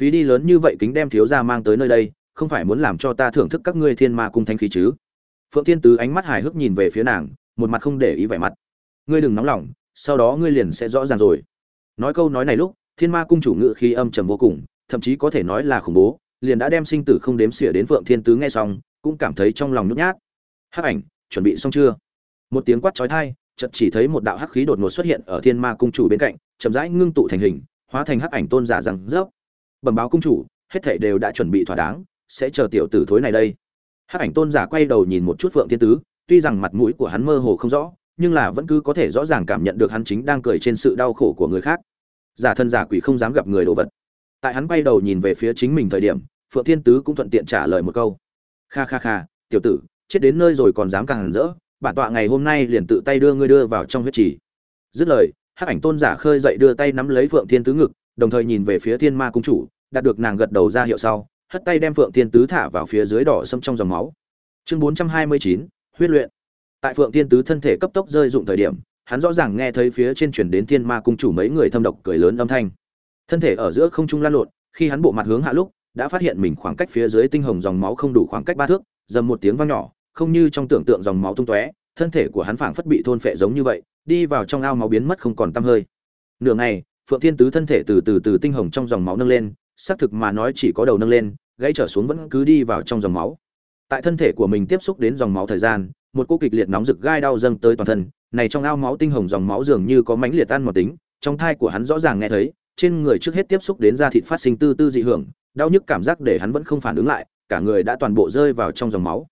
phí đi lớn như vậy kính đem thiếu gia mang tới nơi đây, không phải muốn làm cho ta thưởng thức các ngươi thiên ma cung thanh khí chứ? Phượng thiên tứ ánh mắt hài hước nhìn về phía nàng, một mặt không để ý vẻ mặt. Ngươi đừng nóng lòng, sau đó ngươi liền sẽ rõ ràng rồi. Nói câu nói này lúc, thiên ma cung chủ ngự khí âm trầm vô cùng, thậm chí có thể nói là khủng bố, liền đã đem sinh tử không đếm xỉa đến phượng thiên tứ nghe xong, cũng cảm thấy trong lòng nhút nhát. Hắc ảnh, chuẩn bị xong chưa? Một tiếng quát chói tai, chợt chỉ thấy một đạo hắc khí đột ngột xuất hiện ở thiên ma cung chủ bên cạnh, chậm rãi ngưng tụ thành hình, hóa thành hắc ảnh tôn giả rằng rớp bẩm báo cung chủ, hết thảy đều đã chuẩn bị thỏa đáng, sẽ chờ tiểu tử thối này đây. Hắc ảnh tôn giả quay đầu nhìn một chút phượng thiên tứ, tuy rằng mặt mũi của hắn mơ hồ không rõ, nhưng là vẫn cứ có thể rõ ràng cảm nhận được hắn chính đang cười trên sự đau khổ của người khác. Giả thân giả quỷ không dám gặp người đồ vật. Tại hắn quay đầu nhìn về phía chính mình thời điểm, phượng thiên tứ cũng thuận tiện trả lời một câu. Kha kha kha, tiểu tử, chết đến nơi rồi còn dám càng hẳn rỡ, bản tọa ngày hôm nay liền tự tay đưa ngươi đưa vào trong huyết trì. Dứt lời, hắc ảnh tôn giả khơi dậy đưa tay nắm lấy phượng thiên tứ ngực, đồng thời nhìn về phía thiên ma cung chủ đạt được nàng gật đầu ra hiệu sau, hất tay đem phượng thiên tứ thả vào phía dưới đỏ sâm trong dòng máu. Chương bốn trăm hai mươi chín, huyết luyện. Tại phượng thiên tứ thân thể cấp tốc rơi dụng thời điểm, hắn rõ ràng nghe thấy phía trên truyền đến thiên ma cung chủ mấy người thâm độc cười lớn âm thanh. Thân thể ở giữa không trung lan lộn, khi hắn bộ mặt hướng hạ lúc, đã phát hiện mình khoảng cách phía dưới tinh hồng dòng máu không đủ khoảng cách ba thước, dầm một tiếng vang nhỏ, không như trong tưởng tượng dòng máu tung tóe, thân thể của hắn phảng phất bị thôn phệ giống như vậy, đi vào trong ao máu biến mất không còn tăm hơi. Nửa ngày, phượng thiên tứ thân thể từ từ từ tinh hồng trong dòng máu nâng lên xác thực mà nói chỉ có đầu nâng lên, gãy trở xuống vẫn cứ đi vào trong dòng máu. Tại thân thể của mình tiếp xúc đến dòng máu thời gian, một cô kịch liệt nóng rực gai đau dâng tới toàn thân, này trong ao máu tinh hồng dòng máu dường như có mãnh liệt tan một tính, trong thai của hắn rõ ràng nghe thấy, trên người trước hết tiếp xúc đến da thịt phát sinh tư tư dị hưởng, đau nhức cảm giác để hắn vẫn không phản ứng lại, cả người đã toàn bộ rơi vào trong dòng máu.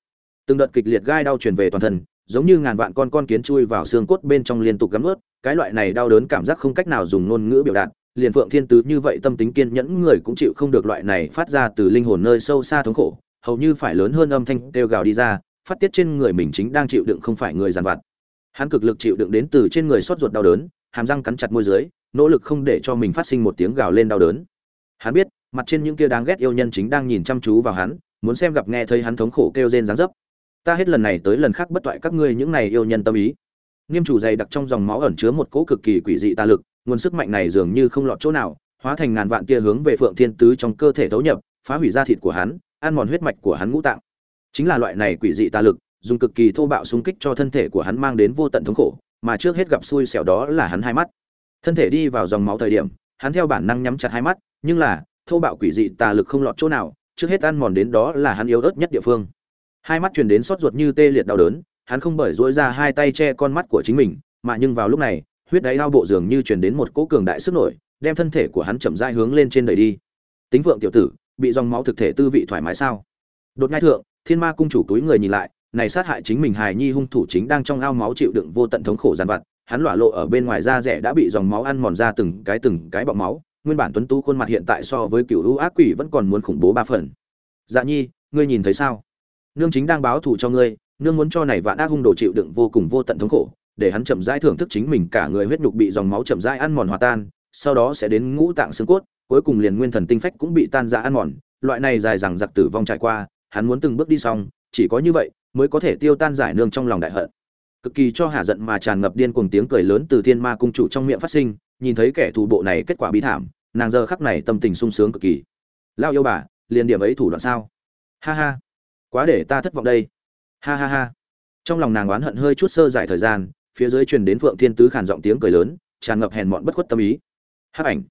Từng đợt kịch liệt gai đau truyền về toàn thân, giống như ngàn vạn con con kiến chui vào xương cốt bên trong liên tục gắm ướt, cái loại này đau đớn cảm giác không cách nào dùng ngôn ngữ biểu đạt liền phượng thiên tứ như vậy tâm tính kiên nhẫn người cũng chịu không được loại này phát ra từ linh hồn nơi sâu xa thống khổ, hầu như phải lớn hơn âm thanh kêu gào đi ra, phát tiết trên người mình chính đang chịu đựng không phải người giàn vặt. Hắn cực lực chịu đựng đến từ trên người xót ruột đau đớn, hàm răng cắn chặt môi dưới, nỗ lực không để cho mình phát sinh một tiếng gào lên đau đớn. Hắn biết, mặt trên những kia đáng ghét yêu nhân chính đang nhìn chăm chú vào hắn, muốn xem gặp nghe thấy hắn thống khổ kêu rên dáng dấp. Ta hết lần này tới lần khác bất toại các ngươi những này yêu nhân tâm ý. Nghiêm chủ dày đặc trong dòng máu ẩn chứa một cỗ cực kỳ quỷ dị tà lực nguồn sức mạnh này dường như không lọt chỗ nào, hóa thành ngàn vạn tia hướng về phượng thiên tứ trong cơ thể thấu nhập, phá hủy da thịt của hắn, ăn mòn huyết mạch của hắn ngũ tạng. Chính là loại này quỷ dị tà lực, dùng cực kỳ thô bạo xung kích cho thân thể của hắn mang đến vô tận thống khổ, mà trước hết gặp xui xẻo đó là hắn hai mắt. Thân thể đi vào dòng máu thời điểm, hắn theo bản năng nhắm chặt hai mắt, nhưng là, thô bạo quỷ dị tà lực không lọt chỗ nào, trước hết ăn mòn đến đó là hắn yếu ớt nhất địa phương. Hai mắt truyền đến sót ruột như tê liệt đau đớn, hắn không bởi dỗi ra hai tay che con mắt của chính mình, mà nhưng vào lúc này huyết đáy ao bộ dường như truyền đến một cỗ cường đại sức nổi, đem thân thể của hắn chậm rãi hướng lên trên đẩy đi. Tính vượng tiểu tử, bị dòng máu thực thể tư vị thoải mái sao? Đột ngai thượng, thiên ma cung chủ túi người nhìn lại, này sát hại chính mình hài nhi hung thủ chính đang trong ao máu chịu đựng vô tận thống khổ giàn vặt, hắn lỏa lộ ở bên ngoài da rẻ đã bị dòng máu ăn mòn ra từng cái từng cái bọng máu, nguyên bản tuấn tú khuôn mặt hiện tại so với cựu lũ ác quỷ vẫn còn muốn khủng bố ba phần. Dạ nhi, ngươi nhìn thấy sao? Nương chính đang báo thù cho ngươi, nương muốn cho này vạn ác hung đồ chịu đựng vô cùng vô tận thống khổ để hắn chậm rãi thưởng thức chính mình, cả người huyết nhục bị dòng máu chậm rãi ăn mòn hòa tan, sau đó sẽ đến ngũ tạng xương cốt, cuối cùng liền nguyên thần tinh phách cũng bị tan ra ăn mòn. Loại này dài dằng giặc tử vong trải qua, hắn muốn từng bước đi xong, chỉ có như vậy mới có thể tiêu tan giải nương trong lòng đại hận. Cực kỳ cho hạ giận mà tràn ngập điên cuồng tiếng cười lớn từ thiên ma cung chủ trong miệng phát sinh, nhìn thấy kẻ thù bộ này kết quả bi thảm, nàng giờ khắc này tâm tình sung sướng cực kỳ. Lao yêu bà, liền điểm ấy thủ đoạn sao? Ha ha, quá để ta thất vọng đây. Ha ha ha. Trong lòng nàng oán hận hơi chút sơ giải thời gian phía dưới truyền đến phượng thiên tứ khàn giọng tiếng cười lớn tràn ngập hèn mọn bất khuất tâm ý. Hắc ảnh.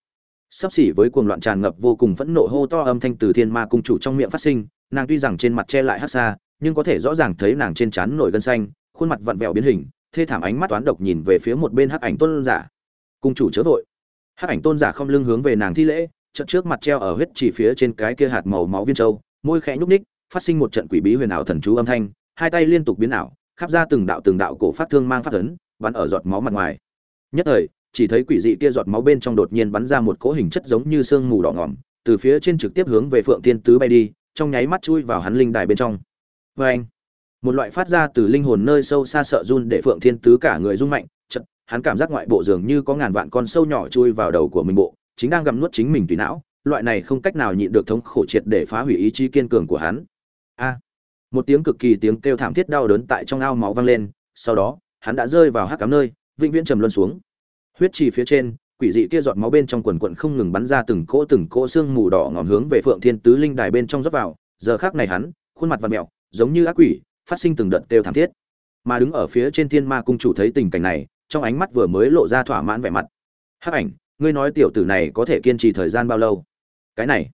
Sắp xỉ với cuồng loạn tràn ngập vô cùng phẫn nộ hô to âm thanh từ thiên ma cung chủ trong miệng phát sinh nàng tuy rằng trên mặt che lại hắc xa nhưng có thể rõ ràng thấy nàng trên trán nổi gân xanh khuôn mặt vặn vẹo biến hình thê thảm ánh mắt toán độc nhìn về phía một bên hắc ảnh tôn giả. Cung chủ chớ vội. Hắc ảnh tôn giả không lưng hướng về nàng thi lễ chợt trước mặt treo ở huyết chỉ phía trên cái kia hạt màu máu viên châu môi khẽ nhúc nhích, phát sinh một trận quỷ bí huyền ảo thần chú âm thanh hai tay liên tục biến ảo khắp ra từng đạo từng đạo cổ phát thương mang phát ấn bắn ở giọt máu mặt ngoài. Nhất thời chỉ thấy quỷ dị kia giọt máu bên trong đột nhiên bắn ra một cỗ hình chất giống như sương mù đỏ ngòm, từ phía trên trực tiếp hướng về phượng tiên tứ bay đi trong nháy mắt chui vào hắn linh đài bên trong. Vê anh một loại phát ra từ linh hồn nơi sâu xa sợ run để phượng thiên tứ cả người rung mạnh chật hắn cảm giác ngoại bộ dường như có ngàn vạn con sâu nhỏ chui vào đầu của mình bộ chính đang gặm nuốt chính mình tùy não loại này không cách nào nhịn được thống khổ triệt để phá hủy ý chí kiên cường của hắn. A! Một tiếng cực kỳ tiếng kêu thảm thiết đau đớn tại trong ao máu vang lên, sau đó, hắn đã rơi vào hắc cám nơi, vĩnh viễn trầm luân xuống. Huyết trì phía trên, quỷ dị kia giọt máu bên trong quần quận không ngừng bắn ra từng cỗ từng cỗ xương mù đỏ ngòm hướng về phượng thiên tứ linh đài bên trong dốc vào. Giờ khác này hắn, khuôn mặt và mẹo giống như ác quỷ, phát sinh từng đợt đều thảm thiết. Mà đứng ở phía trên thiên ma cung chủ thấy tình cảnh này, trong ánh mắt vừa mới lộ ra thỏa mãn vẻ mặt. Hắc ảnh, ngươi nói tiểu tử này có thể kiên trì thời gian bao lâu? Cái này.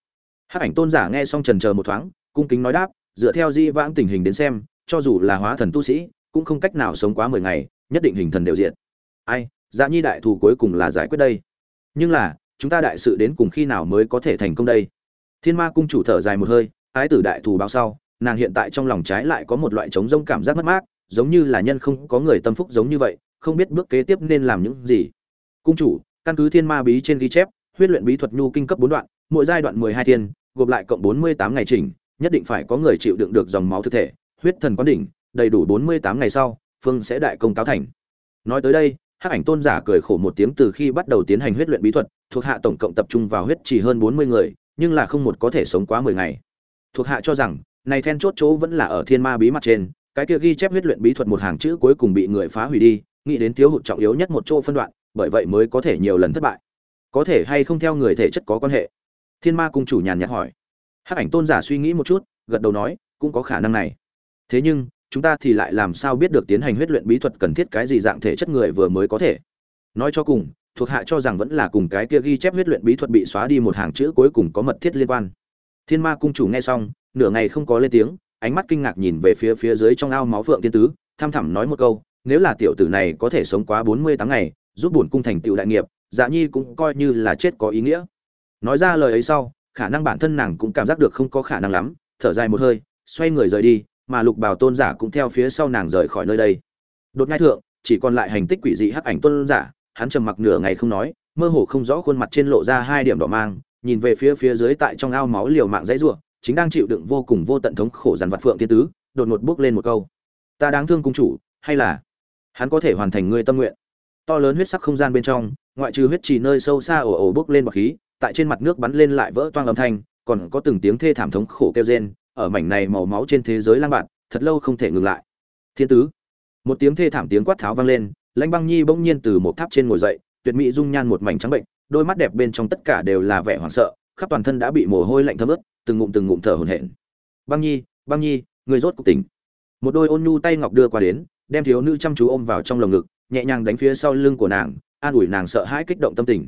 Hắc ảnh tôn giả nghe xong trần chờ một thoáng, cung kính nói đáp dựa theo di vãng tình hình đến xem, cho dù là hóa thần tu sĩ, cũng không cách nào sống quá mười ngày, nhất định hình thần đều diện ai dạ nhi đại thù cuối cùng là giải quyết đây. Nhưng là, chúng ta đại sự đến cùng khi nào mới có thể thành công đây? Thiên ma cung chủ thở dài một hơi, ái tử đại thù báo sau, nàng hiện tại trong lòng trái lại có một loại trống rông cảm giác mất mát, giống như là nhân không có người tâm phúc giống như vậy, không biết bước kế tiếp nên làm những gì. Cung chủ, căn cứ thiên ma bí trên ghi chép, huyết luyện bí thuật nhu kinh cấp bốn đoạn, mỗi giai đoạn mười hai thiên, gộp lại cộng bốn mươi tám ngày chỉnh nhất định phải có người chịu đựng được dòng máu thực thể, huyết thần quán đỉnh, đầy đủ bốn mươi tám ngày sau, phương sẽ đại công cáo thành. Nói tới đây, hắc ảnh tôn giả cười khổ một tiếng từ khi bắt đầu tiến hành huyết luyện bí thuật, thuộc hạ tổng cộng tập trung vào huyết chỉ hơn bốn mươi người, nhưng là không một có thể sống quá mười ngày. Thuộc hạ cho rằng, này then chốt chỗ vẫn là ở thiên ma bí mật trên, cái kia ghi chép huyết luyện bí thuật một hàng chữ cuối cùng bị người phá hủy đi, nghĩ đến thiếu hụt trọng yếu nhất một chỗ phân đoạn, bởi vậy mới có thể nhiều lần thất bại. Có thể hay không theo người thể chất có quan hệ? Thiên ma cung chủ nhàn nhạt hỏi hắc ảnh tôn giả suy nghĩ một chút, gật đầu nói, cũng có khả năng này. Thế nhưng, chúng ta thì lại làm sao biết được tiến hành huyết luyện bí thuật cần thiết cái gì dạng thể chất người vừa mới có thể? Nói cho cùng, thuộc hạ cho rằng vẫn là cùng cái kia ghi chép huyết luyện bí thuật bị xóa đi một hàng chữ cuối cùng có mật thiết liên quan. Thiên ma cung chủ nghe xong, nửa ngày không có lên tiếng, ánh mắt kinh ngạc nhìn về phía phía dưới trong ao máu phượng tiên tứ, tham thẳm nói một câu, nếu là tiểu tử này có thể sống quá bốn mươi tháng ngày, giúp bổn cung thành tựu đại nghiệp dạ nhi cũng coi như là chết có ý nghĩa. Nói ra lời ấy sau khả năng bản thân nàng cũng cảm giác được không có khả năng lắm, thở dài một hơi, xoay người rời đi, mà lục bảo tôn giả cũng theo phía sau nàng rời khỏi nơi đây. Đột ngai thượng, chỉ còn lại hành tích quỷ dị hắc ảnh tôn giả, hắn trầm mặc nửa ngày không nói, mơ hồ không rõ khuôn mặt trên lộ ra hai điểm đỏ mang, nhìn về phía phía dưới tại trong ao máu liều mạng dãy rủa, chính đang chịu đựng vô cùng vô tận thống khổ dằn vặt phượng thiên tứ, đột ngột bước lên một câu. Ta đáng thương cung chủ, hay là hắn có thể hoàn thành ngươi tâm nguyện? To lớn huyết sắc không gian bên trong, ngoại trừ huyết trì nơi sâu xa ồ ồ bước lên bọc khí tại trên mặt nước bắn lên lại vỡ toang âm thanh còn có từng tiếng thê thảm thống khổ kêu rên ở mảnh này màu máu trên thế giới lang bạt, thật lâu không thể ngừng lại. Thiên tứ một tiếng thê thảm tiếng quát tháo vang lên lãnh băng nhi bỗng nhiên từ một tháp trên ngồi dậy tuyệt mỹ dung nhan một mảnh trắng bệnh đôi mắt đẹp bên trong tất cả đều là vẻ hoảng sợ khắp toàn thân đã bị mồ hôi lạnh thấm ướt từng ngụm từng ngụm thở hổn hển. Băng nhi băng nhi người rốt cuộc tỉnh. Một đôi ôn nhu tay ngọc đưa qua đến đem thiếu nữ chăm chú ôm vào trong lồng ngực nhẹ nhàng đánh phía sau lưng của nàng an ủi nàng sợ hãi kích động tâm tình.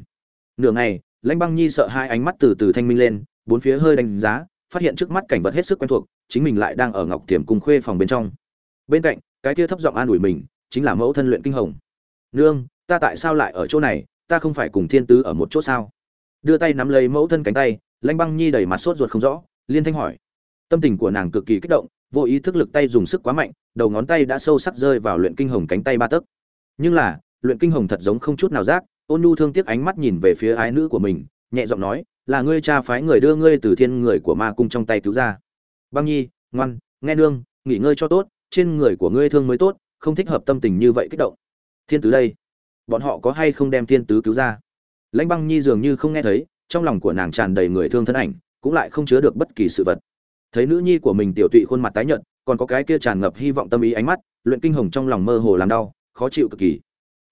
Nửa ngày lãnh băng nhi sợ hai ánh mắt từ từ thanh minh lên, bốn phía hơi đánh giá, phát hiện trước mắt cảnh vật hết sức quen thuộc, chính mình lại đang ở ngọc tiềm cùng khuê phòng bên trong. Bên cạnh, cái kia thấp giọng an ủi mình, chính là mẫu thân luyện kinh hồng. Nương, ta tại sao lại ở chỗ này? Ta không phải cùng thiên tứ ở một chỗ sao? Đưa tay nắm lấy mẫu thân cánh tay, lãnh băng nhi đầy mặt sốt ruột không rõ, liên thanh hỏi. Tâm tình của nàng cực kỳ kích động, vô ý thức lực tay dùng sức quá mạnh, đầu ngón tay đã sâu sắc rơi vào luyện kinh hồng cánh tay ba tấc. Nhưng là, luyện kinh hồng thật giống không chút nào giác ôn nhu thương tiếc ánh mắt nhìn về phía ái nữ của mình, nhẹ giọng nói, là ngươi cha phái người đưa ngươi từ thiên người của ma cung trong tay cứu ra. Băng nhi, ngoan, nghe nương, nghỉ ngơi cho tốt, trên người của ngươi thương mới tốt, không thích hợp tâm tình như vậy kích động. Thiên tứ đây, bọn họ có hay không đem thiên tứ cứu ra? Lãnh băng nhi dường như không nghe thấy, trong lòng của nàng tràn đầy người thương thân ảnh, cũng lại không chứa được bất kỳ sự vật. Thấy nữ nhi của mình tiểu tụy khuôn mặt tái nhợt, còn có cái kia tràn ngập hy vọng tâm ý ánh mắt, luyện kinh hồng trong lòng mơ hồ làm đau, khó chịu cực kỳ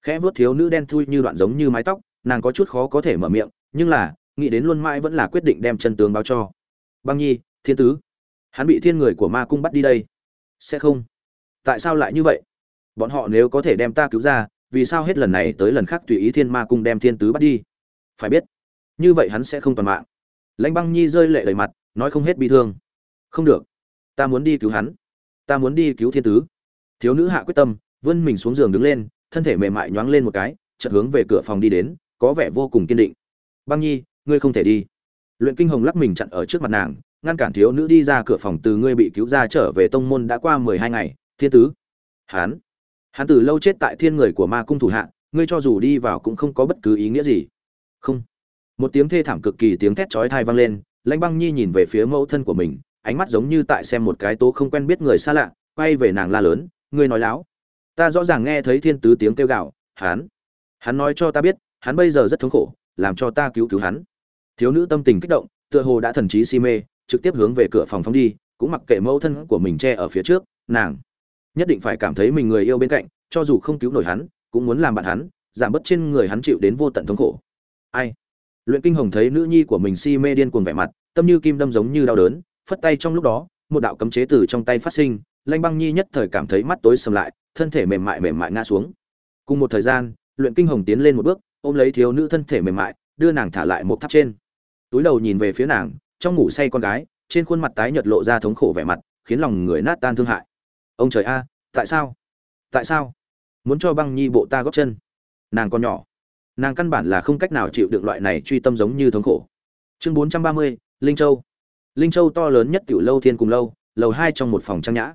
khẽ vuốt thiếu nữ đen thui như đoạn giống như mái tóc, nàng có chút khó có thể mở miệng, nhưng là, nghĩ đến luôn mãi vẫn là quyết định đem chân tướng báo cho. Băng nhi, thiên tứ. Hắn bị thiên người của ma cung bắt đi đây. Sẽ không. Tại sao lại như vậy? Bọn họ nếu có thể đem ta cứu ra, vì sao hết lần này tới lần khác tùy ý thiên ma cung đem thiên tứ bắt đi? Phải biết, như vậy hắn sẽ không toàn mạng. Lãnh băng nhi rơi lệ đầy mặt, nói không hết bi thương. Không được. Ta muốn đi cứu hắn. Ta muốn đi cứu thiên tứ. Thiếu nữ hạ quyết tâm, vươn mình xuống giường đứng lên thân thể mềm mại nhoáng lên một cái, chợt hướng về cửa phòng đi đến, có vẻ vô cùng kiên định. Băng nhi, ngươi không thể đi. Luyện kinh hồng lắc mình chặn ở trước mặt nàng, ngăn cản thiếu nữ đi ra cửa phòng từ ngươi bị cứu ra trở về tông môn đã qua mười hai ngày, thiên tứ. Hán. Hắn từ lâu chết tại thiên người của ma cung thủ hạ, ngươi cho dù đi vào cũng không có bất cứ ý nghĩa gì. Không. Một tiếng thê thảm cực kỳ tiếng thét chói tai vang lên, lãnh băng nhi nhìn về phía mẫu thân của mình, ánh mắt giống như tại xem một cái tố không quen biết người xa lạ, quay về nàng la lớn, ngươi nói láo ta rõ ràng nghe thấy thiên tứ tiếng kêu gào, hắn hắn nói cho ta biết, hắn bây giờ rất thống khổ, làm cho ta cứu cứu hắn. Thiếu nữ tâm tình kích động, tựa hồ đã thần trí si mê, trực tiếp hướng về cửa phòng phóng đi, cũng mặc kệ mẫu thân của mình che ở phía trước, nàng nhất định phải cảm thấy mình người yêu bên cạnh, cho dù không cứu nổi hắn, cũng muốn làm bạn hắn, giảm bớt trên người hắn chịu đến vô tận thống khổ. Ai? Luyện kinh hồng thấy nữ nhi của mình si mê điên cuồng vẻ mặt, tâm như kim đâm giống như đau đớn, phất tay trong lúc đó, một đạo cấm chế từ trong tay phát sinh, lanh băng nhi nhất thời cảm thấy mắt tối sầm lại thân thể mềm mại mềm mại ngã xuống. Cùng một thời gian, luyện kinh hồng tiến lên một bước, ôm lấy thiếu nữ thân thể mềm mại, đưa nàng thả lại một tháp trên. Túi đầu nhìn về phía nàng, trong ngủ say con gái, trên khuôn mặt tái nhợt lộ ra thống khổ vẻ mặt, khiến lòng người nát tan thương hại. Ông trời a, tại sao? Tại sao? Muốn cho băng nhi bộ ta góp chân. Nàng còn nhỏ. Nàng căn bản là không cách nào chịu được loại này truy tâm giống như thống khổ. Chương bốn trăm ba mươi, linh châu. Linh châu to lớn nhất tiểu lâu thiên cùng lâu, lầu hai trong một phòng trang nhã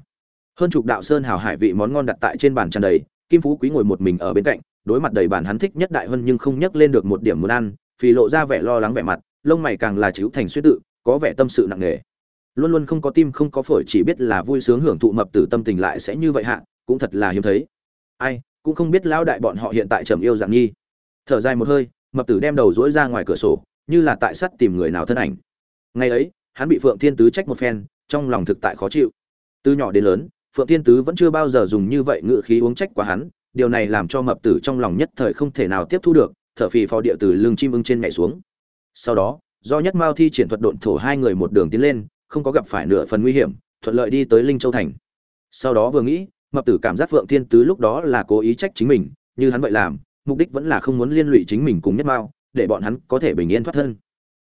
hơn chục đạo sơn hào hải vị món ngon đặt tại trên bàn tràn đầy, kim phú quý ngồi một mình ở bên cạnh, đối mặt đầy bàn hắn thích nhất đại hơn nhưng không nhắc lên được một điểm muốn ăn, vì lộ ra vẻ lo lắng vẻ mặt, lông mày càng là chữ thành suy tự, có vẻ tâm sự nặng nề. Luôn luôn không có tim không có phổi chỉ biết là vui sướng hưởng thụ mập tử tâm tình lại sẽ như vậy hạ, cũng thật là hiếm thấy. Ai, cũng không biết lão đại bọn họ hiện tại trầm yêu dạng nhi. Thở dài một hơi, mập tử đem đầu dỗi ra ngoài cửa sổ, như là tại sắt tìm người nào thân ảnh. Ngày ấy, hắn bị phượng thiên tứ trách một phen, trong lòng thực tại khó chịu. Từ nhỏ đến lớn phượng thiên tứ vẫn chưa bao giờ dùng như vậy ngự khí uống trách quá hắn, điều này làm cho mập tử trong lòng nhất thời không thể nào tiếp thu được, thở phì phò địa từ lưng chim ưng trên nhảy xuống. Sau đó, do nhất mao thi triển thuật độn thổ hai người một đường tiến lên, không có gặp phải nửa phần nguy hiểm, thuận lợi đi tới linh châu thành. Sau đó vừa nghĩ, mập tử cảm giác phượng thiên tứ lúc đó là cố ý trách chính mình, như hắn vậy làm, mục đích vẫn là không muốn liên lụy chính mình cùng nhất mao, để bọn hắn có thể bình yên thoát thân.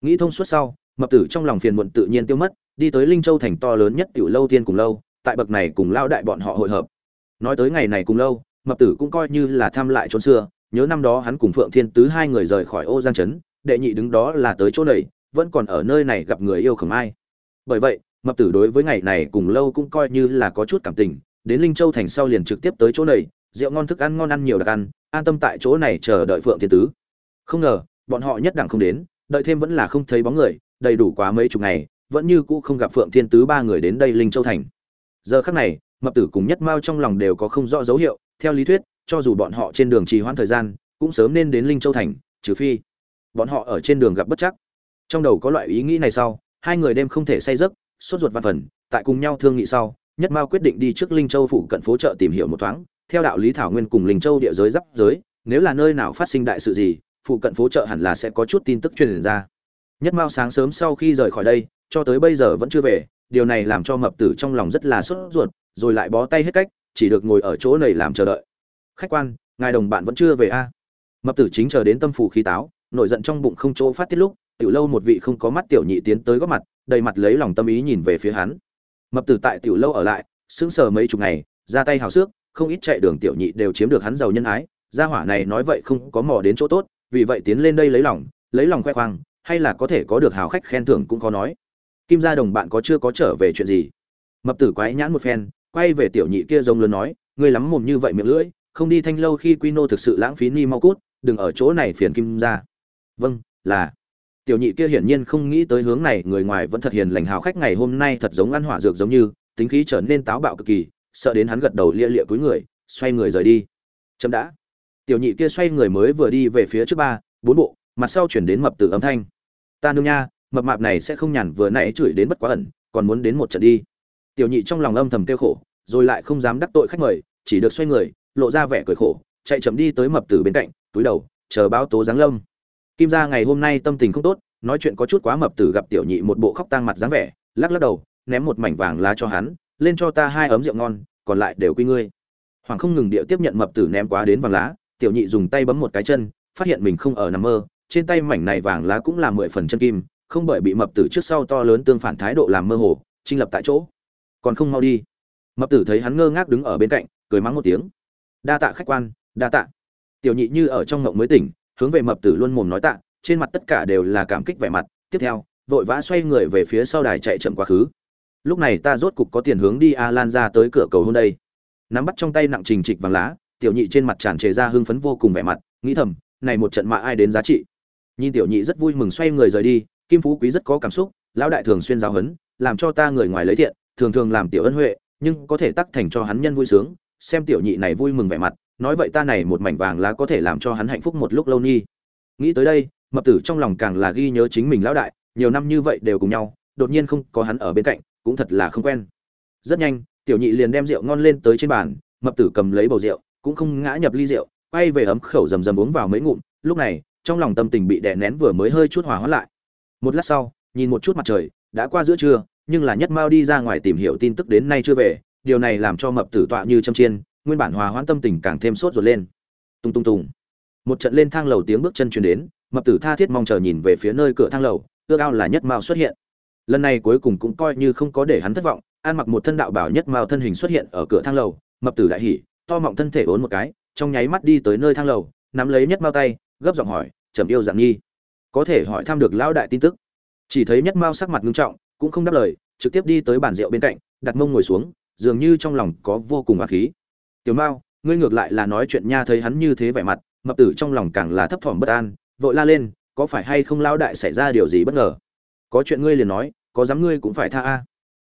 Nghĩ thông suốt sau, mập tử trong lòng phiền muộn tự nhiên tiêu mất, đi tới linh châu thành to lớn nhất tiểu lâu thiên cùng lâu tại bậc này cùng lao đại bọn họ hội hợp. Nói tới ngày này cùng lâu, mập tử cũng coi như là thăm lại chốn xưa, nhớ năm đó hắn cùng phượng thiên tứ hai người rời khỏi ô giang trấn, đệ nhị đứng đó là tới chỗ này, vẫn còn ở nơi này gặp người yêu khẩm ai. Bởi vậy, mập tử đối với ngày này cùng lâu cũng coi như là có chút cảm tình, đến linh châu thành sau liền trực tiếp tới chỗ này, rượu ngon thức ăn ngon ăn nhiều đặc ăn, an tâm tại chỗ này chờ đợi phượng thiên tứ. Không ngờ, bọn họ nhất đẳng không đến, đợi thêm vẫn là không thấy bóng người, đầy đủ quá mấy chục ngày, vẫn như cũ không gặp phượng thiên tứ ba người đến đây linh châu thành giờ khắc này, mập tử cùng nhất mao trong lòng đều có không rõ dấu hiệu, theo lý thuyết, cho dù bọn họ trên đường trì hoãn thời gian, cũng sớm nên đến linh châu thành, trừ phi bọn họ ở trên đường gặp bất chắc. Trong đầu có loại ý nghĩ này sau, hai người đêm không thể say giấc, sốt ruột văn phần, tại cùng nhau thương nghị sau, nhất mao quyết định đi trước linh châu phụ cận phố chợ tìm hiểu một thoáng, theo đạo lý thảo nguyên cùng linh châu địa giới giáp giới, nếu là nơi nào phát sinh đại sự gì, phụ cận phố chợ hẳn là sẽ có chút tin tức truyền ra. Nhất mao sáng sớm sau khi rời khỏi đây, cho tới bây giờ vẫn chưa về điều này làm cho mập tử trong lòng rất là sốt ruột, rồi lại bó tay hết cách, chỉ được ngồi ở chỗ này làm chờ đợi. Khách quan, ngài đồng bạn vẫn chưa về a? Mập tử chính chờ đến tâm phủ khí táo, nổi giận trong bụng không chỗ phát tiết lúc, tiểu lâu một vị không có mắt tiểu nhị tiến tới góp mặt, đầy mặt lấy lòng tâm ý nhìn về phía hắn. Mập tử tại tiểu lâu ở lại, sững sờ mấy chục ngày, ra tay hào xước, không ít chạy đường tiểu nhị đều chiếm được hắn giàu nhân ái, gia hỏa này nói vậy không có mò đến chỗ tốt, vì vậy tiến lên đây lấy lòng lấy lòng khoe khoang, hay là có thể có được hào khách khen thưởng cũng có nói kim gia đồng bạn có chưa có trở về chuyện gì? Mập tử quái nhãn một phen, quay về tiểu nhị kia giống lớn nói, ngươi lắm mồm như vậy miệng lưỡi, không đi thanh lâu khi quy nô thực sự lãng phí ni mau cút, đừng ở chỗ này phiền kim gia. Vâng là. Tiểu nhị kia hiển nhiên không nghĩ tới hướng này, người ngoài vẫn thật hiền lành hào khách ngày hôm nay thật giống ăn hỏa dược giống như, tính khí trở nên táo bạo cực kỳ, sợ đến hắn gật đầu lia lịa cúi người, xoay người rời đi. Chậm đã. Tiểu nhị kia xoay người mới vừa đi về phía trước ba, bốn bộ, mặt sau chuyển đến mập tử âm thanh. Ta nương nha mập mạp này sẽ không nhàn vừa nãy chửi đến bất quá ẩn, còn muốn đến một trận đi. Tiểu nhị trong lòng âm thầm kêu khổ, rồi lại không dám đắc tội khách mời, chỉ được xoay người, lộ ra vẻ cười khổ, chạy chậm đi tới mập tử bên cạnh, túi đầu, chờ báo tố giáng lâm. Kim gia ngày hôm nay tâm tình không tốt, nói chuyện có chút quá mập tử gặp tiểu nhị một bộ khóc tang mặt dáng vẻ, lắc lắc đầu, ném một mảnh vàng lá cho hắn, lên cho ta hai ấm rượu ngon, còn lại đều quy ngươi. Hoàng không ngừng điệu tiếp nhận mập tử ném quá đến vàng lá, tiểu nhị dùng tay bấm một cái chân, phát hiện mình không ở nằm mơ, trên tay mảnh này vàng lá cũng là mười phần chân kim không bởi bị mập tử trước sau to lớn tương phản thái độ làm mơ hồ trinh lập tại chỗ. Còn không mau đi. Mập tử thấy hắn ngơ ngác đứng ở bên cạnh, cười mắng một tiếng. Đa tạ khách quan, đa tạ. Tiểu nhị như ở trong ngộng mới tỉnh, hướng về mập tử luôn mồm nói tạ, trên mặt tất cả đều là cảm kích vẻ mặt. Tiếp theo, vội vã xoay người về phía sau đài chạy chậm quá khứ. Lúc này ta rốt cục có tiền hướng đi a lan ra tới cửa cầu hôn đây. Nắm bắt trong tay nặng trình trịch vàng lá, tiểu nhị trên mặt tràn trề ra hưng phấn vô cùng vẻ mặt, nghĩ thầm, này một trận mạ ai đến giá trị. Nhìn tiểu nhị rất vui mừng xoay người rời đi kim phú quý rất có cảm xúc, lão đại thường xuyên giáo huấn, làm cho ta người ngoài lấy thiện, thường thường làm tiểu ân huệ, nhưng có thể tắc thành cho hắn nhân vui sướng, xem tiểu nhị này vui mừng vẻ mặt, nói vậy ta này một mảnh vàng lá có thể làm cho hắn hạnh phúc một lúc lâu nhi. Nghĩ tới đây, mập tử trong lòng càng là ghi nhớ chính mình lão đại, nhiều năm như vậy đều cùng nhau, đột nhiên không có hắn ở bên cạnh, cũng thật là không quen. Rất nhanh, tiểu nhị liền đem rượu ngon lên tới trên bàn, mập tử cầm lấy bầu rượu, cũng không ngã nhập ly rượu, quay về ấm khẩu rầm rầm uống vào mấy ngụm, lúc này, trong lòng tâm tình bị đè nén vừa mới hơi chút hòa hoãn lại một lát sau, nhìn một chút mặt trời, đã qua giữa trưa, nhưng là nhất mao đi ra ngoài tìm hiểu tin tức đến nay chưa về, điều này làm cho mập tử tọa như châm chiên, nguyên bản hòa hoãn tâm tình càng thêm sốt ruột lên. Tung tung tung. Một trận lên thang lầu tiếng bước chân truyền đến, mập tử tha thiết mong chờ nhìn về phía nơi cửa thang lầu, ước ao là nhất mao xuất hiện. Lần này cuối cùng cũng coi như không có để hắn thất vọng an mặc một thân đạo bảo nhất mao thân hình xuất hiện ở cửa thang lầu, mập tử đại hỉ, to mọng thân thể ốn một cái, trong nháy mắt đi tới nơi thang lầu, nắm lấy nhất mao tay, gấp giọng hỏi, trầm yêu dạng nhi có thể hỏi thăm được lão đại tin tức. Chỉ thấy nhất mao sắc mặt nghiêm trọng, cũng không đáp lời, trực tiếp đi tới bàn rượu bên cạnh, đặt mông ngồi xuống, dường như trong lòng có vô cùng ác khí. Tiểu mao, ngươi ngược lại là nói chuyện nha thấy hắn như thế vẻ mặt, mập tử trong lòng càng là thấp thỏm bất an, vội la lên, có phải hay không lão đại xảy ra điều gì bất ngờ? Có chuyện ngươi liền nói, có dám ngươi cũng phải tha a.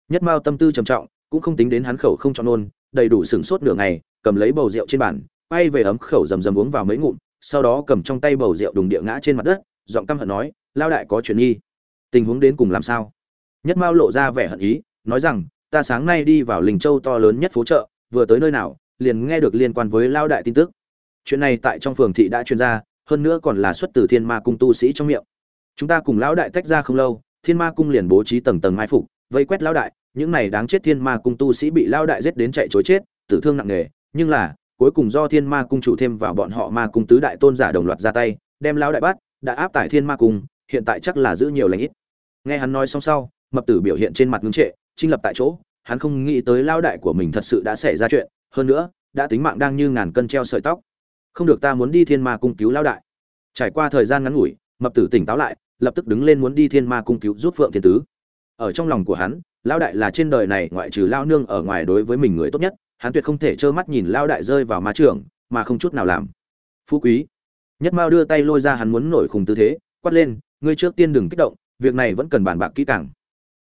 Nhất mao tâm tư trầm trọng, cũng không tính đến hắn khẩu không cho nôn đầy đủ sửng sốt nửa ngày, cầm lấy bầu rượu trên bàn bay về ấm khẩu rầm rầm uống vào mấy ngụm, sau đó cầm trong tay bầu rượu đùng địa ngã trên mặt đất giọng căm hận nói, lao đại có chuyện nghi. Tình huống đến cùng làm sao? Nhất mao lộ ra vẻ hận ý, nói rằng, ta sáng nay đi vào linh châu to lớn nhất phố chợ, vừa tới nơi nào, liền nghe được liên quan với lao đại tin tức. Chuyện này tại trong phường thị đã truyền ra, hơn nữa còn là xuất từ thiên ma cung tu sĩ trong miệng. Chúng ta cùng lão đại tách ra không lâu, thiên ma cung liền bố trí tầng tầng mai phục, vây quét lão đại, những này đáng chết thiên ma cung tu sĩ bị lão đại giết đến chạy chối chết, tử thương nặng nề, nhưng là, cuối cùng do thiên ma cung chủ thêm vào bọn họ ma cung tứ đại tôn giả đồng loạt ra tay, đem lão đại bắt đã áp tải thiên ma cung hiện tại chắc là giữ nhiều lãnh ít. Nghe hắn nói xong sau, mập tử biểu hiện trên mặt ngưng trệ trinh lập tại chỗ, hắn không nghĩ tới lao đại của mình thật sự đã xảy ra chuyện, hơn nữa, đã tính mạng đang như ngàn cân treo sợi tóc. Không được ta muốn đi thiên ma cung cứu lao đại. Trải qua thời gian ngắn ngủi, mập tử tỉnh táo lại, lập tức đứng lên muốn đi thiên ma cung cứu giúp phượng thiên tứ. Ở trong lòng của hắn, lao đại là trên đời này ngoại trừ lao nương ở ngoài đối với mình người tốt nhất, hắn tuyệt không thể trơ mắt nhìn lao đại rơi vào ma trường, mà không chút nào làm. Phú quý nhất mao đưa tay lôi ra hắn muốn nổi khùng tư thế, quát lên, ngươi trước tiên đừng kích động, việc này vẫn cần bàn bạc kỹ càng.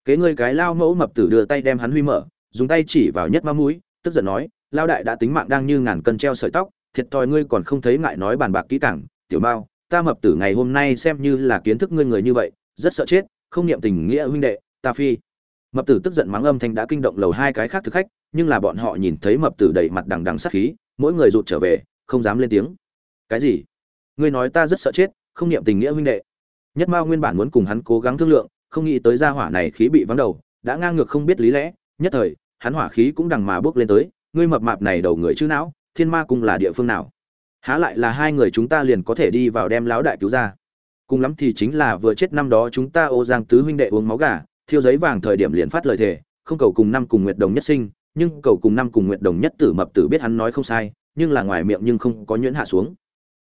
Kế ngươi cái lao mẫu mập tử đưa tay đem hắn huy mở, dùng tay chỉ vào nhất mao mũi, tức giận nói, lao đại đã tính mạng đang như ngàn cân treo sợi tóc, thiệt thòi ngươi còn không thấy ngại nói bàn bạc kỹ càng, tiểu mao, ta mập tử ngày hôm nay xem như là kiến thức ngươi người như vậy, rất sợ chết, không niệm tình nghĩa huynh đệ, ta phi. Mập tử tức giận mắng âm thanh đã kinh động lầu hai cái khác thực khách, nhưng là bọn họ nhìn thấy mập tử đầy mặt đằng đằng sát khí, mỗi người rụt trở về, không dám lên tiếng. Cái gì? Ngươi nói ta rất sợ chết, không niệm tình nghĩa huynh đệ. Nhất mao nguyên bản muốn cùng hắn cố gắng thương lượng, không nghĩ tới gia hỏa này khí bị vắng đầu, đã ngang ngược không biết lý lẽ. Nhất thời, hắn hỏa khí cũng đằng mà bước lên tới, ngươi mập mạp này đầu người chứ não, thiên ma cung là địa phương nào? Há lại là hai người chúng ta liền có thể đi vào đem lão đại cứu ra. Cùng lắm thì chính là vừa chết năm đó chúng ta ô giang tứ huynh đệ uống máu gà, thiêu giấy vàng thời điểm liền phát lời thề, không cầu cùng năm cùng nguyệt đồng nhất sinh, nhưng cầu cùng năm cùng nguyệt đồng nhất tử mập tử biết hắn nói không sai, nhưng là ngoài miệng nhưng không có nhuyễn hạ xuống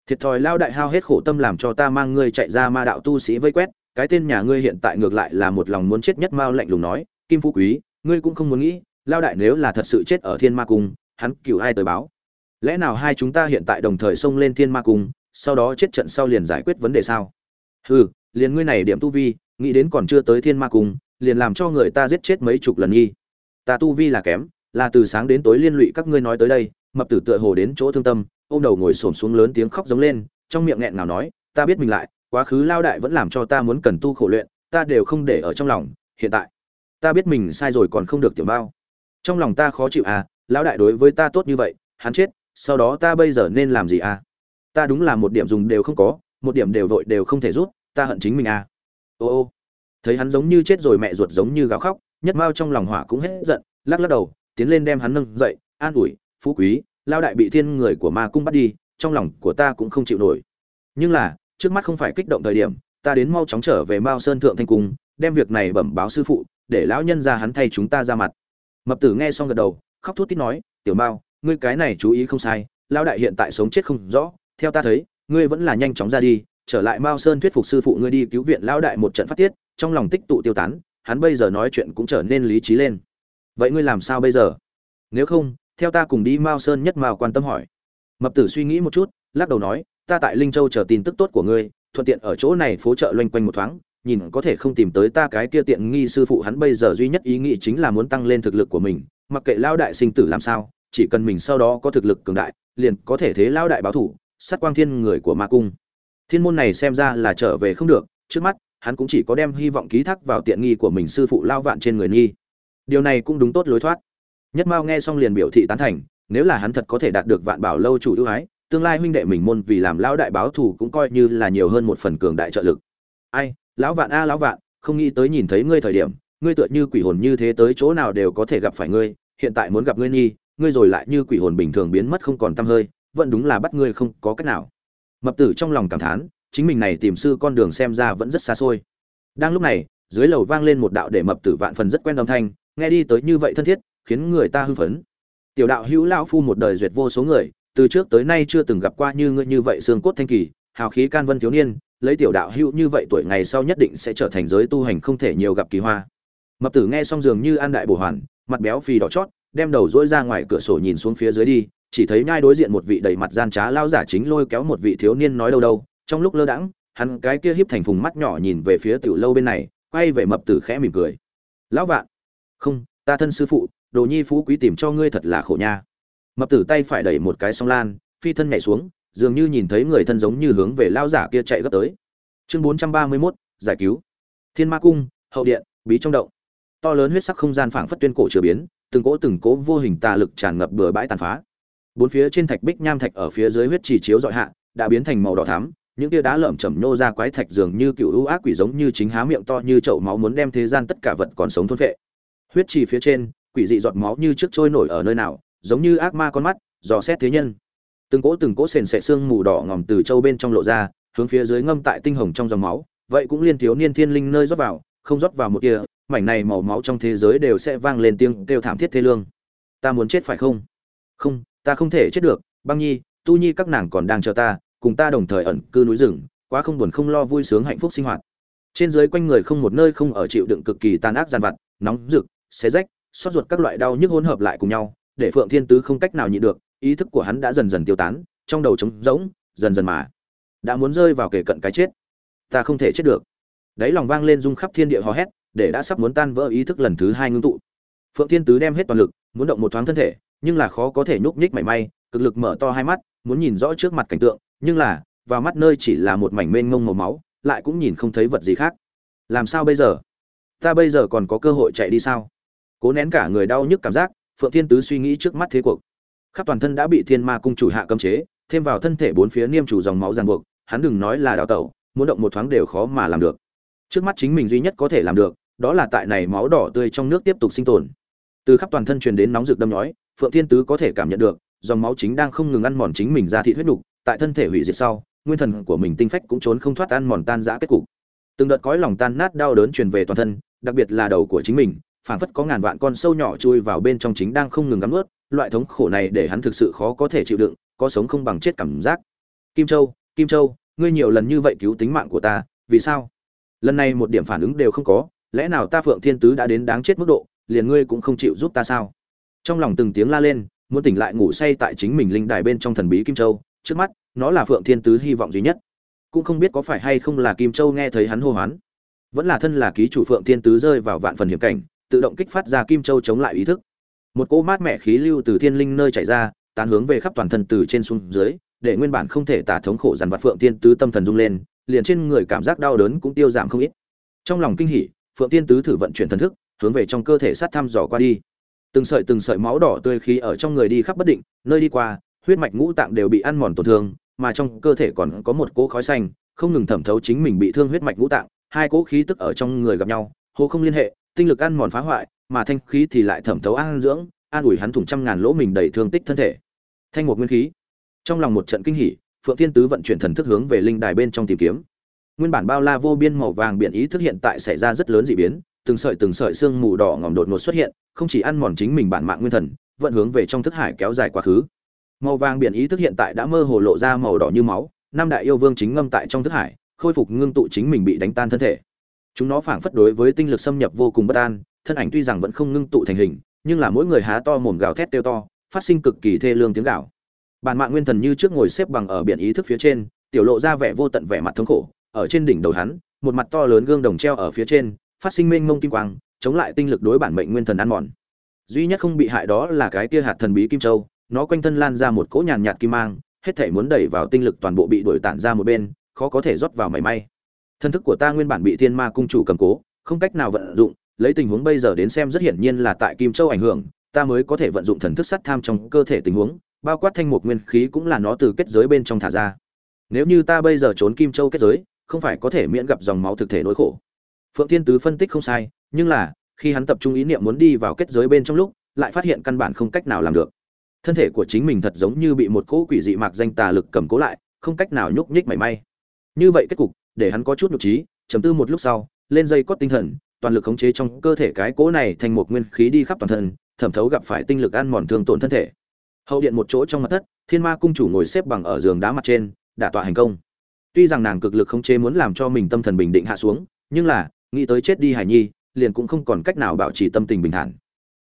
thiệt thòi lao đại hao hết khổ tâm làm cho ta mang ngươi chạy ra ma đạo tu sĩ vây quét, cái tên nhà ngươi hiện tại ngược lại là một lòng muốn chết nhất mao lạnh lùng nói, kim phú quý, ngươi cũng không muốn nghĩ, lao đại nếu là thật sự chết ở thiên ma cung, hắn cựu ai tới báo? Lẽ nào hai chúng ta hiện tại đồng thời xông lên thiên ma cung, sau đó chết trận sau liền giải quyết vấn đề sao? Hừ, liền ngươi này điểm tu vi, nghĩ đến còn chưa tới thiên ma cung, liền làm cho người ta giết chết mấy chục lần nghi. Ta tu vi là kém, là từ sáng đến tối liên lụy các ngươi nói tới đây, mập tử tựa hồ đến chỗ thương tâm ôm đầu ngồi xổm xuống lớn tiếng khóc giống lên, trong miệng nghẹn nào nói, ta biết mình lại, quá khứ lao đại vẫn làm cho ta muốn cần tu khổ luyện, ta đều không để ở trong lòng, hiện tại, ta biết mình sai rồi còn không được tiểu bao trong lòng ta khó chịu à lão đại đối với ta tốt như vậy, hắn chết, sau đó ta bây giờ nên làm gì à? Ta đúng là một điểm dùng đều không có, một điểm đều vội đều không thể rút, ta hận chính mình à. Ô ô, thấy hắn giống như chết rồi mẹ ruột giống như gào khóc, nhất mao trong lòng hỏa cũng hết giận, lắc lắc đầu, tiến lên đem hắn nâng dậy, an ủi, phú quý lao đại bị thiên người của ma cung bắt đi, trong lòng của ta cũng không chịu nổi. Nhưng là, trước mắt không phải kích động thời điểm, ta đến mau chóng trở về mao sơn thượng thanh cung, đem việc này bẩm báo sư phụ, để lão nhân ra hắn thay chúng ta ra mặt. Mập tử nghe xong gật đầu, khóc thút tít nói, tiểu mao, ngươi cái này chú ý không sai lao đại hiện tại sống chết không rõ, theo ta thấy, ngươi vẫn là nhanh chóng ra đi, trở lại mao sơn thuyết phục sư phụ ngươi đi cứu viện lao đại một trận phát tiết, trong lòng tích tụ tiêu tán, hắn bây giờ nói chuyện cũng trở nên lý trí lên. Vậy ngươi làm sao bây giờ? Nếu không theo ta cùng đi mao sơn nhất mao quan tâm hỏi. Mập tử suy nghĩ một chút, lắc đầu nói, ta tại linh châu chờ tin tức tốt của ngươi, thuận tiện ở chỗ này phố chợ loanh quanh một thoáng, nhìn có thể không tìm tới ta cái kia tiện nghi sư phụ hắn bây giờ duy nhất ý nghĩ chính là muốn tăng lên thực lực của mình, mặc kệ lao đại sinh tử làm sao, chỉ cần mình sau đó có thực lực cường đại, liền có thể thế lao đại báo thủ, sát quang thiên người của ma cung. Thiên môn này xem ra là trở về không được, trước mắt, hắn cũng chỉ có đem hy vọng ký thác vào tiện nghi của mình sư phụ lao vạn trên người nghi. Điều này cũng đúng tốt lối thoát nhất mao nghe xong liền biểu thị tán thành nếu là hắn thật có thể đạt được vạn bảo lâu chủ ưu ái tương lai huynh đệ mình môn vì làm lão đại báo thù cũng coi như là nhiều hơn một phần cường đại trợ lực. Ai lão vạn a lão vạn không nghĩ tới nhìn thấy ngươi thời điểm ngươi tựa như quỷ hồn như thế tới chỗ nào đều có thể gặp phải ngươi hiện tại muốn gặp ngươi nhi, ngươi rồi lại như quỷ hồn bình thường biến mất không còn tăm hơi vẫn đúng là bắt ngươi không có cách nào. Mập tử trong lòng cảm thán chính mình này tìm sư con đường xem ra vẫn rất xa xôi. Đang lúc này dưới lầu vang lên một đạo để mập tử vạn phần rất quen âm thanh nghe đi tới như vậy thân thiết khiến người ta hưng phấn. Tiểu đạo hữu lão phu một đời duyệt vô số người, từ trước tới nay chưa từng gặp qua như ngươi như vậy xương cốt thanh kỳ, hào khí can vân thiếu niên, lấy tiểu đạo hữu như vậy tuổi ngày sau nhất định sẽ trở thành giới tu hành không thể nhiều gặp kỳ hoa. Mập tử nghe xong dường như an đại bổ hoàn, mặt béo phì đỏ chót, đem đầu dỗi ra ngoài cửa sổ nhìn xuống phía dưới đi, chỉ thấy nhai đối diện một vị đầy mặt gian trá lao giả chính lôi kéo một vị thiếu niên nói đâu đâu, trong lúc lơ đãng, hắn cái kia híp thành phùng mắt nhỏ nhìn về phía tiểu lâu bên này, quay về mập tử khẽ mỉm cười. Lão vạn. Không, ta thân sư phụ đồ nhi phú quý tìm cho ngươi thật là khổ nha. Mập tử tay phải đẩy một cái song lan phi thân nhảy xuống dường như nhìn thấy người thân giống như hướng về lao giả kia chạy gấp tới. Chương bốn trăm ba mươi 431, giải cứu. Thiên ma cung hậu điện bí trong động. To lớn huyết sắc không gian phảng phất tuyên cổ chứa biến từng cỗ từng cỗ vô hình tà lực tràn ngập bừa bãi tàn phá. Bốn phía trên thạch bích nham thạch ở phía dưới huyết chỉ chiếu dọi hạ đã biến thành màu đỏ thắm những tia đá lởm chởm nhô ra quái thạch dường như cựu ưu ác quỷ giống như chính há miệng to như chậu máu muốn đem thế gian tất cả vật còn sống thôn phệ. Huyết trì phía trên quỷ dị giọt máu như trước trôi nổi ở nơi nào, giống như ác ma con mắt, dò xét thế nhân. Từng cỗ từng cỗ sền sệ xương mù đỏ ngòm từ châu bên trong lộ ra, hướng phía dưới ngâm tại tinh hồng trong dòng máu. Vậy cũng liên thiếu niên thiên linh nơi rót vào, không rót vào một kia mảnh này màu máu trong thế giới đều sẽ vang lên tiếng kêu thảm thiết thê lương. Ta muốn chết phải không? Không, ta không thể chết được. Băng nhi, tu nhi các nàng còn đang chờ ta, cùng ta đồng thời ẩn cư núi rừng, quá không buồn không lo vui sướng hạnh phúc sinh hoạt. Trên dưới quanh người không một nơi không ở chịu đựng cực kỳ tàn ác gian vặt, nóng rực, xé rách xót ruột các loại đau nhức hỗn hợp lại cùng nhau, để phượng thiên tứ không cách nào nhịn được, ý thức của hắn đã dần dần tiêu tán, trong đầu trống rỗng, dần dần mà đã muốn rơi vào kề cận cái chết. Ta không thể chết được. Đấy lòng vang lên rung khắp thiên địa hò hét, để đã sắp muốn tan vỡ ý thức lần thứ hai ngưng tụ. Phượng thiên tứ đem hết toàn lực, muốn động một thoáng thân thể, nhưng là khó có thể nhúc nhích mảy may, cực lực mở to hai mắt, muốn nhìn rõ trước mặt cảnh tượng, nhưng là, vào mắt nơi chỉ là một mảnh mênh mông màu máu, lại cũng nhìn không thấy vật gì khác. Làm sao bây giờ? Ta bây giờ còn có cơ hội chạy đi sao? Cố nén cả người đau nhức cảm giác, phượng thiên tứ suy nghĩ trước mắt thế cuộc. Khắp toàn thân đã bị thiên ma cung chủ hạ cấm chế, thêm vào thân thể bốn phía niêm chủ dòng máu ràng buộc, hắn đừng nói là đào tẩu, muốn động một thoáng đều khó mà làm được. Trước mắt chính mình duy nhất có thể làm được, đó là tại này máu đỏ tươi trong nước tiếp tục sinh tồn. Từ khắp toàn thân truyền đến nóng rực đâm nhói, phượng thiên tứ có thể cảm nhận được, dòng máu chính đang không ngừng ăn mòn chính mình ra thị huyết nục tại thân thể hủy diệt sau, nguyên thần của mình tinh phách cũng trốn không thoát ăn mòn tan rã kết cục. Từng đợt cõi lòng tan nát đau đớn truyền về toàn thân, đặc biệt là đầu của chính mình phảng phất có ngàn vạn con sâu nhỏ chui vào bên trong chính đang không ngừng gắm ướt, loại thống khổ này để hắn thực sự khó có thể chịu đựng, có sống không bằng chết cảm giác. Kim châu kim châu, ngươi nhiều lần như vậy cứu tính mạng của ta, vì sao? Lần này một điểm phản ứng đều không có, lẽ nào ta phượng thiên tứ đã đến đáng chết mức độ, liền ngươi cũng không chịu giúp ta sao? Trong lòng từng tiếng la lên, muốn tỉnh lại ngủ say tại chính mình linh đài bên trong thần bí kim châu, trước mắt, nó là phượng thiên tứ hy vọng duy nhất. Cũng không biết có phải hay không là kim châu nghe thấy hắn hô hoán. Vẫn là thân là ký chủ phượng thiên tứ rơi vào vạn phần hiểm cảnh tự động kích phát ra kim châu chống lại ý thức. Một cỗ mát mẻ khí lưu từ thiên linh nơi chảy ra, tán hướng về khắp toàn thân từ trên xuống dưới, để nguyên bản không thể tả thống khổ dằn vặt phượng tiên tứ tâm thần rung lên, liền trên người cảm giác đau đớn cũng tiêu giảm không ít. Trong lòng kinh hỉ, phượng tiên tứ thử vận chuyển thần thức, hướng về trong cơ thể sát thăm dò qua đi. Từng sợi từng sợi máu đỏ tươi khí ở trong người đi khắp bất định, nơi đi qua, huyết mạch ngũ tạng đều bị ăn mòn tổn thương, mà trong cơ thể còn có một cỗ khói xanh, không ngừng thẩm thấu chính mình bị thương huyết mạch ngũ tạng, hai cỗ khí tức ở trong người gặp nhau hồ không liên hệ tinh lực ăn mòn phá hoại, mà thanh khí thì lại thẩm thấu an dưỡng, an ủi hắn thủng trăm ngàn lỗ mình đầy thương tích thân thể. Thanh một nguyên khí. Trong lòng một trận kinh hỉ, phượng thiên tứ vận chuyển thần thức hướng về linh đài bên trong tìm kiếm. Nguyên bản bao la vô biên màu vàng biển ý thức hiện tại xảy ra rất lớn dị biến, từng sợi từng sợi xương mù đỏ ngòm đột ngột xuất hiện, không chỉ ăn mòn chính mình bản mạng nguyên thần, vận hướng về trong thức hải kéo dài quá khứ. Màu vàng biển ý thức hiện tại đã mơ hồ lộ ra màu đỏ như máu, năm đại yêu vương chính ngâm tại trong thức hải, khôi phục ngưng tụ chính mình bị đánh tan thân thể chúng nó phảng phất đối với tinh lực xâm nhập vô cùng bất an, thân ảnh tuy rằng vẫn không ngưng tụ thành hình, nhưng là mỗi người há to mồm gào thét tiêu to, phát sinh cực kỳ thê lương tiếng gào. Bản mạng nguyên thần như trước ngồi xếp bằng ở biển ý thức phía trên, tiểu lộ ra vẻ vô tận vẻ mặt thống khổ, ở trên đỉnh đầu hắn, một mặt to lớn gương đồng treo ở phía trên, phát sinh mênh mông kim quang, chống lại tinh lực đối bản mệnh nguyên thần ăn mòn. Duy nhất không bị hại đó là cái kia hạt thần bí kim châu, nó quanh thân lan ra một cỗ nhàn nhạt kim mang, hết thể muốn đẩy vào tinh lực toàn bộ bị đổi tản ra một bên, khó có thể rót vào mảy may thân thức của ta nguyên bản bị thiên ma cung chủ cầm cố, không cách nào vận dụng, lấy tình huống bây giờ đến xem rất hiển nhiên là tại kim châu ảnh hưởng, ta mới có thể vận dụng thần thức sắt tham trong cơ thể tình huống, bao quát thanh mục nguyên khí cũng là nó từ kết giới bên trong thả ra. Nếu như ta bây giờ trốn kim châu kết giới, không phải có thể miễn gặp dòng máu thực thể nỗi khổ. Phượng thiên tứ phân tích không sai, nhưng là, khi hắn tập trung ý niệm muốn đi vào kết giới bên trong lúc, lại phát hiện căn bản không cách nào làm được. Thân thể của chính mình thật giống như bị một cỗ quỷ dị mạc danh tà lực cầm cố lại, không cách nào nhúc nhích mảy may. Như vậy kết cục để hắn có chút nhục trí chấm tư một lúc sau, lên dây cót tinh thần, toàn lực khống chế trong cơ thể cái cỗ này thành một nguyên khí đi khắp toàn thân, thẩm thấu gặp phải tinh lực ăn mòn thương tổn thân thể. Hậu điện một chỗ trong mặt thất, thiên ma cung chủ ngồi xếp bằng ở giường đá mặt trên, đả tọa hành công. Tuy rằng nàng cực lực khống chế muốn làm cho mình tâm thần bình định hạ xuống, nhưng là, nghĩ tới chết đi hải nhi, liền cũng không còn cách nào bảo trì tâm tình bình thản.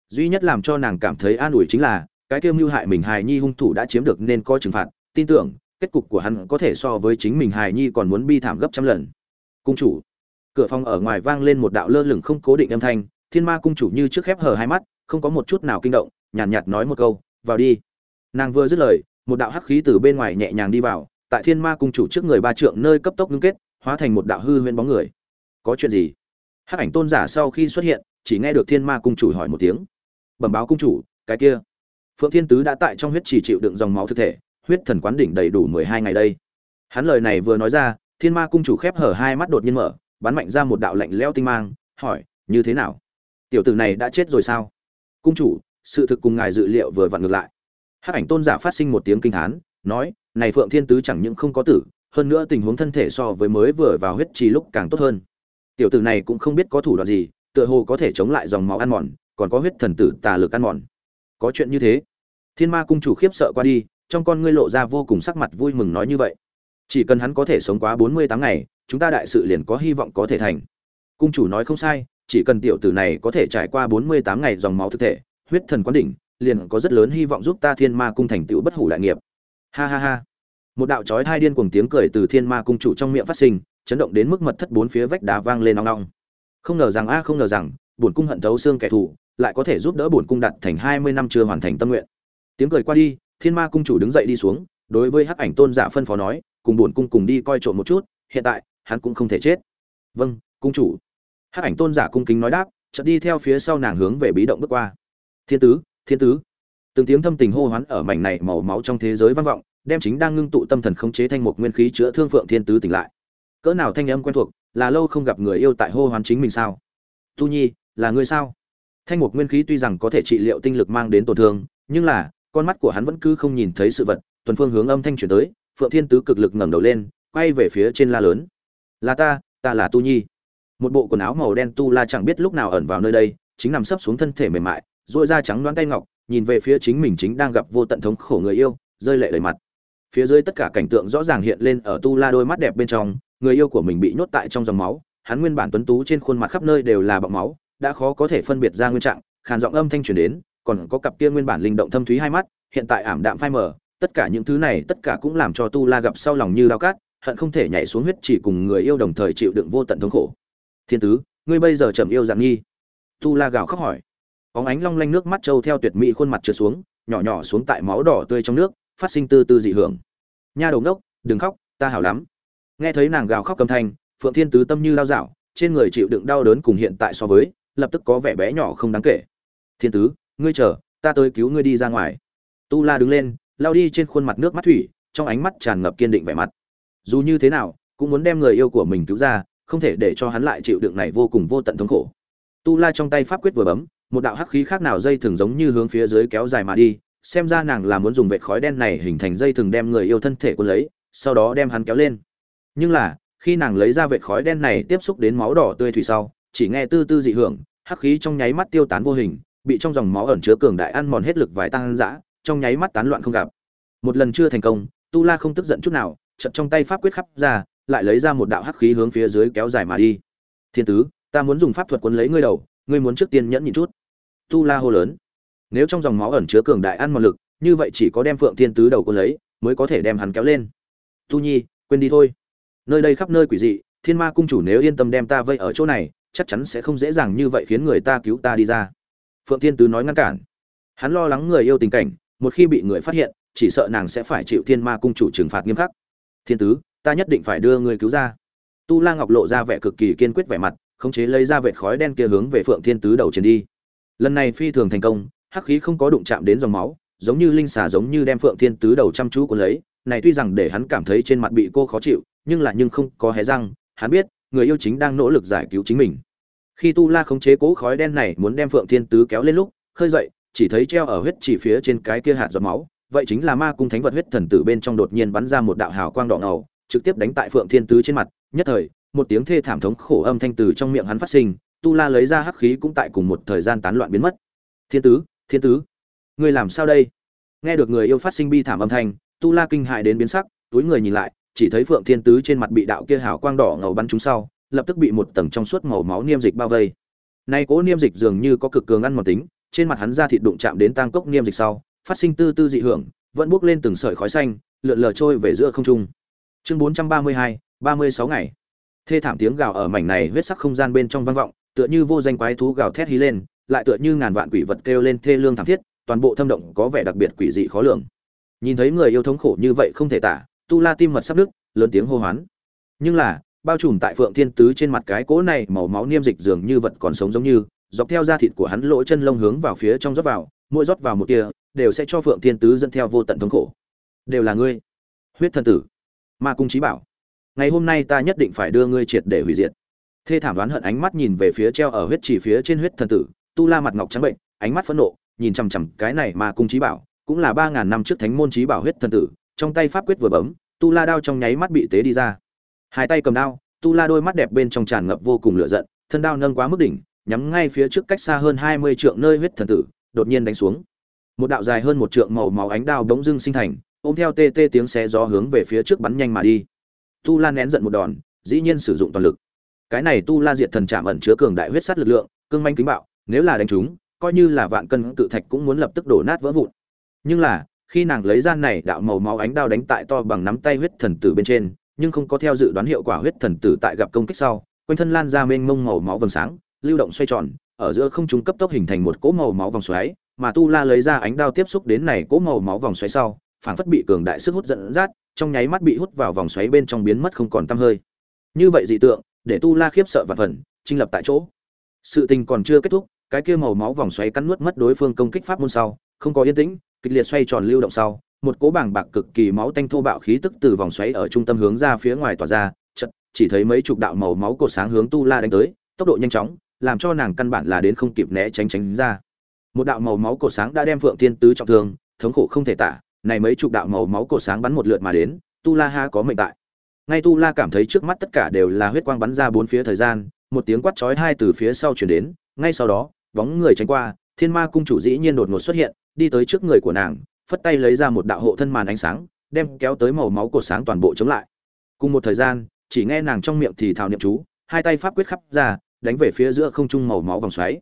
Duy nhất làm cho nàng cảm thấy an ủi chính là, cái kêu mưu hại mình hài nhi hung thủ đã chiếm được nên có trừng phạt, tin tưởng kết cục của hắn có thể so với chính mình hài nhi còn muốn bi thảm gấp trăm lần. Cung chủ. Cửa phòng ở ngoài vang lên một đạo lơ lửng không cố định âm thanh thiên ma cung chủ như trước khép hờ hai mắt không có một chút nào kinh động nhàn nhạt, nhạt nói một câu vào đi. Nàng vừa dứt lời một đạo hắc khí từ bên ngoài nhẹ nhàng đi vào tại thiên ma cung chủ trước người ba trượng nơi cấp tốc ngưng kết hóa thành một đạo hư huyễn bóng người. Có chuyện gì? Hắc ảnh tôn giả sau khi xuất hiện chỉ nghe được thiên ma cung chủ hỏi một tiếng. Bẩm báo cung chủ cái kia. Phượng thiên tứ đã tại trong huyết chỉ chịu đựng dòng máu thực thể huyết thần quán đỉnh đầy đủ mười hai ngày đây. Hắn lời này vừa nói ra thiên ma cung chủ khép hở hai mắt đột nhiên mở bắn mạnh ra một đạo lạnh lẽo tinh mang hỏi như thế nào? Tiểu tử này đã chết rồi sao? Cung chủ sự thực cùng ngài dự liệu vừa vặn ngược lại. Hắc ảnh tôn giả phát sinh một tiếng kinh hán, nói này phượng thiên tứ chẳng những không có tử hơn nữa tình huống thân thể so với mới vừa vào huyết trì lúc càng tốt hơn. Tiểu tử này cũng không biết có thủ đoạn gì tựa hồ có thể chống lại dòng máu ăn mòn còn có huyết thần tử tà lực ăn mòn. Có chuyện như thế. Thiên ma cung chủ khiếp sợ qua đi trong con ngươi lộ ra vô cùng sắc mặt vui mừng nói như vậy. Chỉ cần hắn có thể sống quá bốn mươi tám ngày, chúng ta đại sự liền có hy vọng có thể thành. Cung chủ nói không sai, chỉ cần tiểu tử này có thể trải qua bốn mươi tám ngày dòng máu thực thể, huyết thần quán đỉnh, liền có rất lớn hy vọng giúp ta thiên ma cung thành tựu bất hủ đại nghiệp. Ha ha ha. Một đạo chói hai điên cuồng tiếng cười từ thiên ma cung chủ trong miệng phát sinh, chấn động đến mức mật thất bốn phía vách đá vang lên nong nong không ngờ rằng a, không ngờ rằng, bổn cung hận thấu xương kẻ thù, lại có thể giúp đỡ bổn cung đặt thành hai mươi năm chưa hoàn thành tâm nguyện. Tiếng cười qua đi thiên ma cung chủ đứng dậy đi xuống, đối với hắc ảnh tôn giả phân phó nói, cùng bổn cung cùng đi coi trộm một chút, hiện tại, hắn cũng không thể chết. Vâng cung chủ. Hắc ảnh tôn giả cung kính nói đáp, chợt đi theo phía sau nàng hướng về bí động bước qua. Thiên tứ thiên tứ. Từng tiếng thâm tình hô hoán ở mảnh này màu máu trong thế giới vang vọng, đem chính đang ngưng tụ tâm thần khống chế thanh một nguyên khí chữa thương phượng thiên tứ tỉnh lại. Cỡ nào thanh âm quen thuộc, là lâu không gặp người yêu tại hô hoán chính mình sao? Tu nhi, là người sao? Thanh một nguyên khí tuy rằng có thể trị liệu tinh lực mang đến tổn thương, nhưng là con mắt của hắn vẫn cứ không nhìn thấy sự vật tuần phương hướng âm thanh chuyển tới, phượng thiên tứ cực lực ngẩng đầu lên, quay về phía trên la lớn. Là ta ta là tu nhi. Một bộ quần áo màu đen tu la chẳng biết lúc nào ẩn vào nơi đây, chính nằm sấp xuống thân thể mềm mại dội da trắng đoán tay ngọc, nhìn về phía chính mình chính đang gặp vô tận thống khổ người yêu, rơi lệ đầy mặt. Phía dưới tất cả cảnh tượng rõ ràng hiện lên ở tu la đôi mắt đẹp bên trong, người yêu của mình bị nhốt tại trong dòng máu, hắn nguyên bản tuấn tú trên khuôn mặt khắp nơi đều là bọng máu, đã khó có thể phân biệt ra nguyên trạng, khàn giọng âm thanh truyền đến còn có cặp kia nguyên bản linh động thâm thúy hai mắt, hiện tại ảm đạm phai mờ, tất cả những thứ này tất cả cũng làm cho tu la gặp sau lòng như đau cát, hận không thể nhảy xuống huyết chỉ cùng người yêu đồng thời chịu đựng vô tận thống khổ. Thiên tứ, ngươi bây giờ trầm yêu dạng nghi? Tu la gào khóc hỏi. Óng ánh long lanh nước mắt trâu theo tuyệt mỹ khuôn mặt trượt xuống, nhỏ nhỏ xuống tại máu đỏ tươi trong nước, phát sinh tư tư dị hưởng. Nha đầu ngốc, đừng khóc, ta hảo lắm. Nghe thấy nàng gào khóc cầm thanh, phượng thiên tứ tâm như lao dạo, trên người chịu đựng đau đớn cùng hiện tại so với, lập tức có vẻ bé nhỏ không đáng kể. Thiên tứ ngươi chờ, ta tới cứu ngươi đi ra ngoài. Tu la đứng lên, lao đi trên khuôn mặt nước mắt thủy, trong ánh mắt tràn ngập kiên định vẻ mặt. Dù như thế nào, cũng muốn đem người yêu của mình cứu ra, không thể để cho hắn lại chịu đựng này vô cùng vô tận thống khổ. Tu la trong tay pháp quyết vừa bấm, một đạo hắc khí khác nào dây thường giống như hướng phía dưới kéo dài mà đi, xem ra nàng là muốn dùng vệt khói đen này hình thành dây thường đem người yêu thân thể quân lấy, sau đó đem hắn kéo lên. Nhưng là, khi nàng lấy ra vệt khói đen này tiếp xúc đến máu đỏ tươi thủy sau, chỉ nghe tư tư dị hưởng, hắc khí trong nháy mắt tiêu tán vô hình bị trong dòng máu ẩn chứa cường đại ăn mòn hết lực vài tăng dã, trong nháy mắt tán loạn không gặp. Một lần chưa thành công, tu la không tức giận chút nào, chợt trong tay pháp quyết khắp ra, lại lấy ra một đạo hắc khí hướng phía dưới kéo dài mà đi. Thiên tứ, ta muốn dùng pháp thuật cuốn lấy ngươi đầu, ngươi muốn trước tiên nhẫn nhịn chút. Tu la hô lớn. Nếu trong dòng máu ẩn chứa cường đại ăn mòn lực, như vậy chỉ có đem phượng thiên tứ đầu cuốn lấy, mới có thể đem hắn kéo lên. Tu nhi, quên đi thôi. Nơi đây khắp nơi quỷ dị, thiên ma cung chủ nếu yên tâm đem ta vây ở chỗ này, chắc chắn sẽ không dễ dàng như vậy khiến người ta cứu ta đi ra phượng thiên tứ nói ngăn cản. Hắn lo lắng người yêu tình cảnh, một khi bị người phát hiện, chỉ sợ nàng sẽ phải chịu thiên ma cung chủ trừng phạt nghiêm khắc. Thiên tứ, ta nhất định phải đưa người cứu ra. Tu la ngọc lộ ra vẻ cực kỳ kiên quyết vẻ mặt, khống chế lấy ra vệt khói đen kia hướng về phượng thiên tứ đầu chiến đi. Lần này phi thường thành công, hắc khí không có đụng chạm đến dòng máu, giống như linh xà giống như đem phượng thiên tứ đầu chăm chú của lấy. Này tuy rằng để hắn cảm thấy trên mặt bị cô khó chịu, nhưng là nhưng không có hé răng, hắn biết, người yêu chính đang nỗ lực giải cứu chính mình khi tu la khống chế cố khói đen này muốn đem phượng thiên tứ kéo lên lúc, khơi dậy, chỉ thấy treo ở huyết chỉ phía trên cái kia hạt giọt máu. Vậy chính là ma cung thánh vật huyết thần tử bên trong đột nhiên bắn ra một đạo hào quang đỏ ngầu, trực tiếp đánh tại phượng thiên tứ trên mặt. Nhất thời, một tiếng thê thảm thống khổ âm thanh từ trong miệng hắn phát sinh, tu la lấy ra hắc khí cũng tại cùng một thời gian tán loạn biến mất. Thiên tứ thiên tứ, ngươi làm sao đây? Nghe được người yêu phát sinh bi thảm âm thanh, tu la kinh hại đến biến sắc, túi người nhìn lại, chỉ thấy phượng thiên tứ trên mặt bị đạo kia hào quang đỏ ngầu bắn trúng sau lập tức bị một tầng trong suốt màu máu niêm dịch bao vây. Nay cố niêm dịch dường như có cực cường ăn mòn tính trên mặt hắn da thịt đụng chạm đến tang cốc niêm dịch sau phát sinh tư tư dị hưởng vẫn bước lên từng sợi khói xanh lượn lờ trôi về giữa không trung. Chương bốn trăm ba mươi hai ba mươi sáu ngày. Thê thảm tiếng gào ở mảnh này huyết sắc không gian bên trong vang vọng tựa như vô danh quái thú gào thét hí lên lại tựa như ngàn vạn quỷ vật kêu lên thê lương thảm thiết toàn bộ thâm động có vẻ đặc biệt quỷ dị khó lường. Nhìn thấy người yêu thống khổ như vậy không thể tả tu la tim mật sắp đứt, lớn tiếng hô hoán. Nhưng là bao trùm tại phượng thiên tứ trên mặt cái cỗ này màu máu niêm dịch dường như vật còn sống giống như, dọc theo da thịt của hắn lỗ chân lông hướng vào phía trong rót vào, mỗi rót vào một tia, đều sẽ cho phượng thiên tứ dẫn theo vô tận thống khổ. Đều là ngươi, huyết thần tử. Ma cung trí bảo. Ngày hôm nay ta nhất định phải đưa ngươi triệt để hủy diệt. Thê thảm đoán hận ánh mắt nhìn về phía treo ở huyết chỉ phía trên huyết thần tử, tu la mặt ngọc trắng bệnh, ánh mắt phẫn nộ, nhìn chằm chằm cái này ma cung trí bảo, cũng là ba ngàn năm trước thánh môn trí bảo huyết thần tử, trong tay pháp quyết vừa bấm, tu la đao trong nháy mắt bị tế đi ra hai tay cầm đao, tu la đôi mắt đẹp bên trong tràn ngập vô cùng lửa giận, thân đao nâng quá mức đỉnh, nhắm ngay phía trước cách xa hơn hai mươi trượng nơi huyết thần tử, đột nhiên đánh xuống. Một đạo dài hơn một trượng màu máu ánh đao bỗng dưng sinh thành, ôm theo tê tê tiếng xé gió hướng về phía trước bắn nhanh mà đi. Tu la nén giận một đòn, dĩ nhiên sử dụng toàn lực. Cái này tu la diệt thần chạm ẩn chứa cường đại huyết sắt lực lượng, cương manh kính bạo, nếu là đánh chúng, coi như là vạn cân cự thạch cũng muốn lập tức đổ nát vỡ vụn. Nhưng là, khi nàng lấy ra này đạo màu máu ánh đao đánh tại to bằng nắm tay huyết thần tử bên trên nhưng không có theo dự đoán hiệu quả huyết thần tử tại gặp công kích sau, quanh thân lan ra mênh mông màu máu vầng sáng, lưu động xoay tròn, ở giữa không trung cấp tốc hình thành một cỗ màu máu vòng xoáy, mà tu la lấy ra ánh đao tiếp xúc đến này cỗ màu máu vòng xoáy sau, phảng phất bị cường đại sức hút dẫn dắt, trong nháy mắt bị hút vào vòng xoáy bên trong biến mất không còn tăm hơi. Như vậy dị tượng, để tu la khiếp sợ và phần trinh lập tại chỗ. Sự tình còn chưa kết thúc, cái kia màu máu vòng xoáy cắn nuốt mất đối phương công kích pháp môn sau, không có yên tĩnh, kịch liệt xoay tròn lưu động sau một cỗ bảng bạc cực kỳ máu tanh thô bạo khí tức từ vòng xoáy ở trung tâm hướng ra phía ngoài tỏa ra chật chỉ thấy mấy chục đạo màu máu cột sáng hướng tu la đánh tới, tốc độ nhanh chóng, làm cho nàng căn bản là đến không kịp né tránh tránh ra. Một đạo màu máu cột sáng đã đem phượng thiên tứ trọng thương, thống khổ không thể tả, này mấy chục đạo màu máu cột sáng bắn một lượt mà đến, tu la ha có mệnh tại. Ngay tu la cảm thấy trước mắt tất cả đều là huyết quang bắn ra bốn phía thời gian, một tiếng quát chói hai từ phía sau truyền đến, ngay sau đó, bóng người tránh qua, thiên ma cung chủ dĩ nhiên đột ngột xuất hiện, đi tới trước người của nàng phất tay lấy ra một đạo hộ thân màn ánh sáng, đem kéo tới màu máu cột sáng toàn bộ chống lại. Cùng một thời gian, chỉ nghe nàng trong miệng thì thào niệm chú, hai tay pháp quyết khắp ra, đánh về phía giữa không trung màu máu vòng xoáy.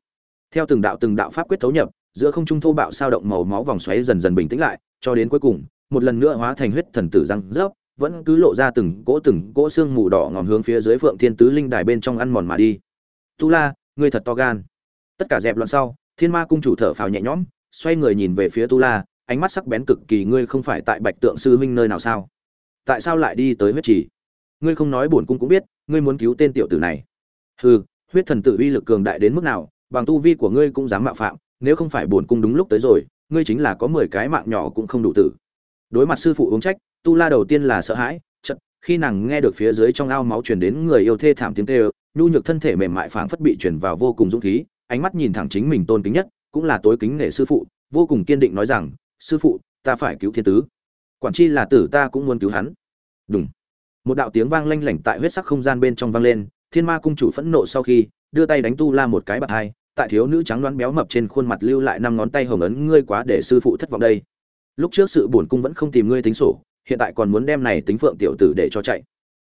Theo từng đạo từng đạo pháp quyết thấu nhập, giữa không trung thô bạo sao động màu máu vòng xoáy dần dần bình tĩnh lại, cho đến cuối cùng, một lần nữa hóa thành huyết thần tử răng rớp, vẫn cứ lộ ra từng cỗ từng cỗ xương mù đỏ ngòm hướng phía dưới phượng thiên tứ linh đài bên trong ăn mòn mà đi. Tu la, ngươi thật to gan. Tất cả dẹp loạn sau, thiên ma cung chủ thở phào nhẹ nhõm, xoay người nhìn về phía tu la ánh mắt sắc bén cực kỳ, ngươi không phải tại bạch tượng sư huynh nơi nào sao? Tại sao lại đi tới huyết trì? Ngươi không nói bổn cung cũng biết, ngươi muốn cứu tên tiểu tử này. Hừ, huyết thần tử uy lực cường đại đến mức nào, bằng tu vi của ngươi cũng dám mạo phạm, nếu không phải bổn cung đúng lúc tới rồi, ngươi chính là có mười cái mạng nhỏ cũng không đủ tử. Đối mặt sư phụ uống trách, tu la đầu tiên là sợ hãi chật khi nàng nghe được phía dưới trong ao máu truyền đến người yêu thê thảm tiếng kêu, nhu nhược thân thể mềm mại phảng phất bị truyền vào vô cùng dũng khí, ánh mắt nhìn thẳng chính mình tôn kính nhất, cũng là tối kính nể sư phụ, vô cùng kiên định nói rằng sư phụ, ta phải cứu thiên tứ. Quản chi là tử ta cũng muốn cứu hắn. Đúng một đạo tiếng vang lanh lảnh tại huyết sắc không gian bên trong vang lên, thiên ma cung chủ phẫn nộ sau khi, đưa tay đánh tu la một cái bạc hai, tại thiếu nữ trắng đoán béo mập trên khuôn mặt lưu lại năm ngón tay hồng ấn, ngươi quá để sư phụ thất vọng đây. Lúc trước sự buồn cung vẫn không tìm ngươi tính sổ, hiện tại còn muốn đem này tính phượng tiểu tử để cho chạy.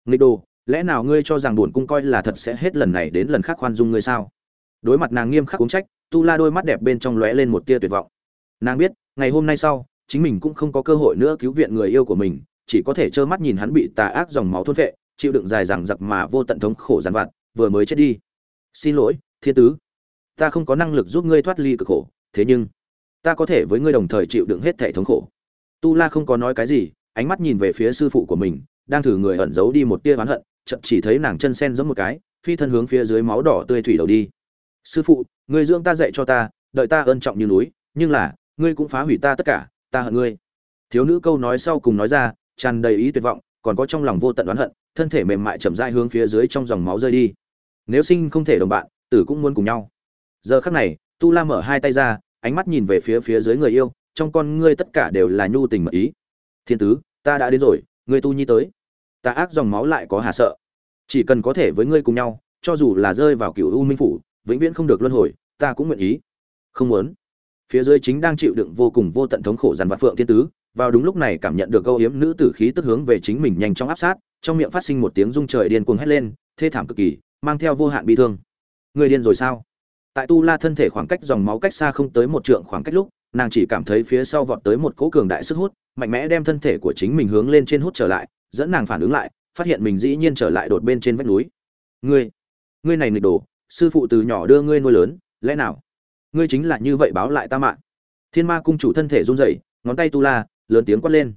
Nghịch đồ, lẽ nào ngươi cho rằng buồn cung coi là thật sẽ hết lần này đến lần khác khoan dung ngươi sao? Đối mặt nàng nghiêm khắc uống trách, tu la đôi mắt đẹp bên trong lóe lên một tia tuyệt vọng nàng biết, ngày hôm nay sau, chính mình cũng không có cơ hội nữa cứu viện người yêu của mình, chỉ có thể trơ mắt nhìn hắn bị tà ác dòng máu thôn vệ chịu đựng dài dằng dặc mà vô tận thống khổ giàn vặt, vừa mới chết đi. Xin lỗi, thiên tứ. Ta không có năng lực giúp ngươi thoát ly cực khổ, thế nhưng, ta có thể với ngươi đồng thời chịu đựng hết thể thống khổ. Tu la không có nói cái gì, ánh mắt nhìn về phía sư phụ của mình, đang thử người ẩn giấu đi một tia oán hận chậm chỉ thấy nàng chân sen giống một cái, phi thân hướng phía dưới máu đỏ tươi thủy đầu đi. Sư phụ người dưỡng ta dạy cho ta, đợi ta ân trọng như núi, nhưng là ngươi cũng phá hủy ta tất cả, ta hận ngươi. Thiếu nữ câu nói sau cùng nói ra, tràn đầy ý tuyệt vọng, còn có trong lòng vô tận oán hận, thân thể mềm mại chậm rãi hướng phía dưới trong dòng máu rơi đi. Nếu sinh không thể đồng bạn, tử cũng muốn cùng nhau. Giờ khắc này, tu la mở hai tay ra, ánh mắt nhìn về phía phía dưới người yêu, trong con ngươi tất cả đều là nhu tình mật ý. Thiên tứ, ta đã đến rồi, ngươi tu nhi tới. Ta ác dòng máu lại có hà sợ. Chỉ cần có thể với ngươi cùng nhau, cho dù là rơi vào cựu u minh phủ, vĩnh viễn không được luân hồi, ta cũng nguyện ý. Không muốn phía dưới chính đang chịu đựng vô cùng vô tận thống khổ dằn vặt phượng thiên tứ, vào đúng lúc này cảm nhận được câu hiếm nữ tử khí tức hướng về chính mình nhanh chóng áp sát, trong miệng phát sinh một tiếng rung trời điên cuồng hét lên, thê thảm cực kỳ, mang theo vô hạn bi thương. Người điên rồi sao? Tại tu la thân thể khoảng cách dòng máu cách xa không tới một trượng khoảng cách lúc, nàng chỉ cảm thấy phía sau vọt tới một cỗ cường đại sức hút, mạnh mẽ đem thân thể của chính mình hướng lên trên hút trở lại, dẫn nàng phản ứng lại, phát hiện mình dĩ nhiên trở lại đột bên trên vách núi. Ngươi ngươi này nghịch đồ, sư phụ từ nhỏ đưa ngươi nuôi lớn, lẽ nào? Ngươi chính là như vậy báo lại ta mạng thiên ma cung chủ thân thể run rẩy, ngón tay tu la, lớn tiếng quát lên.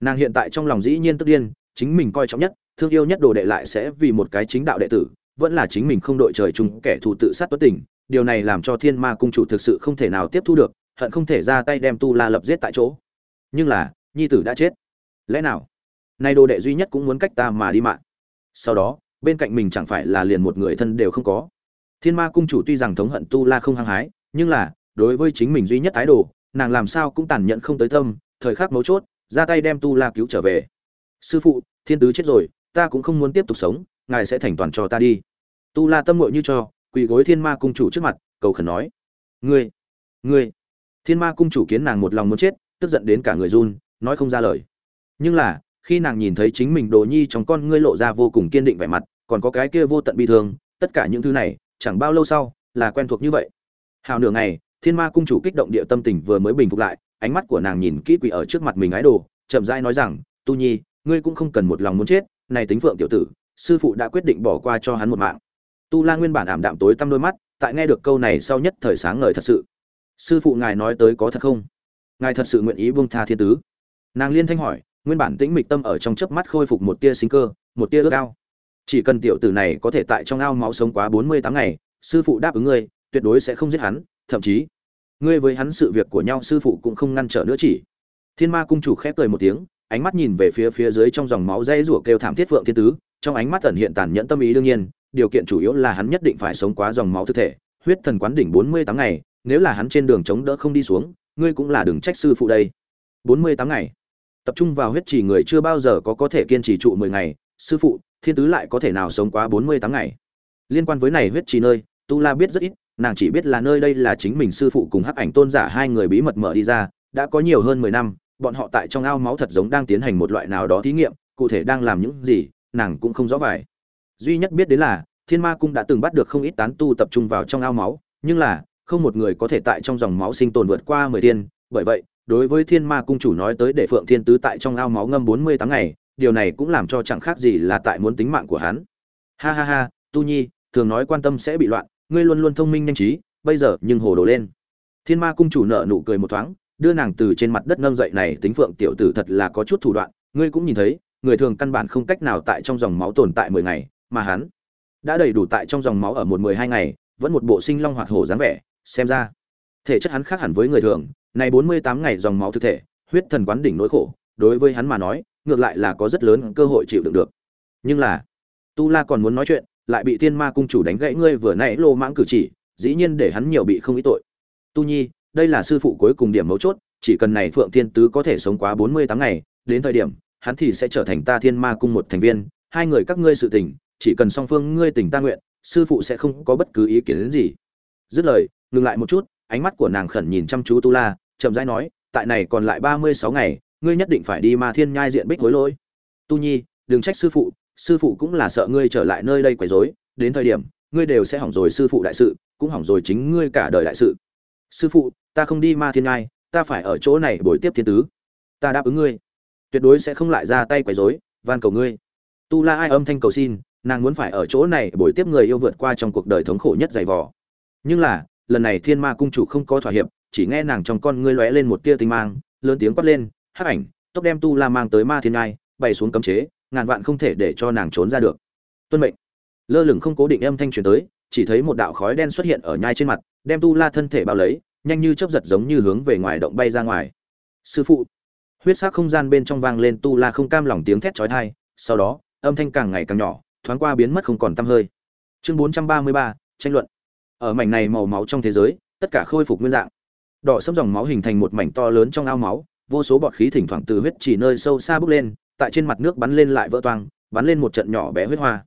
Nàng hiện tại trong lòng dĩ nhiên tức điên, chính mình coi trọng nhất, thương yêu nhất đồ đệ lại sẽ vì một cái chính đạo đệ tử, vẫn là chính mình không đội trời chung kẻ thù tự sát bất tỉnh điều này làm cho thiên ma cung chủ thực sự không thể nào tiếp thu được, hận không thể ra tay đem tu la lập giết tại chỗ. Nhưng là, nhi tử đã chết. Lẽ nào? Nay đồ đệ duy nhất cũng muốn cách ta mà đi mạng sau đó, bên cạnh mình chẳng phải là liền một người thân đều không có. Thiên ma cung chủ tuy rằng thống hận tu la không hăng hái nhưng là, đối với chính mình duy nhất thái độ, nàng làm sao cũng tàn nhẫn không tới tâm, thời khắc mấu chốt, ra tay đem tu la cứu trở về. Sư phụ, thiên tứ chết rồi, ta cũng không muốn tiếp tục sống, ngài sẽ thành toàn cho ta đi. Tu la tâm ngội như cho, quỳ gối thiên ma cung chủ trước mặt, cầu khẩn nói. Ngươi ngươi. Thiên ma cung chủ kiến nàng một lòng muốn chết, tức giận đến cả người run, nói không ra lời. Nhưng là, khi nàng nhìn thấy chính mình đồ nhi trong con ngươi lộ ra vô cùng kiên định vẻ mặt, còn có cái kia vô tận bi thương, tất cả những thứ này, chẳng bao lâu sau, là quen thuộc như vậy hào nửa ngày, thiên ma cung chủ kích động địa tâm tình vừa mới bình phục lại, ánh mắt của nàng nhìn kỹ quỷ ở trước mặt mình ái đồ, chậm rãi nói rằng, tu nhi, ngươi cũng không cần một lòng muốn chết, này tính phượng tiểu tử, sư phụ đã quyết định bỏ qua cho hắn một mạng. Tu la nguyên bản ảm đạm tối tăm đôi mắt, tại nghe được câu này sau nhất thời sáng ngời thật sự. Sư phụ ngài nói tới có thật không? Ngài thật sự nguyện ý buông tha thiên tứ? Nàng liên thanh hỏi, nguyên bản tĩnh mịch tâm ở trong chớp mắt khôi phục một tia sinh cơ, một tia ước ao. Chỉ cần tiểu tử này có thể tại trong ao máu sống quá bốn mươi tám ngày, sư phụ đáp ứng ngươi tuyệt đối sẽ không giết hắn, thậm chí, ngươi với hắn sự việc của nhau sư phụ cũng không ngăn trở nữa chỉ. Thiên ma cung chủ khép cười một tiếng, ánh mắt nhìn về phía phía dưới trong dòng máu dây rủa kêu thảm thiết phượng thiên tứ, trong ánh mắt tẩn hiện tàn nhẫn tâm ý đương nhiên, điều kiện chủ yếu là hắn nhất định phải sống quá dòng máu thực thể, huyết thần quán đỉnh bốn mươi tám ngày, nếu là hắn trên đường chống đỡ không đi xuống, ngươi cũng là đừng trách sư phụ đây. bốn mươi tám ngày. Tập trung vào huyết trì người chưa bao giờ có có thể kiên trì trụ mười ngày, sư phụ, thiên tứ lại có thể nào sống quá bốn mươi tám ngày? Liên quan với này huyết trì nơi, tu la biết rất ít nàng chỉ biết là nơi đây là chính mình sư phụ cùng hắc ảnh tôn giả hai người bí mật mở đi ra, đã có nhiều hơn mười năm, bọn họ tại trong ao máu thật giống đang tiến hành một loại nào đó thí nghiệm, cụ thể đang làm những gì, nàng cũng không rõ vải duy nhất biết đến là, thiên ma cung đã từng bắt được không ít tán tu tập trung vào trong ao máu, nhưng là, không một người có thể tại trong dòng máu sinh tồn vượt qua mười tiên bởi vậy, đối với thiên ma cung chủ nói tới để phượng thiên tứ tại trong ao máu ngâm bốn mươi tháng ngày, điều này cũng làm cho chẳng khác gì là tại muốn tính mạng của hắn. Ha ha ha, tu nhi, thường nói quan tâm sẽ bị loạn ngươi luôn luôn thông minh nhanh trí, bây giờ nhưng hồ đồ lên. Thiên ma cung chủ nợ nụ cười một thoáng, đưa nàng từ trên mặt đất nâng dậy này, tính phượng tiểu tử thật là có chút thủ đoạn, ngươi cũng nhìn thấy, người thường căn bản không cách nào tại trong dòng máu tồn tại mười ngày, mà hắn đã đầy đủ tại trong dòng máu ở một mười hai ngày, vẫn một bộ sinh long hoạt hổ dáng vẻ, xem ra thể chất hắn khác hẳn với người thường, này bốn mươi tám ngày dòng máu thực thể, huyết thần quán đỉnh nỗi khổ, đối với hắn mà nói, ngược lại là có rất lớn cơ hội chịu đựng được. Nhưng là, tu la còn muốn nói chuyện lại bị thiên ma cung chủ đánh gãy, ngươi vừa nãy lô mãng cử chỉ, dĩ nhiên để hắn nhiều bị không ý tội. Tu nhi, đây là sư phụ cuối cùng điểm mấu chốt, chỉ cần này phượng thiên tứ có thể sống quá bốn mươi tám ngày, đến thời điểm, hắn thì sẽ trở thành ta thiên ma cung một thành viên, hai người các ngươi sự tình, chỉ cần song phương ngươi tình ta nguyện, sư phụ sẽ không có bất cứ ý kiến đến gì. Dứt lời, ngừng lại một chút, ánh mắt của nàng khẩn nhìn chăm chú tu la, chậm rãi nói, tại này còn lại ba mươi sáu ngày, ngươi nhất định phải đi ma thiên nhai diện bích hối lỗi. Tu nhi, đừng trách sư phụ sư phụ cũng là sợ ngươi trở lại nơi đây quấy rối đến thời điểm ngươi đều sẽ hỏng rồi sư phụ đại sự cũng hỏng rồi chính ngươi cả đời đại sự. Sư phụ ta không đi ma thiên Ngai, ta phải ở chỗ này bồi tiếp thiên tứ. Ta đáp ứng ngươi. Tuyệt đối sẽ không lại ra tay quấy rối van cầu ngươi. Tu la ai âm thanh cầu xin nàng muốn phải ở chỗ này bồi tiếp người yêu vượt qua trong cuộc đời thống khổ nhất dày vò. Nhưng là lần này thiên ma cung chủ không có thỏa hiệp chỉ nghe nàng trong con ngươi lóe lên một tia tinh mang lớn tiếng quát lên hắc ảnh tốc đem tu la mang tới ma thiên ngai bày xuống cấm chế ngàn vạn không thể để cho nàng trốn ra được. Tuân mệnh. Lơ lửng không cố định âm thanh truyền tới chỉ thấy một đạo khói đen xuất hiện ở nhai trên mặt đem tu la thân thể bao lấy nhanh như chớp giật giống như hướng về ngoài động bay ra ngoài. Sư phụ. Huyết sắc không gian bên trong vang lên tu la không cam lòng tiếng thét chói tai sau đó âm thanh càng ngày càng nhỏ thoáng qua biến mất không còn tăm hơi. Chương 433, tranh luận. Ở mảnh này màu máu trong thế giới tất cả khôi phục nguyên dạng. Đỏ sẫm dòng máu hình thành một mảnh to lớn trong ao máu vô số bọt khí thỉnh thoảng từ huyết chỉ nơi sâu xa bốc lên tại trên mặt nước bắn lên lại vỡ toang, bắn lên một trận nhỏ bé huyết hoa.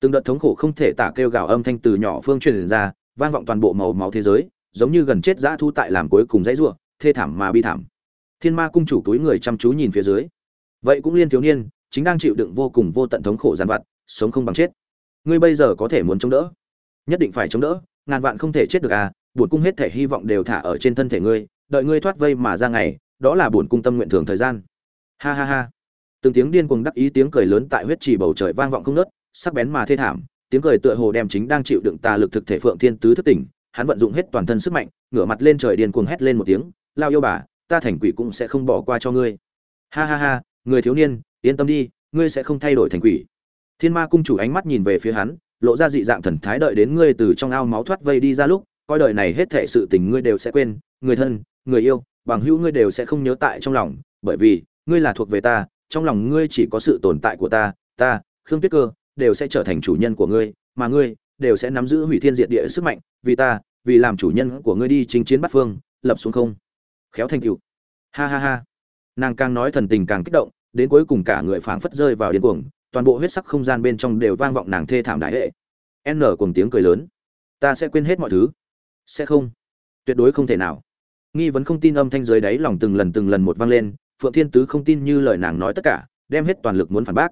Từng đợt thống khổ không thể tả kêu gào âm thanh từ nhỏ phương truyền ra, vang vọng toàn bộ màu máu thế giới, giống như gần chết dã thu tại làm cuối cùng dãy rủa, thê thảm mà bi thảm. Thiên ma cung chủ túi người chăm chú nhìn phía dưới. Vậy cũng liên thiếu niên, chính đang chịu đựng vô cùng vô tận thống khổ gian vặt, sống không bằng chết. Ngươi bây giờ có thể muốn chống đỡ? Nhất định phải chống đỡ, ngàn vạn không thể chết được à Buồn cung hết thể hy vọng đều thả ở trên thân thể ngươi, đợi ngươi thoát vây mà ra ngày, đó là buồn cung tâm nguyện thường thời gian. Ha ha ha từng tiếng điên cuồng đắc ý tiếng cười lớn tại huyết trì bầu trời vang vọng không nớt sắc bén mà thê thảm, tiếng cười tựa hồ đem chính đang chịu đựng tà lực thực thể phượng thiên tứ thức tỉnh, hắn vận dụng hết toàn thân sức mạnh, ngửa mặt lên trời điên cuồng hét lên một tiếng, lao yêu bà, ta thành quỷ cũng sẽ không bỏ qua cho ngươi. Ha ha ha, người thiếu niên, yên tâm đi, ngươi sẽ không thay đổi thành quỷ. Thiên ma cung chủ ánh mắt nhìn về phía hắn, lộ ra dị dạng thần thái đợi đến ngươi từ trong ao máu thoát vây đi ra lúc, coi đời này hết thể sự tình ngươi đều sẽ quên, người thân, người yêu, bằng hữu ngươi đều sẽ không nhớ tại trong lòng, bởi vì, ngươi là thuộc về ta trong lòng ngươi chỉ có sự tồn tại của ta ta, khương tuyết cơ, đều sẽ trở thành chủ nhân của ngươi, mà ngươi đều sẽ nắm giữ hủy thiên diệt địa sức mạnh, vì ta, vì làm chủ nhân của ngươi đi chinh chiến bắt phương, lập xuống không. Khéo thành cựu ha ha ha. Nàng càng nói thần tình càng kích động, đến cuối cùng cả người phảng phất rơi vào điên cuồng, toàn bộ huyết sắc không gian bên trong đều vang vọng nàng thê thảm đại hệ. N cùng tiếng cười lớn. Ta sẽ quên hết mọi thứ. Sẽ không. Tuyệt đối không thể nào. Nghi vấn không tin âm thanh dưới đáy lòng từng lần từng lần một vang lên phượng thiên tứ không tin như lời nàng nói tất cả, đem hết toàn lực muốn phản bác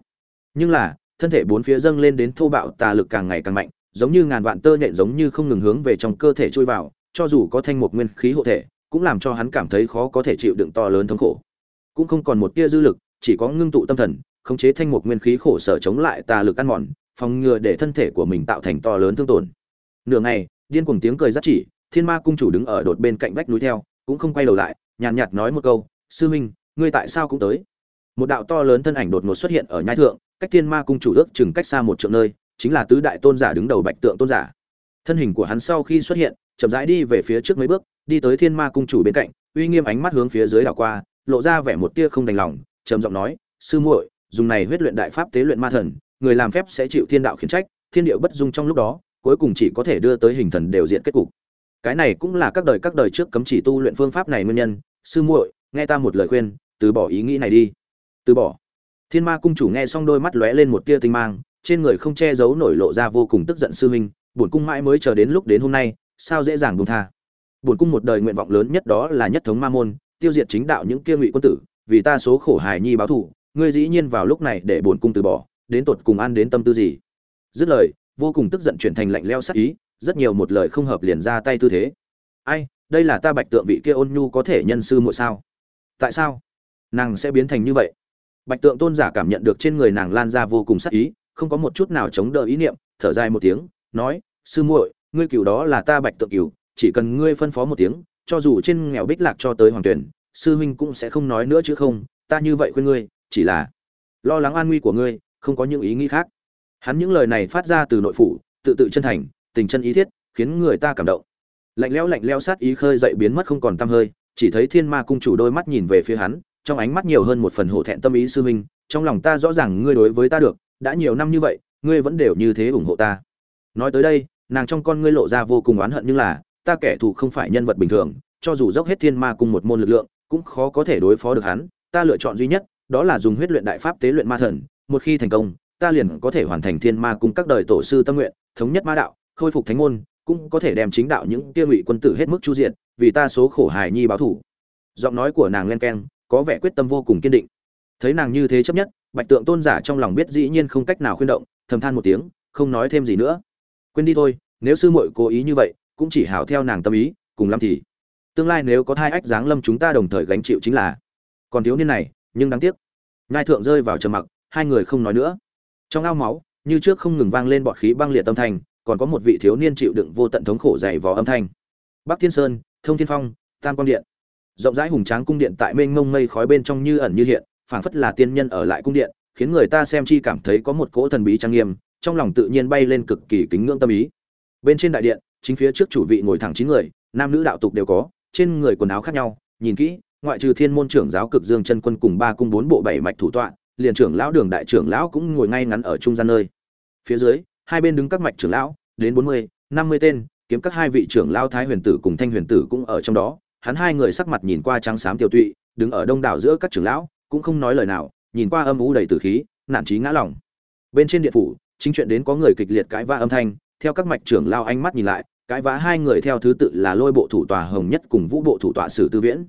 nhưng là, thân thể bốn phía dâng lên đến thô bạo, tà lực càng ngày càng mạnh, giống như ngàn vạn tơ nhện giống như không ngừng hướng về trong cơ thể chui vào, cho dù có thanh một nguyên khí hộ thể, cũng làm cho hắn cảm thấy khó có thể chịu đựng to lớn thống khổ cũng không còn một tia dư lực, chỉ có ngưng tụ tâm thần, khống chế thanh một nguyên khí khổ sở chống lại tà lực ăn mòn, phòng ngừa để thân thể của mình tạo thành to lớn thương tổn nửa ngày, điên cuồng tiếng cười rất chỉ, thiên ma cung chủ đứng ở đột bên cạnh vách núi theo, cũng không quay đầu lại, nhàn nhạt nói một câu, sư huynh ngươi tại sao cũng tới? Một đạo to lớn thân ảnh đột ngột xuất hiện ở nhai thượng, cách thiên ma cung chủ ước chừng cách xa một triệu nơi, chính là tứ đại tôn giả đứng đầu bạch tượng tôn giả. Thân hình của hắn sau khi xuất hiện, chậm rãi đi về phía trước mấy bước, đi tới thiên ma cung chủ bên cạnh, uy nghiêm ánh mắt hướng phía dưới đảo qua, lộ ra vẻ một tia không đành lòng, trầm giọng nói, sư muội, dùng này huyết luyện đại pháp tế luyện ma thần, người làm phép sẽ chịu thiên đạo khiển trách, thiên điệu bất dung trong lúc đó, cuối cùng chỉ có thể đưa tới hình thần đều diện kết cục. Cái này cũng là các đời các đời trước cấm chỉ tu luyện phương pháp này nguyên nhân. Sư muội, nghe ta một lời khuyên từ bỏ ý nghĩ này đi. Từ bỏ. Thiên ma cung chủ nghe xong đôi mắt lóe lên một tia tinh mang, trên người không che giấu nổi lộ ra vô cùng tức giận sư huynh bổn cung mãi mới chờ đến lúc đến hôm nay, sao dễ dàng buông tha. Bổn cung một đời nguyện vọng lớn nhất đó là nhất thống ma môn, tiêu diệt chính đạo những kia ngụy quân tử, vì ta số khổ hài nhi báo thù, ngươi dĩ nhiên vào lúc này để bổn cung từ bỏ, đến tột cùng ăn đến tâm tư gì? Dứt lời, vô cùng tức giận chuyển thành lạnh leo sắc ý, rất nhiều một lời không hợp liền ra tay tư thế. Ai, đây là ta bạch tượng vị kia ôn nhu có thể nhân sư muội sao? Tại sao? Nàng sẽ biến thành như vậy. Bạch tượng tôn giả cảm nhận được trên người nàng lan ra vô cùng sắc ý, không có một chút nào chống đỡ ý niệm, thở dài một tiếng, nói, sư muội, ngươi cửu đó là ta bạch tượng cửu, chỉ cần ngươi phân phó một tiếng, cho dù trên nghèo bích lạc cho tới hoàng tuyển, sư huynh cũng sẽ không nói nữa chứ không, ta như vậy khuyên ngươi, chỉ là lo lắng an nguy của ngươi, không có những ý nghĩ khác. Hắn những lời này phát ra từ nội phủ, tự tự chân thành, tình chân ý thiết, khiến người ta cảm động. Lạnh lẽo lạnh lẽo sát ý khơi dậy biến mất không còn tăm hơi, chỉ thấy thiên ma cung chủ đôi mắt nhìn về phía hắn trong ánh mắt nhiều hơn một phần hổ thẹn tâm ý sư huynh, trong lòng ta rõ ràng ngươi đối với ta được, đã nhiều năm như vậy, ngươi vẫn đều như thế ủng hộ ta. Nói tới đây, nàng trong con ngươi lộ ra vô cùng oán hận nhưng là, ta kẻ thù không phải nhân vật bình thường, cho dù dốc hết thiên ma cùng một môn lực lượng, cũng khó có thể đối phó được hắn. Ta lựa chọn duy nhất, đó là dùng huyết luyện đại pháp tế luyện ma thần, một khi thành công, ta liền có thể hoàn thành thiên ma cùng các đời tổ sư tâm nguyện, thống nhất ma đạo, khôi phục thánh môn, cũng có thể đem chính đạo những kia ngụy quân tử hết mức chu diện vì ta số khổ hài nhi báo thủ. Giọng nói của nàng len keng có vẻ quyết tâm vô cùng kiên định. Thấy nàng như thế chấp nhất bạch tượng tôn giả trong lòng biết dĩ nhiên không cách nào khuyên động thầm than một tiếng không nói thêm gì nữa. Quên đi thôi nếu sư muội cố ý như vậy cũng chỉ hảo theo nàng tâm ý cùng lắm thì tương lai nếu có thai ách giáng lâm chúng ta đồng thời gánh chịu chính là. Còn thiếu niên này nhưng đáng tiếc. Ngai thượng rơi vào trầm mặc hai người không nói nữa. Trong ao máu như trước không ngừng vang lên bọt khí băng liệt tâm thành, còn có một vị thiếu niên chịu đựng vô tận thống khổ dày vò âm thanh. Bắc thiên sơn thông thiên phong tam quang điện rộng rãi hùng tráng cung điện tại mênh mông mây khói bên trong như ẩn như hiện, phảng phất là tiên nhân ở lại cung điện, khiến người ta xem chi cảm thấy có một cỗ thần bí trang nghiêm, trong lòng tự nhiên bay lên cực kỳ kính ngưỡng tâm ý. Bên trên đại điện, chính phía trước chủ vị ngồi thẳng chín người, nam nữ đạo tục đều có, trên người quần áo khác nhau, nhìn kỹ, ngoại trừ thiên môn trưởng giáo cực dương chân quân cùng ba cung bốn bộ bảy mạch thủ tọa, liền trưởng lão đường đại trưởng lão cũng ngồi ngay ngắn ở trung gian nơi. Phía dưới, hai bên đứng các mạch trưởng lão, đến bốn mươi, năm mươi tên, kiếm các hai vị trưởng lão thái huyền tử cùng thanh huyền tử cũng ở trong đó hắn hai người sắc mặt nhìn qua trắng xám tiêu tụy, đứng ở đông đảo giữa các trưởng lão, cũng không nói lời nào, nhìn qua âm u đầy tử khí, nản chí ngã lòng. Bên trên điện phủ, chính chuyện đến có người kịch liệt cãi vã âm thanh, theo các mạch trưởng lao ánh mắt nhìn lại, cãi vã hai người theo thứ tự là lôi bộ thủ tòa hồng nhất cùng vũ bộ thủ tọa sử tư viễn.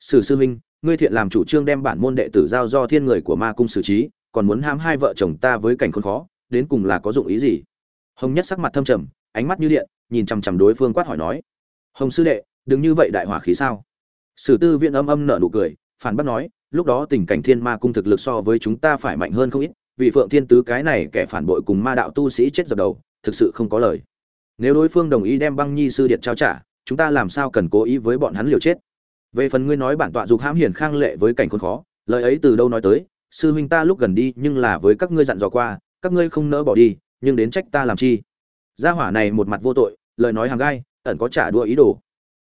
Sử sư minh, ngươi thiện làm chủ trương đem bản môn đệ tử giao do thiên người của ma cung xử trí, còn muốn hãm hai vợ chồng ta với cảnh khốn khó, đến cùng là có dụng ý gì? Hồng nhất sắc mặt thâm trầm, ánh mắt như điện, nhìn chằm chằm đối phương quát hỏi nói. Hồng sư đệ đừng như vậy đại hỏa khí sao? Sử tư viễn âm âm nở nụ cười, phản bác nói, lúc đó tình cảnh thiên ma cung thực lực so với chúng ta phải mạnh hơn không ít, vì phượng thiên tứ cái này kẻ phản bội cùng ma đạo tu sĩ chết dập đầu, thực sự không có lời. Nếu đối phương đồng ý đem băng nhi sư điện trao trả, chúng ta làm sao cần cố ý với bọn hắn liều chết? Về phần ngươi nói bản tọa dục hãm hiển khang lệ với cảnh khốn khó, lời ấy từ đâu nói tới? Sư huynh ta lúc gần đi, nhưng là với các ngươi dặn dò qua, các ngươi không nỡ bỏ đi, nhưng đến trách ta làm chi? Gia hỏa này một mặt vô tội, lời nói hàng gai, ẩn có trả đua ý đồ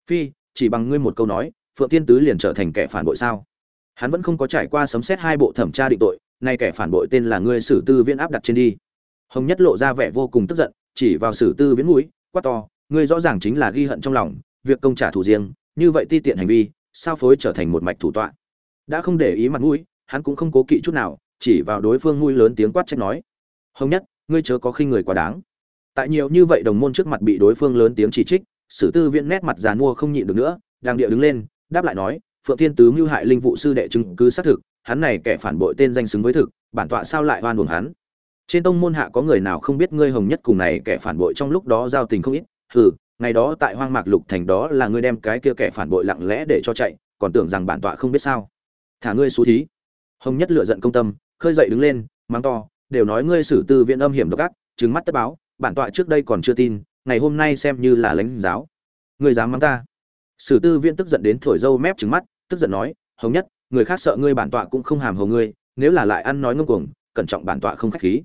phi, chỉ bằng ngươi một câu nói, phượng thiên tứ liền trở thành kẻ phản bội sao? Hắn vẫn không có trải qua sấm xét hai bộ thẩm tra định tội, nay kẻ phản bội tên là ngươi sử tư viễn áp đặt trên đi. Hồng nhất lộ ra vẻ vô cùng tức giận, chỉ vào sử tư viễn mũi, quát to, ngươi rõ ràng chính là ghi hận trong lòng, việc công trả thù riêng, như vậy ti tiện hành vi, sao phối trở thành một mạch thủ tọa? Đã không để ý mặt mũi, hắn cũng không cố kỵ chút nào, chỉ vào đối phương mũi lớn tiếng quát trách nói, hồng nhất, ngươi chớ có khinh người quá đáng. Tại nhiều như vậy đồng môn trước mặt bị đối phương lớn tiếng chỉ trích sử tư viễn nét mặt già mua không nhịn được nữa, đang địa đứng lên, đáp lại nói, phượng thiên tứ mưu hại linh vụ sư đệ chứng cứ xác thực, hắn này kẻ phản bội tên danh xứng với thực, bản tọa sao lại oan buồn hắn? Trên tông môn hạ có người nào không biết ngươi hồng nhất cùng này kẻ phản bội trong lúc đó giao tình không ít? Hừ, ngày đó tại hoang mạc lục thành đó là ngươi đem cái kia kẻ phản bội lặng lẽ để cho chạy, còn tưởng rằng bản tọa không biết sao? Thả ngươi xú thí. Hồng nhất lựa giận công tâm, khơi dậy đứng lên, mắng to, đều nói ngươi xử tư viện âm hiểm độc ác, trừng mắt tất báo, bản tọa trước đây còn chưa tin ngày hôm nay xem như là lãnh giáo. Ngươi dám mắng ta. Sử tư Viên tức giận đến thổi dâu mép trừng mắt, tức giận nói, hồng nhất, người khác sợ ngươi bản tọa cũng không hàm hồ ngươi, nếu là lại ăn nói ngông cuồng, cẩn trọng bản tọa không khách khí.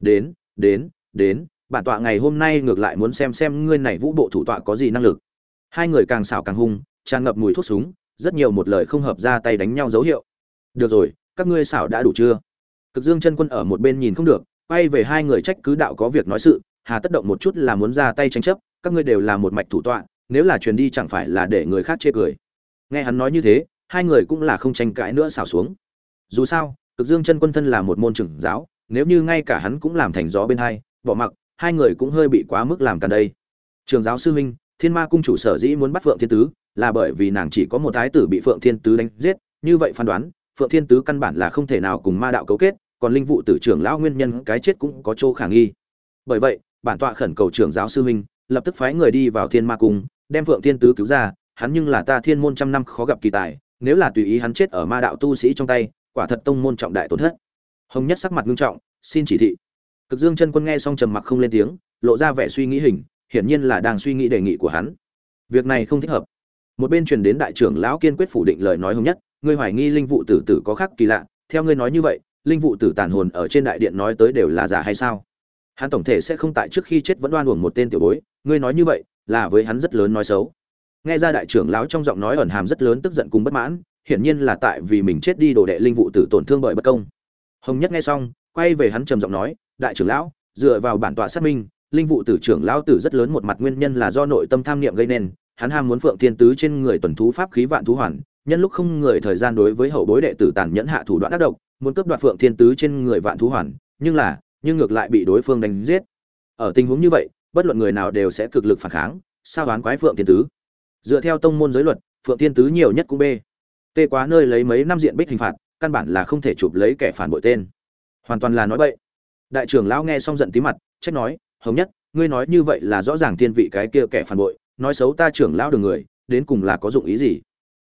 Đến đến đến, bản tọa ngày hôm nay ngược lại muốn xem xem ngươi này vũ bộ thủ tọa có gì năng lực. Hai người càng xảo càng hung, tràn ngập mùi thuốc súng, rất nhiều một lời không hợp ra tay đánh nhau dấu hiệu. Được rồi, các ngươi xảo đã đủ chưa? Cực dương chân quân ở một bên nhìn không được, quay về hai người trách cứ đạo có việc nói sự hà tất động một chút là muốn ra tay tranh chấp, các ngươi đều là một mạch thủ tọa, nếu là truyền đi chẳng phải là để người khác chê cười. Nghe hắn nói như thế, hai người cũng là không tranh cãi nữa xảo xuống. Dù sao, cực dương chân quân thân là một môn trưởng giáo, nếu như ngay cả hắn cũng làm thành gió bên hai, bỏ mặc, hai người cũng hơi bị quá mức làm càn đây. Trường giáo sư huynh, thiên ma cung chủ sở dĩ muốn bắt phượng thiên tứ, là bởi vì nàng chỉ có một thái tử bị phượng thiên tứ đánh giết, như vậy phán đoán, phượng thiên tứ căn bản là không thể nào cùng ma đạo cấu kết, còn linh vụ tử trưởng lão nguyên nhân cái chết cũng có chỗ khả nghi. Bởi vậy bản tọa khẩn cầu trưởng giáo sư huynh, lập tức phái người đi vào thiên ma cung, đem phượng thiên tứ cứu ra, hắn nhưng là ta thiên môn trăm năm khó gặp kỳ tài, nếu là tùy ý hắn chết ở ma đạo tu sĩ trong tay, quả thật tông môn trọng đại tổn thất. Hồng nhất sắc mặt nghiêm trọng, xin chỉ thị. Cực dương chân quân nghe xong trầm mặc không lên tiếng, lộ ra vẻ suy nghĩ hình, hiển nhiên là đang suy nghĩ đề nghị của hắn. Việc này không thích hợp. Một bên truyền đến đại trưởng lão kiên quyết phủ định lời nói hồng nhất, ngươi hoài nghi linh vụ tử tử có khác kỳ lạ, theo ngươi nói như vậy, linh vụ tử tàn hồn ở trên đại điện nói tới đều là giả hay sao? Hắn tổng thể sẽ không tại trước khi chết vẫn đoan uổng một tên tiểu bối, ngươi nói như vậy, là với hắn rất lớn nói xấu. Nghe ra đại trưởng lão trong giọng nói ẩn hàm rất lớn tức giận cùng bất mãn, hiển nhiên là tại vì mình chết đi đồ đệ linh vụ tử tổn thương bởi bất công. Hồng nhất nghe xong, quay về hắn trầm giọng nói, đại trưởng lão, dựa vào bản tọa xác minh, linh vụ tử trưởng lão tử rất lớn một mặt nguyên nhân là do nội tâm tham niệm gây nên, hắn ham muốn phượng thiên tứ trên người tuần thú pháp khí vạn thú hoàn, nhân lúc không người thời gian đối với hậu bối đệ tử tàn nhẫn hạ thủ đoạn ác độc, muốn cướp đoạt phượng thiên tứ trên người vạn thú hoàn, nhưng là nhưng ngược lại bị đối phương đánh giết. Ở tình huống như vậy, bất luận người nào đều sẽ cực lực phản kháng, sao đoán quái phượng thiên tứ? Dựa theo tông môn giới luật, phượng thiên tứ nhiều nhất cũng b tê quá nơi lấy mấy năm diện bích hình phạt, căn bản là không thể chụp lấy kẻ phản bội tên. Hoàn toàn là nói bậy. Đại trưởng lão nghe xong giận tí mặt, trách nói, hồng nhất, ngươi nói như vậy là rõ ràng thiên vị cái kia kẻ phản bội, nói xấu ta trưởng lão đường người, đến cùng là có dụng ý gì?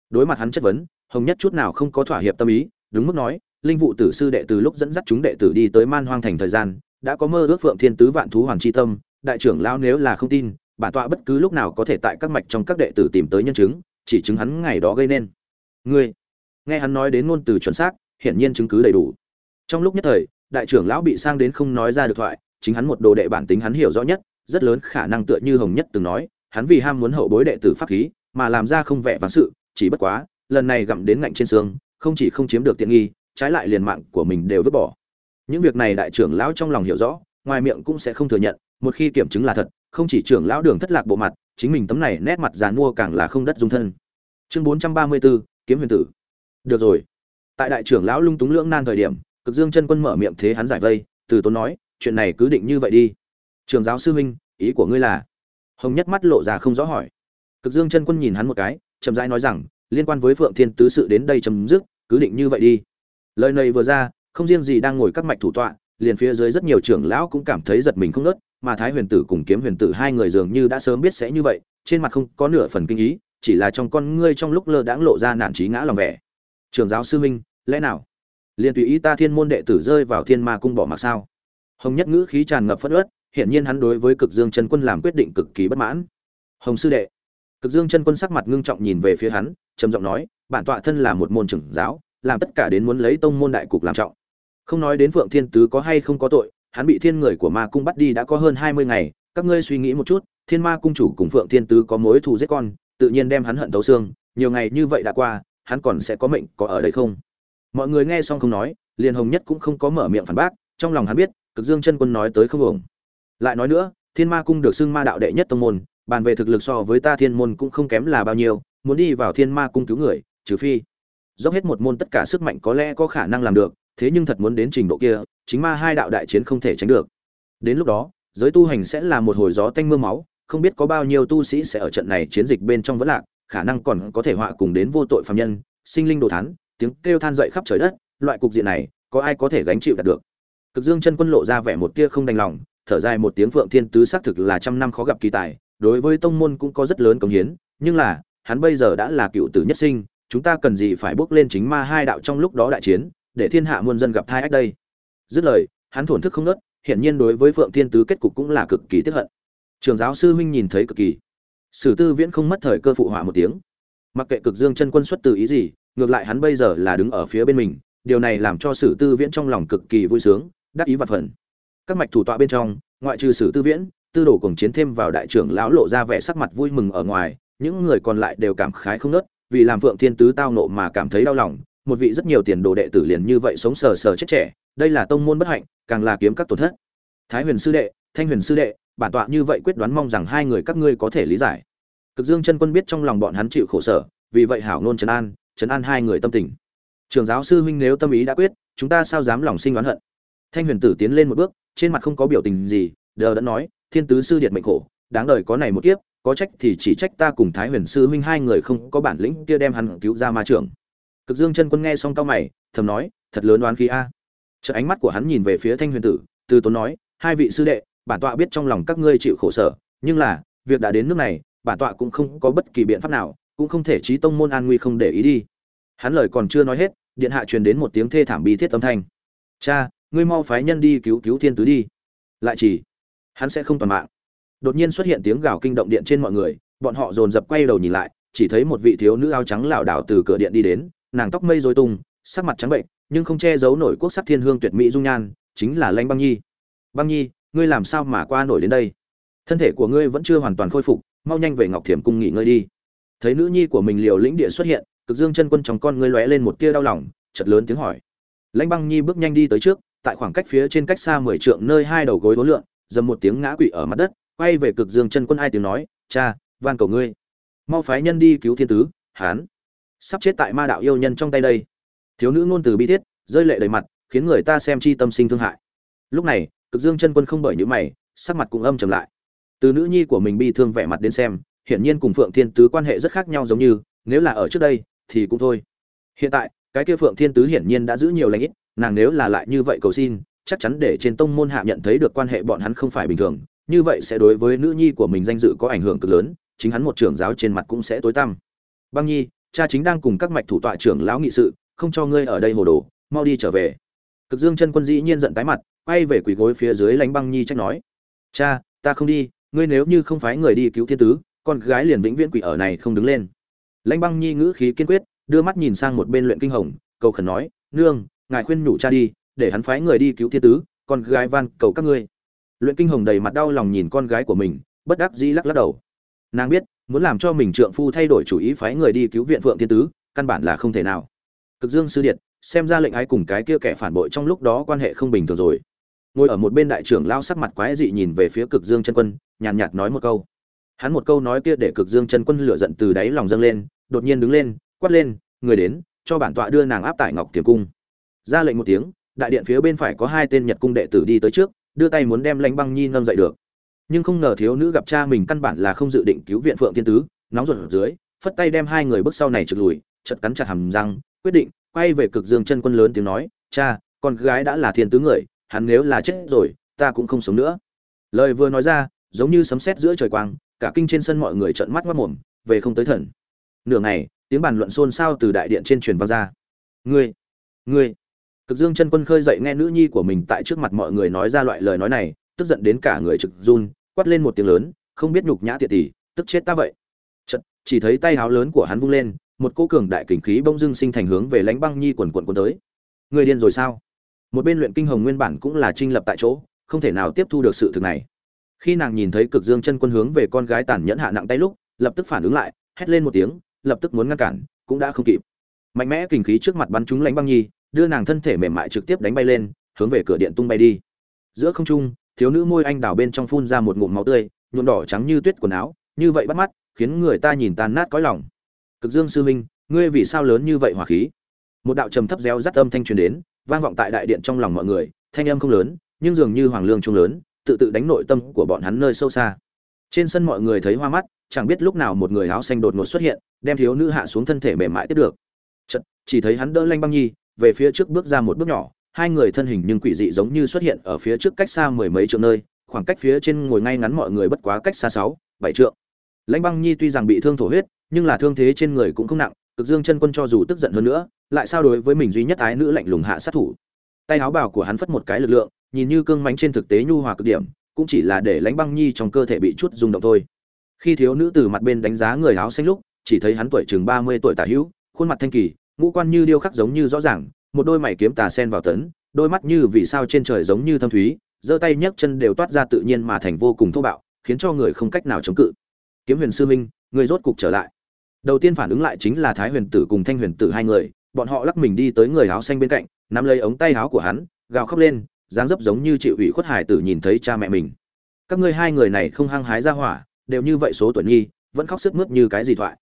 Đối mặt hắn chất vấn, hồng nhất chút nào không có thỏa hiệp tâm ý đúng mức nói linh vụ tử sư đệ từ lúc dẫn dắt chúng đệ tử đi tới man hoang thành thời gian, đã có mơ ước phượng thiên tứ vạn thú hoàng chi tâm, đại trưởng lão nếu là không tin bản tọa bất cứ lúc nào có thể tại các mạch trong các đệ tử tìm tới nhân chứng, chỉ chứng hắn ngày đó gây nên. Ngươi, nghe hắn nói đến ngôn từ chuẩn xác, hiển nhiên chứng cứ đầy đủ. Trong lúc nhất thời, đại trưởng lão bị sang đến không nói ra được thoại, chính hắn một đồ đệ bản tính hắn hiểu rõ nhất, rất lớn khả năng tựa như hồng nhất từng nói, hắn vì ham muốn hậu bối đệ tử pháp khí, mà làm ra không vẻ vắng sự, chỉ bất quá, lần này gặm đến ngạnh trên xương, không chỉ không chiếm được tiện nghi trái lại liền mạng của mình đều vứt bỏ. Những việc này đại trưởng lão trong lòng hiểu rõ ngoài miệng cũng sẽ không thừa nhận một khi kiểm chứng là thật không chỉ trưởng lão đường thất lạc bộ mặt chính mình tấm này nét mặt dàn mua càng là không đất dung thân. Chương bốn trăm ba mươi 434, kiếm huyền tử. Được rồi. Tại đại trưởng lão lung túng lưỡng nan thời điểm cực dương chân quân mở miệng thế hắn giải vây từ tốn nói chuyện này cứ định như vậy đi. Trường giáo sư huynh ý của ngươi là? Hồng nhất mắt lộ ra không rõ hỏi. Cực dương chân quân nhìn hắn một cái chậm rãi nói rằng liên quan với phượng thiên tứ sự đến đây chấm dứt cứ định như vậy đi lời này vừa ra, không riêng gì đang ngồi các mạch thủ tọa, liền phía dưới rất nhiều trưởng lão cũng cảm thấy giật mình không nớt, mà thái huyền tử cùng kiếm huyền tử hai người dường như đã sớm biết sẽ như vậy, trên mặt không có nửa phần kinh ý, chỉ là trong con ngươi trong lúc lơ đãng lộ ra nản trí ngã lòng vẻ. Trường giáo sư minh lẽ nào liền tùy ý ta thiên môn đệ tử rơi vào thiên ma cung bỏ mặc sao? Hồng nhất ngữ khí tràn ngập phất ớt hiện nhiên hắn đối với cực dương chân quân làm quyết định cực kỳ bất mãn. Hồng sư đệ. Cực dương chân quân sắc mặt ngưng trọng nhìn về phía hắn, trầm giọng nói, bản tọa thân là một môn trưởng giáo làm tất cả đến muốn lấy tông môn đại cục làm trọng. Không nói đến phượng thiên tứ có hay không có tội, hắn bị thiên người của ma cung bắt đi đã có hơn hai mươi ngày, các ngươi suy nghĩ một chút, thiên ma cung chủ cùng phượng thiên tứ có mối thù giết con, tự nhiên đem hắn hận thấu xương, nhiều ngày như vậy đã qua, hắn còn sẽ có mệnh có ở đây không? Mọi người nghe xong không nói, liền hồng nhất cũng không có mở miệng phản bác, trong lòng hắn biết, cực dương chân quân nói tới không ổng lại nói nữa, thiên ma cung được xưng ma đạo đệ nhất tông môn, bàn về thực lực so với ta thiên môn cũng không kém là bao nhiêu, muốn đi vào thiên ma cung cứu người, trừ phi dốc hết một môn tất cả sức mạnh có lẽ có khả năng làm được, thế nhưng thật muốn đến trình độ kia, chính ma hai đạo đại chiến không thể tránh được. Đến lúc đó, giới tu hành sẽ là một hồi gió tanh mưa máu, không biết có bao nhiêu tu sĩ sẽ ở trận này chiến dịch bên trong vẫn lạc, khả năng còn có thể họa cùng đến vô tội phạm nhân, sinh linh đồ thán, tiếng kêu than dậy khắp trời đất, loại cục diện này, có ai có thể gánh chịu đạt được? Cực dương chân quân lộ ra vẻ một tia không đành lòng, thở dài một tiếng phượng thiên tứ xác thực là trăm năm khó gặp kỳ tài, đối với tông môn cũng có rất lớn công hiến, nhưng là, hắn bây giờ đã là cựu tử nhất sinh chúng ta cần gì phải bước lên chính ma hai đạo trong lúc đó đại chiến để thiên hạ muôn dân gặp thai ách đây? Dứt lời hắn thổn thức không ngớt, hiển nhiên đối với phượng thiên tứ kết cục cũng là cực kỳ tiếc hận. Trường giáo sư huynh nhìn thấy cực kỳ. Sử tư viễn không mất thời cơ phụ họa một tiếng. Mặc kệ cực dương chân quân xuất từ ý gì ngược lại hắn bây giờ là đứng ở phía bên mình điều này làm cho sử tư viễn trong lòng cực kỳ vui sướng đắc ý vặt phần. Các mạch thủ tọa bên trong ngoại trừ sử tư viễn tư đồ cùng chiến thêm vào đại trưởng lão lộ ra vẻ sắc mặt vui mừng ở ngoài những người còn lại đều cảm khái không nớt vì làm phượng thiên tứ tao nộ mà cảm thấy đau lòng, một vị rất nhiều tiền đồ đệ tử liền như vậy sống sờ sờ chết trẻ, đây là tông môn bất hạnh, càng là kiếm các tổn thất. Thái huyền sư đệ, thanh huyền sư đệ, bản tọa như vậy quyết đoán mong rằng hai người các ngươi có thể lý giải. Cực dương chân quân biết trong lòng bọn hắn chịu khổ sở, vì vậy hảo nôn trấn an trấn an hai người tâm tình. Trường giáo sư huynh nếu tâm ý đã quyết, chúng ta sao dám lòng sinh oán hận? Thanh huyền tử tiến lên một bước, trên mặt không có biểu tình gì, đờ đã nói, thiên tứ sư điện mệnh khổ, đáng đời có này một kiếp có trách thì chỉ trách ta cùng thái huyền sư huynh hai người không có bản lĩnh kia đem hắn cứu ra ma trưởng. Cực dương chân quân nghe xong cao mày, thầm nói, thật lớn đoán khí a. Chợ ánh mắt của hắn nhìn về phía thanh huyền tử, từ tốn nói, hai vị sư đệ, bản tọa biết trong lòng các ngươi chịu khổ sở, nhưng là, việc đã đến nước này, bản tọa cũng không có bất kỳ biện pháp nào, cũng không thể trí tông môn an nguy không để ý đi. Hắn lời còn chưa nói hết, điện hạ truyền đến một tiếng thê thảm bi thiết âm thanh. Cha, ngươi mau phái nhân đi cứu cứu thiên tứ đi. Lại chỉ, hắn sẽ không toàn mạng đột nhiên xuất hiện tiếng gào kinh động điện trên mọi người, bọn họ dồn dập quay đầu nhìn lại, chỉ thấy một vị thiếu nữ áo trắng lảo đảo từ cửa điện đi đến, nàng tóc mây rối tung, sắc mặt trắng bệnh, nhưng không che giấu nổi quốc sắc thiên hương tuyệt mỹ dung nhan, chính là lanh băng nhi. Băng nhi, ngươi làm sao mà qua nổi đến đây? Thân thể của ngươi vẫn chưa hoàn toàn khôi phục, mau nhanh về ngọc thiểm cung nghỉ ngơi đi. Thấy nữ nhi của mình liều lĩnh địa xuất hiện, cực dương chân quân trong con ngươi lóe lên một tia đau lòng chật lớn tiếng hỏi. Lãnh băng nhi bước nhanh đi tới trước, tại khoảng cách phía trên cách xa mười trượng nơi hai đầu gối vốn lượn, dầm một tiếng ngã quỵ ở mặt đất quay về cực dương chân quân ai tiếng nói, cha, van cầu ngươi. Mau phái nhân đi cứu thiên tứ, hán. Sắp chết tại ma đạo yêu nhân trong tay đây. Thiếu nữ ngôn từ bi thiết, rơi lệ đầy mặt, khiến người ta xem chi tâm sinh thương hại. Lúc này, cực dương chân quân không bởi những mày, sắc mặt cũng âm trầm lại. Từ nữ nhi của mình bi thương vẻ mặt đến xem, hiển nhiên cùng phượng thiên tứ quan hệ rất khác nhau giống như, nếu là ở trước đây, thì cũng thôi. Hiện tại, cái kia phượng thiên tứ hiển nhiên đã giữ nhiều lãnh ít, nàng nếu là lại như vậy cầu xin, chắc chắn để trên tông môn hạ nhận thấy được quan hệ bọn hắn không phải bình thường như vậy sẽ đối với nữ nhi của mình danh dự có ảnh hưởng cực lớn, chính hắn một trưởng giáo trên mặt cũng sẽ tối tăm. Băng nhi, cha chính đang cùng các mạch thủ tọa trưởng lão nghị sự, không cho ngươi ở đây hồ đồ, mau đi trở về. Cực dương chân quân dĩ nhiên giận tái mặt, quay về quỳ gối phía dưới lánh băng nhi trách nói. Cha, ta không đi, ngươi nếu như không phái người đi cứu thiên tứ, con gái liền vĩnh viễn quỷ ở này không đứng lên. Lãnh băng nhi ngữ khí kiên quyết, đưa mắt nhìn sang một bên luyện kinh hồng, cầu khẩn nói, nương, ngài khuyên nhủ cha đi, để hắn phái người đi cứu thiên tứ, con gái van cầu các ngươi luyện kinh hồng đầy mặt đau lòng nhìn con gái của mình, bất đắc dĩ lắc lắc đầu. Nàng biết, muốn làm cho mình trượng phu thay đổi chủ ý phái người đi cứu viện phượng thiên tứ, căn bản là không thể nào. Cực dương sư điện xem ra lệnh ái cùng cái kia kẻ phản bội trong lúc đó quan hệ không bình thường rồi. Ngồi ở một bên đại trưởng lao sắc mặt quái dị nhìn về phía cực dương chân quân, nhàn nhạt nói một câu. Hắn một câu nói kia để cực dương chân quân lửa giận từ đáy lòng dâng lên, đột nhiên đứng lên, quát lên, người đến, cho bản tọa đưa nàng áp tại ngọc tiềm cung. Ra lệnh một tiếng, đại điện phía bên phải có hai tên nhật cung đệ tử đi tới trước đưa tay muốn đem lãnh băng nhi nâng dậy được. Nhưng không ngờ thiếu nữ gặp cha mình căn bản là không dự định cứu viện phượng thiên tứ, nóng ruột ở dưới, phất tay đem hai người bước sau này trượt lùi chật cắn chặt hàm răng, quyết định quay về cực dương chân quân lớn tiếng nói, cha, con gái đã là thiên tứ người, hắn nếu là chết rồi, ta cũng không sống nữa. Lời vừa nói ra, giống như sấm sét giữa trời quang, cả kinh trên sân mọi người trợn mắt mắt mồm, về không tới thần. Nửa ngày, tiếng bàn luận xôn xao từ đại điện trên truyền vang ra. Ngươi ngươi cực dương chân quân khơi dậy nghe nữ nhi của mình tại trước mặt mọi người nói ra loại lời nói này tức giận đến cả người trực run quát lên một tiếng lớn không biết nhục nhã tiệt tỷ tức chết ta vậy. Chợt, chỉ thấy tay háo lớn của hắn vung lên một cô cường đại kình khí bỗng dưng sinh thành hướng về lãnh băng nhi quần quần cuốn tới. Người điên rồi sao? Một bên luyện kinh hồng nguyên bản cũng là trinh lập tại chỗ không thể nào tiếp thu được sự thực này. Khi nàng nhìn thấy cực dương chân quân hướng về con gái tàn nhẫn hạ nặng tay lúc lập tức phản ứng lại hét lên một tiếng lập tức muốn ngăn cản cũng đã không kịp. Mạnh mẽ kình khí trước mặt bắn trúng lãnh băng nhi đưa nàng thân thể mềm mại trực tiếp đánh bay lên hướng về cửa điện tung bay đi. Giữa không trung thiếu nữ môi anh đào bên trong phun ra một ngụm máu tươi nhuộm đỏ trắng như tuyết quần áo như vậy bắt mắt khiến người ta nhìn tan nát cõi lòng. Cực dương sư minh ngươi vì sao lớn như vậy hỏa khí? Một đạo trầm thấp réo rắt âm thanh truyền đến vang vọng tại đại điện trong lòng mọi người thanh âm không lớn nhưng dường như hoàng lương trung lớn tự tự đánh nội tâm của bọn hắn nơi sâu xa. Trên sân mọi người thấy hoa mắt chẳng biết lúc nào một người áo xanh đột ngột xuất hiện đem thiếu nữ hạ xuống thân thể mềm mại tiếp được. Chật, chỉ thấy hắn đỡ lanh băng nhi về phía trước bước ra một bước nhỏ, hai người thân hình nhưng quỷ dị giống như xuất hiện ở phía trước cách xa mười mấy trượng nơi, khoảng cách phía trên ngồi ngay ngắn mọi người bất quá cách xa sáu, bảy trượng. Lãnh băng nhi tuy rằng bị thương thổ huyết, nhưng là thương thế trên người cũng không nặng, cực dương chân quân cho dù tức giận hơn nữa, lại sao đối với mình duy nhất ái nữ lạnh lùng hạ sát thủ. Tay áo bào của hắn phất một cái lực lượng, nhìn như cương mánh trên thực tế nhu hòa cực điểm, cũng chỉ là để lãnh băng nhi trong cơ thể bị chút rung động thôi. Khi thiếu nữ từ mặt bên đánh giá người áo xanh lúc, chỉ thấy hắn tuổi chừng ba mươi tuổi tả hữu, khuôn mặt thanh kỳ ngũ quan như điêu khắc giống như rõ ràng, một đôi mày kiếm tà sen vào tấn, đôi mắt như vì sao trên trời giống như thâm thúy, giơ tay nhấc chân đều toát ra tự nhiên mà thành vô cùng thô bạo, khiến cho người không cách nào chống cự. Kiếm huyền sư minh người rốt cục trở lại. Đầu tiên phản ứng lại chính là thái huyền tử cùng thanh huyền tử hai người, bọn họ lắc mình đi tới người áo xanh bên cạnh, nắm lấy ống tay áo của hắn, gào khóc lên, dáng dấp giống như chịu ủy khuất hải tử nhìn thấy cha mẹ mình. Các ngươi hai người này không hăng hái ra hỏa, đều như vậy số tuổi nhi, vẫn khóc sức mướt như cái gì thoại.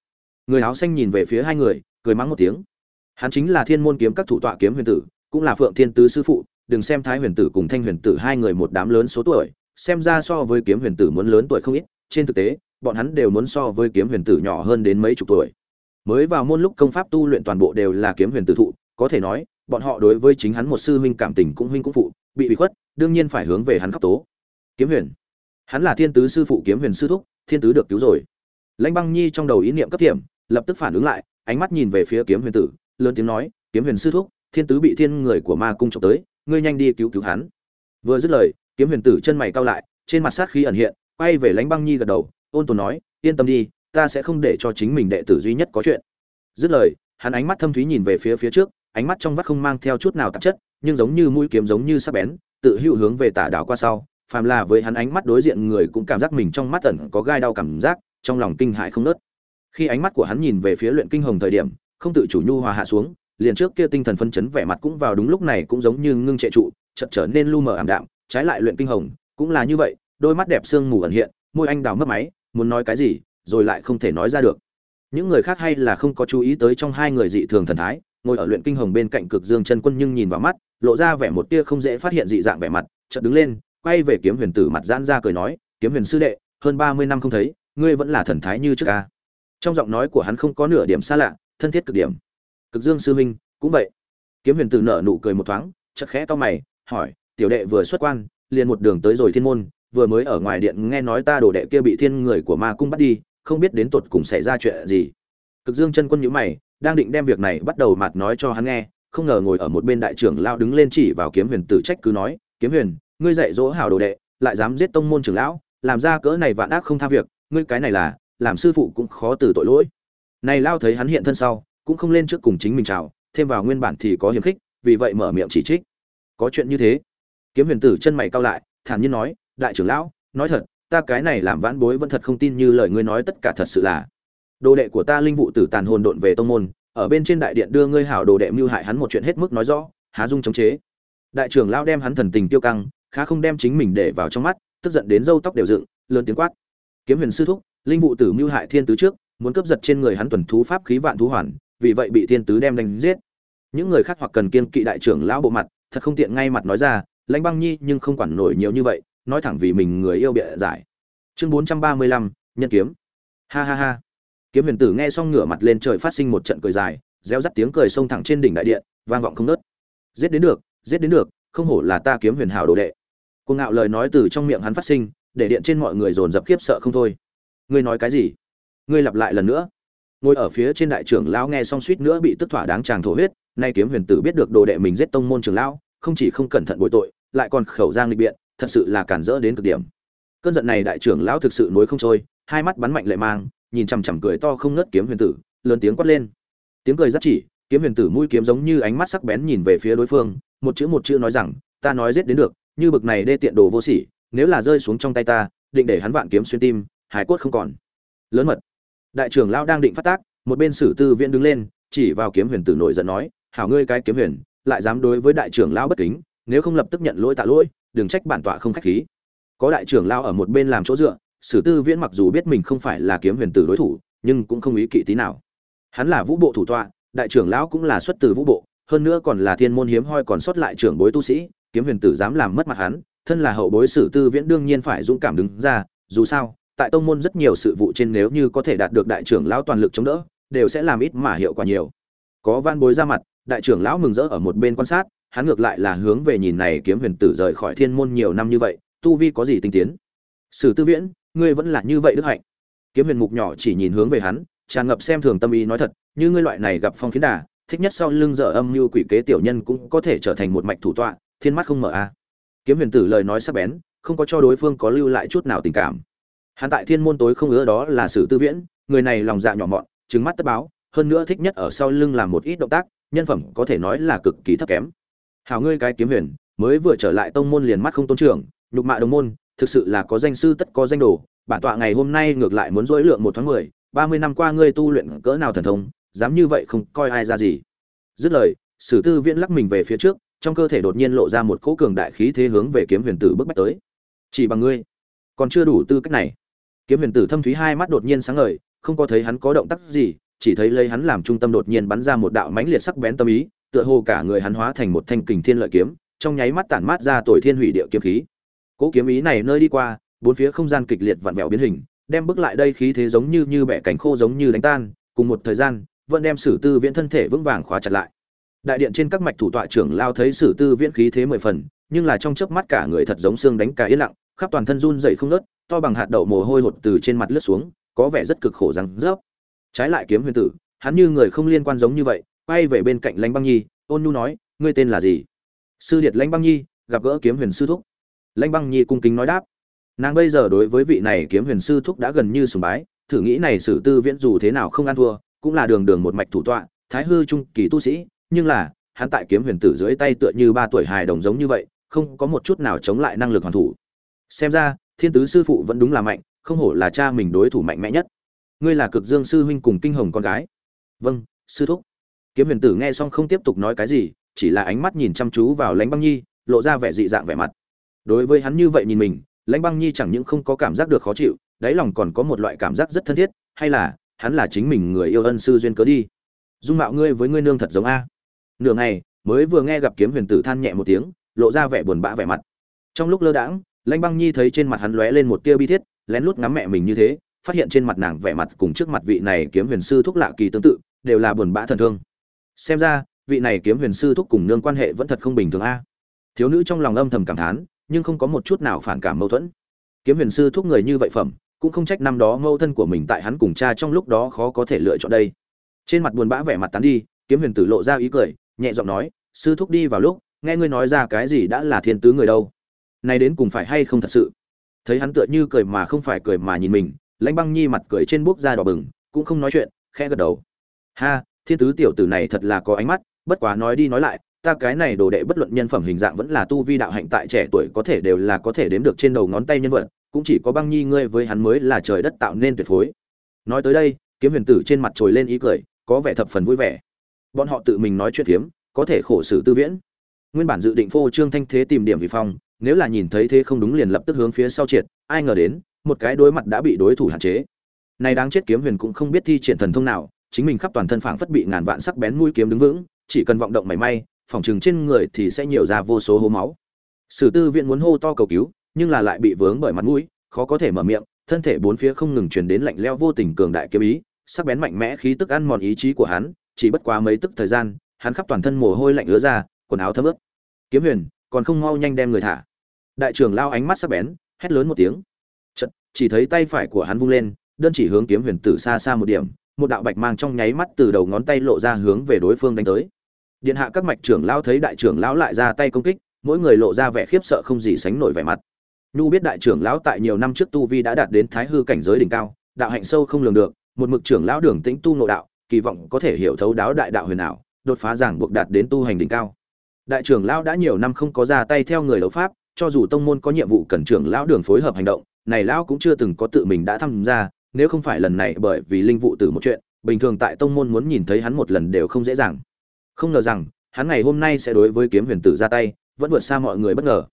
Người áo xanh nhìn về phía hai người, cười mắng một tiếng hắn chính là thiên môn kiếm các thủ tọa kiếm huyền tử, cũng là phượng thiên tứ sư phụ, đừng xem thái huyền tử cùng thanh huyền tử hai người một đám lớn số tuổi, xem ra so với kiếm huyền tử muốn lớn tuổi không ít, trên thực tế, bọn hắn đều muốn so với kiếm huyền tử nhỏ hơn đến mấy chục tuổi. Mới vào môn lúc công pháp tu luyện toàn bộ đều là kiếm huyền tử thụ, có thể nói, bọn họ đối với chính hắn một sư huynh cảm tình cũng huynh cũng phụ, bị bị khuất, đương nhiên phải hướng về hắn khắc tố. Kiếm huyền. Hắn là thiên tứ sư phụ kiếm huyền sư thúc, thiên tứ được cứu rồi. Lãnh băng nhi trong đầu ý niệm cấp thiểm, lập tức phản ứng lại, ánh mắt nhìn về phía kiếm huyền tử lớn tiếng nói, kiếm huyền sư thúc, thiên tứ bị thiên người của ma cung trộm tới, ngươi nhanh đi cứu cứu hắn. Vừa dứt lời, kiếm huyền tử chân mày cau lại, trên mặt sát khí ẩn hiện, quay về lãnh băng nhi gật đầu, ôn tồn nói, yên tâm đi, ta sẽ không để cho chính mình đệ tử duy nhất có chuyện. Dứt lời, hắn ánh mắt thâm thúy nhìn về phía phía trước, ánh mắt trong vắt không mang theo chút nào tạp chất, nhưng giống như mũi kiếm giống như sắc bén, tự hữu hướng về tả đảo qua sau. Phàm là với hắn ánh mắt đối diện người cũng cảm giác mình trong mắt ẩn có gai đau cảm giác, trong lòng kinh hại không nớt khi ánh mắt của hắn nhìn về phía luyện kinh hồng thời điểm không tự chủ nhu hòa hạ xuống, liền trước kia tinh thần phân chấn vẻ mặt cũng vào đúng lúc này cũng giống như ngưng trệ trụ, chợt trở nên lu mờ ảm đạm, trái lại luyện kinh hồng, cũng là như vậy, đôi mắt đẹp sương mù ẩn hiện, môi anh đào mất máy, muốn nói cái gì, rồi lại không thể nói ra được. Những người khác hay là không có chú ý tới trong hai người dị thường thần thái, ngồi ở luyện kinh hồng bên cạnh cực dương chân quân nhưng nhìn vào mắt, lộ ra vẻ một tia không dễ phát hiện dị dạng vẻ mặt, chợt đứng lên, quay về kiếm huyền tử mặt giãn ra cười nói, kiếm huyền sư đệ, hơn ba mươi năm không thấy, ngươi vẫn là thần thái như trước ca trong giọng nói của hắn không có nửa điểm xa lạ thân thiết cực điểm. Cực dương sư huynh, cũng vậy. Kiếm huyền tử nở nụ cười một thoáng, chợt khẽ to mày, hỏi, tiểu đệ vừa xuất quan, liền một đường tới rồi thiên môn, vừa mới ở ngoài điện nghe nói ta đồ đệ kia bị thiên người của ma cung bắt đi, không biết đến tột cùng xảy ra chuyện gì? Cực dương chân quân nhíu mày, đang định đem việc này bắt đầu mặt nói cho hắn nghe, không ngờ ngồi ở một bên đại trưởng lao đứng lên chỉ vào kiếm huyền tử trách cứ nói, kiếm huyền, ngươi dạy dỗ hảo đồ đệ, lại dám giết tông môn trưởng lão, làm ra cỡ này vạn ác không tha việc, ngươi cái này là, làm sư phụ cũng khó từ tội lỗi này lao thấy hắn hiện thân sau, cũng không lên trước cùng chính mình chào, thêm vào nguyên bản thì có hiềm khích, vì vậy mở miệng chỉ trích. Có chuyện như thế. Kiếm huyền tử chân mày cau lại, thản nhiên nói, đại trưởng lão, nói thật, ta cái này làm vãn bối vẫn thật không tin như lời ngươi nói tất cả thật sự là. Đồ đệ của ta linh vụ tử tàn hồn độn về tông môn, ở bên trên đại điện đưa ngươi hảo đồ đệ mưu hại hắn một chuyện hết mức nói rõ, há dung chống chế. Đại trưởng lão đem hắn thần tình tiêu căng, khá không đem chính mình để vào trong mắt, tức giận đến râu tóc đều dựng, lớn tiếng quát. Kiếm huyền sư thúc, linh vụ tử mưu hại thiên tứ trước muốn cướp giật trên người hắn tuần thú pháp khí vạn thú hoàn, vì vậy bị thiên tứ đem đánh giết. Những người khác hoặc cần kiên kỵ đại trưởng lão bộ mặt, thật không tiện ngay mặt nói ra, lãnh băng nhi, nhưng không quản nổi nhiều như vậy, nói thẳng vì mình người yêu bịa giải. Chương bốn trăm ba mươi lăm, nhân kiếm. Ha ha ha. Kiếm huyền tử nghe xong ngửa mặt lên trời phát sinh một trận cười dài réo rắt tiếng cười xông thẳng trên đỉnh đại điện, vang vọng không ngớt. giết đến được, giết đến được, không hổ là ta kiếm huyền hảo đồ đệ. Cuồng ngạo lời nói từ trong miệng hắn phát sinh, để điện trên mọi người dồn dập khiếp sợ không thôi. Ngươi nói cái gì? Ngươi lặp lại lần nữa. Ngồi ở phía trên đại trưởng lão nghe xong suýt nữa bị tức thỏa đáng chàng thổ huyết, nay kiếm huyền tử biết được đồ đệ mình giết tông môn trưởng lão, không chỉ không cẩn thận bồi tội, lại còn khẩu giang lịch biện, thật sự là cản rỡ đến cực điểm. Cơn giận này đại trưởng lão thực sự nối không trôi, hai mắt bắn mạnh lệ mang, nhìn chằm chằm cười to không ngớt kiếm huyền tử, lớn tiếng quát lên. Tiếng cười rất chỉ, kiếm huyền tử mũi kiếm giống như ánh mắt sắc bén nhìn về phía đối phương, một chữ một chữ nói rằng, ta nói giết đến được, như bực này đê tiện đồ vô sỉ, nếu là rơi xuống trong tay ta, định để hắn vạn kiếm xuyên tim, hải cốt không còn. Lớn mật đại trưởng lão đang định phát tác, một bên sử tư viễn đứng lên, chỉ vào kiếm huyền tử nổi giận nói, hảo ngươi cái kiếm huyền, lại dám đối với đại trưởng lão bất kính, nếu không lập tức nhận lỗi tạ lỗi, đừng trách bản tọa không khách khí. Có đại trưởng lão ở một bên làm chỗ dựa, sử tư viễn mặc dù biết mình không phải là kiếm huyền tử đối thủ, nhưng cũng không ý kỵ tí nào. Hắn là vũ bộ thủ tọa, đại trưởng lão cũng là xuất từ vũ bộ, hơn nữa còn là thiên môn hiếm hoi còn sót lại trưởng bối tu sĩ, kiếm huyền tử dám làm mất mặt hắn, thân là hậu bối sử tư viễn đương nhiên phải dũng cảm đứng ra, dù sao tại tông môn rất nhiều sự vụ trên nếu như có thể đạt được đại trưởng lão toàn lực chống đỡ, đều sẽ làm ít mà hiệu quả nhiều. Có van bối ra mặt, đại trưởng lão mừng rỡ ở một bên quan sát, hắn ngược lại là hướng về nhìn này kiếm huyền tử rời khỏi thiên môn nhiều năm như vậy, tu vi có gì tinh tiến? Sử tư viễn, ngươi vẫn là như vậy đức hạnh. Kiếm huyền mục nhỏ chỉ nhìn hướng về hắn, tràn ngập xem thường tâm ý nói thật, như ngươi loại này gặp phong kiến đà, thích nhất sau lưng dở âm như quỷ kế tiểu nhân cũng có thể trở thành một mạch thủ tọa, thiên mắt không mở a. Kiếm huyền tử lời nói sắc bén, không có cho đối phương có lưu lại chút nào tình cảm hắn tại thiên môn tối không ngứa đó là sử tư viễn, người này lòng dạ nhỏ mọn trứng mắt tất báo, hơn nữa thích nhất ở sau lưng làm một ít động tác, nhân phẩm có thể nói là cực kỳ thấp kém. Hảo ngươi cái kiếm huyền, mới vừa trở lại tông môn liền mắt không tôn trưởng, nhục mạ đồng môn, thực sự là có danh sư tất có danh đồ, bản tọa ngày hôm nay ngược lại muốn dỗi lượng một tháng mười, ba mươi năm qua ngươi tu luyện cỡ nào thần thông, dám như vậy không coi ai ra gì. Dứt lời, sử tư viễn lắc mình về phía trước, trong cơ thể đột nhiên lộ ra một cỗ cường đại khí thế hướng về kiếm huyền tử bước bách tới. Chỉ bằng ngươi, còn chưa đủ tư cách này kiếm huyền tử thâm thúy hai mắt đột nhiên sáng ngời, không có thấy hắn có động tác gì, chỉ thấy lấy hắn làm trung tâm đột nhiên bắn ra một đạo mãnh liệt sắc bén tâm ý, tựa hồ cả người hắn hóa thành một thanh kình thiên lợi kiếm, trong nháy mắt tản mát ra tuổi thiên hủy địa kiếm khí. Cỗ kiếm ý này nơi đi qua, bốn phía không gian kịch liệt vặn vẹo biến hình, đem bước lại đây khí thế giống như như bẻ cảnh khô giống như đánh tan, cùng một thời gian, vẫn đem sử tư viễn thân thể vững vàng khóa chặt lại. Đại điện trên các mạch thủ tọa trưởng lao thấy sử tư viễn khí thế mười phần, nhưng là trong chớp mắt cả người thật giống xương đánh cả yên lặng, khắp toàn thân run dậy không nớt to bằng hạt đậu mồ hôi hột từ trên mặt lướt xuống, có vẻ rất cực khổ răng rớp. Trái lại kiếm huyền tử, hắn như người không liên quan giống như vậy, quay về bên cạnh lãnh băng nhi, ôn nhu nói, ngươi tên là gì? Sư điệt lãnh băng nhi, gặp gỡ kiếm huyền sư thúc. Lãnh băng nhi cung kính nói đáp. Nàng bây giờ đối với vị này kiếm huyền sư thúc đã gần như sùng bái, thử nghĩ này sử tư viễn dù thế nào không ăn thua, cũng là đường đường một mạch thủ tọa, thái hư trung kỳ tu sĩ, nhưng là, hắn tại kiếm huyền tử dưới tay tựa như ba tuổi hài đồng giống như vậy, không có một chút nào chống lại năng lực hoàn thủ. Xem ra thiên tứ sư phụ vẫn đúng là mạnh, không hổ là cha mình đối thủ mạnh mẽ nhất. Ngươi là cực dương sư huynh cùng kinh hồng con gái. Vâng sư thúc. Kiếm huyền tử nghe xong không tiếp tục nói cái gì, chỉ là ánh mắt nhìn chăm chú vào lãnh băng nhi, lộ ra vẻ dị dạng vẻ mặt. Đối với hắn như vậy nhìn mình, lãnh băng nhi chẳng những không có cảm giác được khó chịu, đáy lòng còn có một loại cảm giác rất thân thiết, hay là hắn là chính mình người yêu ân sư duyên cớ đi. Dung mạo ngươi với ngươi nương thật giống a. Nửa ngày, mới vừa nghe gặp kiếm huyền tử than nhẹ một tiếng, lộ ra vẻ buồn bã vẻ mặt. Trong lúc lơ đãng lãnh băng nhi thấy trên mặt hắn lóe lên một tia bi thiết, lén lút ngắm mẹ mình như thế, phát hiện trên mặt nàng vẻ mặt cùng trước mặt vị này kiếm huyền sư thúc lạ kỳ tương tự, đều là buồn bã thần thương. Xem ra, vị này kiếm huyền sư thúc cùng nương quan hệ vẫn thật không bình thường a. Thiếu nữ trong lòng âm thầm cảm thán, nhưng không có một chút nào phản cảm mâu thuẫn. Kiếm huyền sư thúc người như vậy phẩm, cũng không trách năm đó mâu thân của mình tại hắn cùng cha trong lúc đó khó có thể lựa chọn đây. Trên mặt buồn bã vẻ mặt tán đi, kiếm huyền tử lộ ra ý cười, nhẹ giọng nói, sư thúc đi vào lúc, nghe ngươi nói ra cái gì đã là thiên tứ người đâu nay đến cùng phải hay không thật sự? Thấy hắn tựa như cười mà không phải cười mà nhìn mình, lãnh băng nhi mặt cười trên bốc da đỏ bừng, cũng không nói chuyện, khẽ gật đầu. Ha, thiên tứ tiểu tử này thật là có ánh mắt, bất quá nói đi nói lại, ta cái này đồ đệ bất luận nhân phẩm hình dạng vẫn là tu vi đạo hạnh tại trẻ tuổi có thể đều là có thể đếm được trên đầu ngón tay nhân vật, cũng chỉ có băng nhi ngươi với hắn mới là trời đất tạo nên tuyệt phối. Nói tới đây, kiếm huyền tử trên mặt trồi lên ý cười, có vẻ thập phần vui vẻ. Bọn họ tự mình nói chuyện phiếm, có thể khổ xử tư viễn. Nguyên bản dự định phô trương thanh thế tìm điểm vì phong nếu là nhìn thấy thế không đúng liền lập tức hướng phía sau triệt, ai ngờ đến, một cái đối mặt đã bị đối thủ hạn chế. Này đáng chết kiếm huyền cũng không biết thi triển thần thông nào, chính mình khắp toàn thân phảng phất bị ngàn vạn sắc bén mũi kiếm đứng vững, chỉ cần vọng động mảy may, phòng chừng trên người thì sẽ nhiều ra vô số hố máu. Sử tư viện muốn hô to cầu cứu, nhưng là lại bị vướng bởi mặt mũi, khó có thể mở miệng, thân thể bốn phía không ngừng truyền đến lạnh lẽo vô tình cường đại kiếm ý, sắc bén mạnh mẽ khí tức ăn mòn ý chí của hắn, chỉ bất quá mấy tức thời gian, hắn khắp toàn thân mồ hôi lạnh ứa ra, quần áo thấm ướt. Kiếm huyền còn không mau nhanh đem người thả. Đại trưởng lao ánh mắt sắc bén, hét lớn một tiếng. Chật chỉ thấy tay phải của hắn vung lên, đơn chỉ hướng kiếm huyền tử xa xa một điểm, một đạo bạch mang trong nháy mắt từ đầu ngón tay lộ ra hướng về đối phương đánh tới. Điện hạ các mạch trưởng lao thấy đại trưởng lão lại ra tay công kích, mỗi người lộ ra vẻ khiếp sợ không gì sánh nổi vẻ mặt. Nhu biết đại trưởng lão tại nhiều năm trước tu vi đã đạt đến thái hư cảnh giới đỉnh cao, đạo hạnh sâu không lường được, một mực trưởng lão đường tĩnh tu nội đạo, kỳ vọng có thể hiểu thấu đáo đại đạo huyền ảo, đột phá giảng buộc đạt đến tu hành đỉnh cao đại trưởng lão đã nhiều năm không có ra tay theo người đấu pháp, cho dù tông môn có nhiệm vụ cần trưởng lão đường phối hợp hành động, này lão cũng chưa từng có tự mình đã tham gia, nếu không phải lần này bởi vì linh vụ từ một chuyện, bình thường tại tông môn muốn nhìn thấy hắn một lần đều không dễ dàng. Không ngờ rằng, hắn ngày hôm nay sẽ đối với kiếm huyền tử ra tay, vẫn vượt xa mọi người bất ngờ.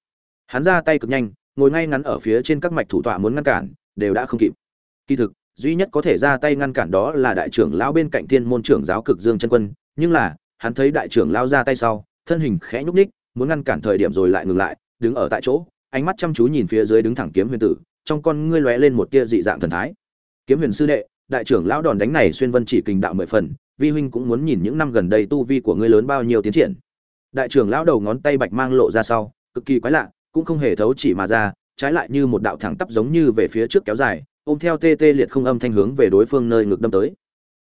Hắn ra tay cực nhanh, ngồi ngay ngắn ở phía trên các mạch thủ tọa muốn ngăn cản, đều đã không kịp. Kỳ thực, duy nhất có thể ra tay ngăn cản đó là đại trưởng lão bên cạnh thiên môn trưởng giáo cực dương chân quân, nhưng là, hắn thấy đại trưởng lão ra tay sau thân hình khẽ nhúc nhích, muốn ngăn cản thời điểm rồi lại ngừng lại đứng ở tại chỗ ánh mắt chăm chú nhìn phía dưới đứng thẳng kiếm huyền tử trong con ngươi lóe lên một tia dị dạng thần thái. Kiếm huyền sư đệ đại trưởng lão đòn đánh này xuyên vân chỉ kình đạo mười phần vi huynh cũng muốn nhìn những năm gần đây tu vi của ngươi lớn bao nhiêu tiến triển. Đại trưởng lão đầu ngón tay bạch mang lộ ra sau cực kỳ quái lạ cũng không hề thấu chỉ mà ra trái lại như một đạo thẳng tắp giống như về phía trước kéo dài ôm theo tê tê liệt không âm thanh hướng về đối phương nơi ngực đâm tới.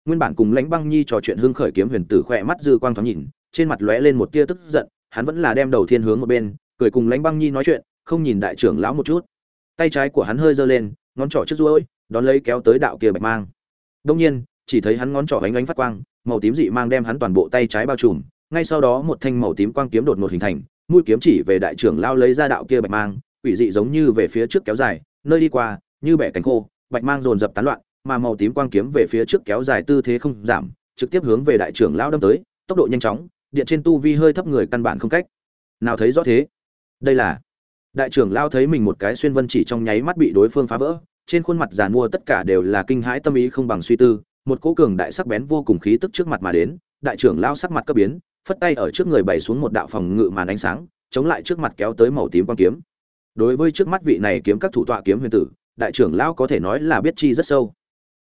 Nguyên bản cùng lãnh băng nhi trò chuyện hưng khởi kiếm huyền tử khỏe mắt dư quang thoáng nhìn trên mặt lóe lên một tia tức giận hắn vẫn là đem đầu thiên hướng một bên cười cùng lãnh băng nhi nói chuyện không nhìn đại trưởng lão một chút. Tay trái của hắn hơi giơ lên ngón trỏ trước duỗi, đón lấy kéo tới đạo kia bạch mang. Đương nhiên chỉ thấy hắn ngón trỏ ánh ánh phát quang màu tím dị mang đem hắn toàn bộ tay trái bao trùm ngay sau đó một thanh màu tím quang kiếm đột ngột hình thành mũi kiếm chỉ về đại trưởng lao lấy ra đạo kia bạch mang quỷ dị giống như về phía trước kéo dài nơi đi qua như bẻ cánh khô bạch mang dồn dập tán loạn mà màu tím quang kiếm về phía trước kéo dài tư thế không giảm trực tiếp hướng về đại trưởng lao đâm tới tốc độ nhanh chóng điện trên tu vi hơi thấp người căn bản không cách. Nào thấy rõ thế? Đây là, đại trưởng lao thấy mình một cái xuyên vân chỉ trong nháy mắt bị đối phương phá vỡ, trên khuôn mặt giàn mua tất cả đều là kinh hãi tâm ý không bằng suy tư, một cố cường đại sắc bén vô cùng khí tức trước mặt mà đến, đại trưởng lao sắc mặt cấp biến, phất tay ở trước người bày xuống một đạo phòng ngự màn ánh sáng, chống lại trước mặt kéo tới màu tím quang kiếm. Đối với trước mắt vị này kiếm các thủ tọa kiếm huyền tử, đại trưởng lão có thể nói là biết chi rất sâu.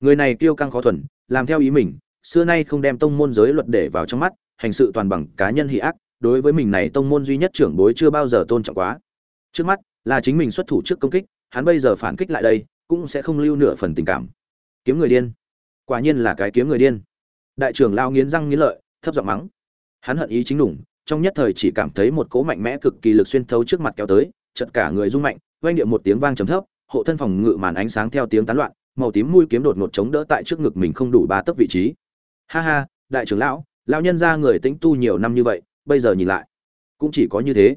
Người này kiêu căng khó thuần, làm theo ý mình, xưa nay không đem tông môn giới luật để vào trong mắt hành sự toàn bằng cá nhân hỷ ác, đối với mình này tông môn duy nhất trưởng bối chưa bao giờ tôn trọng quá. Trước mắt, là chính mình xuất thủ trước công kích, hắn bây giờ phản kích lại đây, cũng sẽ không lưu nửa phần tình cảm. Kiếm người điên. Quả nhiên là cái kiếm người điên. Đại trưởng lao nghiến răng nghiến lợi, thấp giọng mắng. Hắn hận ý chính đủng, trong nhất thời chỉ cảm thấy một cỗ mạnh mẽ cực kỳ lực xuyên thấu trước mặt kéo tới chật cả người rung mạnh oanh điệu một tiếng vang trầm thấp, hộ thân phòng ngự màn ánh sáng theo tiếng tán loạn, màu tím mũi kiếm đột ngột chống đỡ tại trước ngực mình không đủ ba tấc vị trí. Ha ha, đại trưởng lão lão nhân ra người tĩnh tu nhiều năm như vậy bây giờ nhìn lại cũng chỉ có như thế.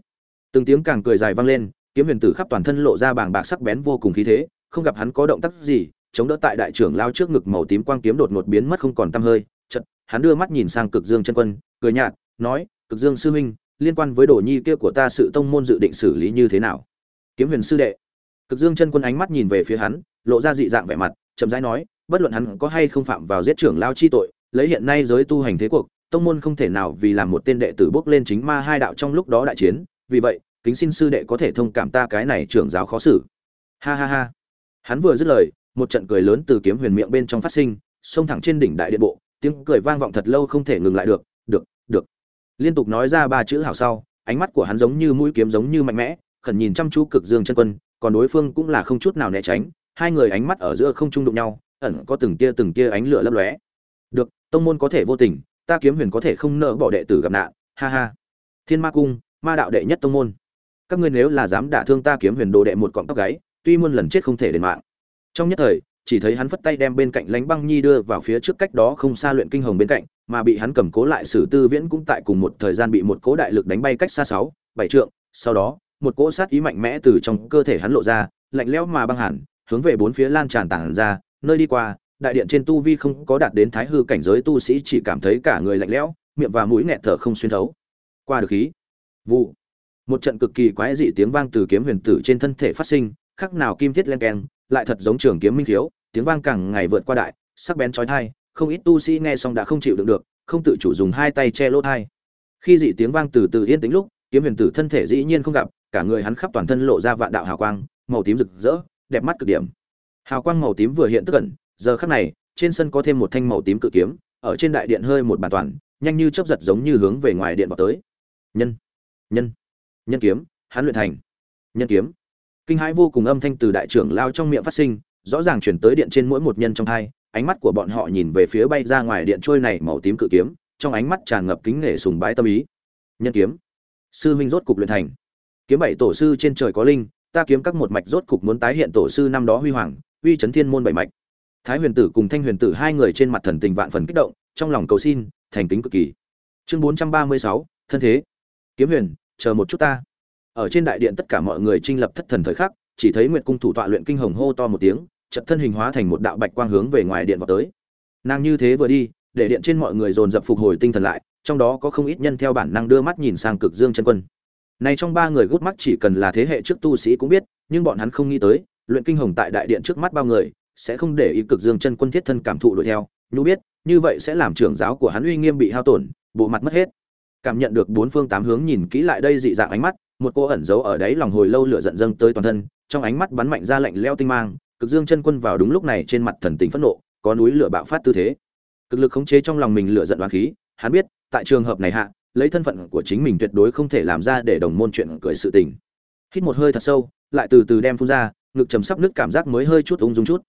Từng tiếng càng cười dài vang lên kiếm huyền tử khắp toàn thân lộ ra bàng bạc sắc bén vô cùng khí thế không gặp hắn có động tác gì chống đỡ tại đại trưởng lao trước ngực màu tím quang kiếm đột ngột biến mất không còn tăm hơi. Chợt, hắn đưa mắt nhìn sang cực dương chân quân cười nhạt nói cực dương sư huynh liên quan với đồ nhi kia của ta sự tông môn dự định xử lý như thế nào? Kiếm huyền sư đệ. Cực dương chân quân ánh mắt nhìn về phía hắn lộ ra dị dạng vẻ mặt chậm rãi nói bất luận hắn có hay không phạm vào giết trưởng lao chi tội lấy hiện nay giới tu hành thế cuộc tông môn không thể nào vì làm một tên đệ tử bước lên chính ma hai đạo trong lúc đó đại chiến, vì vậy, kính xin sư đệ có thể thông cảm ta cái này trưởng giáo khó xử. Ha ha ha. Hắn vừa dứt lời, một trận cười lớn từ kiếm huyền miệng bên trong phát sinh, xông thẳng trên đỉnh đại điện bộ, tiếng cười vang vọng thật lâu không thể ngừng lại được được được. Liên tục nói ra ba chữ hảo sau, ánh mắt của hắn giống như mũi kiếm giống như mạnh mẽ, khẩn nhìn chăm chú cực dương chân quân, còn đối phương cũng là không chút nào né tránh, hai người ánh mắt ở giữa không trung đụng nhau, ẩn có từng tia từng tia ánh lửa lấp lóe. Được, tông môn có thể vô tình ta kiếm huyền có thể không nỡ bỏ đệ tử gặp nạn, ha ha. Thiên ma cung, ma đạo đệ nhất tông môn. Các ngươi nếu là dám đả thương ta kiếm huyền đồ đệ một cọng tóc gáy, tuy muôn lần chết không thể đền mạng. Trong nhất thời, chỉ thấy hắn phất tay đem bên cạnh lánh băng nhi đưa vào phía trước cách đó không xa luyện kinh hồng bên cạnh, mà bị hắn cầm cố lại sử tư viễn cũng tại cùng một thời gian bị một cố đại lực đánh bay cách xa sáu, bảy trượng. Sau đó, một cỗ sát ý mạnh mẽ từ trong cơ thể hắn lộ ra, lạnh lẽo mà băng hẳn, hướng về bốn phía lan tràn tản ra, nơi đi qua đại điện trên tu vi không có đạt đến thái hư cảnh giới tu sĩ chỉ cảm thấy cả người lạnh lẽo, miệng và mũi nghẹt thở không xuyên thấu. Qua được khí, vụ. Một trận cực kỳ quái dị tiếng vang từ kiếm huyền tử trên thân thể phát sinh khác nào kim thiết len keng, lại thật giống trường kiếm minh thiếu tiếng vang càng ngày vượt qua đại, sắc bén chói tai, không ít tu sĩ nghe xong đã không chịu đựng được, không tự chủ dùng hai tay che lỗ thai khi dị tiếng vang từ từ yên tĩnh lúc, kiếm huyền tử thân thể dĩ nhiên không gặp, cả người hắn khắp toàn thân lộ ra vạn đạo hào quang, màu tím rực rỡ, đẹp mắt cực điểm. Hào quang màu tím vừa hiện tức ẩn giờ khắc này, trên sân có thêm một thanh màu tím cự kiếm, ở trên đại điện hơi một bàn toàn, nhanh như chớp giật giống như hướng về ngoài điện vào tới. Nhân nhân nhân kiếm, hắn luyện thành. Nhân kiếm. Kinh hãi vô cùng âm thanh từ đại trưởng lao trong miệng phát sinh, rõ ràng chuyển tới điện trên mỗi một nhân trong hai, ánh mắt của bọn họ nhìn về phía bay ra ngoài điện trôi này màu tím cự kiếm, trong ánh mắt tràn ngập kính nể sùng bái tâm ý. Nhân kiếm. Sư huynh rốt cục luyện thành. Kiếm bảy tổ sư trên trời có linh, ta kiếm các một mạch rốt cục muốn tái hiện tổ sư năm đó huy hoàng, uy chấn thiên môn bảy mạch thái huyền tử cùng thanh huyền tử hai người trên mặt thần tình vạn phần kích động, trong lòng cầu xin, thành kính cực kỳ. Chương bốn trăm ba mươi sáu, thân thế. Kiếm huyền, chờ một chút ta. Ở trên đại điện tất cả mọi người trinh lập thất thần thời khắc, chỉ thấy nguyệt cung thủ tọa luyện kinh hồng hô to một tiếng, chợt thân hình hóa thành một đạo bạch quang hướng về ngoài điện vào tới. Nàng như thế vừa đi, để điện trên mọi người dồn dập phục hồi tinh thần lại, trong đó có không ít nhân theo bản năng đưa mắt nhìn sang cực dương chân quân. Này trong ba người gút mắt chỉ cần là thế hệ trước tu sĩ cũng biết, nhưng bọn hắn không nghĩ tới, luyện kinh hồng tại đại điện trước mắt bao người sẽ không để ý cực dương chân quân thiết thân cảm thụ đuổi theo. Nhu biết, như vậy sẽ làm trưởng giáo của hắn uy nghiêm bị hao tổn, bộ mặt mất hết. Cảm nhận được bốn phương tám hướng nhìn kỹ lại đây dị dạng ánh mắt, một cô ẩn giấu ở đấy lòng hồi lâu lửa giận dâng tới toàn thân, trong ánh mắt bắn mạnh ra lạnh leo tinh mang, cực dương chân quân vào đúng lúc này trên mặt thần tình phẫn nộ, có núi lửa bạo phát tư thế. Cực lực khống chế trong lòng mình lửa giận đoán khí, hắn biết, tại trường hợp này hạ, lấy thân phận của chính mình tuyệt đối không thể làm ra để đồng môn chuyện cười sự tình. Hít một hơi thật sâu, lại từ từ đem phun ra, ngực trầm sắp nước cảm giác mới hơi chút ung dung chút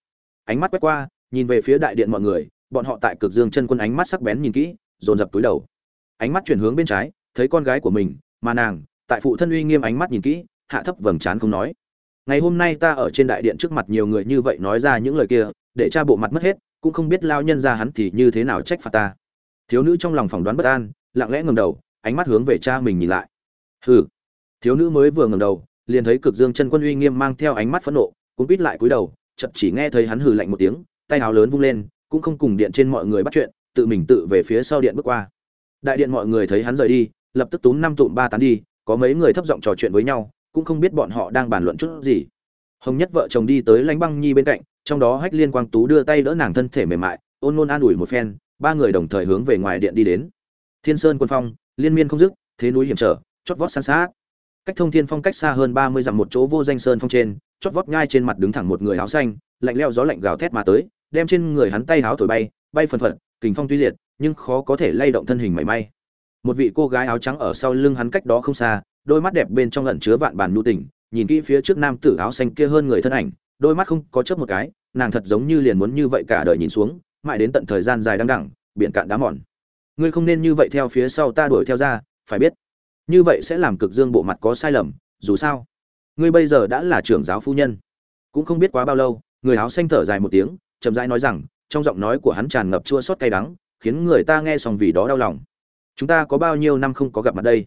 ánh mắt quét qua, nhìn về phía đại điện mọi người, bọn họ tại cực dương chân quân ánh mắt sắc bén nhìn kỹ, dồn dập túi đầu. Ánh mắt chuyển hướng bên trái, thấy con gái của mình, mà nàng, tại phụ thân uy nghiêm ánh mắt nhìn kỹ, hạ thấp vầng trán không nói. Ngày hôm nay ta ở trên đại điện trước mặt nhiều người như vậy nói ra những lời kia, để cha bộ mặt mất hết, cũng không biết lao nhân ra hắn thì như thế nào trách phạt ta. Thiếu nữ trong lòng phỏng đoán bất an, lặng lẽ ngầm đầu, ánh mắt hướng về cha mình nhìn lại. Hừ. Thiếu nữ mới vừa ngầm đầu, liền thấy cực dương chân quân uy nghiêm mang theo ánh mắt phẫn nộ cũng quýt lại cúi đầu chậm chỉ nghe thấy hắn hừ lạnh một tiếng, tay áo lớn vung lên, cũng không cùng điện trên mọi người bắt chuyện, tự mình tự về phía sau điện bước qua. Đại điện mọi người thấy hắn rời đi, lập tức túm năm tụm ba tán đi, có mấy người thấp giọng trò chuyện với nhau, cũng không biết bọn họ đang bàn luận chút gì. Hồng nhất vợ chồng đi tới lãnh băng nhi bên cạnh, trong đó hách liên quang tú đưa tay đỡ nàng thân thể mềm mại, ôn nôn an ủi một phen, ba người đồng thời hướng về ngoài điện đi đến. Thiên sơn quân phong, liên miên không dứt, thế núi hiểm trở, chót vót san sát. Cách thông thiên phong cách xa hơn ba mươi dặm một chỗ vô danh sơn phong trên chót vót ngay trên mặt đứng thẳng một người áo xanh, lạnh leo gió lạnh gào thét mà tới, đem trên người hắn tay áo thổi bay bay phần phật, kình phong tuy liệt, nhưng khó có thể lay động thân hình mảy may. Một vị cô gái áo trắng ở sau lưng hắn cách đó không xa, đôi mắt đẹp bên trong lẩn chứa vạn bản nhu tình, nhìn kỹ phía trước nam tử áo xanh kia hơn người thân ảnh, đôi mắt không có chớp một cái, nàng thật giống như liền muốn như vậy cả đời nhìn xuống, mãi đến tận thời gian dài đăng đẳng, biển cạn đá mòn. Ngươi không nên như vậy theo phía sau ta đuổi theo ra, phải biết, như vậy sẽ làm cực dương bộ mặt có sai lầm, dù sao ngươi bây giờ đã là trưởng giáo phu nhân. Cũng không biết quá bao lâu, người áo xanh thở dài một tiếng, chậm rãi nói rằng, trong giọng nói của hắn tràn ngập chua xót cay đắng, khiến người ta nghe xong vì đó đau lòng. Chúng ta có bao nhiêu năm không có gặp mặt đây?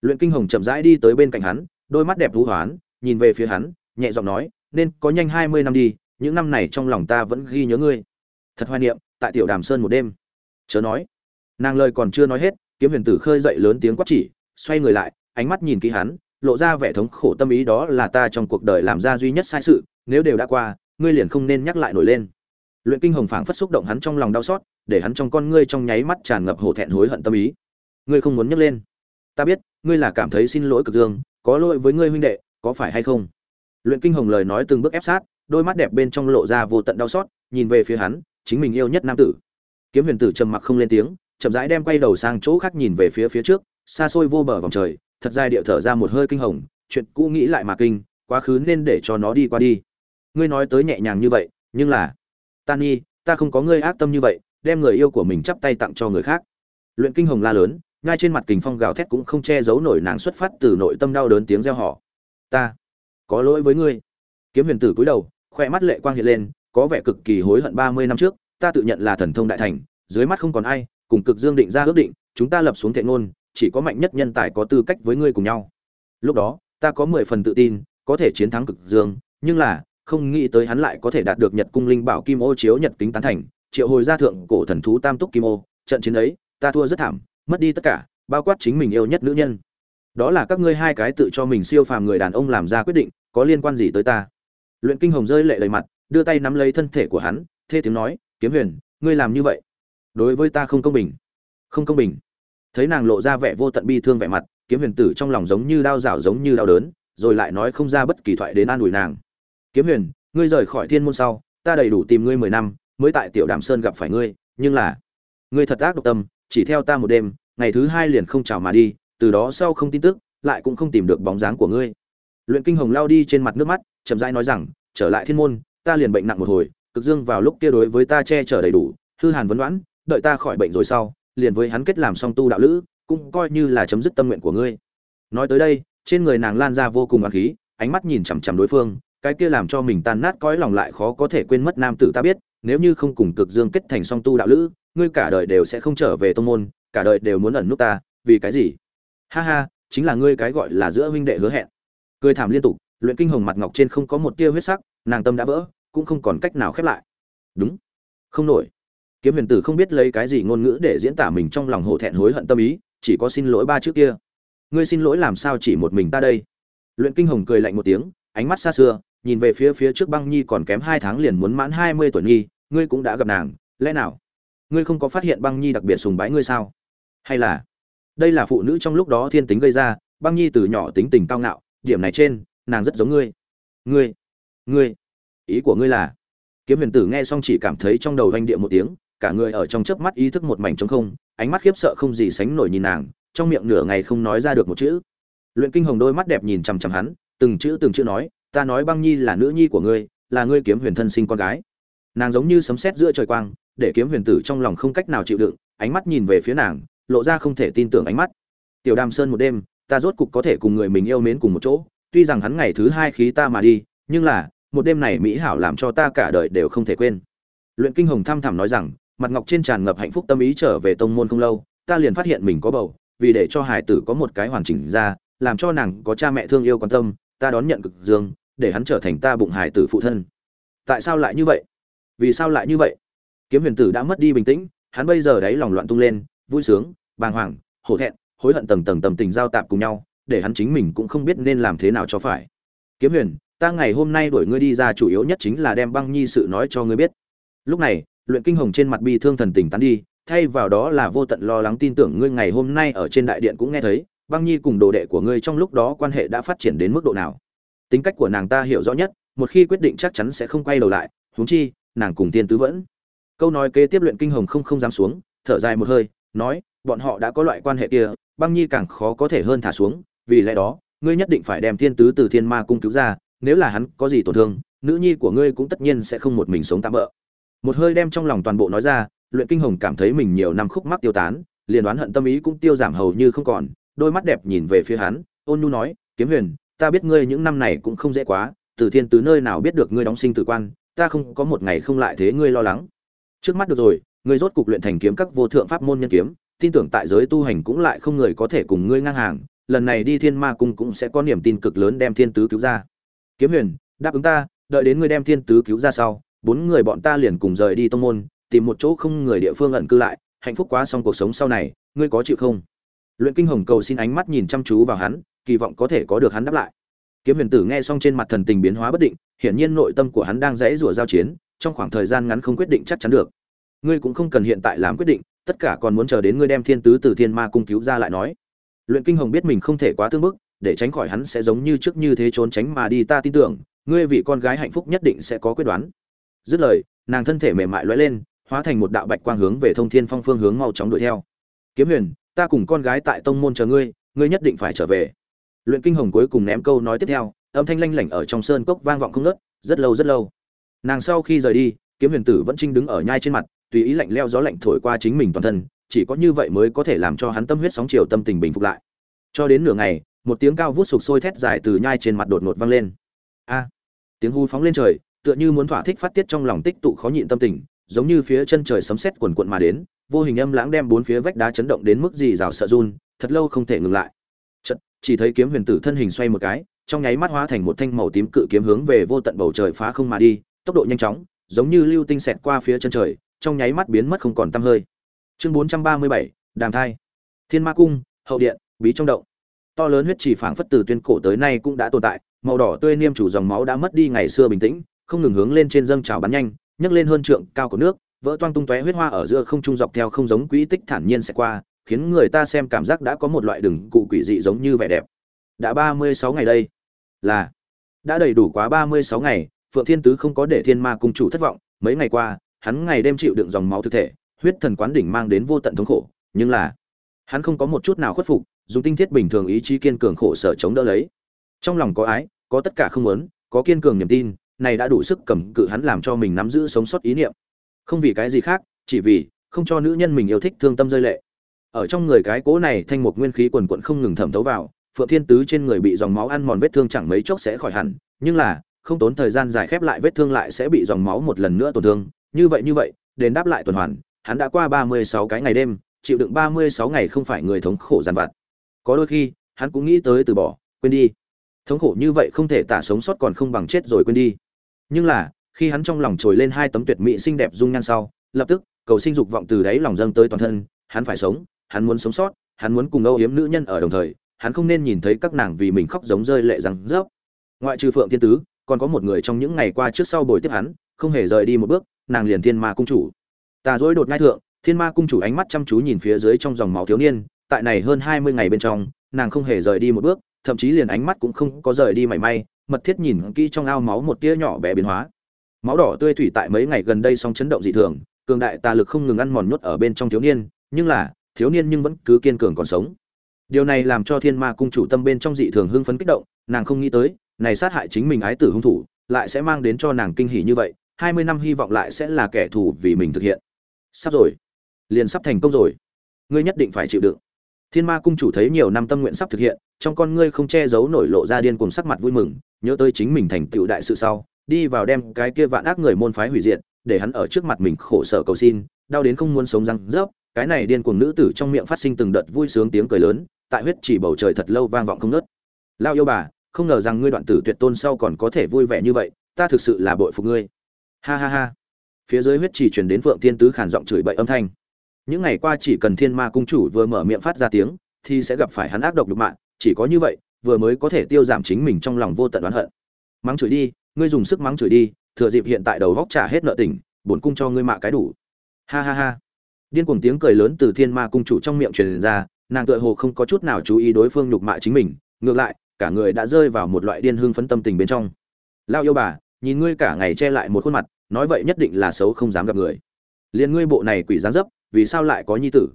Luyện kinh hồng chậm rãi đi tới bên cạnh hắn, đôi mắt đẹp thú hoán, nhìn về phía hắn, nhẹ giọng nói, nên có nhanh hai mươi năm đi, những năm này trong lòng ta vẫn ghi nhớ ngươi. Thật hoài niệm, tại tiểu đàm sơn một đêm. Chớ nói. Nàng lời còn chưa nói hết, kiếm huyền tử khơi dậy lớn tiếng quát chỉ, xoay người lại, ánh mắt nhìn kỹ hắn lộ ra vẻ thống khổ tâm ý đó là ta trong cuộc đời làm ra duy nhất sai sự, nếu đều đã qua, ngươi liền không nên nhắc lại nổi lên. Luyện kinh hồng phảng phất xúc động hắn trong lòng đau xót, để hắn trong con ngươi trong nháy mắt tràn ngập hổ thẹn hối hận tâm ý. Ngươi không muốn nhắc lên. Ta biết, ngươi là cảm thấy xin lỗi cực dương, có lỗi với ngươi huynh đệ, có phải hay không? Luyện kinh hồng lời nói từng bước ép sát, đôi mắt đẹp bên trong lộ ra vô tận đau xót, nhìn về phía hắn, chính mình yêu nhất nam tử. Kiếm huyền tử trầm mặc không lên tiếng, chậm rãi đem quay đầu sang chỗ khác nhìn về phía phía trước, xa xôi vô bờ vòng trời thật dài điệu thở ra một hơi kinh hồng, chuyện cũ nghĩ lại mà kinh, quá khứ nên để cho nó đi qua đi. Ngươi nói tới nhẹ nhàng như vậy, nhưng là tan nhi ta không có ngươi ác tâm như vậy, đem người yêu của mình chắp tay tặng cho người khác. Luyện kinh hồng la lớn, ngay trên mặt kình phong gào thét cũng không che giấu nổi nàng xuất phát từ nội tâm đau đớn tiếng reo họ ta, có lỗi với ngươi. Kiếm huyền tử cúi đầu, khoe mắt lệ quang hiện lên, có vẻ cực kỳ hối hận ba mươi năm trước, ta tự nhận là thần thông đại thành, dưới mắt không còn ai, cùng cực dương định ra ước định, chúng ta lập xuống thệ ngôn chỉ có mạnh nhất nhân tài có tư cách với ngươi cùng nhau. Lúc đó, ta có mười phần tự tin, có thể chiến thắng cực dương, nhưng là, không nghĩ tới hắn lại có thể đạt được nhật cung linh bảo kim ô chiếu nhật kính tán thành, triệu hồi gia thượng cổ thần thú tam túc kim ô, trận chiến ấy, ta thua rất thảm, mất đi tất cả, bao quát chính mình yêu nhất nữ nhân. Đó là các ngươi hai cái tự cho mình siêu phàm người đàn ông làm ra quyết định, có liên quan gì tới ta? Luyện kinh hồng rơi lệ đầy mặt, đưa tay nắm lấy thân thể của hắn, thê tiếng nói, kiếm huyền, ngươi làm như vậy, đối với ta không công bình. Không công bình thấy nàng lộ ra vẻ vô tận bi thương vẻ mặt, kiếm huyền tử trong lòng giống như đau rảo giống như đau đớn, rồi lại nói không ra bất kỳ thoại đến an ủi nàng. Kiếm huyền, ngươi rời khỏi thiên môn sau, ta đầy đủ tìm ngươi mười năm, mới tại tiểu đàm sơn gặp phải ngươi, nhưng là ngươi thật ác độc tâm, chỉ theo ta một đêm, ngày thứ hai liền không chào mà đi, từ đó sau không tin tức, lại cũng không tìm được bóng dáng của ngươi. Luyện kinh hồng lao đi trên mặt nước mắt, chậm rãi nói rằng, trở lại thiên môn, ta liền bệnh nặng một hồi, cực dương vào lúc kia đối với ta che chở đầy đủ, hư hàn vấn đoán đợi ta khỏi bệnh rồi sau liền với hắn kết làm song tu đạo lữ, cũng coi như là chấm dứt tâm nguyện của ngươi. Nói tới đây, trên người nàng lan ra vô cùng oán khí, ánh mắt nhìn chằm chằm đối phương, cái kia làm cho mình tan nát cõi lòng lại khó có thể quên mất nam tử ta biết, nếu như không cùng cực dương kết thành song tu đạo lữ, ngươi cả đời đều sẽ không trở về tông môn, cả đời đều muốn ẩn nút ta, vì cái gì? Ha ha, chính là ngươi cái gọi là giữa huynh đệ hứa hẹn. Cười thảm liên tục, luyện kinh hồng mặt ngọc trên không có một tia huyết sắc, nàng tâm đã vỡ, cũng không còn cách nào khép lại. Đúng. Không nổi kiếm huyền tử không biết lấy cái gì ngôn ngữ để diễn tả mình trong lòng hổ thẹn hối hận tâm ý, chỉ có xin lỗi ba chữ kia. Ngươi xin lỗi làm sao chỉ một mình ta đây? Luyện kinh hồng cười lạnh một tiếng, ánh mắt xa xưa, nhìn về phía phía trước băng nhi còn kém hai tháng liền muốn mãn hai mươi tuổi nhi, ngươi cũng đã gặp nàng, lẽ nào? Ngươi không có phát hiện băng nhi đặc biệt sùng bái ngươi sao? Hay là, đây là phụ nữ trong lúc đó thiên tính gây ra, băng nhi từ nhỏ tính tình cao ngạo, điểm này trên, nàng rất giống ngươi. Ngươi ngươi, ý của ngươi là? Kiếm huyền tử nghe xong chỉ cảm thấy trong đầu vanh địa một tiếng cả người ở trong chớp mắt ý thức một mảnh trống không, ánh mắt khiếp sợ không gì sánh nổi nhìn nàng, trong miệng nửa ngày không nói ra được một chữ. Luyện kinh hồng đôi mắt đẹp nhìn chằm chằm hắn, từng chữ từng chữ nói, ta nói băng nhi là nữ nhi của ngươi, là ngươi kiếm huyền thân sinh con gái. Nàng giống như sấm sét giữa trời quang, để kiếm huyền tử trong lòng không cách nào chịu đựng, ánh mắt nhìn về phía nàng, lộ ra không thể tin tưởng ánh mắt. Tiểu đàm sơn một đêm, ta rốt cục có thể cùng người mình yêu mến cùng một chỗ, tuy rằng hắn ngày thứ hai khí ta mà đi, nhưng là, một đêm này mỹ hảo làm cho ta cả đời đều không thể quên. Luyện kinh hồng thâm thẳm nói rằng mặt ngọc trên tràn ngập hạnh phúc tâm ý trở về tông môn không lâu, ta liền phát hiện mình có bầu, vì để cho hải tử có một cái hoàn chỉnh ra, làm cho nàng có cha mẹ thương yêu quan tâm, ta đón nhận cực dương, để hắn trở thành ta bụng hải tử phụ thân. Tại sao lại như vậy? Vì sao lại như vậy? Kiếm huyền tử đã mất đi bình tĩnh, hắn bây giờ đáy lòng loạn tung lên, vui sướng, bàng hoàng, hổ thẹn, hối hận tầng tầng tầm tình giao tạp cùng nhau, để hắn chính mình cũng không biết nên làm thế nào cho phải. Kiếm huyền, ta ngày hôm nay đuổi ngươi đi ra chủ yếu nhất chính là đem băng nhi sự nói cho ngươi biết. Lúc này luyện kinh hồng trên mặt bi thương thần tình tán đi, thay vào đó là vô tận lo lắng tin tưởng ngươi ngày hôm nay ở trên đại điện cũng nghe thấy, băng nhi cùng đồ đệ của ngươi trong lúc đó quan hệ đã phát triển đến mức độ nào. Tính cách của nàng ta hiểu rõ nhất, một khi quyết định chắc chắn sẽ không quay đầu lại, huống chi, nàng cùng tiên tứ vẫn. Câu nói kế tiếp luyện kinh hồng không không dám xuống, thở dài một hơi, nói, bọn họ đã có loại quan hệ kia, băng nhi càng khó có thể hơn thả xuống, vì lẽ đó, ngươi nhất định phải đem thiên tứ từ thiên ma cung cứu ra, nếu là hắn có gì tổn thương, nữ nhi của ngươi cũng tất nhiên sẽ không một mình sống tạm bỡ một hơi đem trong lòng toàn bộ nói ra, luyện kinh hồng cảm thấy mình nhiều năm khúc mắc tiêu tán, liền đoán hận tâm ý cũng tiêu giảm hầu như không còn, đôi mắt đẹp nhìn về phía hắn, ôn nhu nói, kiếm huyền, ta biết ngươi những năm này cũng không dễ quá, từ thiên tứ nơi nào biết được ngươi đóng sinh tử quan, ta không có một ngày không lại thế ngươi lo lắng. Trước mắt được rồi, ngươi rốt cục luyện thành kiếm các vô thượng pháp môn nhân kiếm, tin tưởng tại giới tu hành cũng lại không người có thể cùng ngươi ngang hàng, lần này đi thiên ma cung cũng sẽ có niềm tin cực lớn đem thiên tứ cứu ra. Kiếm huyền, đáp ứng ta, đợi đến ngươi đem thiên tứ cứu ra sau bốn người bọn ta liền cùng rời đi tông môn, tìm một chỗ không người địa phương ẩn cư lại, hạnh phúc quá xong cuộc sống sau này, ngươi có chịu không? Luyện kinh hồng cầu xin ánh mắt nhìn chăm chú vào hắn, kỳ vọng có thể có được hắn đáp lại. Kiếm huyền tử nghe xong trên mặt thần tình biến hóa bất định, hiển nhiên nội tâm của hắn đang rẽ rủa giao chiến, trong khoảng thời gian ngắn không quyết định chắc chắn được. Ngươi cũng không cần hiện tại làm quyết định, tất cả còn muốn chờ đến ngươi đem thiên tứ từ thiên ma cung cứu ra lại nói. Luyện kinh hồng biết mình không thể quá tương bức, để tránh khỏi hắn sẽ giống như trước như thế trốn tránh mà đi, ta tin tưởng, ngươi vị con gái hạnh phúc nhất định sẽ có quyết đoán dứt lời, nàng thân thể mềm mại lóe lên, hóa thành một đạo bạch quang hướng về thông thiên phong phương hướng mau chóng đuổi theo. Kiếm huyền, ta cùng con gái tại tông môn chờ ngươi ngươi nhất định phải trở về. Luyện kinh hồng cuối cùng ném câu nói tiếp theo, âm thanh lanh lảnh ở trong sơn cốc vang vọng không ngớt, rất lâu rất lâu. Nàng sau khi rời đi, kiếm huyền tử vẫn trinh đứng ở nhai trên mặt, tùy ý lạnh leo gió lạnh thổi qua chính mình toàn thân, chỉ có như vậy mới có thể làm cho hắn tâm huyết sóng chiều tâm tình bình phục lại. Cho đến nửa ngày, một tiếng cao vút sục sôi thét dài từ nhai trên mặt đột ngột vang lên. A! Tiếng hu phóng lên trời tựa như muốn thỏa thích phát tiết trong lòng tích tụ khó nhịn tâm tình giống như phía chân trời sấm sét cuồn cuộn mà đến vô hình âm lãng đem bốn phía vách đá chấn động đến mức gì rào sợ run thật lâu không thể ngừng lại. Chợt, chỉ thấy kiếm huyền tử thân hình xoay một cái trong nháy mắt hóa thành một thanh màu tím cự kiếm hướng về vô tận bầu trời phá không mà đi tốc độ nhanh chóng giống như lưu tinh xẹt qua phía chân trời trong nháy mắt biến mất không còn tăm hơi. Chương 437, đàm thai. Thiên ma cung hậu điện bí trong động. To lớn huyết trì phảng phất từ tuyên cổ tới nay cũng đã tồn tại màu đỏ tươi niêm chủ dòng máu đã mất đi ngày xưa bình tĩnh không ngừng hướng lên trên dâng trào bắn nhanh, nhấc lên hơn trượng cao của nước, vỡ toang tung tóe huyết hoa ở giữa không trung dọc theo không giống quỹ tích thản nhiên sẽ qua, khiến người ta xem cảm giác đã có một loại đường cụ quỷ dị giống như vẻ đẹp. Đã ba mươi sáu ngày đây, là đã đầy đủ quá ba mươi sáu ngày, phượng thiên tứ không có để thiên ma cung chủ thất vọng. Mấy ngày qua, hắn ngày đêm chịu đựng dòng máu thực thể, huyết thần quán đỉnh mang đến vô tận thống khổ, nhưng là hắn không có một chút nào khuất phục, dùng tinh thiết bình thường ý chí kiên cường khổ sở chống đỡ lấy. Trong lòng có ái, có tất cả không muốn, có kiên cường niềm tin này đã đủ sức cầm cự hắn làm cho mình nắm giữ sống sót ý niệm. Không vì cái gì khác, chỉ vì không cho nữ nhân mình yêu thích thương tâm rơi lệ. Ở trong người cái cố này thanh một nguyên khí quần quận không ngừng thẩm thấu vào, phượng thiên tứ trên người bị dòng máu ăn mòn vết thương chẳng mấy chốc sẽ khỏi hẳn, nhưng là, không tốn thời gian dài khép lại vết thương lại sẽ bị dòng máu một lần nữa tổn thương. Như vậy như vậy, đền đáp lại tuần hoàn, hắn đã qua ba mươi sáu cái ngày đêm, chịu đựng ba mươi sáu ngày không phải người thống khổ giàn vặt. Có đôi khi, hắn cũng nghĩ tới từ bỏ, quên đi. Thống khổ như vậy không thể tả sống sót còn không bằng chết rồi quên đi nhưng là, khi hắn trong lòng trồi lên hai tấm tuyệt mỹ xinh đẹp dung nhan sau, lập tức, cầu sinh dục vọng từ đáy lòng dâng tới toàn thân, hắn phải sống, hắn muốn sống sót, hắn muốn cùng âu yếm nữ nhân ở đồng thời, hắn không nên nhìn thấy các nàng vì mình khóc giống rơi lệ răng rớp. Ngoại trừ phượng thiên tứ, còn có một người trong những ngày qua trước sau bồi tiếp hắn, không hề rời đi một bước, nàng liền thiên ma cung chủ. Tà dối đột ngai thượng, thiên ma cung chủ ánh mắt chăm chú nhìn phía dưới trong dòng máu thiếu niên, tại này hơn hai mươi ngày bên trong, nàng không hề rời đi một bước, thậm chí liền ánh mắt cũng không có rời đi mảy may mật thiết nhìn kỹ trong ao máu một tia nhỏ bé biến hóa. Máu đỏ tươi thủy tại mấy ngày gần đây song chấn động dị thường, cường đại tà lực không ngừng ăn mòn nhốt ở bên trong thiếu niên, nhưng là, thiếu niên nhưng vẫn cứ kiên cường còn sống. Điều này làm cho thiên ma cung chủ tâm bên trong dị thường hưng phấn kích động, nàng không nghĩ tới, này sát hại chính mình ái tử hung thủ, lại sẽ mang đến cho nàng kinh hỉ như vậy, hai mươi năm hy vọng lại sẽ là kẻ thù vì mình thực hiện. Sắp rồi. Liền sắp thành công rồi. Ngươi nhất định phải chịu đựng. Thiên ma cung chủ thấy nhiều năm tâm nguyện sắp thực hiện, trong con ngươi không che giấu nổi lộ ra điên cùng sắc mặt vui mừng nhớ tới chính mình thành tựu đại sự sau, đi vào đem cái kia vạn ác người môn phái hủy diệt, để hắn ở trước mặt mình khổ sở cầu xin, đau đến không muốn sống răng rớp, cái này điên cuồng nữ tử trong miệng phát sinh từng đợt vui sướng tiếng cười lớn, tại huyết chỉ bầu trời thật lâu vang vọng không ngớt. lao yêu bà, không ngờ rằng ngươi đoạn tử tuyệt tôn sau còn có thể vui vẻ như vậy, ta thực sự là bội phục ngươi. Ha ha ha. Phía dưới huyết chỉ truyền đến phượng thiên tứ khản giọng chửi bậy âm thanh. Những ngày qua chỉ cần thiên ma cung chủ vừa mở miệng phát ra tiếng, thì sẽ gặp phải hắn ác độc nhục mạng, chỉ có như vậy vừa mới có thể tiêu giảm chính mình trong lòng vô tận oán hận. Mắng chửi đi, ngươi dùng sức mắng chửi đi, thừa dịp hiện tại đầu vóc trả hết nợ tình bổn cung cho ngươi mạ cái đủ. Ha ha ha. Điên cuồng tiếng cười lớn từ thiên ma cung chủ trong miệng truyền ra, nàng tựa hồ không có chút nào chú ý đối phương nhục mạ chính mình, ngược lại, cả người đã rơi vào một loại điên hương phấn tâm tình bên trong. Lao yêu bà, nhìn ngươi cả ngày che lại một khuôn mặt, nói vậy nhất định là xấu không dám gặp người. Liền ngươi bộ này quỷ dáng dấp, vì sao lại có nhi tử?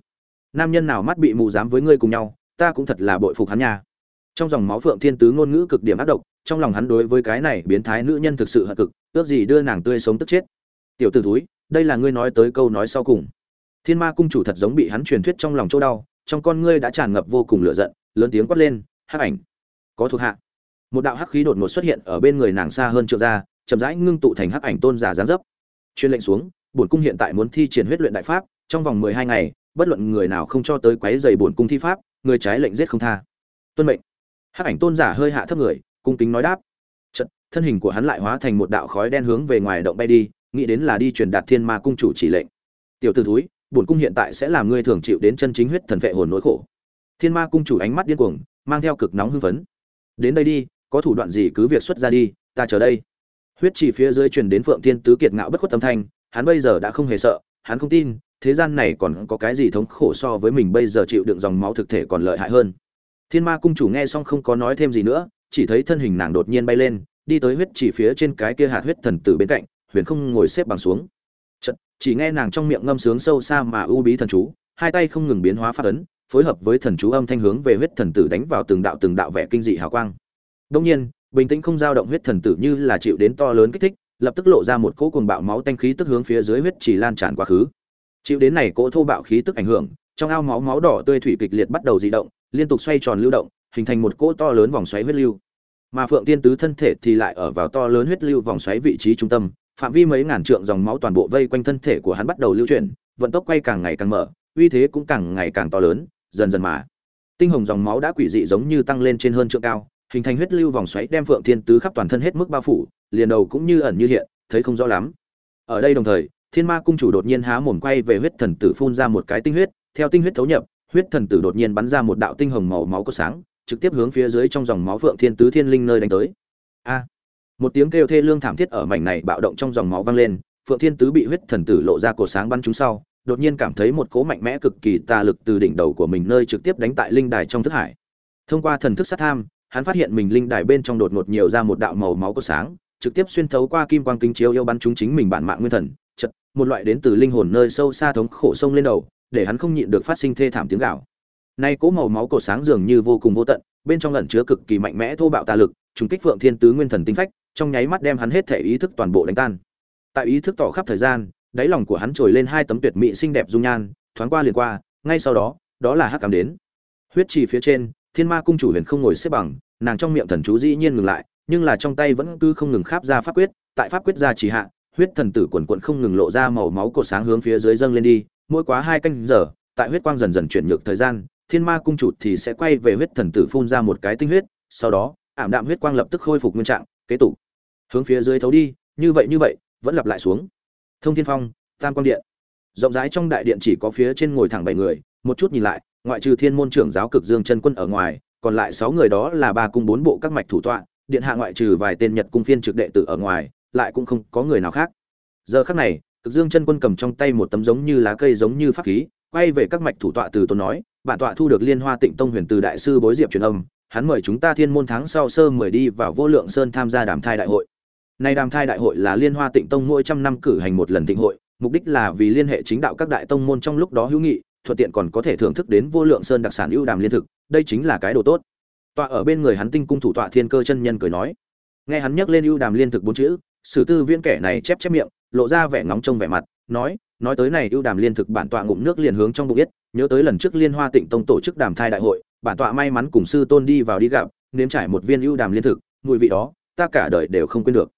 Nam nhân nào mắt bị mù dám với ngươi cùng nhau, ta cũng thật là bội phục hắn nha trong dòng máu phượng thiên tứ ngôn ngữ cực điểm ác độc, trong lòng hắn đối với cái này biến thái nữ nhân thực sự hận cực, ước gì đưa nàng tươi sống tức chết. Tiểu t ử túi đây là ngươi nói tới câu nói sau cùng. Thiên ma cung chủ thật giống bị hắn truyền thuyết trong lòng chỗ đau, trong con ngươi đã tràn ngập vô cùng lửa giận, lớn tiếng quát lên, hắc ảnh, có thuộc hạ. Một đạo hắc khí đột ngột xuất hiện ở bên người nàng xa hơn trượng ra, chậm rãi ngưng tụ thành hắc ảnh tôn giả giáng dấp. Chuyên lệnh xuống, bổn cung hiện tại muốn thi triển huyết luyện đại pháp, trong vòng mười hai ngày, bất luận người nào không cho tới quấy dày bổn cung thi pháp, người trái lệnh giết không tha. Tuân mệnh hắc ảnh tôn giả hơi hạ thấp người cung kính nói đáp. Chật, thân hình của hắn lại hóa thành một đạo khói đen hướng về ngoài động bay đi nghĩ đến là đi truyền đạt thiên ma cung chủ chỉ lệnh. Tiểu t ử thúi bổn cung hiện tại sẽ làm ngươi thường chịu đến chân chính huyết thần vệ hồn nỗi khổ. Thiên ma cung chủ ánh mắt điên cuồng mang theo cực nóng hưng phấn. Đến đây đi có thủ đoạn gì cứ việc xuất ra đi ta chờ đây. Huyết chỉ phía dưới truyền đến phượng thiên tứ kiệt ngạo bất khuất tâm thanh hắn bây giờ đã không hề sợ hắn không tin thế gian này còn có cái gì thống khổ so với mình bây giờ chịu đựng dòng máu thực thể còn lợi hại hơn thiên ma cung chủ nghe xong không có nói thêm gì nữa chỉ thấy thân hình nàng đột nhiên bay lên đi tới huyết chỉ phía trên cái kia hạt huyết thần tử bên cạnh huyền không ngồi xếp bằng xuống. Chật, chỉ nghe nàng trong miệng ngâm sướng sâu xa mà u bí thần chú hai tay không ngừng biến hóa phát ấn phối hợp với thần chú âm thanh hướng về huyết thần tử đánh vào từng đạo từng đạo vẻ kinh dị hào quang. Đông nhiên bình tĩnh không dao động huyết thần tử như là chịu đến to lớn kích thích lập tức lộ ra một cỗ cuồng bạo máu tanh khí tức hướng phía dưới huyết chỉ lan tràn quá khứ. Chịu đến này cỗ thô bạo khí tức ảnh hưởng trong ao máu máu đỏ tươi thủy kịch liệt bắt đầu dị động liên tục xoay tròn lưu động, hình thành một cỗ to lớn vòng xoáy huyết lưu. Mà phượng tiên tứ thân thể thì lại ở vào to lớn huyết lưu vòng xoáy vị trí trung tâm, phạm vi mấy ngàn trượng dòng máu toàn bộ vây quanh thân thể của hắn bắt đầu lưu chuyển, vận tốc quay càng ngày càng mở, uy thế cũng càng ngày càng to lớn, dần dần mà. Tinh hồng dòng máu đã quỷ dị giống như tăng lên trên hơn trượng cao, hình thành huyết lưu vòng xoáy đem phượng thiên tứ khắp toàn thân hết mức bao phủ, liền đầu cũng như ẩn như hiện, thấy không rõ lắm. Ở đây đồng thời, thiên ma cung chủ đột nhiên há mồm quay về huyết thần tử phun ra một cái tinh huyết, theo tinh huyết thấu nhập huyết thần tử đột nhiên bắn ra một đạo tinh hồng màu máu có sáng, trực tiếp hướng phía dưới trong dòng máu phượng thiên tứ thiên linh nơi đánh tới. A! Một tiếng kêu thê lương thảm thiết ở mảnh này bạo động trong dòng máu vang lên, phượng thiên tứ bị huyết thần tử lộ ra cổ sáng bắn trúng sau, đột nhiên cảm thấy một cỗ mạnh mẽ cực kỳ tà lực từ đỉnh đầu của mình nơi trực tiếp đánh tại linh đài trong thức hải. Thông qua thần thức sát tham, hắn phát hiện mình linh đài bên trong đột ngột nhiều ra một đạo màu máu có sáng, trực tiếp xuyên thấu qua kim quang kính chiếu yêu bắn trúng chính mình bản mạng nguyên thần, chật, một loại đến từ linh hồn nơi sâu xa thống khổ sông lên đầu để hắn không nhịn được phát sinh thê thảm tiếng gào. Nay cỗ màu máu cổ sáng dường như vô cùng vô tận, bên trong ẩn chứa cực kỳ mạnh mẽ thô bạo tà lực, trùng kích phượng thiên tứ nguyên thần tinh phách, trong nháy mắt đem hắn hết thể ý thức toàn bộ đánh tan. Tại ý thức tỏ khắp thời gian, đáy lòng của hắn trồi lên hai tấm tuyệt mỹ xinh đẹp dung nhan, thoáng qua liền qua, ngay sau đó đó là hắc cảm đến. Huyết trì phía trên, thiên ma cung chủ huyền không ngồi xếp bằng, nàng trong miệng thần chú dĩ nhiên ngừng lại, nhưng là trong tay vẫn cứ không ngừng kháp ra pháp quyết, tại pháp quyết ra chỉ hạ, huyết thần tử quần quần không ngừng lộ ra màu máu cổ sáng hướng phía dưới dâng lên đi mỗi quá hai canh giờ, tại huyết quang dần dần chuyển nhược thời gian, thiên ma cung chủ thì sẽ quay về huyết thần tử phun ra một cái tinh huyết, sau đó, ảm đạm huyết quang lập tức khôi phục nguyên trạng, kế tục. Hướng phía dưới thấu đi, như vậy như vậy, vẫn lặp lại xuống. Thông thiên phong, tam quang điện. Rộng rãi trong đại điện chỉ có phía trên ngồi thẳng bảy người, một chút nhìn lại, ngoại trừ thiên môn trưởng giáo cực dương chân quân ở ngoài, còn lại sáu người đó là ba cung bốn bộ các mạch thủ tọa, điện hạ ngoại trừ vài tên nhật cung phiên trực đệ tử ở ngoài, lại cũng không có người nào khác. Giờ khắc này cực dương chân quân cầm trong tay một tấm giống như lá cây giống như pháp khí, quay về các mạch thủ tọa từ tôn nói, bản tọa thu được liên hoa tịnh tông huyền từ đại sư bối diệp truyền âm, hắn mời chúng ta thiên môn tháng sau sơ mười đi vào vô lượng sơn tham gia đàm thai đại hội. Nay đàm thai đại hội là liên hoa tịnh tông mỗi trăm năm cử hành một lần tịnh hội, mục đích là vì liên hệ chính đạo các đại tông môn trong lúc đó hữu nghị, thuận tiện còn có thể thưởng thức đến vô lượng sơn đặc sản ưu đàm liên thực, đây chính là cái đồ tốt. Tọa ở bên người hắn tinh cung thủ tọa thiên cơ chân nhân cười nói. Nghe hắn nhắc lên ưu đàm liên thực bốn chữ, sử tư viên kẻ này chép chép miệng lộ ra vẻ ngóng trông vẻ mặt, nói nói tới này ưu đàm liên thực bản tọa ngụm nước liền hướng trong bụng biết nhớ tới lần trước liên hoa tịnh tông tổ chức đàm thai đại hội, bản tọa may mắn cùng sư tôn đi vào đi gặp, nếm trải một viên ưu đàm liên thực, mùi vị đó, ta cả đời đều không quên được.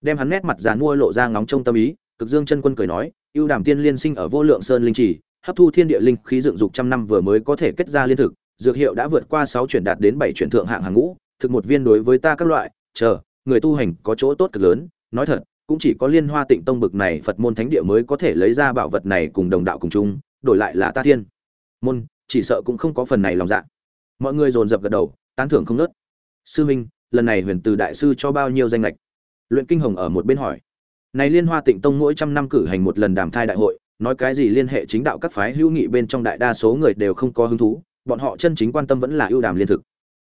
Đem hắn nét mặt dàn mua lộ ra ngóng trông tâm ý, cực dương chân quân cười nói, ưu đàm tiên liên sinh ở vô lượng sơn linh trì, hấp thu thiên địa linh khí dựng dục trăm năm vừa mới có thể kết ra liên thực, dược hiệu đã vượt qua sáu chuyển đạt đến bảy chuyển thượng hạng hàng ngũ, thực một viên đối với ta các loại, chờ, người tu hành có chỗ tốt cực lớn, nói thật cũng chỉ có liên hoa tịnh tông bực này phật môn thánh địa mới có thể lấy ra bảo vật này cùng đồng đạo cùng chung, đổi lại là ta thiên. Môn, chỉ sợ cũng không có phần này lòng dạ. Mọi người dồn dập gật đầu, tán thưởng không nớt. Sư minh, lần này huyền từ đại sư cho bao nhiêu danh lệch luyện kinh hồng ở một bên hỏi. Này liên hoa tịnh tông mỗi trăm năm cử hành một lần đàm thai đại hội, nói cái gì liên hệ chính đạo các phái hữu nghị bên trong đại đa số người đều không có hứng thú, bọn họ chân chính quan tâm vẫn là ưu đàm liên thực.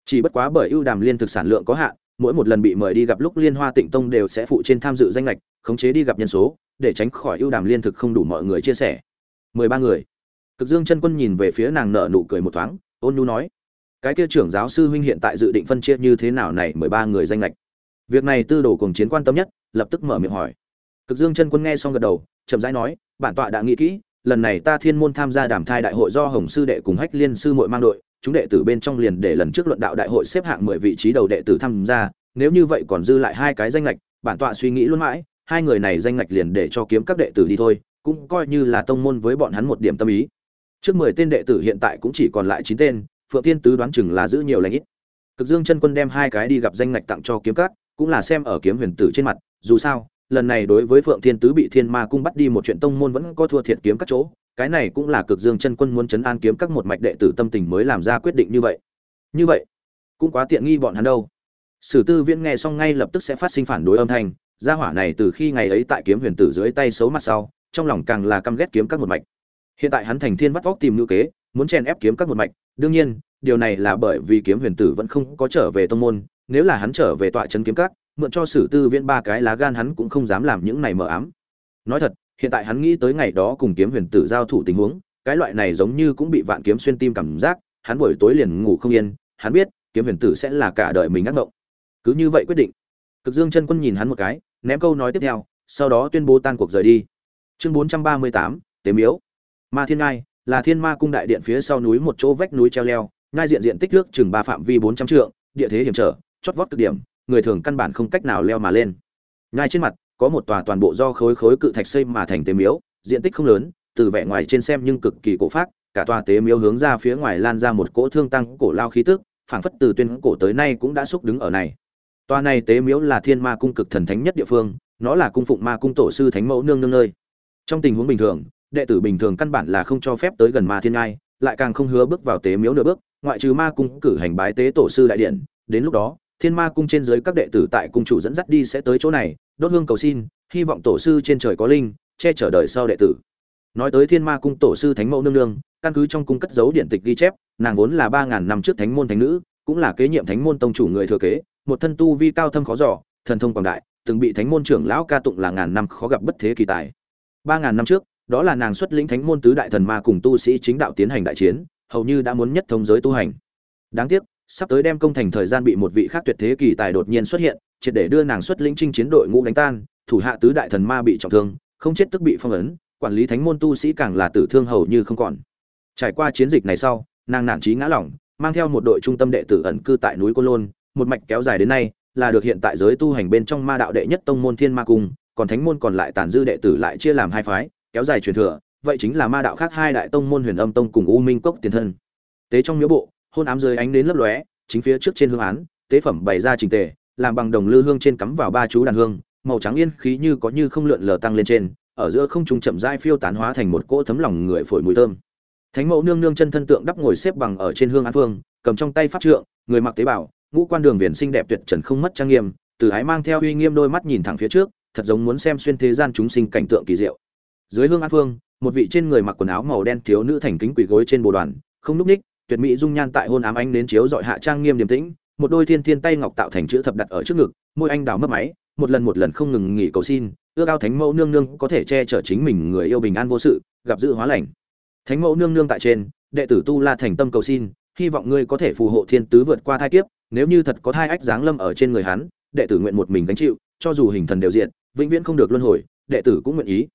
Chỉ bất quá bởi ưu đàm liên thực sản lượng có hạn mỗi một lần bị mời đi gặp lúc liên hoa tịnh tông đều sẽ phụ trên tham dự danh lệch khống chế đi gặp nhân số, để tránh khỏi ưu đàm liên thực không đủ mọi người chia sẻ. Mười ba người. Cực dương chân quân nhìn về phía nàng nở nụ cười một thoáng, ôn nhu nói, cái kia trưởng giáo sư huynh hiện tại dự định phân chia như thế nào này mười ba người danh lệch việc này tư đồ cùng chiến quan tâm nhất, lập tức mở miệng hỏi. Cực dương chân quân nghe xong gật đầu, chậm rãi nói, bản tọa đã nghĩ kỹ, lần này ta thiên môn tham gia đàm thai đại hội do hồng sư đệ cùng hách liên sư muội mang đội chúng đệ tử bên trong liền để lần trước luận đạo đại hội xếp hạng mười vị trí đầu đệ tử tham gia nếu như vậy còn dư lại hai cái danh ngạch, bản tọa suy nghĩ luôn mãi hai người này danh ngạch liền để cho kiếm các đệ tử đi thôi cũng coi như là tông môn với bọn hắn một điểm tâm ý. Trước mười tên đệ tử hiện tại cũng chỉ còn lại chín tên phượng tiên tứ đoán chừng là giữ nhiều lành ít. Cực dương chân quân đem hai cái đi gặp danh ngạch tặng cho kiếm các cũng là xem ở kiếm huyền tử trên mặt dù sao lần này đối với phượng thiên tứ bị thiên ma cung bắt đi một chuyện tông môn vẫn có thua thiệt kiếm các chỗ, cái này cũng là cực dương chân quân muốn chấn an kiếm các một mạch đệ tử tâm tình mới làm ra quyết định như vậy. Như vậy, cũng quá tiện nghi bọn hắn đâu. Sử tư viễn nghe xong ngay lập tức sẽ phát sinh phản đối âm thanh, gia hỏa này từ khi ngày ấy tại kiếm huyền tử dưới tay xấu mặt sau, trong lòng càng là căm ghét kiếm các một mạch. Hiện tại hắn thành thiên vắt vóc tìm ngữ kế, muốn chen ép kiếm các một mạch, đương nhiên, điều này là bởi vì kiếm huyền tử vẫn không có trở về tông môn, nếu là hắn trở về tọa trấn kiếm các mượn cho sử tư viễn ba cái lá gan hắn cũng không dám làm những này mờ ám. Nói thật, hiện tại hắn nghĩ tới ngày đó cùng kiếm huyền tử giao thủ tình huống, cái loại này giống như cũng bị vạn kiếm xuyên tim cảm giác, hắn buổi tối liền ngủ không yên, hắn biết, kiếm huyền tử sẽ là cả đời mình ác mộng. Cứ như vậy quyết định. Cực dương chân quân nhìn hắn một cái, ném câu nói tiếp theo, sau đó tuyên bố tan cuộc rời đi. Chương bốn trăm ba mươi tám, tế miếu. Ma thiên ngai, là thiên ma cung đại điện phía sau núi một chỗ vách núi treo leo, ngai diện diện tích nước chừng ba phạm vi bốn trăm trượng, địa thế hiểm trở, chót vót cực điểm người thường căn bản không cách nào leo mà lên. Ngay trên mặt, có một tòa toàn bộ do khối khối cự thạch xây mà thành tế miếu, diện tích không lớn, từ vẻ ngoài trên xem nhưng cực kỳ cổ phác, cả tòa tế miếu hướng ra phía ngoài lan ra một cỗ thương tăng cổ lao khí tức, phảng phất từ tuyên cổ tới nay cũng đã xúc đứng ở này. Tòa này tế miếu là thiên ma cung cực thần thánh nhất địa phương, nó là cung phụng ma cung tổ sư thánh mẫu nương nương nơi. Trong tình huống bình thường, đệ tử bình thường căn bản là không cho phép tới gần ma thiên ngai, lại càng không hứa bước vào tế miếu nửa bước, ngoại trừ ma cung cử hành bái tế tổ sư đại điện, đến lúc đó thiên ma cung trên dưới các đệ tử tại cung chủ dẫn dắt đi sẽ tới chỗ này, đốt hương cầu xin, hy vọng tổ sư trên trời có linh, che chở đời sau đệ tử. Nói tới thiên ma cung tổ sư thánh mẫu nương nương, căn cứ trong cung cất dấu điện tịch ghi chép, nàng vốn là ba ngàn năm trước thánh môn thánh nữ, cũng là kế nhiệm thánh môn tông chủ người thừa kế, một thân tu vi cao thâm khó giỏ thần thông quảng đại, từng bị thánh môn trưởng lão ca tụng là ngàn năm khó gặp bất thế kỳ tài. Ba ngàn năm trước, đó là nàng xuất lĩnh thánh môn tứ đại thần ma cùng tu sĩ chính đạo tiến hành đại chiến, hầu như đã muốn nhất thống giới tu hành. Đáng tiếc sắp tới đem công thành thời gian bị một vị khác tuyệt thế kỳ tài đột nhiên xuất hiện, triệt để đưa nàng xuất lĩnh chinh chiến đội ngũ đánh tan, thủ hạ tứ đại thần ma bị trọng thương, không chết tức bị phong ấn, quản lý thánh môn tu sĩ càng là tử thương hầu như không còn. Trải qua chiến dịch này sau, nàng nản chí ngã lỏng, mang theo một đội trung tâm đệ tử ẩn cư tại núi côn lôn, một mạch kéo dài đến nay, là được hiện tại giới tu hành bên trong ma đạo đệ nhất tông môn thiên ma cung, còn thánh môn còn lại tàn dư đệ tử lại chia làm hai phái, kéo dài truyền thừa, vậy chính là ma đạo khác hai đại tông môn huyền âm tông cùng u minh cốc tiền thân. Tế trong miếu bộ hôn ám dưới ánh đến lấp lóe, chính phía trước trên hương án, tế phẩm bày ra trình tề, làm bằng đồng lư hương trên cắm vào ba chú đàn hương, màu trắng yên khí như có như không lượn lờ tăng lên trên, ở giữa không trung chậm rãi phiêu tán hóa thành một cỗ thấm lòng người phổi mùi thơm. Thánh mẫu nương nương chân thân tượng đắp ngồi xếp bằng ở trên hương án phương, cầm trong tay pháp trượng, người mặc tế bào, ngũ quan đường viền xinh đẹp tuyệt trần không mất trang nghiêm, từ ái mang theo uy nghiêm đôi mắt nhìn thẳng phía trước, thật giống muốn xem xuyên thế gian chúng sinh cảnh tượng kỳ diệu. Dưới hương an phương, một vị trên người mặc quần áo màu đen thiếu nữ thành kính quỳ gối trên bồ đoàn, không núp ních tuyệt mỹ dung nhan tại hôn ám ánh đến chiếu dọi hạ trang nghiêm điềm tĩnh, một đôi thiên thiên tay ngọc tạo thành chữ thập đặt ở trước ngực, môi anh đào mất máy, một lần một lần không ngừng nghỉ cầu xin, ước ao thánh mẫu nương nương có thể che chở chính mình người yêu bình an vô sự, gặp dự hóa lành. Thánh mẫu nương nương tại trên, đệ tử tu la thành tâm cầu xin, hy vọng ngươi có thể phù hộ thiên tứ vượt qua thai kiếp, nếu như thật có thai ách giáng lâm ở trên người hắn, đệ tử nguyện một mình gánh chịu, cho dù hình thần đều diện vĩnh viễn không được luân hồi, đệ tử cũng nguyện ý.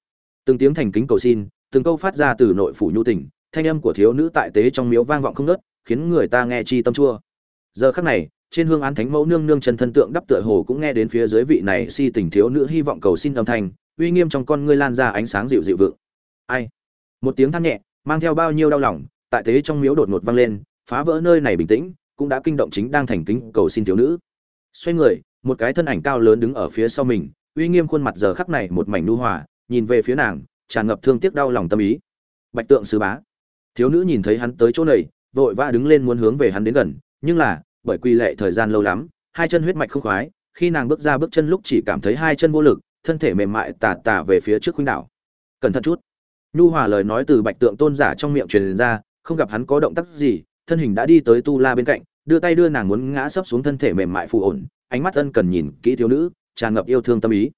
Từng tiếng thành kính cầu xin, từng câu phát ra từ nội phủ nhu tình thanh âm của thiếu nữ tại tế trong miếu vang vọng không nớt khiến người ta nghe chi tâm chua. Giờ khắc này, trên hương án thánh mẫu nương nương chân thân tượng đắp tựa hồ cũng nghe đến phía dưới vị này si tình thiếu nữ hy vọng cầu xin âm thanh, uy nghiêm trong con ngươi lan ra ánh sáng dịu dịu vượng. Ai? Một tiếng than nhẹ, mang theo bao nhiêu đau lòng, tại tế trong miếu đột ngột vang lên, phá vỡ nơi này bình tĩnh, cũng đã kinh động chính đang thành kính cầu xin thiếu nữ. Xoay người, một cái thân ảnh cao lớn đứng ở phía sau mình, uy nghiêm khuôn mặt giờ khắc này một mảnh nu hòa, nhìn về phía nàng, tràn ngập thương tiếc đau lòng tâm ý. Bạch tượng sứ bá thiếu nữ nhìn thấy hắn tới chỗ này, vội vã đứng lên muốn hướng về hắn đến gần, nhưng là, bởi quy lệ thời gian lâu lắm, hai chân huyết mạch không khoái, khi nàng bước ra bước chân lúc chỉ cảm thấy hai chân vô lực, thân thể mềm mại tà tà về phía trước khuynh đảo. Cẩn thận chút. Nhu hòa lời nói từ bạch tượng tôn giả trong miệng truyền ra, không gặp hắn có động tác gì, thân hình đã đi tới tu la bên cạnh, đưa tay đưa nàng muốn ngã sấp xuống thân thể mềm mại phù ổn, ánh mắt ân cần nhìn kỹ thiếu nữ, tràn ngập yêu thương tâm ý.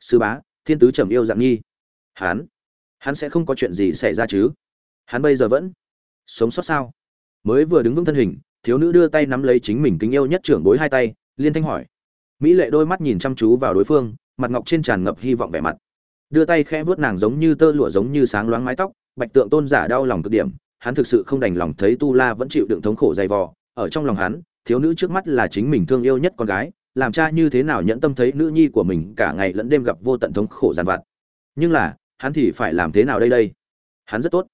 Sư bá, thiên tứ trầm yêu dạng nghi. hắn? Hắn sẽ không có chuyện gì xảy ra chứ? Hắn bây giờ vẫn sống sót sao? Mới vừa đứng vững thân hình, thiếu nữ đưa tay nắm lấy chính mình kính yêu nhất trưởng bối hai tay, liên thanh hỏi. Mỹ lệ đôi mắt nhìn chăm chú vào đối phương, mặt ngọc trên tràn ngập hy vọng vẻ mặt. Đưa tay khẽ vuốt nàng giống như tơ lụa giống như sáng loáng mái tóc, bạch tượng tôn giả đau lòng cực điểm, hắn thực sự không đành lòng thấy tu la vẫn chịu đựng thống khổ dày vò. Ở trong lòng hắn, thiếu nữ trước mắt là chính mình thương yêu nhất con gái, làm cha như thế nào nhẫn tâm thấy nữ nhi của mình cả ngày lẫn đêm gặp vô tận thống khổ giàn vặt. Nhưng là, hắn thì phải làm thế nào đây đây? Hắn rất tốt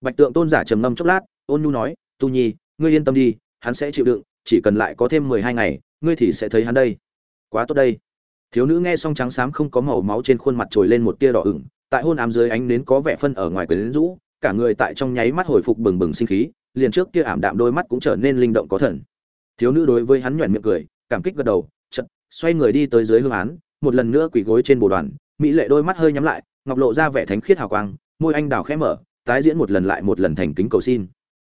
bạch tượng tôn giả trầm ngâm chốc lát, ôn nhu nói, tu nhi, ngươi yên tâm đi, hắn sẽ chịu đựng, chỉ cần lại có thêm mười hai ngày, ngươi thì sẽ thấy hắn đây. Quá tốt đây. Thiếu nữ nghe xong trắng xám không có màu máu trên khuôn mặt trồi lên một tia đỏ ửng, tại hôn ám dưới ánh nến có vẻ phân ở ngoài quyến rũ, cả người tại trong nháy mắt hồi phục bừng bừng sinh khí, liền trước kia ảm đạm đôi mắt cũng trở nên linh động có thần. Thiếu nữ đối với hắn nhoẻn miệng cười, cảm kích gật đầu chật xoay người đi tới dưới hương án, một lần nữa quỳ gối trên bồ đoàn, mỹ lệ đôi mắt hơi nhắm lại, ngọc lộ ra vẻ thánh khiết hào quang, môi anh đào khẽ mở tái diễn một lần lại một lần thành kính cầu xin.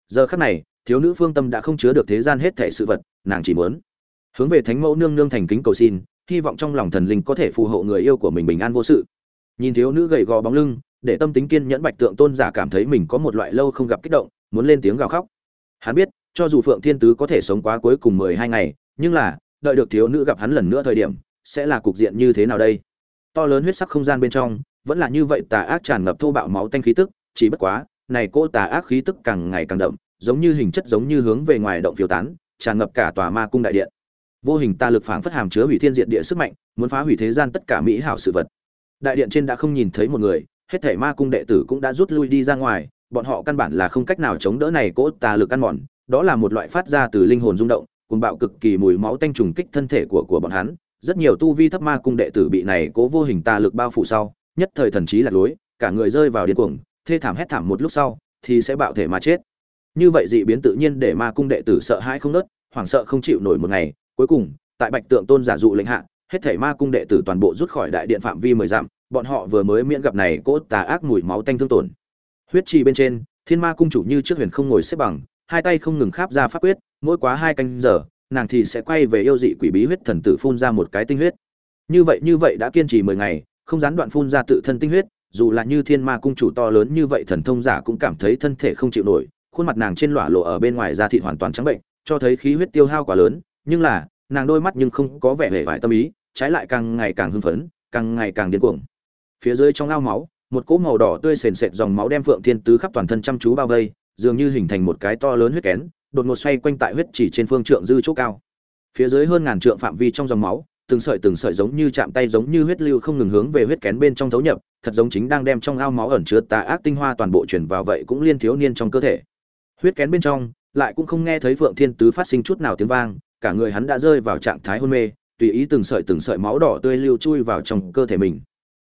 Giờ khắc này, thiếu nữ phương tâm đã không chứa được thế gian hết thảy sự vật, nàng chỉ muốn hướng về thánh mẫu nương nương thành kính cầu xin, hy vọng trong lòng thần linh có thể phù hộ người yêu của mình bình an vô sự. Nhìn thiếu nữ gầy gò bóng lưng, để tâm tính kiên nhẫn bạch tượng tôn giả cảm thấy mình có một loại lâu không gặp kích động, muốn lên tiếng gào khóc. Hắn biết, cho dù phượng thiên tứ có thể sống quá cuối cùng mười hai ngày, nhưng là, đợi được thiếu nữ gặp hắn lần nữa thời điểm, sẽ là cục diện như thế nào đây? To lớn huyết sắc không gian bên trong, vẫn là như vậy tà ác tràn ngập thô bạo máu tanh khí tức chỉ bất quá, này cô tà ác khí tức càng ngày càng đậm, giống như hình chất giống như hướng về ngoài động phiêu tán, tràn ngập cả tòa ma cung đại điện. Vô hình ta lực phảng phất hàm chứa hủy thiên diệt địa sức mạnh, muốn phá hủy thế gian tất cả mỹ hảo sự vật. Đại điện trên đã không nhìn thấy một người, hết thảy ma cung đệ tử cũng đã rút lui đi ra ngoài, bọn họ căn bản là không cách nào chống đỡ này cỗ tà lực ăn mòn, đó là một loại phát ra từ linh hồn rung động cùng bạo cực kỳ mùi máu tanh trùng kích thân thể của của bọn hắn. Rất nhiều tu vi thấp ma cung đệ tử bị này cố vô hình tà lực bao phủ sau, nhất thời thần trí lạc lối, cả người rơi vào điên cuồng thê thảm hét thảm một lúc sau, thì sẽ bạo thể mà chết. Như vậy dị biến tự nhiên để ma cung đệ tử sợ hãi không nớt, hoảng sợ không chịu nổi một ngày. Cuối cùng, tại bạch tượng tôn giả dụ lệnh hạ, hết thể ma cung đệ tử toàn bộ rút khỏi đại điện phạm vi mười dặm, bọn họ vừa mới miễn gặp này cỗ tà ác mùi máu tanh thương tổn. Huyết trì bên trên, thiên ma cung chủ như trước huyền không ngồi xếp bằng, hai tay không ngừng kháp ra pháp quyết, mỗi quá hai canh giờ, nàng thì sẽ quay về yêu dị quỷ bí huyết thần tử phun ra một cái tinh huyết. Như vậy như vậy đã kiên trì mười ngày, không gián đoạn phun ra tự thân tinh huyết dù là như thiên ma cung chủ to lớn như vậy, thần thông giả cũng cảm thấy thân thể không chịu nổi, khuôn mặt nàng trên lỏa lộ ở bên ngoài da thịt hoàn toàn trắng bệnh, cho thấy khí huyết tiêu hao quá lớn, nhưng là, nàng đôi mắt nhưng không có vẻ hề vải tâm ý, trái lại càng ngày càng hưng phấn, càng ngày càng điên cuồng. Phía dưới trong ao máu, một cỗ màu đỏ tươi sền sệt dòng máu đem phượng thiên tứ khắp toàn thân chăm chú bao vây, dường như hình thành một cái to lớn huyết kén, đột ngột xoay quanh tại huyết chỉ trên phương trượng dư chỗ cao. Phía dưới hơn ngàn trượng phạm vi trong dòng máu, từng sợi từng sợi giống như chạm tay giống như huyết lưu không ngừng hướng về huyết kén bên trong thấu nhập thật giống chính đang đem trong ao máu ẩn chứa tà ác tinh hoa toàn bộ truyền vào vậy cũng liên thiếu niên trong cơ thể. Huyết kén bên trong, lại cũng không nghe thấy phượng thiên tứ phát sinh chút nào tiếng vang, cả người hắn đã rơi vào trạng thái hôn mê, tùy ý từng sợi từng sợi máu đỏ tươi lưu chui vào trong cơ thể mình.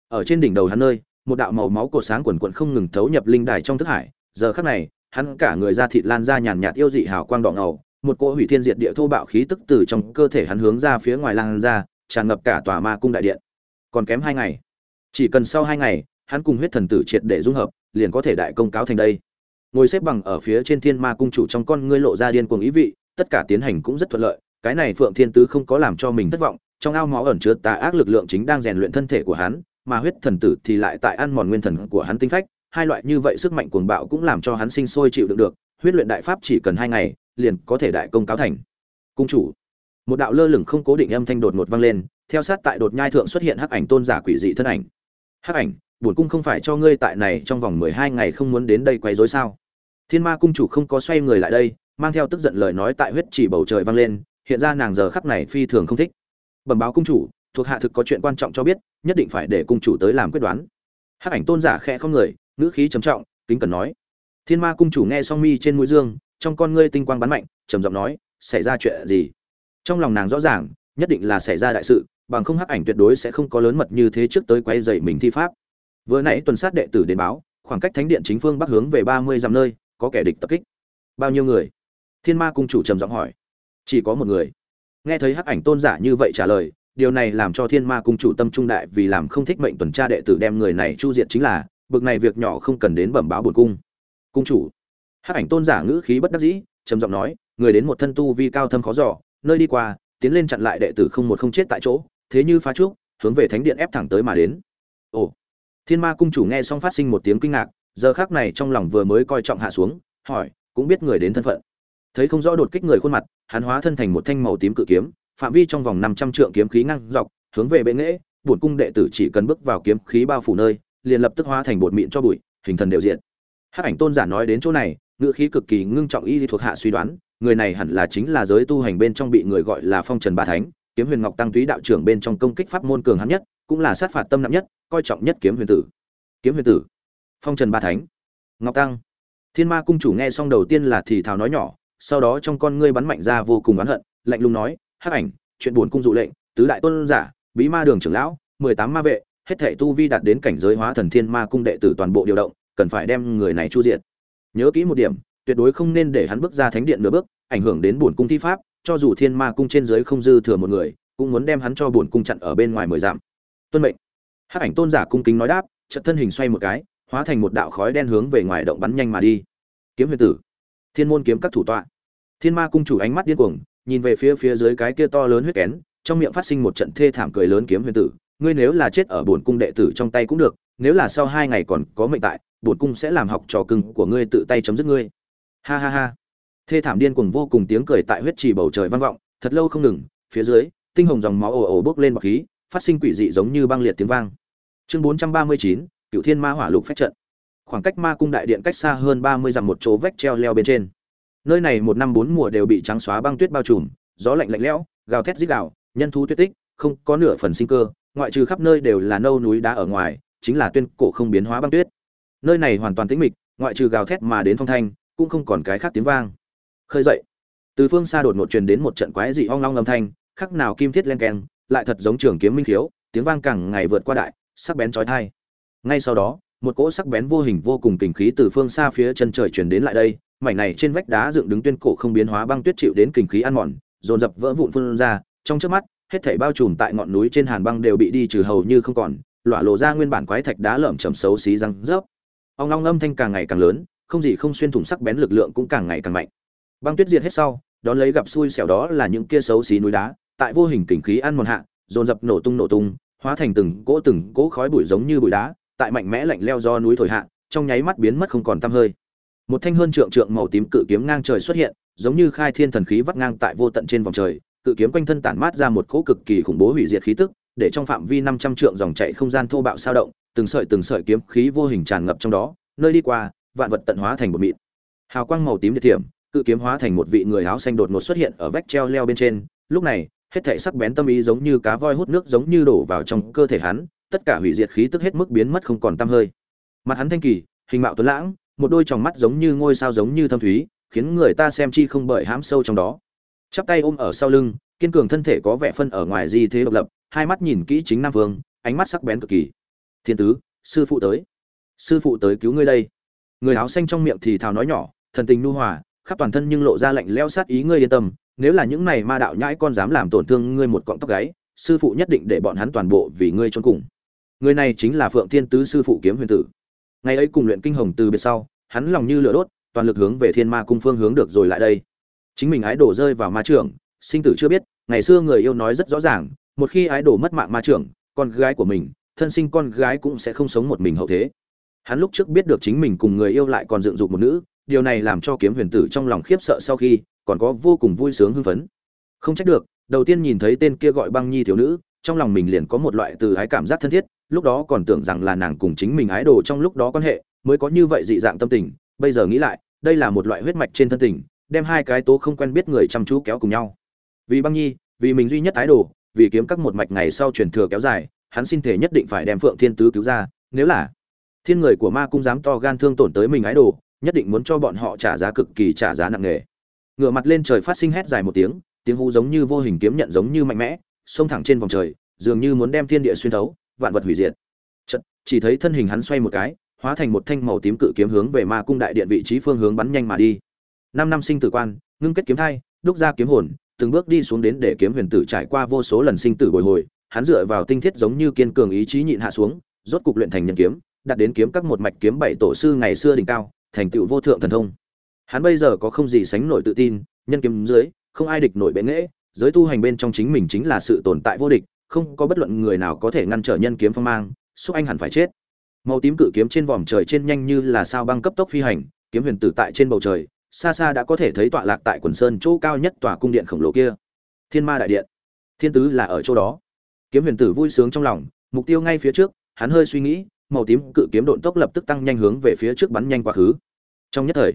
Ở trên đỉnh đầu hắn nơi, một đạo màu máu cổ sáng quần quần không ngừng thấu nhập linh đài trong thức hải. Giờ khắc này, hắn cả người da thịt lan ra nhàn nhạt yêu dị hào quang đỏ ngầu, một cỗ hủy thiên diệt địa thô bạo khí tức từ trong cơ thể hắn hướng ra phía ngoài lan ra, tràn ngập cả tòa ma cung đại điện. Còn kém hai ngày chỉ cần sau hai ngày, hắn cùng huyết thần tử triệt để dung hợp, liền có thể đại công cáo thành đây. Ngồi xếp bằng ở phía trên thiên ma cung chủ trong con ngươi lộ ra điên cuồng ý vị, tất cả tiến hành cũng rất thuận lợi, cái này phượng thiên tứ không có làm cho mình thất vọng, trong ao máu ẩn chứa tà ác lực lượng chính đang rèn luyện thân thể của hắn, mà huyết thần tử thì lại tại ăn mòn nguyên thần của hắn tinh phách, hai loại như vậy sức mạnh cuồng bạo cũng làm cho hắn sinh sôi chịu đựng được, huyết luyện đại pháp chỉ cần hai ngày, liền có thể đại công cáo thành. Cung chủ, một đạo lơ lửng không cố định âm thanh đột ngột vang lên, theo sát tại đột nhai thượng xuất hiện hắc ảnh tôn giả quỷ dị thân ảnh hắc ảnh, bổn cung không phải cho ngươi tại này trong vòng mười hai ngày không muốn đến đây quấy rối sao? Thiên ma cung chủ không có xoay người lại đây, mang theo tức giận lời nói tại huyết chỉ bầu trời vang lên, hiện ra nàng giờ khắc này phi thường không thích. Bẩm báo cung chủ, thuộc hạ thực có chuyện quan trọng cho biết, nhất định phải để cung chủ tới làm quyết đoán. Hắc ảnh tôn giả khẽ không người, ngữ khí trầm trọng, kính cần nói. Thiên ma cung chủ nghe song mi trên mũi dương, trong con ngươi tinh quang bắn mạnh, trầm giọng nói, xảy ra chuyện gì? Trong lòng nàng rõ ràng, nhất định là xảy ra đại sự bằng không hắc ảnh tuyệt đối sẽ không có lớn mật như thế trước tới quay dậy mình thi pháp. Vừa nãy tuần sát đệ tử đến báo, khoảng cách thánh điện chính phương bắc hướng về ba mươi dặm nơi, có kẻ địch tập kích. Bao nhiêu người? Thiên ma cung chủ trầm giọng hỏi. Chỉ có một người. Nghe thấy hắc ảnh tôn giả như vậy trả lời, điều này làm cho thiên ma cung chủ tâm trung đại vì làm không thích mệnh tuần tra đệ tử đem người này chu diệt chính là, bực này việc nhỏ không cần đến bẩm báo bổn cung. Cung chủ. Hắc ảnh tôn giả ngữ khí bất đắc dĩ, trầm giọng nói, người đến một thân tu vi cao thâm khó giỏ nơi đi qua, tiến lên chặn lại đệ tử không một không chết tại chỗ thế như phá trúc, hướng về thánh điện ép thẳng tới mà đến. Ồ, thiên ma cung chủ nghe xong phát sinh một tiếng kinh ngạc, giờ khác này trong lòng vừa mới coi trọng hạ xuống, hỏi, cũng biết người đến thân phận. Thấy không rõ đột kích người khuôn mặt, hắn hóa thân thành một thanh màu tím cự kiếm, phạm vi trong vòng năm trăm trượng kiếm khí ngăn dọc, hướng về bệ nghễ bổn cung đệ tử chỉ cần bước vào kiếm khí bao phủ nơi, liền lập tức hóa thành bột mịn cho bụi, hình thần đều diện hắc ảnh tôn giả nói đến chỗ này, ngữ khí cực kỳ ngưng trọng y thuộc hạ suy đoán, người này hẳn là chính là giới tu hành bên trong bị người gọi là phong trần ba thánh kiếm huyền ngọc tăng túy đạo trưởng bên trong công kích pháp môn cường hắn nhất, cũng là sát phạt tâm nặng nhất, coi trọng nhất kiếm huyền tử. Kiếm huyền tử. Phong trần ba thánh. Ngọc tăng. Thiên ma cung chủ nghe xong đầu tiên là thì thào nói nhỏ, sau đó trong con ngươi bắn mạnh ra vô cùng oán hận, lạnh lùng nói, hắc ảnh, chuyện buồn cung dụ lệnh, tứ đại tôn giả, bí ma đường trưởng lão, mười tám ma vệ, hết thảy tu vi đạt đến cảnh giới hóa thần thiên ma cung đệ tử toàn bộ điều động, cần phải đem người này chu diệt. Nhớ kỹ một điểm, tuyệt đối không nên để hắn bước ra thánh điện nửa bước, ảnh hưởng đến bổn cung thi pháp cho dù thiên ma cung trên dưới không dư thừa một người, cũng muốn đem hắn cho bổn cung chặn ở bên ngoài mười dặm. Tuân mệnh. Hắc ảnh tôn giả cung kính nói đáp trận thân hình xoay một cái, hóa thành một đạo khói đen hướng về ngoài động bắn nhanh mà đi. Kiếm huyền tử. Thiên môn kiếm các thủ tọa. Thiên ma cung chủ ánh mắt điên cuồng, nhìn về phía phía dưới cái kia to lớn huyết kén, trong miệng phát sinh một trận thê thảm cười lớn kiếm huyền tử. Ngươi nếu là chết ở bổn cung đệ tử trong tay cũng được, nếu là sau hai ngày còn có mệnh tại, bổn cung sẽ làm học trò cưng của ngươi tự tay chấm dứt ngươi. Ha ha ha thê thảm điên cuồng vô cùng tiếng cười tại huyết trì bầu trời vang vọng, thật lâu không ngừng, phía dưới, tinh hồng dòng máu ồ ồ bốc lên bọc khí, phát sinh quỷ dị giống như băng liệt tiếng vang. Chương bốn trăm ba mươi chín cựu thiên ma hỏa lục phách trận. Khoảng cách ma cung đại điện cách xa hơn ba mươi dặm một chỗ vách treo leo bên trên. Nơi này một năm bốn mùa đều bị trắng xóa băng tuyết bao trùm, gió lạnh lạnh lẽo, gào thét rít gào, nhân thú tuyết tích, không có nửa phần sinh cơ, ngoại trừ khắp nơi đều là nâu núi đá ở ngoài, chính là tuyên cổ không biến hóa băng tuyết. Nơi này hoàn toàn tĩnh mịch, ngoại trừ gào thét mà đến phong thanh, cũng không còn cái khác tiếng vang khơi dậy. Từ phương xa đột ngột truyền đến một trận quái dị hoang long âm thanh, khắc nào kim thiết len keng, lại thật giống trường kiếm minh khiếu, tiếng vang càng ngày vượt qua đại, sắc bén chói tai. Ngay sau đó, một cỗ sắc bén vô hình vô cùng kình khí từ phương xa phía chân trời truyền đến lại đây, mảnh này trên vách đá dựng đứng tuyên cổ không biến hóa băng tuyết chịu đến kình khí ăn mòn, dồn dập vỡ vụn phun ra, trong trước mắt, hết thảy bao trùm tại ngọn núi trên hàn băng đều bị đi trừ hầu như không còn lọa lộ ra nguyên bản quái thạch đá lởm chầm xấu xí răng rớp. Ông long âm thanh càng ngày càng lớn, không gì không xuyên thủng sắc bén lực lượng cũng càng ngày càng mạnh băng tuyết diệt hết sau, đón lấy gặp xui xẻo đó là những kia xấu xí núi đá, tại vô hình kình khí ăn mòn hạ, dồn dập nổ tung nổ tung, hóa thành từng cỗ từng cỗ khói bụi giống như bụi đá, tại mạnh mẽ lạnh leo do núi thổi hạ, trong nháy mắt biến mất không còn tăm hơi. Một thanh hơn trượng trượng màu tím cự kiếm ngang trời xuất hiện, giống như khai thiên thần khí vắt ngang tại vô tận trên vòng trời, cự kiếm quanh thân tản mát ra một cỗ cực kỳ khủng bố hủy diệt khí tức, để trong phạm vi năm trăm trượng dòng chảy không gian thô bạo sao động, từng sợi từng sợi kiếm khí vô hình tràn ngập trong đó, nơi đi qua, vạn vật tận hóa thành một mịn. Hào quang màu tím địa thiểm cự kiếm hóa thành một vị người áo xanh đột ngột xuất hiện ở vách treo leo bên trên. Lúc này, hết thảy sắc bén tâm ý giống như cá voi hút nước giống như đổ vào trong cơ thể hắn, tất cả hủy diệt khí tức hết mức biến mất không còn tăm hơi. Mặt hắn thanh kỳ, hình mạo tuấn lãng, một đôi tròng mắt giống như ngôi sao giống như thâm thúy, khiến người ta xem chi không bởi hãm sâu trong đó. Chắp tay ôm ở sau lưng, kiên cường thân thể có vẻ phân ở ngoài di thế độc lập, hai mắt nhìn kỹ chính nam vương, ánh mắt sắc bén cực kỳ. Thiên tứ, sư phụ tới. Sư phụ tới cứu ngươi đây. Người áo xanh trong miệng thì thào nói nhỏ, thần tình nu hòa khắp toàn thân nhưng lộ ra lạnh leo sát ý ngươi yên tâm, nếu là những này ma đạo nhãi con dám làm tổn thương ngươi một cọng tóc gáy, sư phụ nhất định để bọn hắn toàn bộ vì ngươi chôn cùng. Người này chính là phượng thiên tứ sư phụ kiếm huyền tử. Ngày ấy cùng luyện kinh hồng từ biệt sau, hắn lòng như lửa đốt, toàn lực hướng về thiên ma cung phương hướng được rồi lại đây. Chính mình ái đổ rơi vào ma trưởng sinh tử chưa biết, ngày xưa người yêu nói rất rõ ràng, một khi ái đổ mất mạng ma trưởng con gái của mình, thân sinh con gái cũng sẽ không sống một mình hậu thế. Hắn lúc trước biết được chính mình cùng người yêu lại còn dựng dục một nữ điều này làm cho kiếm huyền tử trong lòng khiếp sợ sau khi còn có vô cùng vui sướng hưng phấn. Không trách được, đầu tiên nhìn thấy tên kia gọi băng nhi thiếu nữ, trong lòng mình liền có một loại từ ái cảm giác thân thiết, lúc đó còn tưởng rằng là nàng cùng chính mình ái đồ trong lúc đó quan hệ, mới có như vậy dị dạng tâm tình, bây giờ nghĩ lại, đây là một loại huyết mạch trên thân tình, đem hai cái tố không quen biết người chăm chú kéo cùng nhau. Vì băng nhi, vì mình duy nhất ái đồ, vì kiếm các một mạch ngày sau truyền thừa kéo dài, hắn xin thể nhất định phải đem phượng thiên tứ cứu ra, nếu là thiên người của ma cung dám to gan thương tổn tới mình ái đồ nhất định muốn cho bọn họ trả giá cực kỳ trả giá nặng nề. Ngửa mặt lên trời phát sinh hét dài một tiếng tiếng hú giống như vô hình kiếm nhận giống như mạnh mẽ xông thẳng trên vòng trời dường như muốn đem thiên địa xuyên thấu vạn vật hủy diệt. Chật, chỉ thấy thân hình hắn xoay một cái hóa thành một thanh màu tím cự kiếm hướng về ma cung đại điện vị trí phương hướng bắn nhanh mà đi. Năm năm sinh tử quan ngưng kết kiếm thai đúc ra kiếm hồn từng bước đi xuống đến để kiếm huyền tử trải qua vô số lần sinh tử bồi hồi hắn dựa vào tinh thiết giống như kiên cường ý chí nhịn hạ xuống rốt cục luyện thành nhân kiếm đạt đến kiếm các một mạch kiếm bảy tổ sư ngày xưa đỉnh cao thành tựu vô thượng thần thông. Hắn bây giờ có không gì sánh nổi tự tin nhân kiếm dưới không ai địch nổi bệ nghệ, giới tu hành bên trong chính mình chính là sự tồn tại vô địch không có bất luận người nào có thể ngăn trở nhân kiếm phong mang xúc anh hẳn phải chết. Màu tím cự kiếm trên vòm trời trên nhanh như là sao băng cấp tốc phi hành kiếm huyền tử tại trên bầu trời xa xa đã có thể thấy tọa lạc tại quần sơn chỗ cao nhất tòa cung điện khổng lồ kia. Thiên ma đại điện. Thiên tứ là ở chỗ đó. Kiếm huyền tử vui sướng trong lòng mục tiêu ngay phía trước hắn hơi suy nghĩ màu tím cự kiếm độn tốc lập tức tăng nhanh hướng về phía trước bắn nhanh quá khứ trong nhất thời,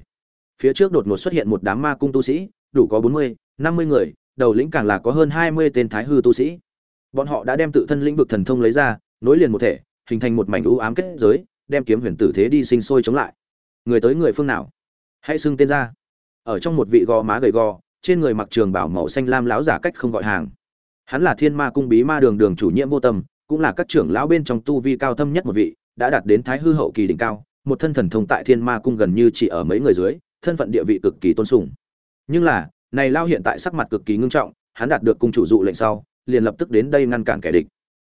phía trước đột ngột xuất hiện một đám ma cung tu sĩ, đủ có bốn mươi, năm mươi người, đầu lĩnh càng là có hơn hai mươi tên thái hư tu sĩ. Bọn họ đã đem tự thân lĩnh vực thần thông lấy ra, nối liền một thể, hình thành một mảnh u ám kết giới, đem kiếm huyền tử thế đi sinh sôi chống lại. Người tới người phương nào? Hãy xưng tên ra. Ở trong một vị gò má gầy gò, trên người mặc trường bảo màu xanh lam láo giả cách không gọi hàng. Hắn là thiên ma cung bí ma đường đường chủ nhiệm vô tâm, cũng là các trưởng lão bên trong tu vi cao thâm nhất một vị, đã đạt đến thái hư hậu kỳ đỉnh cao một thân thần thông tại thiên ma cung gần như chỉ ở mấy người dưới, thân phận địa vị cực kỳ tôn sùng. Nhưng là, này lao hiện tại sắc mặt cực kỳ ngưng trọng, hắn đạt được cung chủ dụ lệnh sau, liền lập tức đến đây ngăn cản kẻ địch.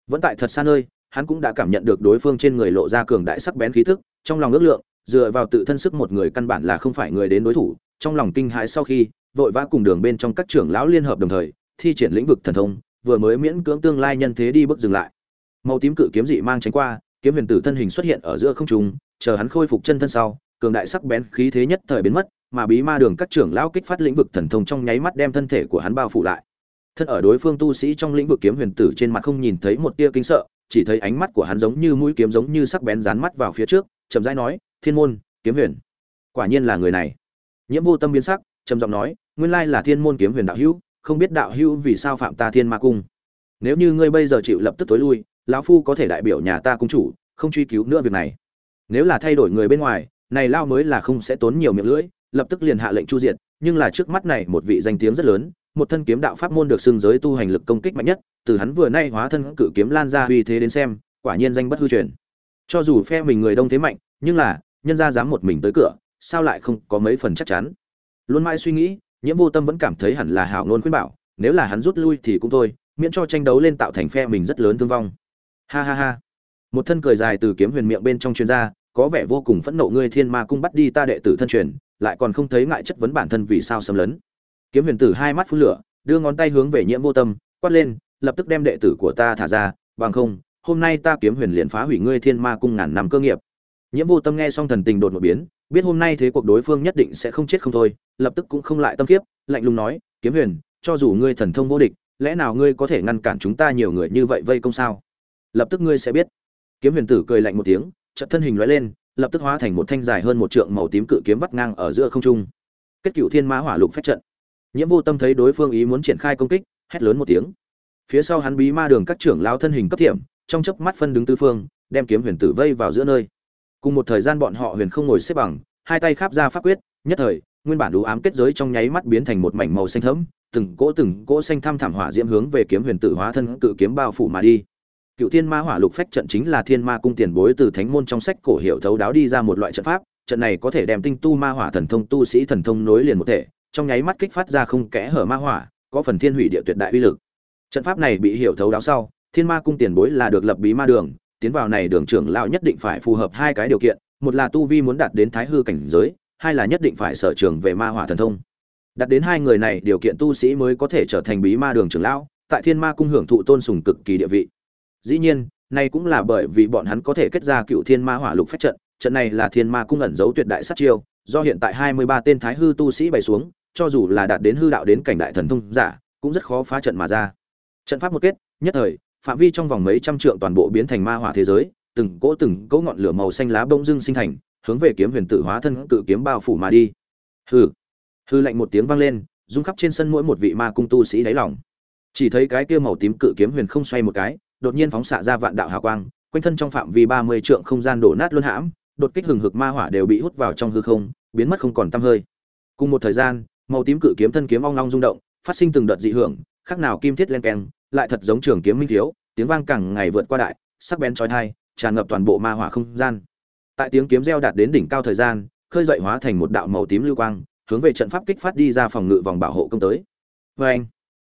Vẫn tại thật xa nơi, hắn cũng đã cảm nhận được đối phương trên người lộ ra cường đại sắc bén khí thức trong lòng ước lượng, dựa vào tự thân sức một người căn bản là không phải người đến đối thủ, trong lòng kinh hãi sau khi, vội vã cùng đường bên trong các trưởng lão liên hợp đồng thời, thi triển lĩnh vực thần thông, vừa mới miễn cưỡng tương lai nhân thế đi bước dừng lại. Màu tím cự kiếm dị mang tránh qua, kiếm huyền tử thân hình xuất hiện ở giữa không trung chờ hắn khôi phục chân thân sau, cường đại sắc bén khí thế nhất thời biến mất, mà bí ma đường các trưởng lão kích phát lĩnh vực thần thông trong nháy mắt đem thân thể của hắn bao phủ lại. Thân ở đối phương tu sĩ trong lĩnh vực kiếm huyền tử trên mặt không nhìn thấy một tia kinh sợ, chỉ thấy ánh mắt của hắn giống như mũi kiếm giống như sắc bén dán mắt vào phía trước, chậm rãi nói, thiên môn, kiếm huyền. Quả nhiên là người này. Nhiễm vô tâm biến sắc, trầm giọng nói, nguyên lai là thiên môn kiếm huyền đạo hữu, không biết đạo hữu vì sao phạm ta thiên ma cung. Nếu như ngươi bây giờ chịu lập tức tối lui, lão phu có thể đại biểu nhà ta cung chủ, không truy cứu nữa việc này nếu là thay đổi người bên ngoài, này lao mới là không sẽ tốn nhiều miệng lưỡi, lập tức liền hạ lệnh chu diệt. Nhưng là trước mắt này một vị danh tiếng rất lớn, một thân kiếm đạo pháp môn được xưng giới tu hành lực công kích mạnh nhất, từ hắn vừa nay hóa thân cự kiếm lan ra uy thế đến xem, quả nhiên danh bất hư truyền. Cho dù phe mình người đông thế mạnh, nhưng là, nhân gia dám một mình tới cửa, sao lại không có mấy phần chắc chắn? Luôn mãi suy nghĩ, nhiễm vô tâm vẫn cảm thấy hẳn là hảo ngôn khuyên bảo, nếu là hắn rút lui thì cũng thôi, miễn cho tranh đấu lên tạo thành phe mình rất lớn thương vong. Ha ha ha một thân cười dài từ kiếm huyền miệng bên trong chuyên gia có vẻ vô cùng phẫn nộ ngươi thiên ma cung bắt đi ta đệ tử thân truyền, lại còn không thấy ngại chất vấn bản thân vì sao xâm lấn. Kiếm huyền tử hai mắt phun lửa, đưa ngón tay hướng về nhiễm vô tâm, quát lên, lập tức đem đệ tử của ta thả ra, bằng không, hôm nay ta kiếm huyền liền phá hủy ngươi thiên ma cung ngàn năm cơ nghiệp. Nhiễm vô tâm nghe xong thần tình đột một biến, biết hôm nay thế cuộc đối phương nhất định sẽ không chết không thôi, lập tức cũng không lại tâm kiếp, lạnh lùng nói, kiếm huyền, cho dù ngươi thần thông vô địch, lẽ nào ngươi có thể ngăn cản chúng ta nhiều người như vậy vây công sao? Lập tức ngươi sẽ biết kiếm huyền tử cười lạnh một tiếng, chợt thân hình lóe lên, lập tức hóa thành một thanh dài hơn một trượng màu tím cự kiếm vắt ngang ở giữa không trung. Kết Cửu thiên mã hỏa lục phách trận. Nhiễm vô tâm thấy đối phương ý muốn triển khai công kích, hét lớn một tiếng. Phía sau hắn bí ma đường các trưởng lão thân hình cấp thiểm, trong chớp mắt phân đứng tứ phương, đem kiếm huyền tử vây vào giữa nơi. Cùng một thời gian bọn họ huyền không ngồi xếp bằng, hai tay kháp ra pháp quyết, nhất thời, nguyên bản đủ ám kết giới trong nháy mắt biến thành một mảnh màu xanh thẫm, từng cỗ từng cỗ xanh thăm thảm hỏa diễm hướng về kiếm huyền tử hóa thân cự kiếm bao phủ mà đi cựu thiên ma hỏa lục phách trận chính là thiên ma cung tiền bối từ thánh môn trong sách cổ hiệu thấu đáo đi ra một loại trận pháp, trận này có thể đem tinh tu ma hỏa thần thông, tu sĩ thần thông nối liền một thể, trong nháy mắt kích phát ra không kẽ hở ma hỏa, có phần thiên hủy địa tuyệt đại uy lực. Trận pháp này bị hiểu thấu đáo sau, thiên ma cung tiền bối là được lập bí ma đường, tiến vào này đường trưởng lão nhất định phải phù hợp hai cái điều kiện, một là tu vi muốn đạt đến thái hư cảnh giới, hai là nhất định phải sở trường về ma hỏa thần thông. Đạt đến hai người này, điều kiện tu sĩ mới có thể trở thành bí ma đường trưởng lão, tại thiên ma cung hưởng thụ tôn sùng cực kỳ địa vị dĩ nhiên này cũng là bởi vì bọn hắn có thể kết ra cựu thiên ma hỏa lục phách trận trận này là thiên ma cung ẩn giấu tuyệt đại sát chiêu, do hiện tại hai mươi ba tên thái hư tu sĩ bày xuống, cho dù là đạt đến hư đạo đến cảnh đại thần thông giả, cũng rất khó phá trận mà ra. Trận pháp một kết, nhất thời, phạm vi trong vòng mấy trăm trượng toàn bộ biến thành ma hỏa thế giới, từng cỗ từng cỗ ngọn lửa màu xanh lá bông dưng sinh thành, hướng về kiếm huyền tử hóa thân cự kiếm bao phủ mà đi. Hư hư lạnh một tiếng vang lên, rung khắp trên sân mỗi một vị ma cung tu sĩ đáy lòng. Chỉ thấy cái kia màu tím cự kiếm huyền không xoay một cái đột nhiên phóng xạ ra vạn đạo hào quang quanh thân trong phạm vi ba mươi trượng không gian đổ nát luôn hãm đột kích hừng hực ma hỏa đều bị hút vào trong hư không biến mất không còn tăm hơi. Cùng một thời gian màu tím cự kiếm thân kiếm ong ong rung động phát sinh từng đợt dị hưởng khác nào kim thiết len keng lại thật giống trường kiếm minh thiếu tiếng vang càng ngày vượt qua đại sắc bén chói tai, tràn ngập toàn bộ ma hỏa không gian. Tại tiếng kiếm reo đạt đến đỉnh cao thời gian khơi dậy hóa thành một đạo màu tím lưu quang hướng về trận pháp kích phát đi ra phòng ngự vòng bảo hộ công tới. Vê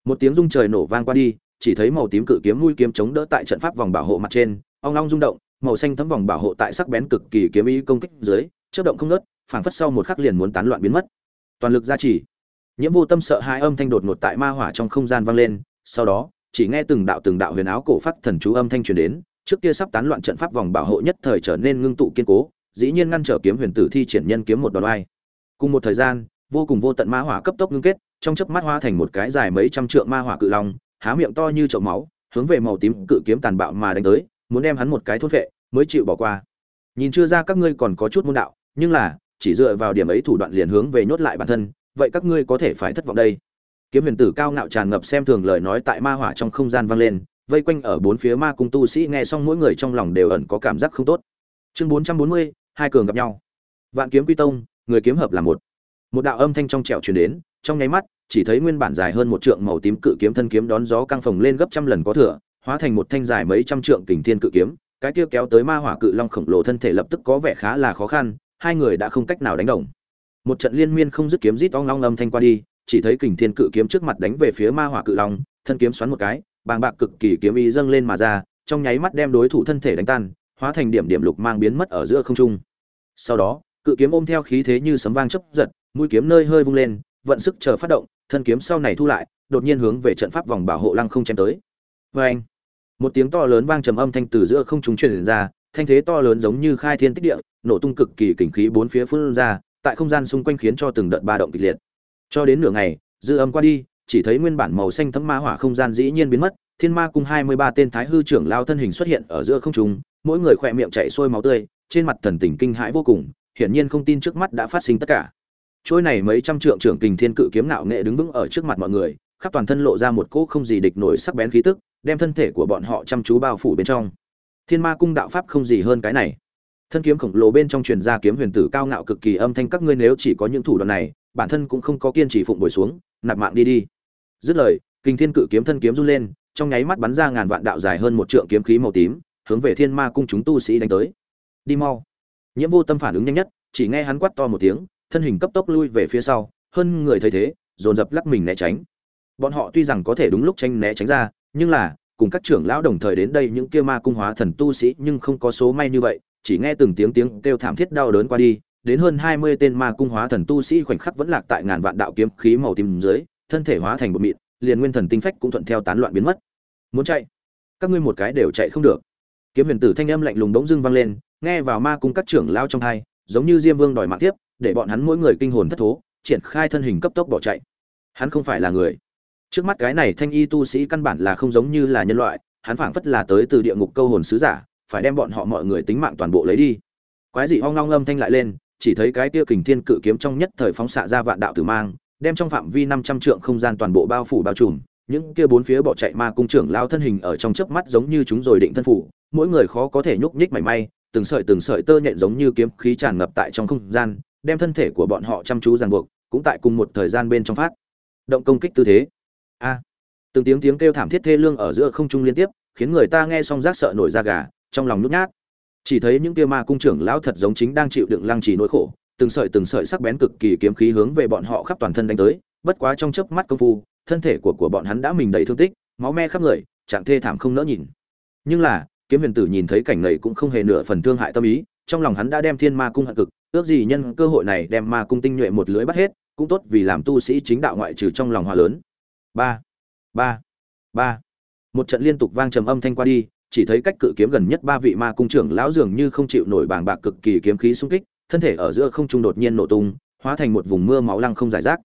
một tiếng rung trời nổ vang qua đi chỉ thấy màu tím cự kiếm mũi kiếm chống đỡ tại trận pháp vòng bảo hộ mặt trên, ong long rung động, màu xanh thấm vòng bảo hộ tại sắc bén cực kỳ kiếm ý công kích dưới, chớp động không ngớt, phảng phất sau một khắc liền muốn tán loạn biến mất. Toàn lực gia trì. Nhiễm vô tâm sợ hai âm thanh đột ngột tại ma hỏa trong không gian vang lên, sau đó, chỉ nghe từng đạo từng đạo huyền áo cổ phát thần chú âm thanh truyền đến, trước kia sắp tán loạn trận pháp vòng bảo hộ nhất thời trở nên ngưng tụ kiên cố, dĩ nhiên ngăn trở kiếm huyền tử thi triển nhân kiếm một đòn ai cùng một thời gian, vô cùng vô tận ma hỏa cấp tốc ngưng kết, trong chớp mắt hóa thành một cái dài mấy trăm trượng ma hỏa cự long há miệng to như chậu máu, hướng về màu tím cự kiếm tàn bạo mà đánh tới, muốn đem hắn một cái thốt vệ mới chịu bỏ qua. Nhìn chưa ra các ngươi còn có chút môn đạo, nhưng là, chỉ dựa vào điểm ấy thủ đoạn liền hướng về nhốt lại bản thân, vậy các ngươi có thể phải thất vọng đây. Kiếm huyền tử cao ngạo tràn ngập xem thường lời nói tại ma hỏa trong không gian vang lên, vây quanh ở bốn phía ma cung tu sĩ nghe xong mỗi người trong lòng đều ẩn có cảm giác không tốt. Chương bốn trăm bốn mươi, hai cường gặp nhau. Vạn kiếm quy tông, người kiếm hợp là một. Một đạo âm thanh trong trẻo truyền đến, trong nháy mắt chỉ thấy nguyên bản dài hơn một trượng màu tím cự kiếm thân kiếm đón gió căng phồng lên gấp trăm lần có thừa, hóa thành một thanh dài mấy trăm trượng kình thiên cự kiếm, cái kia kéo tới ma hỏa cự long khổng lồ thân thể lập tức có vẻ khá là khó khăn, hai người đã không cách nào đánh đồng. Một trận liên miên không dứt kiếm rít ong long âm thanh qua đi, chỉ thấy kình thiên cự kiếm trước mặt đánh về phía ma hỏa cự long, thân kiếm xoắn một cái, bàng bạc cực kỳ kiếm ý dâng lên mà ra, trong nháy mắt đem đối thủ thân thể đánh tan, hóa thành điểm điểm lục mang biến mất ở giữa không trung. Sau đó, cự kiếm ôm theo khí thế như sấm vang chớp giật, mũi kiếm nơi hơi vung lên, vận sức chờ phát động thân kiếm sau này thu lại, đột nhiên hướng về trận pháp vòng bảo hộ lăng không chém tới Oeng! anh, một tiếng to lớn vang trầm âm thanh từ giữa không trung truyền ra, thanh thế to lớn giống như khai thiên tích địa, nổ tung cực kỳ kình khí bốn phía phun ra, tại không gian xung quanh khiến cho từng đợt ba động kịch liệt cho đến nửa ngày, dư âm qua đi, chỉ thấy nguyên bản màu xanh thấm ma hỏa không gian dĩ nhiên biến mất, thiên ma cung hai mươi ba tên thái hư trưởng lao thân hình xuất hiện ở giữa không trung, mỗi người khỏe miệng chảy xuôi máu tươi, trên mặt thần tình kinh hãi vô cùng, hiển nhiên không tin trước mắt đã phát sinh tất cả trôi này mấy trăm trượng trưởng kình thiên cự kiếm nạo nghệ đứng vững ở trước mặt mọi người, khắp toàn thân lộ ra một cỗ không gì địch nổi sắc bén khí tức, đem thân thể của bọn họ chăm chú bao phủ bên trong. Thiên ma cung đạo pháp không gì hơn cái này. Thân kiếm khổng lồ bên trong truyền ra kiếm huyền tử cao ngạo cực kỳ âm thanh các ngươi nếu chỉ có những thủ đoạn này, bản thân cũng không có kiên trì phụng bồi xuống, nạp mạng đi đi. Dứt lời kinh thiên cự kiếm thân kiếm run lên, trong nháy mắt bắn ra ngàn vạn đạo dài hơn một trượng kiếm khí màu tím, hướng về thiên ma cung chúng tu sĩ đánh tới. Đi mau. Nhiễm vô tâm phản ứng nhanh nhất, chỉ nghe hắn quát to một tiếng thân hình cấp tốc lui về phía sau, hơn người thấy thế, dồn dập lắc mình né tránh. Bọn họ tuy rằng có thể đúng lúc tranh né tránh ra, nhưng là, cùng các trưởng lão đồng thời đến đây những kia ma cung hóa thần tu sĩ nhưng không có số may như vậy, chỉ nghe từng tiếng tiếng kêu thảm thiết đau đớn qua đi, đến hơn hai mươi tên ma cung hóa thần tu sĩ khoảnh khắc vẫn lạc tại ngàn vạn đạo kiếm khí màu tím dưới, thân thể hóa thành bột mịn, liền nguyên thần tinh phách cũng thuận theo tán loạn biến mất. Muốn chạy? Các ngươi một cái đều chạy không được. Kiếm huyền tử thanh âm lạnh lùng bỗng dưng vang lên, nghe vào ma cung các trưởng lao trong hai, giống như diêm vương đòi mạng tiếp để bọn hắn mỗi người kinh hồn thất thố, triển khai thân hình cấp tốc bỏ chạy. Hắn không phải là người. Trước mắt cái này thanh y tu sĩ căn bản là không giống như là nhân loại, hắn phảng phất là tới từ địa ngục câu hồn sứ giả, phải đem bọn họ mọi người tính mạng toàn bộ lấy đi. Quái dị hoang long âm thanh lại lên, chỉ thấy cái tia kình thiên cự kiếm trong nhất thời phóng xạ ra vạn đạo tử mang, đem trong phạm vi năm trăm trượng không gian toàn bộ bao phủ bao trùm. Những kia bốn phía bỏ chạy ma cung trưởng lao thân hình ở trong chớp mắt giống như chúng rồi định thân phủ, mỗi người khó có thể nhúc nhích mảy may, từng sợi từng sợi tơ nhện giống như kiếm khí tràn ngập tại trong không gian đem thân thể của bọn họ chăm chú ràng buộc, cũng tại cùng một thời gian bên trong phát. Động công kích tư thế. A. Từng tiếng tiếng kêu thảm thiết thê lương ở giữa không trung liên tiếp, khiến người ta nghe xong rác sợ nổi da gà, trong lòng nhút nhát. Chỉ thấy những kia ma cung trưởng lão thật giống chính đang chịu đựng lăng trì nỗi khổ, từng sợi từng sợi sắc bén cực kỳ kiếm khí hướng về bọn họ khắp toàn thân đánh tới, bất quá trong chớp mắt công phu, thân thể của của bọn hắn đã mình đầy thương tích, máu me khắp người, trạng thê thảm không nỡ nhìn. Nhưng là, kiếm huyền tử nhìn thấy cảnh này cũng không hề nửa phần thương hại tâm ý, trong lòng hắn đã đem thiên ma cung hận cực ước gì nhân cơ hội này đem ma cung tinh nhuệ một lưới bắt hết, cũng tốt vì làm tu sĩ chính đạo ngoại trừ trong lòng hòa lớn. Ba ba ba. Một trận liên tục vang trầm âm thanh qua đi, chỉ thấy cách cự kiếm gần nhất ba vị ma cung trưởng lão dường như không chịu nổi bàng bạc cực kỳ kiếm khí xung kích, thân thể ở giữa không trung đột nhiên nổ tung, hóa thành một vùng mưa máu lăng không giải rác.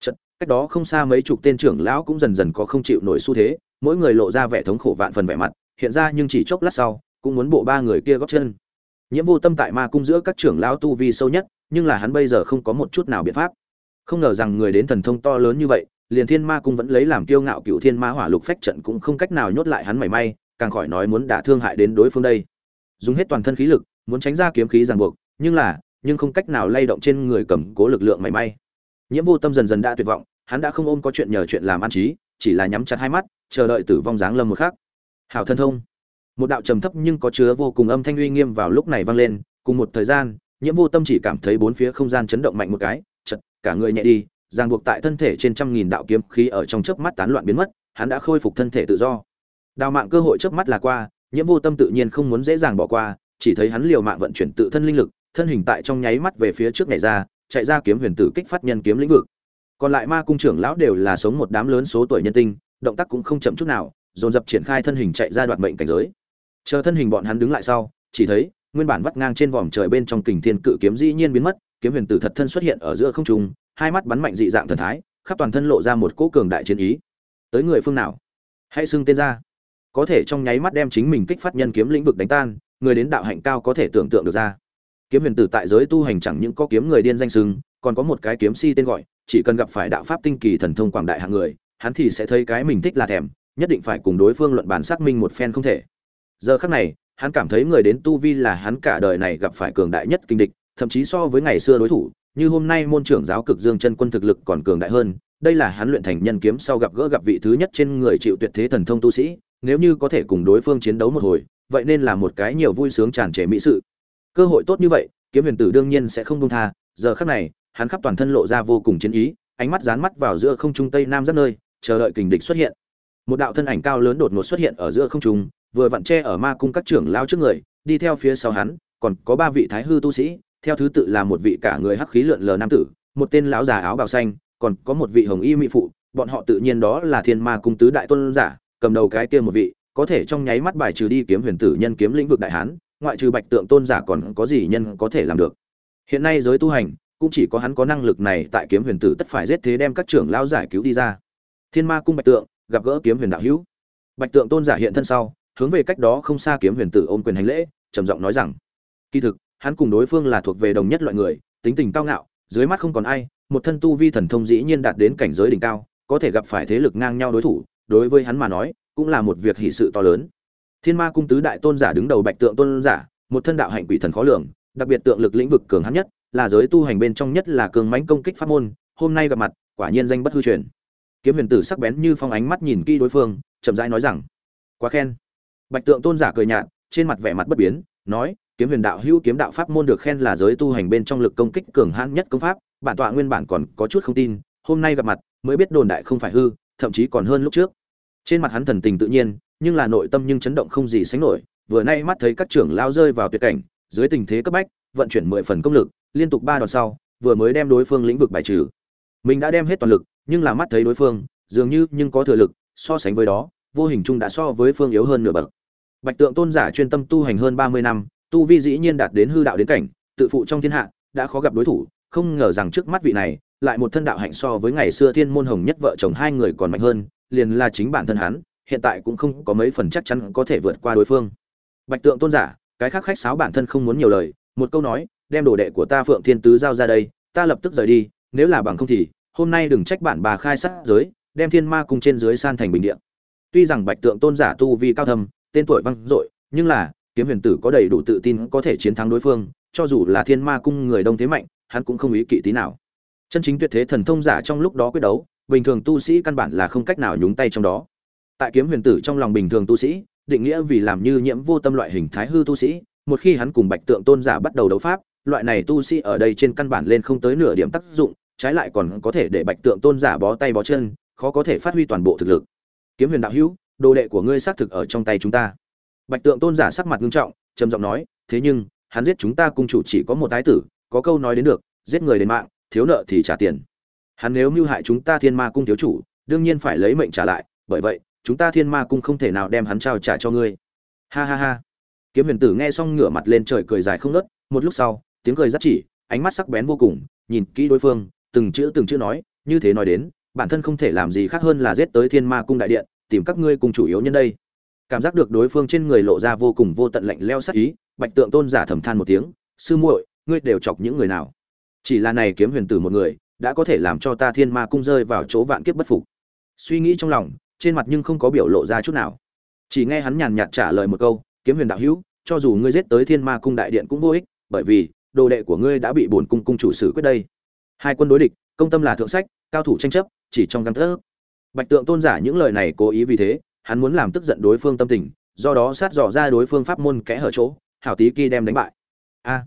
Trận cách đó không xa mấy chục tên trưởng lão cũng dần dần có không chịu nổi xu thế, mỗi người lộ ra vẻ thống khổ vạn phần vẻ mặt, hiện ra nhưng chỉ chốc lát sau, cũng muốn bộ ba người kia góp chân nhiễm vô tâm tại ma cung giữa các trưởng lão tu vi sâu nhất, nhưng là hắn bây giờ không có một chút nào biện pháp. Không ngờ rằng người đến thần thông to lớn như vậy, liền thiên ma cung vẫn lấy làm kiêu ngạo cựu thiên ma hỏa lục phách trận cũng không cách nào nhốt lại hắn mảy may, càng khỏi nói muốn đả thương hại đến đối phương đây. Dùng hết toàn thân khí lực, muốn tránh ra kiếm khí ràng buộc, nhưng là, nhưng không cách nào lay động trên người cầm cố lực lượng mảy may. Nhiễm vô tâm dần dần đã tuyệt vọng, hắn đã không ôm có chuyện nhờ chuyện làm ăn trí chỉ là nhắm chặt hai mắt, chờ đợi tử vong dáng lâm một khắc. Hảo thân thông một đạo trầm thấp nhưng có chứa vô cùng âm thanh uy nghiêm vào lúc này vang lên, cùng một thời gian, nhiễm vô tâm chỉ cảm thấy bốn phía không gian chấn động mạnh một cái chật cả người nhẹ đi, ràng buộc tại thân thể trên trăm nghìn đạo kiếm khí ở trong chớp mắt tán loạn biến mất, hắn đã khôi phục thân thể tự do. Đào mạng cơ hội chớp mắt là qua, nhiễm vô tâm tự nhiên không muốn dễ dàng bỏ qua, chỉ thấy hắn liều mạng vận chuyển tự thân linh lực, thân hình tại trong nháy mắt về phía trước nhảy ra, chạy ra kiếm huyền tử kích phát nhân kiếm lĩnh vực. Còn lại ma cung trưởng lão đều là sống một đám lớn số tuổi nhân tinh, động tác cũng không chậm chút nào, dồn dập triển khai thân hình chạy ra đoạt mệnh cảnh giới chờ thân hình bọn hắn đứng lại sau, chỉ thấy, nguyên bản vắt ngang trên vòm trời bên trong kình thiên cự kiếm dĩ nhiên biến mất, kiếm huyền tử thật thân xuất hiện ở giữa không trung, hai mắt bắn mạnh dị dạng thần thái, khắp toàn thân lộ ra một cỗ cường đại chiến ý. Tới người phương nào? Hãy xưng tên ra. Có thể trong nháy mắt đem chính mình kích phát nhân kiếm lĩnh vực đánh tan, người đến đạo hạnh cao có thể tưởng tượng được ra. Kiếm huyền tử tại giới tu hành chẳng những có kiếm người điên danh sưng còn có một cái kiếm si tên gọi, chỉ cần gặp phải đạo pháp tinh kỳ thần thông quảng đại hạng người, hắn thì sẽ thấy cái mình thích là thèm, nhất định phải cùng đối phương luận bàn xác minh một phen không thể giờ khắc này, hắn cảm thấy người đến tu vi là hắn cả đời này gặp phải cường đại nhất kinh địch, thậm chí so với ngày xưa đối thủ, như hôm nay môn trưởng giáo cực dương chân quân thực lực còn cường đại hơn, đây là hắn luyện thành nhân kiếm sau gặp gỡ gặp vị thứ nhất trên người chịu tuyệt thế thần thông tu sĩ, nếu như có thể cùng đối phương chiến đấu một hồi, vậy nên là một cái nhiều vui sướng tràn trề mỹ sự. Cơ hội tốt như vậy, kiếm huyền tử đương nhiên sẽ không đông tha, giờ khắc này, hắn khắp toàn thân lộ ra vô cùng chiến ý, ánh mắt dán mắt vào giữa không trung tây nam rất nơi, chờ đợi kình địch xuất hiện. Một đạo thân ảnh cao lớn đột ngột xuất hiện ở giữa không trung vừa vặn che ở ma cung các trưởng lao trước người, đi theo phía sau hắn, còn có ba vị thái hư tu sĩ, theo thứ tự là một vị cả người hắc khí lượn lờ nam tử, một tên lão già áo bào xanh, còn có một vị hồng y mỹ phụ, bọn họ tự nhiên đó là thiên ma cung tứ đại tôn giả, cầm đầu cái kia một vị, có thể trong nháy mắt bài trừ đi kiếm huyền tử nhân kiếm lĩnh vực đại hán, ngoại trừ bạch tượng tôn giả còn có gì nhân có thể làm được. Hiện nay giới tu hành, cũng chỉ có hắn có năng lực này tại kiếm huyền tử tất phải giết thế đem các trưởng lão giải cứu đi ra. Thiên ma cung bạch tượng, gặp gỡ kiếm huyền đạo hữu. Bạch tượng tôn giả hiện thân sau hướng về cách đó không xa kiếm huyền tử ôm quyền hành lễ, trầm giọng nói rằng, kỳ thực, hắn cùng đối phương là thuộc về đồng nhất loại người, tính tình cao ngạo, dưới mắt không còn ai, một thân tu vi thần thông dĩ nhiên đạt đến cảnh giới đỉnh cao, có thể gặp phải thế lực ngang nhau đối thủ, đối với hắn mà nói, cũng là một việc hỷ sự to lớn. Thiên ma cung tứ đại tôn giả đứng đầu bạch tượng tôn giả, một thân đạo hạnh quỷ thần khó lường, đặc biệt tượng lực lĩnh vực cường hắn nhất, là giới tu hành bên trong nhất là cường mãnh công kích pháp môn, hôm nay gặp mặt, quả nhiên danh bất hư truyền. Kiếm huyền tử sắc bén như phong ánh mắt nhìn kỹ đối phương, chậm rãi nói rằng, quá khen bạch tượng tôn giả cười nhạt, trên mặt vẻ mặt bất biến, nói, kiếm huyền đạo hữu kiếm đạo pháp môn được khen là giới tu hành bên trong lực công kích cường hãn nhất công pháp, bản tọa nguyên bản còn có chút không tin, hôm nay gặp mặt, mới biết đồn đại không phải hư, thậm chí còn hơn lúc trước. Trên mặt hắn thần tình tự nhiên, nhưng là nội tâm nhưng chấn động không gì sánh nổi, vừa nay mắt thấy các trưởng lao rơi vào tuyệt cảnh, dưới tình thế cấp bách, vận chuyển mười phần công lực, liên tục ba đòn sau, vừa mới đem đối phương lĩnh vực bài trừ. Mình đã đem hết toàn lực, nhưng là mắt thấy đối phương, dường như nhưng có thừa lực, so sánh với đó vô hình chung đã so với phương yếu hơn nửa bậc. Bạch tượng tôn giả chuyên tâm tu hành hơn ba mươi năm, tu vi dĩ nhiên đạt đến hư đạo đến cảnh, tự phụ trong thiên hạ, đã khó gặp đối thủ, không ngờ rằng trước mắt vị này, lại một thân đạo hạnh so với ngày xưa thiên môn hồng nhất vợ chồng hai người còn mạnh hơn, liền là chính bản thân hắn, hiện tại cũng không có mấy phần chắc chắn có thể vượt qua đối phương. Bạch tượng tôn giả, cái khác khách sáo bản thân không muốn nhiều lời, một câu nói, đem đồ đệ của ta phượng thiên tứ giao ra đây, ta lập tức rời đi, nếu là bằng không thì, hôm nay đừng trách bản bà khai sát giới, đem thiên ma cung trên dưới san thành bình địa tuy rằng bạch tượng tôn giả tu vi cao thâm, tên tuổi vang dội, nhưng là, kiếm huyền tử có đầy đủ tự tin có thể chiến thắng đối phương, cho dù là thiên ma cung người đông thế mạnh, hắn cũng không ý kỵ tí nào. Chân chính tuyệt thế thần thông giả trong lúc đó quyết đấu, bình thường tu sĩ căn bản là không cách nào nhúng tay trong đó. Tại kiếm huyền tử trong lòng bình thường tu sĩ, định nghĩa vì làm như nhiễm vô tâm loại hình thái hư tu sĩ, một khi hắn cùng bạch tượng tôn giả bắt đầu đấu pháp, loại này tu sĩ ở đây trên căn bản lên không tới nửa điểm tác dụng, trái lại còn có thể để bạch tượng tôn giả bó tay bó chân, khó có thể phát huy toàn bộ thực lực kiếm huyền đạo hữu, đồ đệ của ngươi xác thực ở trong tay chúng ta. Bạch tượng tôn giả sắc mặt nghiêm trọng, trầm giọng nói, thế nhưng, hắn giết chúng ta cung chủ chỉ có một thái tử, có câu nói đến được, giết người đến mạng, thiếu nợ thì trả tiền. Hắn nếu mưu hại chúng ta thiên ma cung thiếu chủ, đương nhiên phải lấy mệnh trả lại, bởi vậy, chúng ta thiên ma cung không thể nào đem hắn trao trả cho ngươi. Ha ha ha. Kiếm huyền tử nghe xong ngửa mặt lên trời cười dài không nớt một lúc sau, tiếng cười rất chỉ, ánh mắt sắc bén vô cùng, nhìn kỹ đối phương, từng chữ từng chữ nói, như thế nói đến bản thân không thể làm gì khác hơn là giết tới thiên ma cung đại điện, tìm các ngươi cùng chủ yếu nhân đây. Cảm giác được đối phương trên người lộ ra vô cùng vô tận lạnh leo sắc ý, bạch tượng tôn giả thầm than một tiếng, sư muội, ngươi đều chọc những người nào? Chỉ là này kiếm huyền tử một người, đã có thể làm cho ta thiên ma cung rơi vào chỗ vạn kiếp bất phục. Suy nghĩ trong lòng, trên mặt nhưng không có biểu lộ ra chút nào. Chỉ nghe hắn nhàn nhạt trả lời một câu, kiếm huyền đạo hữu, cho dù ngươi giết tới thiên ma cung đại điện cũng vô ích, bởi vì, đồ đệ của ngươi đã bị bổn cung cung chủ xử quyết đây. Hai quân đối địch, công tâm là thượng sách, cao thủ tranh chấp chỉ trong găng thớt bạch tượng tôn giả những lời này cố ý vì thế, hắn muốn làm tức giận đối phương tâm tình, do đó sát dò ra đối phương pháp môn kẽ hở chỗ, hảo tí kỳ đem đánh bại. A,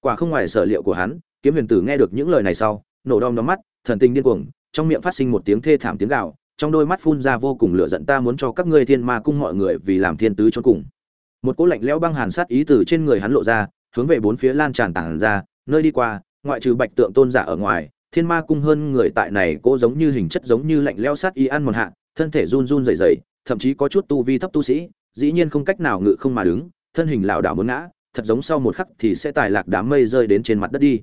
quả không ngoài sở liệu của hắn, kiếm huyền tử nghe được những lời này sau, nổ đom đóm mắt, thần tình điên cuồng, trong miệng phát sinh một tiếng thê thảm tiếng gạo trong đôi mắt phun ra vô cùng lửa giận ta muốn cho các ngươi thiên ma cung mọi người vì làm thiên tứ cho cùng. Một cỗ lạnh lẽo băng hàn sát ý từ trên người hắn lộ ra, hướng về bốn phía lan tràn tản ra, nơi đi qua, ngoại trừ bạch tượng tôn giả ở ngoài thiên ma cung hơn người tại này cô giống như hình chất giống như lạnh lẽo sát y ăn một hạ, thân thể run run rẩy rẩy, thậm chí có chút tu vi thấp tu sĩ, dĩ nhiên không cách nào ngự không mà đứng, thân hình lảo đảo muốn ngã, thật giống sau một khắc thì sẽ tài lạc đám mây rơi đến trên mặt đất đi.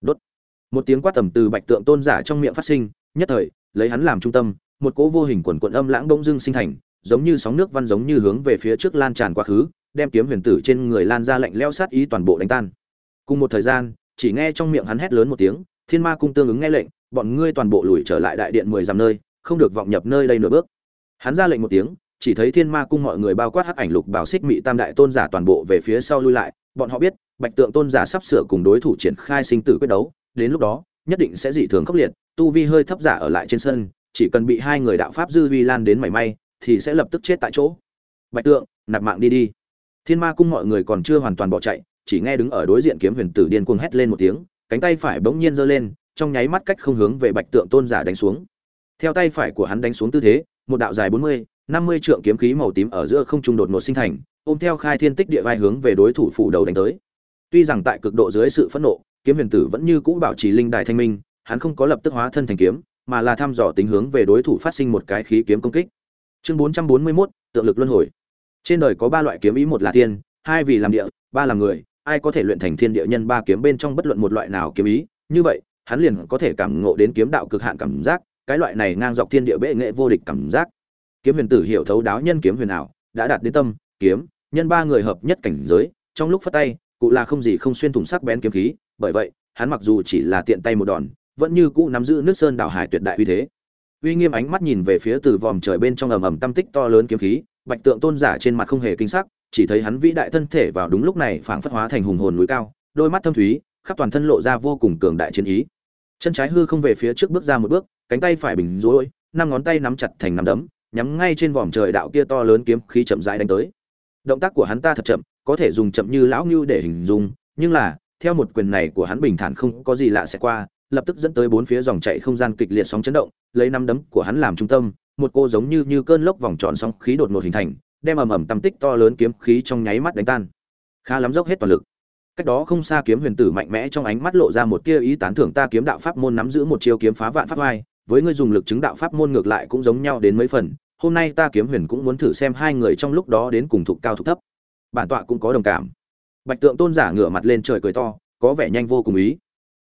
Đốt. Một tiếng quát tầm từ bạch tượng tôn giả trong miệng phát sinh, nhất thời, lấy hắn làm trung tâm, một cỗ vô hình quần quận âm lãng bỗng dưng sinh thành, giống như sóng nước văn giống như hướng về phía trước lan tràn quá khứ, đem kiếm huyền tử trên người lan ra lạnh leo sát ý toàn bộ đánh tan. Cùng một thời gian, chỉ nghe trong miệng hắn hét lớn một tiếng thiên ma cung tương ứng nghe lệnh, bọn ngươi toàn bộ lùi trở lại đại điện mười dặm nơi, không được vọng nhập nơi đây nửa bước. Hắn ra lệnh một tiếng, chỉ thấy thiên ma cung mọi người bao quát hắc ảnh lục bảo xích mị tam đại tôn giả toàn bộ về phía sau lui lại, bọn họ biết, bạch tượng tôn giả sắp sửa cùng đối thủ triển khai sinh tử quyết đấu, đến lúc đó, nhất định sẽ dị thường khốc liệt, tu vi hơi thấp giả ở lại trên sân, chỉ cần bị hai người đạo pháp dư vi lan đến mảy may, thì sẽ lập tức chết tại chỗ. Bạch tượng, nạp mạng đi đi. Thiên ma cung mọi người còn chưa hoàn toàn bỏ chạy, chỉ nghe đứng ở đối diện kiếm huyền tử điên cuồng hét lên một tiếng cánh tay phải bỗng nhiên giơ lên, trong nháy mắt cách không hướng về bạch tượng tôn giả đánh xuống. Theo tay phải của hắn đánh xuống tư thế, một đạo dài bốn mươi, năm mươi trượng kiếm khí màu tím ở giữa không trung đột ngột sinh thành, ôm theo khai thiên tích địa vai hướng về đối thủ phủ đầu đánh tới. Tuy rằng tại cực độ dưới sự phẫn nộ, kiếm huyền tử vẫn như cũ bảo trì linh đài thanh minh, hắn không có lập tức hóa thân thành kiếm, mà là thăm dò tính hướng về đối thủ phát sinh một cái khí kiếm công kích. Chương bốn trăm bốn mươi mốt, tượng lực luân hồi. Trên đời có ba loại kiếm ý, một là tiên, hai vì làm địa, ba là người ai có thể luyện thành thiên địa nhân ba kiếm bên trong bất luận một loại nào kiếm ý, như vậy, hắn liền có thể cảm ngộ đến kiếm đạo cực hạn cảm giác, cái loại này ngang dọc thiên địa bệ nghệ vô địch cảm giác. Kiếm huyền tử hiểu thấu đáo nhân kiếm huyền ảo, đã đạt đến tâm, kiếm, nhân ba người hợp nhất cảnh giới, trong lúc phát tay, cụ là không gì không xuyên thủng sắc bén kiếm khí, bởi vậy, hắn mặc dù chỉ là tiện tay một đòn, vẫn như cũ nắm giữ nước sơn đảo hải tuyệt đại uy thế. Uy nghiêm ánh mắt nhìn về phía từ vòm trời bên trong ầm ầm tâm tích to lớn kiếm khí, bạch tượng tôn giả trên mặt không hề kinh sắc chỉ thấy hắn vĩ đại thân thể vào đúng lúc này phảng phất hóa thành hùng hồn núi cao đôi mắt thâm thúy khắp toàn thân lộ ra vô cùng cường đại chiến ý. Chân trái hư không về phía trước bước ra một bước cánh tay phải bình duỗi, năm ngón tay nắm chặt thành nắm đấm nhắm ngay trên vòm trời đạo kia to lớn kiếm khí chậm rãi đánh tới. Động tác của hắn ta thật chậm có thể dùng chậm như lão ngưu để hình dung nhưng là theo một quyền này của hắn bình thản không có gì lạ sẽ qua lập tức dẫn tới bốn phía dòng chảy không gian kịch liệt sóng chấn động lấy năm đấm của hắn làm trung tâm một cô giống như như cơn lốc vòng tròn sóng khí đột ngột hình thành đem ầm ầm tâm tích to lớn kiếm khí trong nháy mắt đánh tan. Khá lắm dốc hết toàn lực. Cách đó không xa kiếm huyền tử mạnh mẽ trong ánh mắt lộ ra một tia ý tán thưởng ta kiếm đạo pháp môn nắm giữ một chiêu kiếm phá vạn pháp vai với ngươi dùng lực chứng đạo pháp môn ngược lại cũng giống nhau đến mấy phần hôm nay ta kiếm huyền cũng muốn thử xem hai người trong lúc đó đến cùng thục cao thục thấp. Bản tọa cũng có đồng cảm. Bạch tượng tôn giả ngửa mặt lên trời cười to có vẻ nhanh vô cùng ý.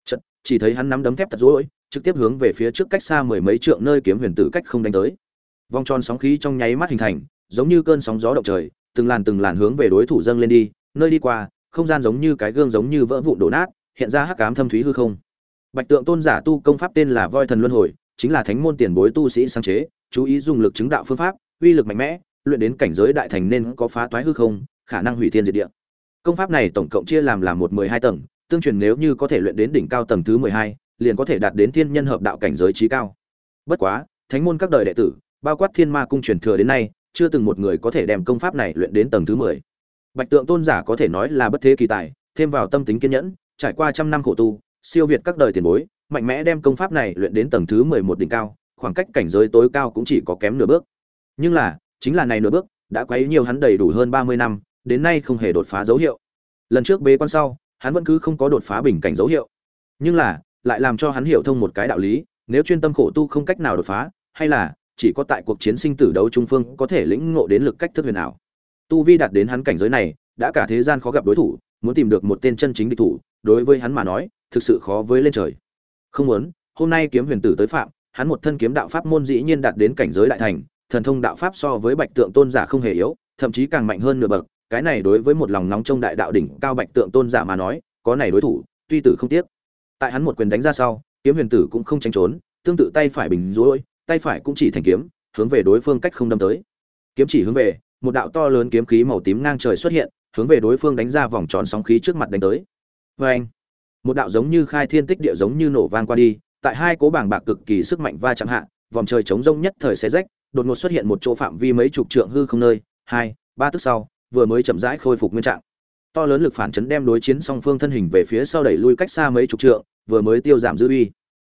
Chật, chỉ thấy hắn nắm đấm thép thật rối trực tiếp hướng về phía trước cách xa mười mấy trượng nơi kiếm huyền tử cách không đánh tới. Vòng tròn sóng khí trong nháy mắt hình thành giống như cơn sóng gió động trời, từng làn từng làn hướng về đối thủ dâng lên đi, nơi đi qua, không gian giống như cái gương giống như vỡ vụn đổ nát, hiện ra hắc ám thâm thúy hư không. Bạch tượng tôn giả tu công pháp tên là voi thần luân hồi, chính là thánh môn tiền bối tu sĩ sáng chế, chú ý dùng lực chứng đạo phương pháp, uy lực mạnh mẽ, luyện đến cảnh giới đại thành nên có phá toái hư không, khả năng hủy thiên diệt địa. Công pháp này tổng cộng chia làm là một mười hai tầng, tương truyền nếu như có thể luyện đến đỉnh cao tầng thứ mười hai, liền có thể đạt đến thiên nhân hợp đạo cảnh giới trí cao. Bất quá, thánh môn các đời đệ tử, bao quát thiên ma cung truyền thừa đến nay chưa từng một người có thể đem công pháp này luyện đến tầng thứ mười. Bạch tượng tôn giả có thể nói là bất thế kỳ tài, thêm vào tâm tính kiên nhẫn, trải qua trăm năm khổ tu, siêu việt các đời tiền bối, mạnh mẽ đem công pháp này luyện đến tầng thứ mười một đỉnh cao, khoảng cách cảnh giới tối cao cũng chỉ có kém nửa bước. Nhưng là, chính là này nửa bước, đã quấy nhiều hắn đầy đủ hơn ba mươi năm, đến nay không hề đột phá dấu hiệu. Lần trước bế quan sau, hắn vẫn cứ không có đột phá bình cảnh dấu hiệu. Nhưng là, lại làm cho hắn hiểu thông một cái đạo lý, nếu chuyên tâm khổ tu không cách nào đột phá, hay là chỉ có tại cuộc chiến sinh tử đấu trung phương có thể lĩnh ngộ đến lực cách thức huyền ảo. Tu vi đạt đến hắn cảnh giới này, đã cả thế gian khó gặp đối thủ, muốn tìm được một tên chân chính địch thủ, đối với hắn mà nói, thực sự khó với lên trời. Không muốn, hôm nay kiếm huyền tử tới phạm, hắn một thân kiếm đạo pháp môn dĩ nhiên đạt đến cảnh giới đại thành, thần thông đạo pháp so với bạch tượng tôn giả không hề yếu, thậm chí càng mạnh hơn nửa bậc, cái này đối với một lòng nóng trong đại đạo đỉnh cao bạch tượng tôn giả mà nói, có này đối thủ, tuy tử không tiếc. Tại hắn một quyền đánh ra sau, kiếm huyền tử cũng không tránh trốn, tương tự tay phải bình rối tay phải cũng chỉ thành kiếm, hướng về đối phương cách không đâm tới. Kiếm chỉ hướng về, một đạo to lớn kiếm khí màu tím ngang trời xuất hiện, hướng về đối phương đánh ra vòng tròn sóng khí trước mặt đánh tới. Vê anh một đạo giống như khai thiên tích địa giống như nổ vang qua đi, tại hai cố bảng bạc cực kỳ sức mạnh va chạm hạ, vòng trời chống rông nhất thời xé rách, đột ngột xuất hiện một chỗ phạm vi mấy chục trượng hư không nơi. Hai, ba tức sau, vừa mới chậm rãi khôi phục nguyên trạng. To lớn lực phản chấn đem đối chiến song phương thân hình về phía sau đẩy lui cách xa mấy chục trượng, vừa mới tiêu giảm dư uy.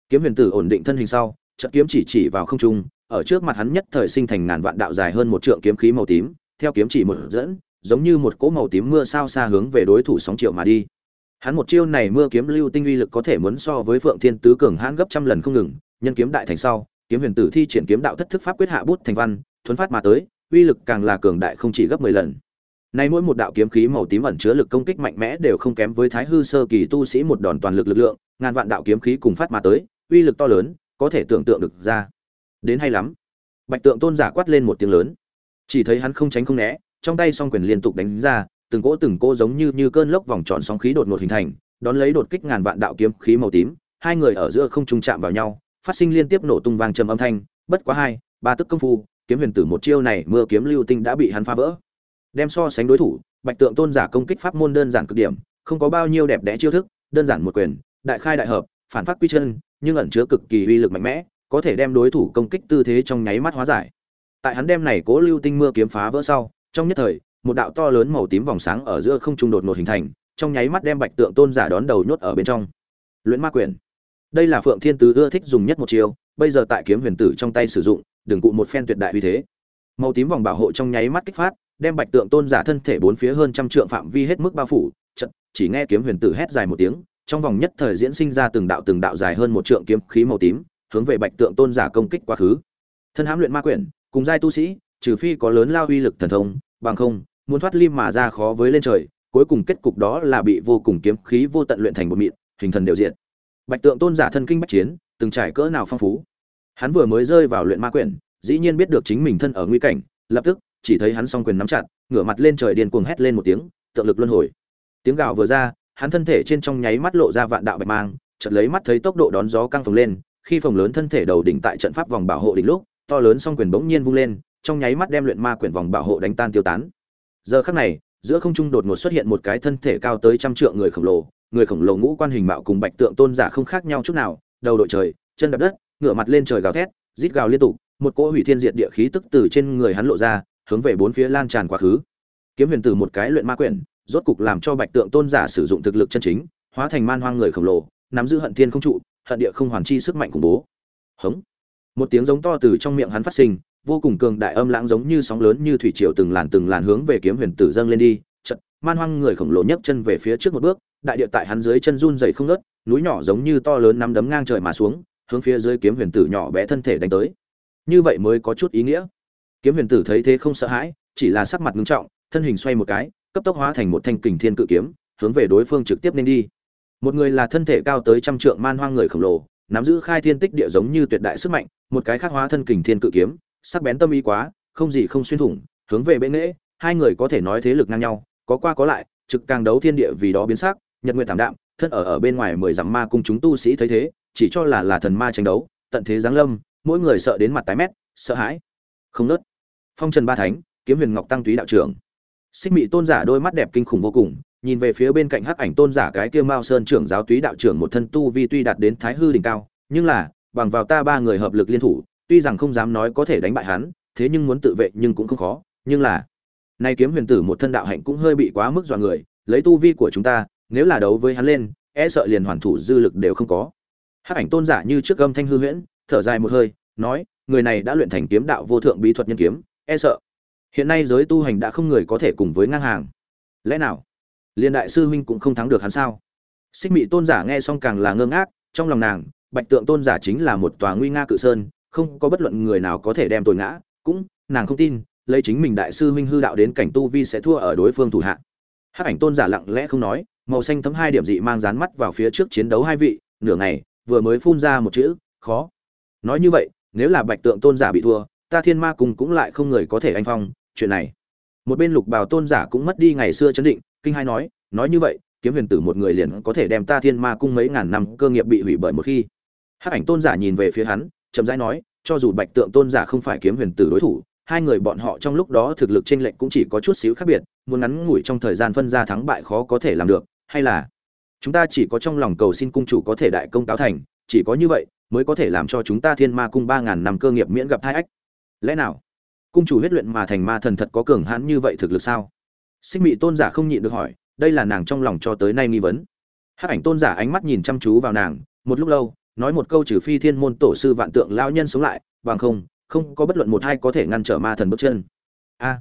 Kiếm huyền tử ổn định thân hình sau trận kiếm chỉ chỉ vào không trung ở trước mặt hắn nhất thời sinh thành ngàn vạn đạo dài hơn một trượng kiếm khí màu tím theo kiếm chỉ một dẫn giống như một cỗ màu tím mưa sao xa hướng về đối thủ sóng triệu mà đi. Hắn một chiêu này mưa kiếm lưu tinh uy lực có thể muốn so với phượng thiên tứ cường hãn gấp trăm lần không ngừng nhân kiếm đại thành sau kiếm huyền tử thi triển kiếm đạo thất thức pháp quyết hạ bút thành văn thuấn phát mà tới uy lực càng là cường đại không chỉ gấp mười lần. Nay mỗi một đạo kiếm khí màu tím ẩn chứa lực công kích mạnh mẽ đều không kém với Thái hư sơ kỳ tu sĩ một đòn toàn lực lực lượng, ngàn vạn đạo kiếm khí cùng phát mà tới, uy lực to lớn, có thể tưởng tượng được ra. Đến hay lắm. Bạch Tượng Tôn giả quát lên một tiếng lớn. Chỉ thấy hắn không tránh không né, trong tay song quyền liên tục đánh ra, từng cỗ từng cỗ giống như như cơn lốc vòng tròn sóng khí đột ngột hình thành, đón lấy đột kích ngàn vạn đạo kiếm khí màu tím, hai người ở giữa không trung chạm vào nhau, phát sinh liên tiếp nổ tung vang trầm âm thanh, bất quá hai, ba tức công phu, kiếm huyền tử một chiêu này mưa kiếm lưu tinh đã bị hắn phá vỡ đem so sánh đối thủ bạch tượng tôn giả công kích pháp môn đơn giản cực điểm không có bao nhiêu đẹp đẽ chiêu thức đơn giản một quyền đại khai đại hợp phản phát quy chân nhưng ẩn chứa cực kỳ uy lực mạnh mẽ, có thể đem đối thủ công kích tư thế trong nháy mắt hóa giải. Tại hắn đem này cố lưu tinh mưa kiếm phá vỡ sau, trong nhất thời, một đạo to lớn màu tím vòng sáng ở giữa không trung đột ngột hình thành, trong nháy mắt đem bạch tượng tôn giả đón đầu nhốt ở bên trong. Luyện ma quyền. Đây là phượng thiên tứ ưa thích dùng nhất một chiêu, bây giờ tại kiếm huyền tử trong tay sử dụng, đừng cụ một phen tuyệt đại uy thế. Màu tím vòng bảo hộ trong nháy mắt kích phát, đem bạch tượng tôn giả thân thể bốn phía hơn trăm trượng phạm vi hết mức bao phủ, chợt, chỉ nghe kiếm huyền tử hét dài một tiếng trong vòng nhất thời diễn sinh ra từng đạo từng đạo dài hơn một trượng kiếm khí màu tím hướng về bạch tượng tôn giả công kích quá khứ. Thân hãm luyện ma quyển cùng giai tu sĩ trừ phi có lớn lao uy lực thần thông bằng không muốn thoát lim mà ra khó với lên trời cuối cùng kết cục đó là bị vô cùng kiếm khí vô tận luyện thành một mịn hình thần đều diện bạch tượng tôn giả thân kinh bách chiến từng trải cỡ nào phong phú. Hắn vừa mới rơi vào luyện ma quyển dĩ nhiên biết được chính mình thân ở nguy cảnh lập tức chỉ thấy hắn song quyền nắm chặt, ngửa mặt lên trời điên cuồng hét lên một tiếng, tượng lực luân hồi. Tiếng gào vừa ra, hắn thân thể trên trong nháy mắt lộ ra vạn đạo bạch mang, chợt lấy mắt thấy tốc độ đón gió căng phồng lên, khi phồng lớn thân thể đầu đỉnh tại trận pháp vòng bảo hộ đỉnh lúc, to lớn song quyền bỗng nhiên vung lên, trong nháy mắt đem luyện ma quyển vòng bảo hộ đánh tan tiêu tán. Giờ khắc này, giữa không trung đột ngột xuất hiện một cái thân thể cao tới trăm trượng người khổng lồ, người khổng lồ ngũ quan hình mạo cùng bạch tượng tôn giả không khác nhau chút nào, đầu đội trời, chân đạp đất, ngửa mặt lên trời gào thét, rít gào liên tục, một cỗ hủy thiên diệt địa khí tức từ trên người hắn lộ ra, hướng về bốn phía lan tràn quá khứ kiếm huyền tử một cái luyện ma quyển rốt cục làm cho bạch tượng tôn giả sử dụng thực lực chân chính hóa thành man hoang người khổng lồ nắm giữ hận thiên không trụ hận địa không hoàn chi sức mạnh khủng bố. Hống. Một tiếng giống to từ trong miệng hắn phát sinh vô cùng cường đại âm lãng giống như sóng lớn như thủy triều từng làn từng làn hướng về kiếm huyền tử dâng lên đi. Chật man hoang người khổng lồ nhấc chân về phía trước một bước đại địa tại hắn dưới chân run dày không ngớt, núi nhỏ giống như to lớn nắm đấm ngang trời mà xuống hướng phía dưới kiếm huyền tử nhỏ bé thân thể đánh tới. Như vậy mới có chút ý nghĩa. Kiếm huyền tử thấy thế không sợ hãi chỉ là sắc mặt ngưng trọng thân hình xoay một cái cấp tốc hóa thành một thanh kình thiên cự kiếm, hướng về đối phương trực tiếp nên đi. Một người là thân thể cao tới trăm trượng man hoang người khổng lồ, nắm giữ khai thiên tích địa giống như tuyệt đại sức mạnh, một cái khác hóa thân kình thiên cự kiếm, sắc bén tâm ý quá, không gì không xuyên thủng, hướng về bệ nghễ, hai người có thể nói thế lực ngang nhau, có qua có lại, trực càng đấu thiên địa vì đó biến sắc, nhật nguyện thảm đạm, thân ở ở bên ngoài mười dặm ma cung chúng tu sĩ thấy thế, chỉ cho là là thần ma tranh đấu, tận thế giáng lâm, mỗi người sợ đến mặt tái mét, sợ hãi. Không nớt. Phong trần ba thánh, kiếm huyền ngọc tăng túy đạo trưởng xích mị tôn giả đôi mắt đẹp kinh khủng vô cùng, nhìn về phía bên cạnh hắc ảnh tôn giả cái kia mao sơn trưởng giáo túy đạo trưởng một thân tu vi tuy đạt đến thái hư đỉnh cao, nhưng là, bằng vào ta ba người hợp lực liên thủ, tuy rằng không dám nói có thể đánh bại hắn, thế nhưng muốn tự vệ nhưng cũng không khó, nhưng là, nay kiếm huyền tử một thân đạo hạnh cũng hơi bị quá mức dọa người, lấy tu vi của chúng ta, nếu là đấu với hắn lên e sợ liền hoàn thủ dư lực đều không có. Hắc ảnh tôn giả như trước âm thanh hư huyễn, thở dài một hơi, nói, người này đã luyện thành kiếm đạo vô thượng bí thuật nhân kiếm e sợ hiện nay giới tu hành đã không người có thể cùng với ngang hàng. Lẽ nào? Liên đại sư huynh cũng không thắng được hắn sao? Xích mị tôn giả nghe xong càng là ngơ ngác, trong lòng nàng, bạch tượng tôn giả chính là một tòa nguy nga cự sơn, không có bất luận người nào có thể đem tội ngã, cũng, nàng không tin, lấy chính mình đại sư huynh hư đạo đến cảnh tu vi sẽ thua ở đối phương thủ hạ. Hắc ảnh tôn giả lặng lẽ không nói, màu xanh thấm hai điểm dị mang dán mắt vào phía trước chiến đấu hai vị, nửa ngày, vừa mới phun ra một chữ, khó. Nói như vậy, nếu là bạch tượng tôn giả bị thua, ta thiên ma cùng cũng lại không người có thể anh phong chuyện này. Một bên lục bào tôn giả cũng mất đi ngày xưa chấn định, kinh hai nói nói như vậy, kiếm huyền tử một người liền có thể đem ta thiên ma cung mấy ngàn năm cơ nghiệp bị hủy bởi một khi. Hắc ảnh tôn giả nhìn về phía hắn, chậm rãi nói, cho dù bạch tượng tôn giả không phải kiếm huyền tử đối thủ, hai người bọn họ trong lúc đó thực lực chênh lệch cũng chỉ có chút xíu khác biệt, muốn ngắn ngủi trong thời gian phân ra thắng bại khó có thể làm được, hay là chúng ta chỉ có trong lòng cầu xin cung chủ có thể đại công cáo thành, chỉ có như vậy mới có thể làm cho chúng ta thiên ma cung ba ngàn năm cơ nghiệp miễn gặp thai ách. Lẽ nào? Cung chủ huyết luyện mà thành ma thần thật có cường hãn như vậy thực lực sao? Xích mị tôn giả không nhịn được hỏi, đây là nàng trong lòng cho tới nay nghi vấn. Hắc ảnh tôn giả ánh mắt nhìn chăm chú vào nàng, một lúc lâu, nói một câu trừ phi thiên môn tổ sư vạn tượng lao nhân sống lại, bằng không không có bất luận một hai có thể ngăn trở ma thần bước chân. A!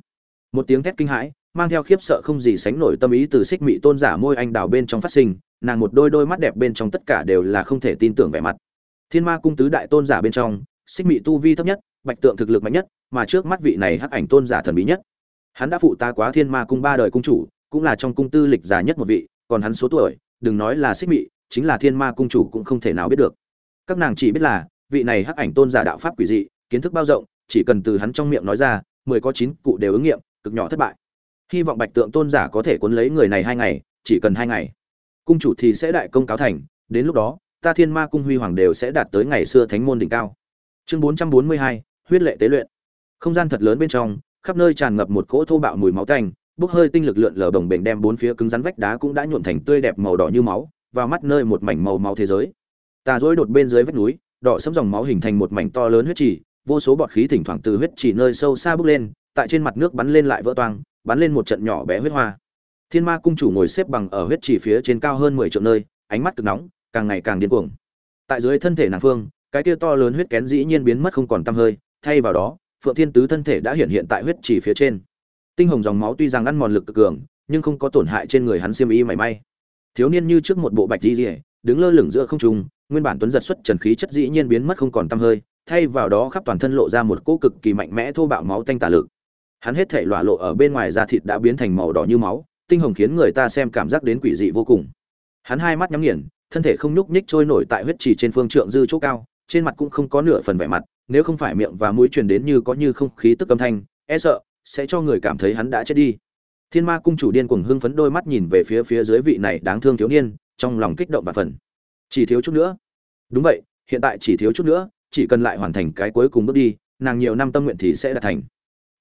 Một tiếng thét kinh hãi, mang theo khiếp sợ không gì sánh nổi tâm ý từ xích mị tôn giả môi anh đào bên trong phát sinh, nàng một đôi đôi mắt đẹp bên trong tất cả đều là không thể tin tưởng vẻ mặt. Thiên ma cung tứ đại tôn giả bên trong, xích mị tu vi thấp nhất bạch tượng thực lực mạnh nhất, mà trước mắt vị này hắc ảnh tôn giả thần bí nhất. Hắn đã phụ ta quá thiên ma cung ba đời cung chủ, cũng là trong cung tư lịch già nhất một vị, còn hắn số tuổi, đừng nói là xích mị, chính là thiên ma cung chủ cũng không thể nào biết được. Các nàng chỉ biết là, vị này hắc ảnh tôn giả đạo pháp quỷ dị, kiến thức bao rộng, chỉ cần từ hắn trong miệng nói ra, mười có chín cụ đều ứng nghiệm, cực nhỏ thất bại. Hy vọng bạch tượng tôn giả có thể cuốn lấy người này hai ngày, chỉ cần hai ngày. Cung chủ thì sẽ đại công cáo thành, đến lúc đó, ta thiên ma cung huy hoàng đều sẽ đạt tới ngày xưa thánh môn đỉnh cao. Chương bốn trăm bốn mươi hai huyết lệ tế luyện. Không gian thật lớn bên trong, khắp nơi tràn ngập một cỗ thô bạo mùi máu tanh, bốc hơi tinh lực lượn lờ đồng bềnh đem bốn phía cứng rắn vách đá cũng đã nhuộn thành tươi đẹp màu đỏ như máu, vào mắt nơi một mảnh màu máu thế giới. Tà dối đột bên dưới vách núi, đỏ sẫm dòng máu hình thành một mảnh to lớn huyết trì, vô số bọt khí thỉnh thoảng từ huyết trì nơi sâu xa bốc lên, tại trên mặt nước bắn lên lại vỡ toang, bắn lên một trận nhỏ bé huyết hoa. Thiên ma cung chủ ngồi xếp bằng ở huyết trì phía trên cao hơn mười triệu nơi, ánh mắt cực nóng, càng ngày càng điên cuồng. Tại dưới thân thể nàng phương, cái kia to lớn huyết kén dĩ nhiên biến mất không còn tăm hơi thay vào đó, phượng thiên tứ thân thể đã hiện hiện tại huyết trì phía trên. Tinh hồng dòng máu tuy rằng ăn mòn lực cực cường, nhưng không có tổn hại trên người hắn xiêm y mảy may. Thiếu niên như trước một bộ bạch di rỉa đứng lơ lửng giữa không trung, nguyên bản tuấn giật xuất trần khí chất dĩ nhiên biến mất không còn tăm hơi, thay vào đó khắp toàn thân lộ ra một cỗ cực kỳ mạnh mẽ thô bạo máu tanh tà lực. Hắn hết thể lọa lộ ở bên ngoài da thịt đã biến thành màu đỏ như máu, tinh hồng khiến người ta xem cảm giác đến quỷ dị vô cùng. Hắn hai mắt nhắm nghiền, thân thể không nhúc nhích trôi nổi tại huyết trì trên phương trượng dư chỗ cao, trên mặt cũng không có nửa phần vẻ mặt nếu không phải miệng và mũi truyền đến như có như không khí tức âm thanh e sợ sẽ cho người cảm thấy hắn đã chết đi. Thiên ma cung chủ điên cuồng hưng phấn đôi mắt nhìn về phía phía dưới vị này đáng thương thiếu niên, trong lòng kích động và phần chỉ thiếu chút nữa. Đúng vậy, hiện tại chỉ thiếu chút nữa, chỉ cần lại hoàn thành cái cuối cùng bước đi, nàng nhiều năm tâm nguyện thì sẽ đạt thành.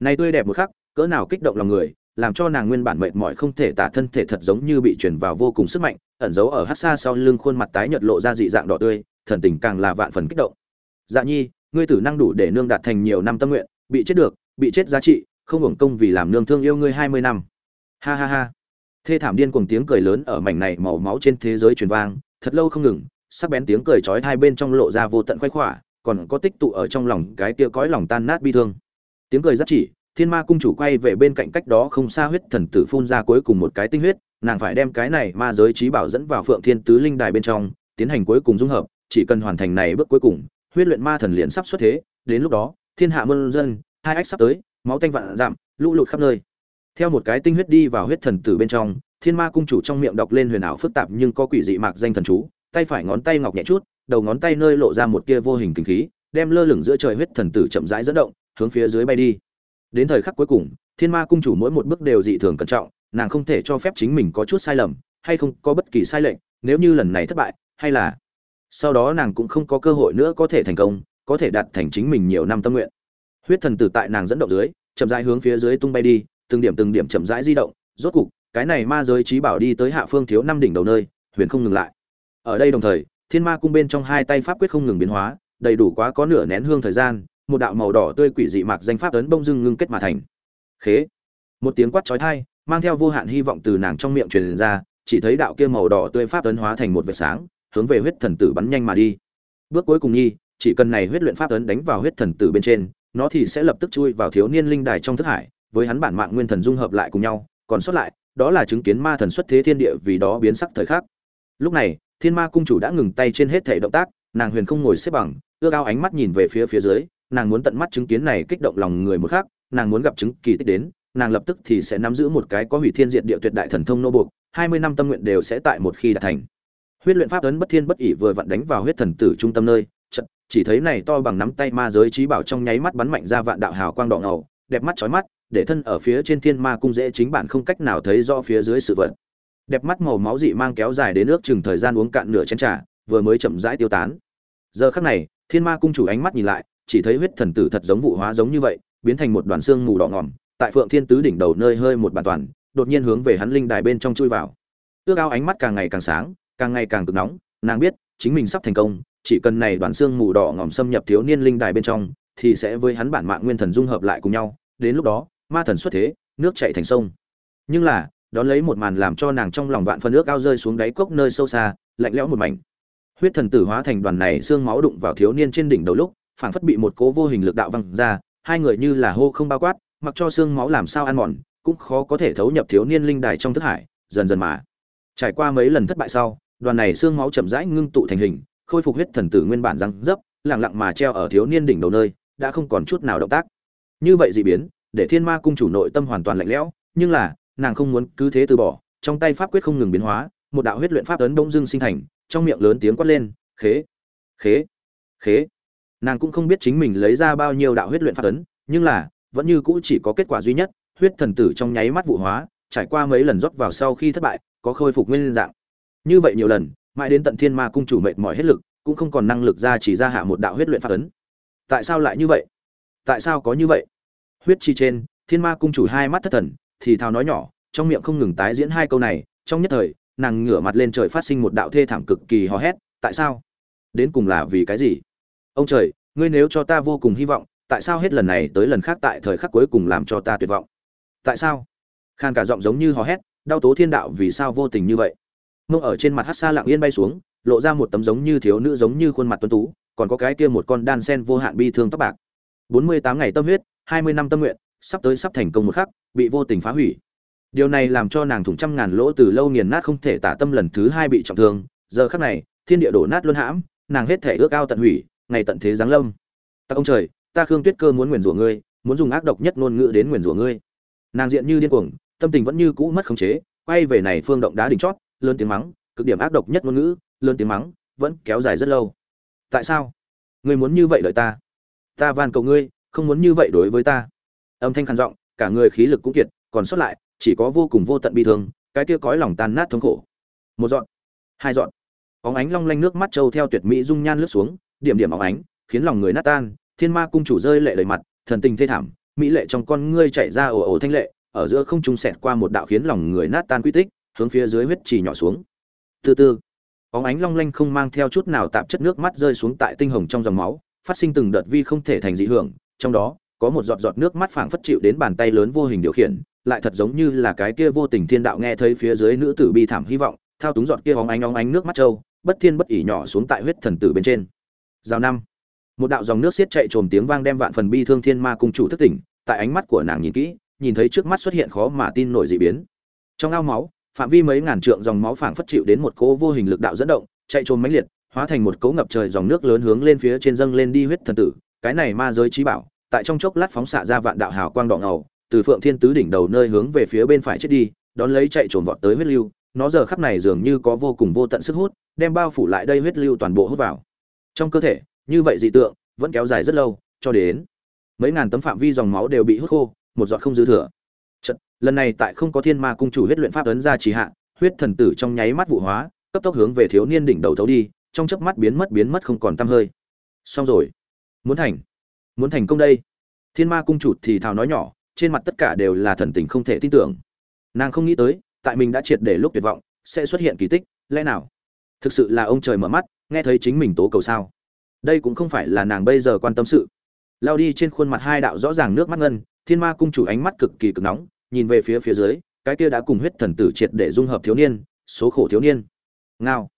Này tươi đẹp một khắc, cỡ nào kích động lòng người, làm cho nàng nguyên bản mệt mỏi không thể tả thân thể thật giống như bị truyền vào vô cùng sức mạnh, ẩn giấu ở hắc xa sau lưng khuôn mặt tái nhợt lộ ra dị dạng đỏ tươi, thần tình càng là vạn phần kích động. Dạ nhi ngươi tử năng đủ để nương đạt thành nhiều năm tâm nguyện, bị chết được, bị chết giá trị, không hưởng công vì làm nương thương yêu ngươi hai mươi năm. Ha ha ha. Thê thảm điên cuồng tiếng cười lớn ở mảnh này màu máu trên thế giới truyền vang, thật lâu không ngừng, sắc bén tiếng cười chói hai bên trong lộ ra vô tận khoái khỏa, còn có tích tụ ở trong lòng cái kia cõi lòng tan nát bi thương. Tiếng cười rất chỉ, thiên ma cung chủ quay về bên cạnh cách đó không xa huyết thần tử phun ra cuối cùng một cái tinh huyết, nàng phải đem cái này ma giới trí bảo dẫn vào phượng thiên tứ linh đài bên trong, tiến hành cuối cùng dung hợp, chỉ cần hoàn thành này bước cuối cùng huyết luyện ma thần liền sắp xuất thế, đến lúc đó, thiên hạ muôn dân, hai ách sắp tới, máu tanh vạn giảm, lũ lụt khắp nơi. Theo một cái tinh huyết đi vào huyết thần tử bên trong, thiên ma cung chủ trong miệng đọc lên huyền ảo phức tạp nhưng có quỷ dị mạc danh thần chú, tay phải ngón tay ngọc nhẹ chút, đầu ngón tay nơi lộ ra một tia vô hình kinh khí, đem lơ lửng giữa trời huyết thần tử chậm rãi dẫn động, hướng phía dưới bay đi. Đến thời khắc cuối cùng, thiên ma cung chủ mỗi một bước đều dị thường cẩn trọng, nàng không thể cho phép chính mình có chút sai lầm, hay không có bất kỳ sai lệch, nếu như lần này thất bại, hay là sau đó nàng cũng không có cơ hội nữa có thể thành công, có thể đạt thành chính mình nhiều năm tâm nguyện. Huyết thần tử tại nàng dẫn động dưới, chậm rãi hướng phía dưới tung bay đi, từng điểm từng điểm chậm rãi di động, rốt cục, cái này ma giới trí bảo đi tới hạ phương thiếu năm đỉnh đầu nơi, huyền không ngừng lại. Ở đây đồng thời, thiên ma cung bên trong hai tay pháp quyết không ngừng biến hóa, đầy đủ quá có nửa nén hương thời gian, một đạo màu đỏ tươi quỷ dị mạc danh pháp ấn bông dưng ngưng kết mà thành. Khế. Một tiếng quát chói tai, mang theo vô hạn hy vọng từ nàng trong miệng truyền ra, chỉ thấy đạo kia màu đỏ tươi pháp ấn hóa thành một vệt sáng hướng về huyết thần tử bắn nhanh mà đi. Bước cuối cùng nhi chỉ cần này huyết luyện pháp ấn đánh vào huyết thần tử bên trên, nó thì sẽ lập tức chui vào thiếu niên linh đài trong thức hải, với hắn bản mạng nguyên thần dung hợp lại cùng nhau, còn sót lại, đó là chứng kiến ma thần xuất thế thiên địa vì đó biến sắc thời khắc. Lúc này, thiên ma cung chủ đã ngừng tay trên hết thể động tác, nàng huyền không ngồi xếp bằng, ước ao ánh mắt nhìn về phía phía dưới, nàng muốn tận mắt chứng kiến này kích động lòng người một khác nàng muốn gặp chứng kỳ tích đến, nàng lập tức thì sẽ nắm giữ một cái có hủy thiên diệt địa tuyệt đại thần thông nô buộc, hai mươi năm tâm nguyện đều sẽ tại một khi đạt thành huyết luyện pháp ấn bất thiên bất ỉ vừa vặn đánh vào huyết thần tử trung tâm nơi chật chỉ thấy này to bằng nắm tay ma giới trí bảo trong nháy mắt bắn mạnh ra vạn đạo hào quang đỏ ngầu, đẹp mắt chói mắt, để thân ở phía trên thiên ma cung dễ chính bản không cách nào thấy rõ phía dưới sự vật. Đẹp mắt màu máu dị mang kéo dài đến nước chừng thời gian uống cạn nửa chén trà, vừa mới chậm rãi tiêu tán. Giờ khắc này, thiên ma cung chủ ánh mắt nhìn lại, chỉ thấy huyết thần tử thật giống vụ hóa giống như vậy, biến thành một đoàn xương mù đỏ ngòm, tại phượng thiên tứ đỉnh đầu nơi hơi một bàn toàn, đột nhiên hướng về hắn linh đài bên trong chui vào. Ước ao ánh mắt càng ngày càng sáng càng ngày càng cực nóng, nàng biết, chính mình sắp thành công, chỉ cần này đoàn xương mù đỏ ngòm xâm nhập thiếu niên linh đài bên trong, thì sẽ với hắn bản mạng nguyên thần dung hợp lại cùng nhau, đến lúc đó, ma thần xuất thế, nước chảy thành sông. Nhưng là, đón lấy một màn làm cho nàng trong lòng vạn phân nước ao rơi xuống đáy cốc nơi sâu xa, lạnh lẽo một mảnh. Huyết thần tử hóa thành đoàn này xương máu đụng vào thiếu niên trên đỉnh đầu lúc, phảng phất bị một cố vô hình lực đạo văng ra, hai người như là hô không bao quát, mặc cho xương máu làm sao ăn mòn, cũng khó có thể thấu nhập thiếu niên linh đài trong thức hải, dần dần mà trải qua mấy lần thất bại sau, đoàn này xương máu chậm rãi ngưng tụ thành hình, khôi phục huyết thần tử nguyên bản răng dấp lẳng lặng mà treo ở thiếu niên đỉnh đầu nơi, đã không còn chút nào động tác. Như vậy dị biến, để thiên ma cung chủ nội tâm hoàn toàn lạnh lẽo, nhưng là, nàng không muốn cứ thế từ bỏ, trong tay pháp quyết không ngừng biến hóa, một đạo huyết luyện pháp ấn bỗng dưng sinh thành, trong miệng lớn tiếng quát lên, khế khế khế. Nàng cũng không biết chính mình lấy ra bao nhiêu đạo huyết luyện pháp ấn nhưng là, vẫn như cũ chỉ có kết quả duy nhất, huyết thần tử trong nháy mắt vụ hóa, trải qua mấy lần rót vào sau khi thất bại có khôi phục nguyên dạng. Như vậy nhiều lần, mãi đến tận thiên ma cung chủ mệt mỏi hết lực, cũng không còn năng lực ra chỉ ra hạ một đạo huyết luyện pháp ấn. Tại sao lại như vậy? Tại sao có như vậy? Huyết chi trên, thiên ma cung chủ hai mắt thất thần, thì thào nói nhỏ, trong miệng không ngừng tái diễn hai câu này, trong nhất thời, nàng ngửa mặt lên trời phát sinh một đạo thê thảm cực kỳ hò hét, tại sao? Đến cùng là vì cái gì? Ông trời, ngươi nếu cho ta vô cùng hy vọng, tại sao hết lần này tới lần khác tại thời khắc cuối cùng làm cho ta tuyệt vọng? Tại sao? Khan cả giọng giống như hò hét đau tố thiên đạo vì sao vô tình như vậy? Mông ở trên mặt hát xa lặng yên bay xuống, lộ ra một tấm giống như thiếu nữ giống như khuôn mặt tuấn tú, còn có cái kia một con đan sen vô hạn bi thương tóc bạc. Bốn mươi tám ngày tâm huyết, hai mươi năm tâm nguyện, sắp tới sắp thành công một khắc, bị vô tình phá hủy. Điều này làm cho nàng thủng trăm ngàn lỗ từ lâu nghiền nát không thể tả tâm lần thứ hai bị trọng thương. Giờ khắc này, thiên địa đổ nát luân hãm, nàng hết thể ước ao tận hủy, ngày tận thế giáng lâm. Ta ông trời, ta khương tuyết cơ muốn nguyền rủa ngươi, muốn dùng ác độc nhất ngôn ngữ đến nguyền rủa ngươi. Nàng diện như điên cuồng tâm tình vẫn như cũ mất khống chế, quay về này phương động đá đỉnh chót, lớn tiếng mắng, cực điểm ác độc nhất ngôn ngữ, lớn tiếng mắng, vẫn kéo dài rất lâu. Tại sao? Ngươi muốn như vậy đợi ta? Ta van cầu ngươi, không muốn như vậy đối với ta. Âm thanh khàn giọng, cả người khí lực cũng kiệt, còn sót lại, chỉ có vô cùng vô tận bi thương, cái kia cõi lòng tan nát thống khổ. Một dọn hai dọn óng ánh long lanh nước mắt trâu theo tuyệt mỹ dung nhan lướt xuống, điểm điểm óng ánh, khiến lòng người nát tan, thiên ma cung chủ rơi lệ đầy mặt, thần tình thê thảm, mỹ lệ trong con ngươi chảy ra ồ ồ thanh lệ ở giữa không trung xẹt qua một đạo khiến lòng người nát tan quy tích, hướng phía dưới huyết trì nhỏ xuống. Từ từ óng ánh long lanh không mang theo chút nào tạp chất nước mắt rơi xuống tại tinh hồng trong dòng máu, phát sinh từng đợt vi không thể thành dị hưởng, trong đó, có một giọt giọt nước mắt phảng phất chịu đến bàn tay lớn vô hình điều khiển, lại thật giống như là cái kia vô tình thiên đạo nghe thấy phía dưới nữ tử bi thảm hy vọng, thao túng giọt kia bóng ánh óng ánh nước mắt trâu, bất thiên bất ỉ nhỏ xuống tại huyết thần tử bên trên. Giao năm, một đạo dòng nước xiết chạy trồm tiếng vang đem vạn phần bi thương thiên ma cung chủ thức tỉnh, tại ánh mắt của nàng nhìn kỹ nhìn thấy trước mắt xuất hiện khó mà tin nổi dị biến. Trong ao máu, phạm vi mấy ngàn trượng dòng máu phảng phất chịu đến một cỗ vô hình lực đạo dẫn động, chạy trồm mãnh liệt, hóa thành một cỗ ngập trời dòng nước lớn hướng lên phía trên dâng lên đi huyết thần tử. Cái này ma giới trí bảo, tại trong chốc lát phóng xạ ra vạn đạo hào quang đỏ ngầu, từ phượng thiên tứ đỉnh đầu nơi hướng về phía bên phải chết đi, đón lấy chạy trồm vọt tới huyết lưu. Nó giờ khắp này dường như có vô cùng vô tận sức hút, đem bao phủ lại đây huyết lưu toàn bộ hút vào. Trong cơ thể, như vậy dị tượng, vẫn kéo dài rất lâu, cho đến mấy ngàn tấm phạm vi dòng máu đều bị hút khô một giọt không dư thừa. Chợt, lần này tại không có thiên ma cung chủ huyết luyện pháp ấn ra trì hạ huyết thần tử trong nháy mắt vụ hóa cấp tốc hướng về thiếu niên đỉnh đầu thấu đi trong chớp mắt biến mất biến mất không còn tăm hơi. Xong rồi. Muốn thành. Muốn thành công đây. Thiên ma cung chủ thì thào nói nhỏ trên mặt tất cả đều là thần tình không thể tin tưởng. Nàng không nghĩ tới tại mình đã triệt để lúc tuyệt vọng sẽ xuất hiện kỳ tích lẽ nào? Thực sự là ông trời mở mắt nghe thấy chính mình tố cầu sao? Đây cũng không phải là nàng bây giờ quan tâm sự lao đi trên khuôn mặt hai đạo rõ ràng nước mắt ngân, thiên ma cung chủ ánh mắt cực kỳ cực nóng, nhìn về phía phía dưới, cái kia đã cùng huyết thần tử triệt để dung hợp thiếu niên, số khổ thiếu niên. Ngao.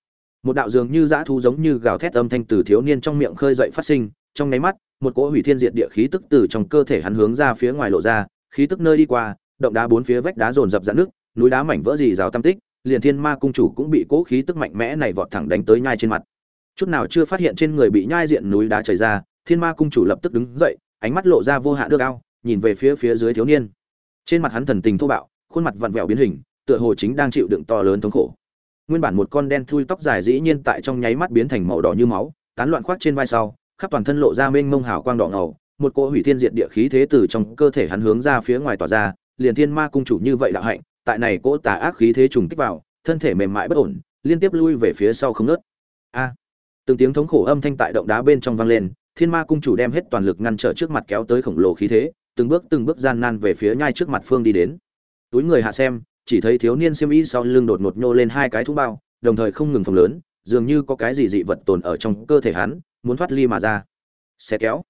Một đạo dường như dã thu giống như gào thét âm thanh từ thiếu niên trong miệng khơi dậy phát sinh, trong nháy mắt, một cỗ hủy thiên diệt địa khí tức từ trong cơ thể hắn hướng ra phía ngoài lộ ra, khí tức nơi đi qua, động đá bốn phía vách đá dồn dập dạn nước núi đá mảnh vỡ gì rào tam tích, liền thiên ma cung chủ cũng bị cỗ khí tức mạnh mẽ này vọt thẳng đánh tới nhai trên mặt. Chút nào chưa phát hiện trên người bị nhai diện núi đá chảy ra thiên ma cung chủ lập tức đứng dậy, ánh mắt lộ ra vô hạn nước ao, nhìn về phía phía dưới thiếu niên. Trên mặt hắn thần tình thô bạo, khuôn mặt vặn vẹo biến hình, tựa hồ chính đang chịu đựng to lớn thống khổ. Nguyên bản một con đen thui tóc dài dĩ nhiên tại trong nháy mắt biến thành màu đỏ như máu, tán loạn khoác trên vai sau, khắp toàn thân lộ ra mênh mông hào quang đỏ ngầu, một cỗ hủy thiên diệt địa khí thế từ trong cơ thể hắn hướng ra phía ngoài tỏa ra, liền thiên ma cung chủ như vậy đạo hạnh, tại này cỗ tà ác khí thế trùng kích vào, thân thể mềm mại bất ổn, liên tiếp lui về phía sau không nớt a! Từng tiếng thống khổ âm thanh tại động đá bên trong vang lên thiên ma cung chủ đem hết toàn lực ngăn trở trước mặt kéo tới khổng lồ khí thế, từng bước từng bước gian nan về phía nhai trước mặt phương đi đến. Túi người hạ xem, chỉ thấy thiếu niên xiêm y sau lưng đột ngột nhô lên hai cái thú bao, đồng thời không ngừng phồng lớn, dường như có cái gì dị vật tồn ở trong cơ thể hắn, muốn thoát ly mà ra. Xé kéo.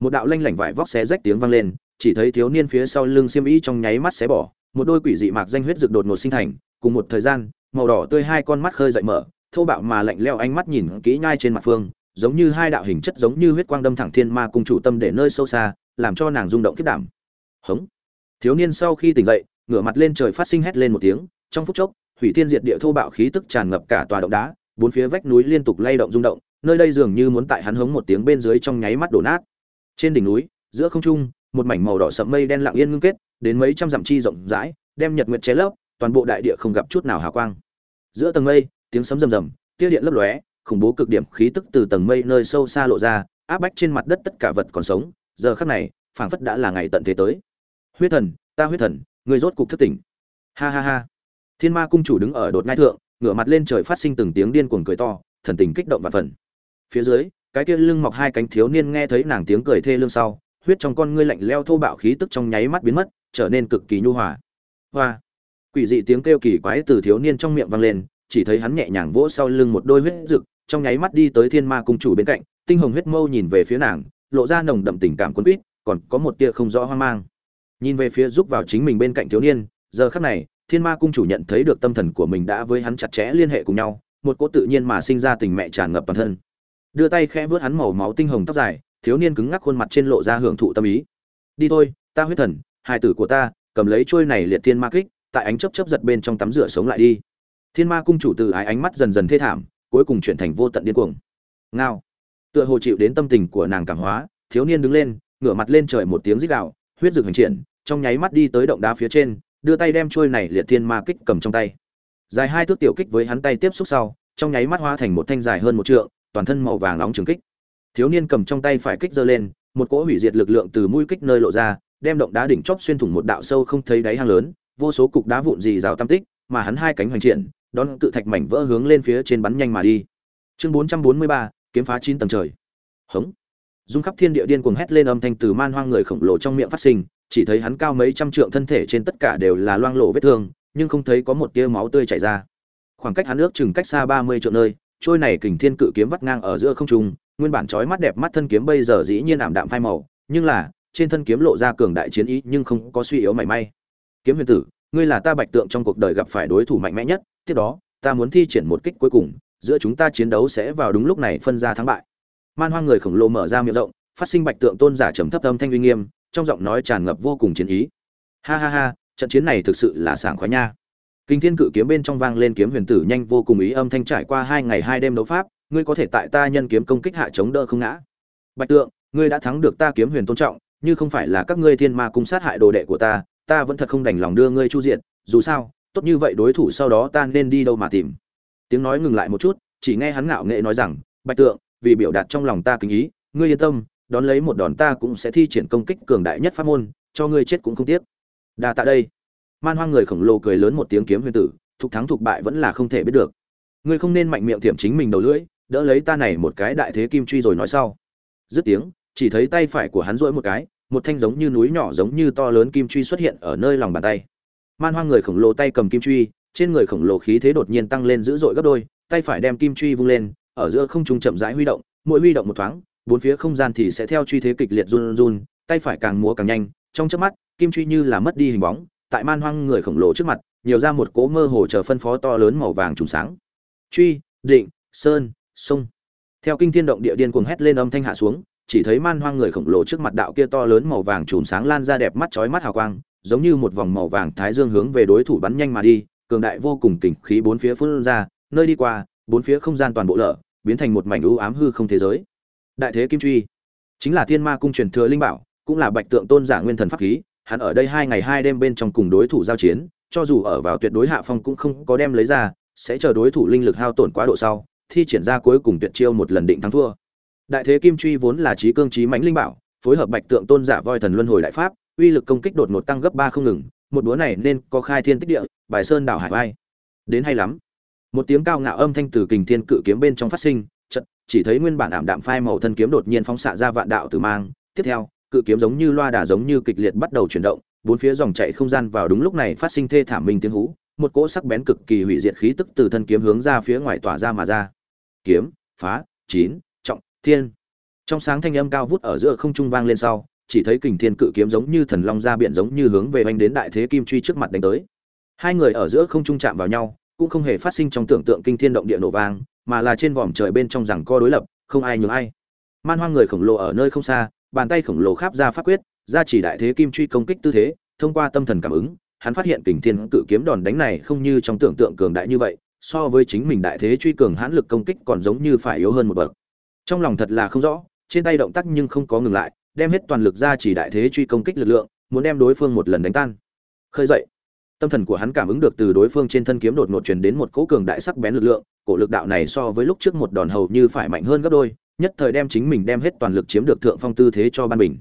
Một đạo lanh lảnh vải vóc xé rách tiếng vang lên, chỉ thấy thiếu niên phía sau lưng xiêm y trong nháy mắt xé bỏ, một đôi quỷ dị mạc danh huyết rực đột ngột sinh thành, cùng một thời gian, màu đỏ tươi hai con mắt khơi dậy mở, thô bạo mà lạnh leo ánh mắt nhìn kỹ nhai trên mặt phương giống như hai đạo hình chất giống như huyết quang đâm thẳng thiên ma cung chủ tâm để nơi sâu xa, làm cho nàng rung động kết đảm. Hống. Thiếu niên sau khi tỉnh dậy, ngửa mặt lên trời phát sinh hét lên một tiếng, trong phút chốc, hủy thiên diệt địa thô bạo khí tức tràn ngập cả tòa động đá, bốn phía vách núi liên tục lay động rung động, nơi đây dường như muốn tại hắn hống một tiếng bên dưới trong nháy mắt đổ nát. Trên đỉnh núi, giữa không trung, một mảnh màu đỏ sậm mây đen lặng yên ngưng kết, đến mấy trăm dặm chi rộng rãi, đem nhật nguyệt che lấp, toàn bộ đại địa không gặp chút nào hào quang. Giữa tầng mây, tiếng sấm rầm rầm, tia điện lấp lóe khủng bố cực điểm khí tức từ tầng mây nơi sâu xa lộ ra, áp bách trên mặt đất tất cả vật còn sống. Giờ khắc này, phảng phất đã là ngày tận thế tới. Huyết thần, ta huyết thần, người rốt cục thức tỉnh. Ha ha ha. Thiên ma cung chủ đứng ở đột ngai thượng, ngửa mặt lên trời phát sinh từng tiếng điên cuồng cười to, thần tình kích động và phần. Phía dưới, cái kia lưng mọc hai cánh thiếu niên nghe thấy nàng tiếng cười thê lương sau, huyết trong con ngươi lạnh leo thô bạo khí tức trong nháy mắt biến mất, trở nên cực kỳ nhu hòa. Hoa. Quỷ dị tiếng kêu kỳ quái từ thiếu niên trong miệng vang lên, chỉ thấy hắn nhẹ nhàng vỗ sau lưng một đôi huyết rực trong nháy mắt đi tới thiên ma cung chủ bên cạnh, tinh hồng huyết mâu nhìn về phía nàng, lộ ra nồng đậm tình cảm quân quýt, còn có một tia không rõ hoang mang. Nhìn về phía giúp vào chính mình bên cạnh thiếu niên, giờ khắc này, thiên ma cung chủ nhận thấy được tâm thần của mình đã với hắn chặt chẽ liên hệ cùng nhau, một cỗ tự nhiên mà sinh ra tình mẹ tràn ngập bản thân. Đưa tay khẽ vớt hắn màu máu tinh hồng tóc dài, thiếu niên cứng ngắc khuôn mặt trên lộ ra hưởng thụ tâm ý. Đi thôi, ta huyết thần, hài tử của ta, cầm lấy trôi này liệt thiên ma kích, tại ánh chớp chớp giật bên trong tắm rửa sống lại đi. Thiên ma cung chủ từ ái ánh mắt dần dần thê thảm cuối cùng chuyển thành vô tận điên cuồng. Ngao. Tựa hồ chịu đến tâm tình của nàng cảm hóa, thiếu niên đứng lên, ngửa mặt lên trời một tiếng rít gào, huyết rực hành triển, trong nháy mắt đi tới động đá phía trên, đưa tay đem trôi này liệt thiên ma kích cầm trong tay. Dài hai thước tiểu kích với hắn tay tiếp xúc sau, trong nháy mắt hóa thành một thanh dài hơn một trượng, toàn thân màu vàng nóng trường kích. Thiếu niên cầm trong tay phải kích giơ lên, một cỗ hủy diệt lực lượng từ mũi kích nơi lộ ra, đem động đá đỉnh chóp xuyên thủng một đạo sâu không thấy đáy hang lớn, vô số cục đá vụn dì rào tam tích, mà hắn hai cánh hoành triển đón cự thạch mảnh vỡ hướng lên phía trên bắn nhanh mà đi. Chương 443, kiếm phá chín tầng trời. Hống. Dung khắp thiên địa điên cuồng hét lên âm thanh từ man hoang người khổng lồ trong miệng phát sinh chỉ thấy hắn cao mấy trăm trượng thân thể trên tất cả đều là loang lổ vết thương nhưng không thấy có một tia máu tươi chảy ra. Khoảng cách hắn ước chừng cách xa ba mươi trượng nơi trôi này kình thiên cự kiếm vắt ngang ở giữa không trung nguyên bản chói mắt đẹp mắt thân kiếm bây giờ dĩ nhiên ảm đạm phai màu nhưng là trên thân kiếm lộ ra cường đại chiến ý nhưng không có suy yếu mảy may. Kiếm huyền tử ngươi là ta bạch tượng trong cuộc đời gặp phải đối thủ mạnh mẽ nhất, tiếp đó, ta muốn thi triển một kích cuối cùng, giữa chúng ta chiến đấu sẽ vào đúng lúc này phân ra thắng bại. Man hoang người khổng lồ mở ra miệng rộng, phát sinh bạch tượng tôn giả trầm thấp âm thanh uy nghiêm, trong giọng nói tràn ngập vô cùng chiến ý. Ha ha ha, trận chiến này thực sự là sảng khoái nha. Kinh thiên cự kiếm bên trong vang lên kiếm huyền tử nhanh vô cùng ý âm thanh trải qua hai ngày hai đêm đấu pháp, ngươi có thể tại ta nhân kiếm công kích hạ chống đỡ không ngã. Bạch tượng, ngươi đã thắng được ta kiếm huyền tôn trọng, như không phải là các ngươi thiên ma cung sát hại đồ đệ của ta ta vẫn thật không đành lòng đưa ngươi chu diện dù sao, tốt như vậy đối thủ sau đó ta nên đi đâu mà tìm. Tiếng nói ngừng lại một chút, chỉ nghe hắn ngạo nghệ nói rằng, bạch tượng, vì biểu đạt trong lòng ta kính ý, ngươi yên tâm, đón lấy một đòn ta cũng sẽ thi triển công kích cường đại nhất pháp môn, cho ngươi chết cũng không tiếc. Đa tạ đây. Man hoang người khổng lồ cười lớn một tiếng kiếm huyền tử, thục thắng thục bại vẫn là không thể biết được. Ngươi không nên mạnh miệng tiệm chính mình đầu lưỡi, đỡ lấy ta này một cái đại thế kim truy rồi nói sau. Dứt tiếng, chỉ thấy tay phải của hắn rỗi một cái một thanh giống như núi nhỏ giống như to lớn kim truy xuất hiện ở nơi lòng bàn tay. Man hoang người khổng lồ tay cầm kim truy, trên người khổng lồ khí thế đột nhiên tăng lên dữ dội gấp đôi, tay phải đem kim truy vung lên, ở giữa không trung chậm rãi huy động, mỗi huy động một thoáng, bốn phía không gian thì sẽ theo truy thế kịch liệt run run, tay phải càng múa càng nhanh, trong chớp mắt, kim truy như là mất đi hình bóng, tại man hoang người khổng lồ trước mặt, nhiều ra một cỗ mơ hồ chờ phân phó to lớn màu vàng trùng sáng. Truy, định, sơn, sông. Theo kinh thiên động địa điên cuồng hét lên âm thanh hạ xuống chỉ thấy man hoang người khổng lồ trước mặt đạo kia to lớn màu vàng chùm sáng lan ra đẹp mắt chói mắt hào quang, giống như một vòng màu vàng thái dương hướng về đối thủ bắn nhanh mà đi, cường đại vô cùng kình khí bốn phía phun ra, nơi đi qua, bốn phía không gian toàn bộ lở, biến thành một mảnh u ám hư không thế giới. Đại thế kim truy, chính là thiên ma cung truyền thừa linh bảo, cũng là bạch tượng tôn giả nguyên thần pháp khí, hắn ở đây hai ngày hai đêm bên trong cùng đối thủ giao chiến, cho dù ở vào tuyệt đối hạ phong cũng không có đem lấy ra, sẽ chờ đối thủ linh lực hao tổn quá độ sau, thi triển ra cuối cùng tuyệt chiêu một lần định thắng thua đại thế kim truy vốn là trí cương trí mãnh linh bảo, phối hợp bạch tượng tôn giả voi thần luân hồi đại pháp, uy lực công kích đột ngột tăng gấp ba không ngừng, một búa này nên có khai thiên tích địa, bài sơn đảo hải vai đến hay lắm. Một tiếng cao ngạo âm thanh từ kình thiên cự kiếm bên trong phát sinh chật chỉ thấy nguyên bản ảm đạm phai màu thân kiếm đột nhiên phóng xạ ra vạn đạo từ mang. Tiếp theo, cự kiếm giống như loa đà giống như kịch liệt bắt đầu chuyển động, bốn phía dòng chạy không gian vào đúng lúc này phát sinh thê thảm minh tiếng hú, một cỗ sắc bén cực kỳ hủy diệt khí tức từ thân kiếm hướng ra phía ngoài tỏa ra mà ra. Kiếm, phá, chín thiên. Trong sáng thanh âm cao vút ở giữa không trung vang lên sau, chỉ thấy kình thiên cự kiếm giống như thần long ra biển giống như hướng về anh đến đại thế kim truy trước mặt đánh tới. Hai người ở giữa không trung chạm vào nhau, cũng không hề phát sinh trong tưởng tượng kinh thiên động địa nổ vang, mà là trên vòm trời bên trong rằng co đối lập, không ai nhường ai. Man hoang người khổng lồ ở nơi không xa, bàn tay khổng lồ kháp ra pháp quyết, ra chỉ đại thế kim truy công kích tư thế, thông qua tâm thần cảm ứng, hắn phát hiện kình thiên cự kiếm đòn đánh này không như trong tưởng tượng cường đại như vậy, so với chính mình đại thế truy cường hãn lực công kích còn giống như phải yếu hơn một bậc trong lòng thật là không rõ, trên tay động tác nhưng không có ngừng lại, đem hết toàn lực ra chỉ đại thế truy công kích lực lượng, muốn đem đối phương một lần đánh tan. Khơi dậy. Tâm thần của hắn cảm ứng được từ đối phương trên thân kiếm đột ngột truyền đến một cỗ cường đại sắc bén lực lượng, cổ lực đạo này so với lúc trước một đòn hầu như phải mạnh hơn gấp đôi, nhất thời đem chính mình đem hết toàn lực chiếm được thượng phong tư thế cho ban bình.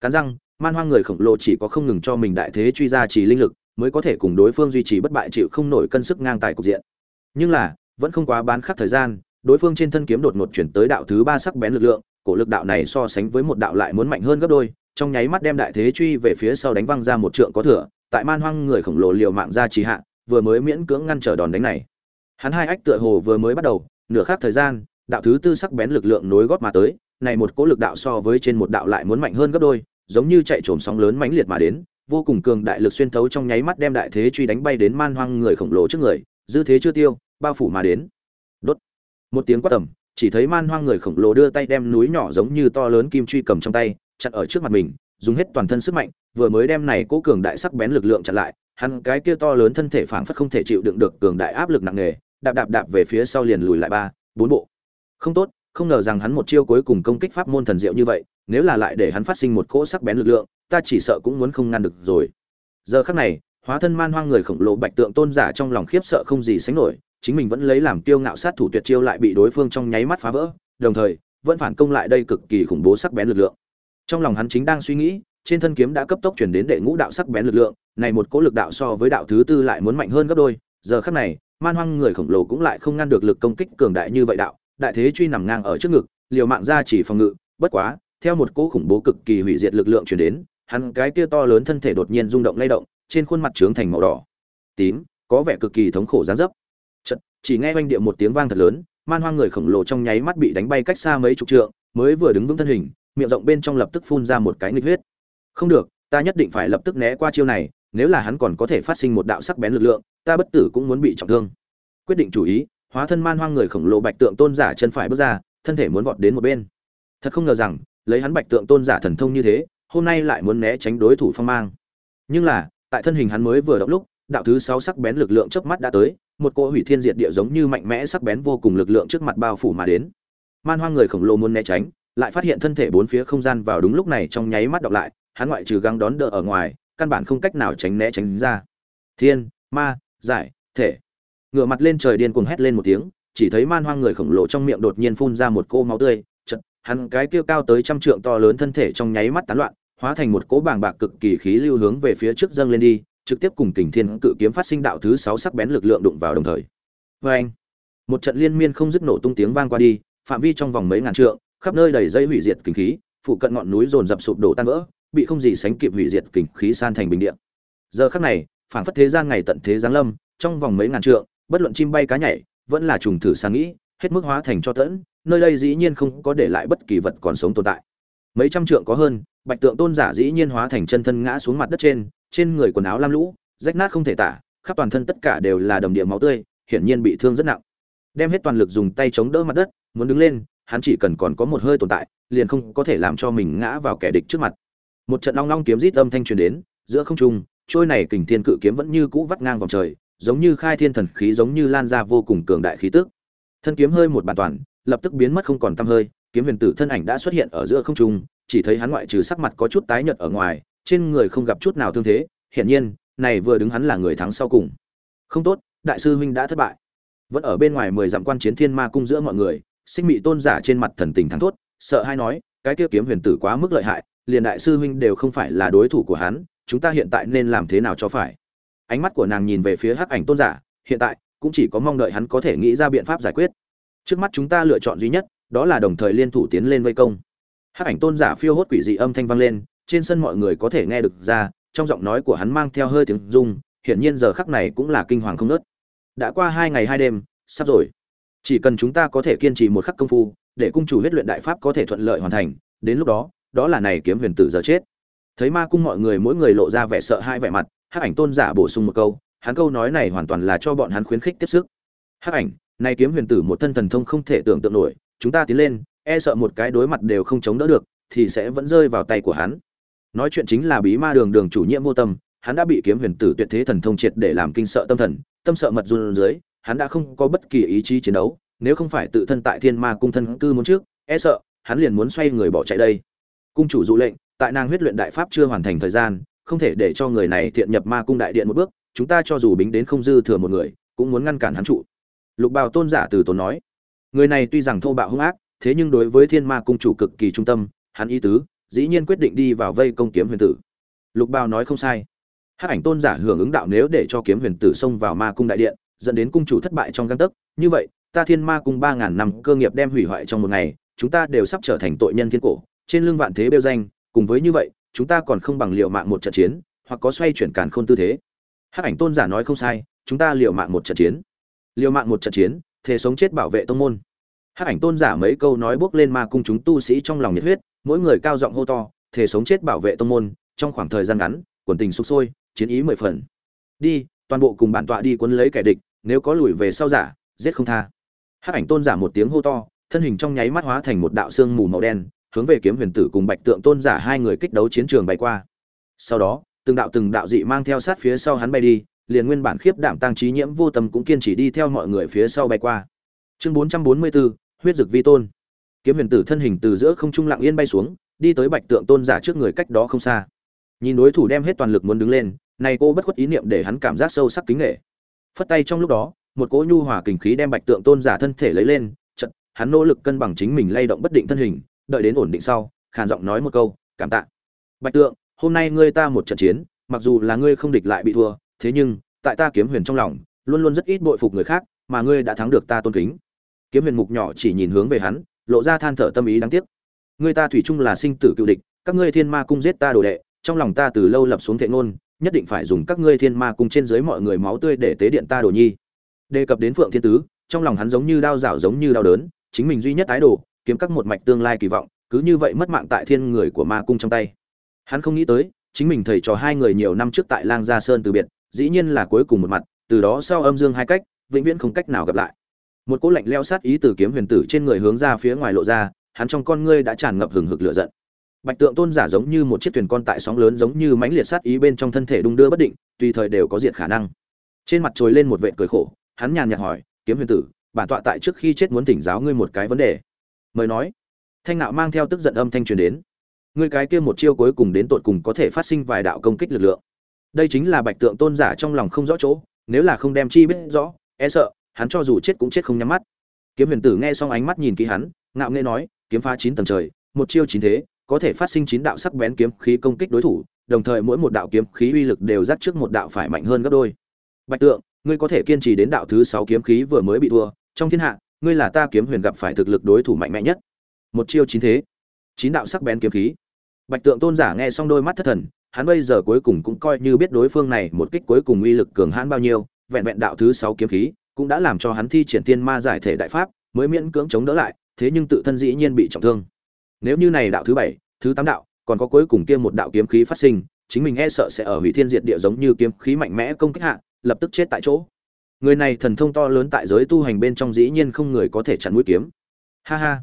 Cắn răng, man hoang người khổng lồ chỉ có không ngừng cho mình đại thế truy ra chỉ linh lực, mới có thể cùng đối phương duy trì bất bại chịu không nổi cân sức ngang tài cục diện. Nhưng là, vẫn không quá bán khắc thời gian đối phương trên thân kiếm đột ngột chuyển tới đạo thứ ba sắc bén lực lượng, cổ lực đạo này so sánh với một đạo lại muốn mạnh hơn gấp đôi, trong nháy mắt đem đại thế truy về phía sau đánh văng ra một trượng có thừa, tại man hoang người khổng lồ liều mạng ra trì hạ, vừa mới miễn cưỡng ngăn trở đòn đánh này. Hắn hai ách tựa hồ vừa mới bắt đầu, nửa khác thời gian, đạo thứ tư sắc bén lực lượng nối gót mà tới, này một cỗ lực đạo so với trên một đạo lại muốn mạnh hơn gấp đôi, giống như chạy trồm sóng lớn mãnh liệt mà đến, vô cùng cường đại lực xuyên thấu trong nháy mắt đem đại thế truy đánh bay đến man hoang người khổng lồ trước người, dư thế chưa tiêu, bao phủ mà đến một tiếng quát tầm, chỉ thấy man hoang người khổng lồ đưa tay đem núi nhỏ giống như to lớn kim truy cầm trong tay, chặn ở trước mặt mình, dùng hết toàn thân sức mạnh, vừa mới đem này cố cường đại sắc bén lực lượng chặn lại, hắn cái kia to lớn thân thể phảng phất không thể chịu đựng được cường đại áp lực nặng nề, đạp đạp đạp về phía sau liền lùi lại ba, bốn bộ. Không tốt, không ngờ rằng hắn một chiêu cuối cùng công kích pháp môn thần diệu như vậy, nếu là lại để hắn phát sinh một cỗ sắc bén lực lượng, ta chỉ sợ cũng muốn không ngăn được rồi. Giờ khắc này, hóa thân man hoang người khổng lồ bạch tượng tôn giả trong lòng khiếp sợ không gì sánh nổi chính mình vẫn lấy làm kiêu ngạo sát thủ tuyệt chiêu lại bị đối phương trong nháy mắt phá vỡ, đồng thời, vẫn phản công lại đây cực kỳ khủng bố sắc bén lực lượng. Trong lòng hắn chính đang suy nghĩ, trên thân kiếm đã cấp tốc chuyển đến đệ ngũ đạo sắc bén lực lượng, này một cỗ lực đạo so với đạo thứ tư lại muốn mạnh hơn gấp đôi, giờ khắc này, man hoang người khổng lồ cũng lại không ngăn được lực công kích cường đại như vậy đạo, đại thế truy nằm ngang ở trước ngực, liều mạng ra chỉ phòng ngự, bất quá, theo một cỗ khủng bố cực kỳ hủy diệt lực lượng chuyển đến, hắn cái kia to lớn thân thể đột nhiên rung động lay động, trên khuôn mặt trướng thành màu đỏ. Tím, có vẻ cực kỳ thống khổ gián dấp chỉ nghe oanh địa một tiếng vang thật lớn, man hoang người khổng lồ trong nháy mắt bị đánh bay cách xa mấy chục trượng, mới vừa đứng vững thân hình, miệng rộng bên trong lập tức phun ra một cái nghịch huyết. Không được, ta nhất định phải lập tức né qua chiêu này, nếu là hắn còn có thể phát sinh một đạo sắc bén lực lượng, ta bất tử cũng muốn bị trọng thương. Quyết định chủ ý, hóa thân man hoang người khổng lồ bạch tượng tôn giả chân phải bước ra, thân thể muốn vọt đến một bên. Thật không ngờ rằng, lấy hắn bạch tượng tôn giả thần thông như thế, hôm nay lại muốn né tránh đối thủ phong mang. Nhưng là, tại thân hình hắn mới vừa động lúc đạo thứ sáu sắc bén lực lượng chớp mắt đã tới, một cỗ hủy thiên diệt địa giống như mạnh mẽ sắc bén vô cùng lực lượng trước mặt bao phủ mà đến. Man hoang người khổng lồ muốn né tránh, lại phát hiện thân thể bốn phía không gian vào đúng lúc này trong nháy mắt đọc lại, hắn ngoại trừ găng đón đỡ ở ngoài, căn bản không cách nào tránh né tránh ra. Thiên, ma, giải, thể. Ngửa mặt lên trời điên cuồng hét lên một tiếng, chỉ thấy man hoang người khổng lồ trong miệng đột nhiên phun ra một cô máu tươi chật hắn cái kia cao tới trăm trượng to lớn thân thể trong nháy mắt tán loạn, hóa thành một cỗ bàng bạc cực kỳ khí lưu hướng về phía trước dâng lên đi trực tiếp cùng kình thiên cự kiếm phát sinh đạo thứ sáu sắc bén lực lượng đụng vào đồng thời. Vê anh, một trận liên miên không dứt nổ tung tiếng vang qua đi, phạm vi trong vòng mấy ngàn trượng, khắp nơi đầy dây hủy diệt kinh khí, phụ cận ngọn núi dồn dập sụp đổ tan vỡ, bị không gì sánh kịp hủy diệt kinh khí san thành bình địa. Giờ khắc này, phảng phất thế gian ngày tận thế giáng lâm, trong vòng mấy ngàn trượng, bất luận chim bay cá nhảy, vẫn là trùng thử sáng nghĩ, hết mức hóa thành cho tẫn, nơi đây dĩ nhiên không có để lại bất kỳ vật còn sống tồn tại. Mấy trăm trượng có hơn, bạch tượng tôn giả dĩ nhiên hóa thành chân thân ngã xuống mặt đất trên trên người quần áo lam lũ, rách nát không thể tả, khắp toàn thân tất cả đều là đầm địa máu tươi, hiển nhiên bị thương rất nặng. Đem hết toàn lực dùng tay chống đỡ mặt đất, muốn đứng lên, hắn chỉ cần còn có một hơi tồn tại, liền không có thể làm cho mình ngã vào kẻ địch trước mặt. Một trận long long kiếm rít âm thanh truyền đến, giữa không trung, trôi này kình thiên cự kiếm vẫn như cũ vắt ngang vòng trời, giống như khai thiên thần khí giống như lan ra vô cùng cường đại khí tức. Thân kiếm hơi một bản toàn, lập tức biến mất không còn tăm hơi, kiếm huyền tử thân ảnh đã xuất hiện ở giữa không trung, chỉ thấy hắn ngoại trừ sắc mặt có chút tái nhợt ở ngoài trên người không gặp chút nào thương thế, hiển nhiên, này vừa đứng hắn là người thắng sau cùng. Không tốt, đại sư huynh đã thất bại. Vẫn ở bên ngoài mười dặm quan chiến thiên ma cung giữa mọi người sinh mị tôn giả trên mặt thần tình thắng thốt, sợ hay nói, cái kia kiếm huyền tử quá mức lợi hại, liền đại sư huynh đều không phải là đối thủ của hắn, chúng ta hiện tại nên làm thế nào cho phải? Ánh mắt của nàng nhìn về phía hắc ảnh tôn giả, hiện tại cũng chỉ có mong đợi hắn có thể nghĩ ra biện pháp giải quyết. Trước mắt chúng ta lựa chọn duy nhất, đó là đồng thời liên thủ tiến lên vây công. Hắc ảnh tôn giả phiêu hốt quỷ dị âm thanh vang lên trên sân mọi người có thể nghe được ra, trong giọng nói của hắn mang theo hơi tiếng rung, hiển nhiên giờ khắc này cũng là kinh hoàng không nớt. Đã qua hai ngày hai đêm, sắp rồi. Chỉ cần chúng ta có thể kiên trì một khắc công phu, để cung chủ huyết luyện đại pháp có thể thuận lợi hoàn thành, đến lúc đó đó là này kiếm huyền tử giờ chết. Thấy ma cung mọi người mỗi người lộ ra vẻ sợ hãi vẻ mặt, hắc ảnh tôn giả bổ sung một câu, hắn câu nói này hoàn toàn là cho bọn hắn khuyến khích tiếp sức. Hắc ảnh, này kiếm huyền tử một thân thần thông không thể tưởng tượng nổi, chúng ta tiến lên e sợ một cái đối mặt đều không chống đỡ được, thì sẽ vẫn rơi vào tay của hắn nói chuyện chính là bí ma đường đường chủ nhiệm vô tâm, hắn đã bị kiếm huyền tử tuyệt thế thần thông triệt để làm kinh sợ tâm thần, tâm sợ mật run dưới, hắn đã không có bất kỳ ý chí chiến đấu, nếu không phải tự thân tại thiên ma cung thân cư muốn trước e sợ, hắn liền muốn xoay người bỏ chạy đây. Cung chủ dụ lệnh, tại nàng huyết luyện đại pháp chưa hoàn thành thời gian, không thể để cho người này thiện nhập ma cung đại điện một bước, chúng ta cho dù bính đến không dư thừa một người, cũng muốn ngăn cản hắn trụ. Lục bào tôn giả từ tốn nói, người này tuy rằng thô bạo hung ác, thế nhưng đối với thiên ma cung chủ cực kỳ trung tâm, hắn ý tứ dĩ nhiên quyết định đi vào vây công kiếm huyền tử. Lục Bao nói không sai. Hắc ảnh tôn giả hưởng ứng đạo nếu để cho kiếm huyền tử xông vào ma cung đại điện, dẫn đến cung chủ thất bại trong găng tấc. Như vậy, ta thiên ma cung ba ngàn năm cơ nghiệp đem hủy hoại trong một ngày, chúng ta đều sắp trở thành tội nhân thiên cổ. Trên lưng vạn thế bêu danh, cùng với như vậy, chúng ta còn không bằng liệu mạng một trận chiến, hoặc có xoay chuyển càn khôn tư thế. Hắc ảnh tôn giả nói không sai, chúng ta liệu mạng một trận chiến. Liệu mạng một trận chiến thể sống chết bảo vệ tông môn. Hắc ảnh tôn giả mấy câu nói bước lên ma cung chúng tu sĩ trong lòng nhiệt huyết mỗi người cao giọng hô to, thể sống chết bảo vệ tông môn, trong khoảng thời gian ngắn, quần tình sục sôi, chiến ý mười phần. Đi, toàn bộ cùng bản tọa đi quấn lấy kẻ địch, nếu có lùi về sau giả, giết không tha. Hắc ảnh tôn giả một tiếng hô to, thân hình trong nháy mắt hóa thành một đạo xương mù màu đen, hướng về kiếm huyền tử cùng bạch tượng tôn giả hai người kích đấu chiến trường bay qua. Sau đó, từng đạo từng đạo dị mang theo sát phía sau hắn bay đi, liền nguyên bản khiếp đảm tăng trí nhiễm vô tâm cũng kiên trì đi theo mọi người phía sau bay qua. Chương bốn trăm bốn mươi bốn, huyết dực vi tôn kiếm huyền tử thân hình từ giữa không trung lặng yên bay xuống, đi tới bạch tượng tôn giả trước người cách đó không xa. Nhìn đối thủ đem hết toàn lực muốn đứng lên, này cô bất khuất ý niệm để hắn cảm giác sâu sắc kính nghệ phất tay trong lúc đó, một cỗ nhu hòa kình khí đem bạch tượng tôn giả thân thể lấy lên chật hắn nỗ lực cân bằng chính mình lay động bất định thân hình, đợi đến ổn định sau, khàn giọng nói một câu, cảm tạ. Bạch tượng, hôm nay ngươi ta một trận chiến, mặc dù là ngươi không địch lại bị thua, thế nhưng, tại ta kiếm huyền trong lòng, luôn luôn rất ít bội phục người khác, mà ngươi đã thắng được ta tôn kính. Kiếm huyền mục nhỏ chỉ nhìn hướng về hắn lộ ra than thở tâm ý đáng tiếc. Người ta thủy chung là sinh tử cựu địch, các ngươi thiên ma cung giết ta đồ đệ, trong lòng ta từ lâu lập xuống thệ ngôn, nhất định phải dùng các ngươi thiên ma cung trên dưới mọi người máu tươi để tế điện ta đồ nhi. Đề cập đến phượng thiên tứ, trong lòng hắn giống như đau rảo giống như đau đớn, chính mình duy nhất ái đồ, kiếm các một mạch tương lai kỳ vọng, cứ như vậy mất mạng tại thiên người của ma cung trong tay. Hắn không nghĩ tới, chính mình thầy trò hai người nhiều năm trước tại lang gia sơn từ biệt, dĩ nhiên là cuối cùng một mặt, từ đó sau âm dương hai cách, vĩnh viễn không cách nào gặp lại một cỗ lạnh leo sát ý từ kiếm huyền tử trên người hướng ra phía ngoài lộ ra, hắn trong con ngươi đã tràn ngập hừng hực lửa giận. Bạch tượng tôn giả giống như một chiếc thuyền con tại sóng lớn giống như mãnh liệt sát ý bên trong thân thể đung đưa bất định, tùy thời đều có diệt khả năng. Trên mặt trồi lên một vệ cười khổ, hắn nhàn nhạt hỏi, kiếm huyền tử, bản tọa tại trước khi chết muốn thỉnh giáo ngươi một cái vấn đề. Mời nói. Thanh nạo mang theo tức giận âm thanh truyền đến. Ngươi cái kia một chiêu cuối cùng đến tột cùng có thể phát sinh vài đạo công kích lực lượng. Đây chính là bạch tượng tôn giả trong lòng không rõ chỗ, nếu là không đem chi biết rõ e sợ hắn cho dù chết cũng chết không nhắm mắt. Kiếm huyền tử nghe xong ánh mắt nhìn kỹ hắn, ngạo nghễ nói, kiếm phá chín tầng trời, một chiêu chín thế, có thể phát sinh chín đạo sắc bén kiếm khí công kích đối thủ, đồng thời mỗi một đạo kiếm khí uy lực đều dắt trước một đạo phải mạnh hơn gấp đôi. Bạch tượng, ngươi có thể kiên trì đến đạo thứ sáu kiếm khí vừa mới bị thua, trong thiên hạ, ngươi là ta kiếm huyền gặp phải thực lực đối thủ mạnh mẽ nhất. Một chiêu chín thế, chín đạo sắc bén kiếm khí. Bạch tượng tôn giả nghe xong đôi mắt thất thần, hắn bây giờ cuối cùng cũng coi như biết đối phương này một kích cuối cùng uy lực cường hãn bao nhiêu, vẹn vẹn đạo thứ sáu kiếm khí cũng đã làm cho hắn thi triển tiên ma giải thể đại pháp, mới miễn cưỡng chống đỡ lại, thế nhưng tự thân dĩ nhiên bị trọng thương. Nếu như này đạo thứ bảy, thứ tám đạo, còn có cuối cùng kia một đạo kiếm khí phát sinh, chính mình e sợ sẽ ở hủy thiên diệt địa giống như kiếm khí mạnh mẽ công kích hạ, lập tức chết tại chỗ. Người này thần thông to lớn tại giới tu hành bên trong dĩ nhiên không người có thể chặn mũi kiếm. Ha ha.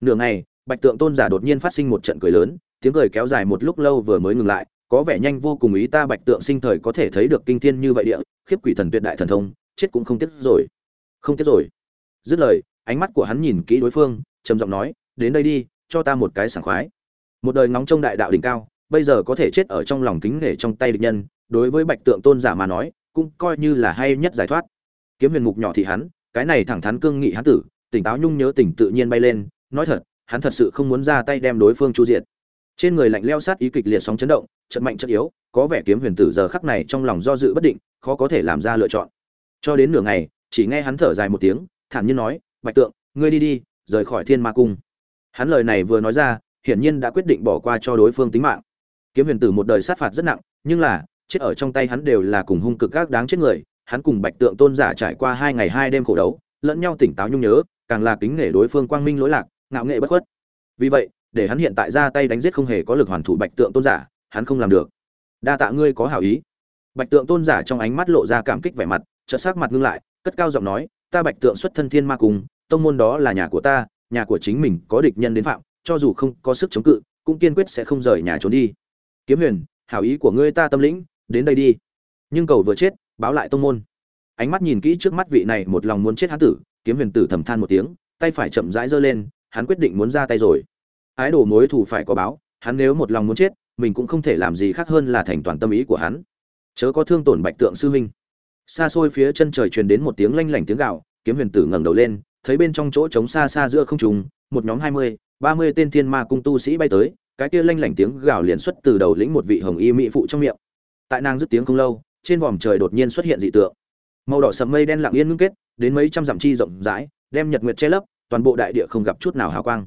Nửa ngày, bạch tượng tôn giả đột nhiên phát sinh một trận cười lớn, tiếng cười kéo dài một lúc lâu vừa mới ngừng lại, có vẻ nhanh vô cùng ý ta bạch tượng sinh thời có thể thấy được kinh thiên như vậy địa, khiếp quỷ thần tuyệt đại thần thông chết cũng không tiếc rồi. Không tiếc rồi. Dứt lời, ánh mắt của hắn nhìn kỹ đối phương, trầm giọng nói, đến đây đi, cho ta một cái sảng khoái. Một đời ngóng trông đại đạo đỉnh cao, bây giờ có thể chết ở trong lòng kính nể trong tay địch nhân, đối với bạch tượng tôn giả mà nói, cũng coi như là hay nhất giải thoát. Kiếm huyền mục nhỏ thị hắn, cái này thẳng thắn cương nghị hắn tử, tỉnh táo nhung nhớ tỉnh tự nhiên bay lên, nói thật, hắn thật sự không muốn ra tay đem đối phương chu diệt. Trên người lạnh leo sát ý kịch liệt sóng chấn động, trận mạnh trận yếu, có vẻ kiếm huyền tử giờ khắc này trong lòng do dự bất định, khó có thể làm ra lựa chọn cho đến nửa ngày, chỉ nghe hắn thở dài một tiếng, thản nhiên nói, bạch tượng, ngươi đi đi, rời khỏi thiên ma cung. Hắn lời này vừa nói ra, hiển nhiên đã quyết định bỏ qua cho đối phương tính mạng. Kiếm huyền tử một đời sát phạt rất nặng, nhưng là, chết ở trong tay hắn đều là cùng hung cực các đáng chết người. Hắn cùng bạch tượng tôn giả trải qua hai ngày hai đêm khổ đấu, lẫn nhau tỉnh táo nhung nhớ, càng là kính nể đối phương quang minh lỗi lạc, ngạo nghệ bất khuất. Vì vậy, để hắn hiện tại ra tay đánh giết không hề có lực hoàn thủ bạch tượng tôn giả, hắn không làm được. Đa tạ ngươi có hảo ý. Bạch tượng tôn giả trong ánh mắt lộ ra cảm kích vẻ mặt chợt sắc mặt ngưng lại, cất cao giọng nói, ta bạch tượng xuất thân thiên ma cùng, tông môn đó là nhà của ta, nhà của chính mình có địch nhân đến phạm, cho dù không có sức chống cự, cũng kiên quyết sẽ không rời nhà trốn đi. Kiếm huyền, hảo ý của ngươi ta tâm lĩnh, đến đây đi. Nhưng cầu vừa chết, báo lại tông môn. Ánh mắt nhìn kỹ trước mắt vị này một lòng muốn chết hắn tử, kiếm huyền tử thầm than một tiếng, tay phải chậm rãi giơ lên, hắn quyết định muốn ra tay rồi. Ái đồ mối thù phải có báo, hắn nếu một lòng muốn chết, mình cũng không thể làm gì khác hơn là thành toàn tâm ý của hắn. Chớ có thương tổn bạch tượng sư huynh xa xôi phía chân trời truyền đến một tiếng lanh lảnh tiếng gạo kiếm huyền tử ngẩng đầu lên, thấy bên trong chỗ trống xa xa giữa không trùng một nhóm hai mươi, ba mươi tên thiên ma cung tu sĩ bay tới, cái kia lanh lảnh tiếng gào liền xuất từ đầu lĩnh một vị hồng y mỹ phụ trong miệng. Tại nàng dứt tiếng không lâu, trên vòm trời đột nhiên xuất hiện dị tượng. Màu đỏ sầm mây đen lặng yên ngưng kết, đến mấy trăm dặm chi rộng rãi, đem nhật nguyệt che lấp, toàn bộ đại địa không gặp chút nào hào quang.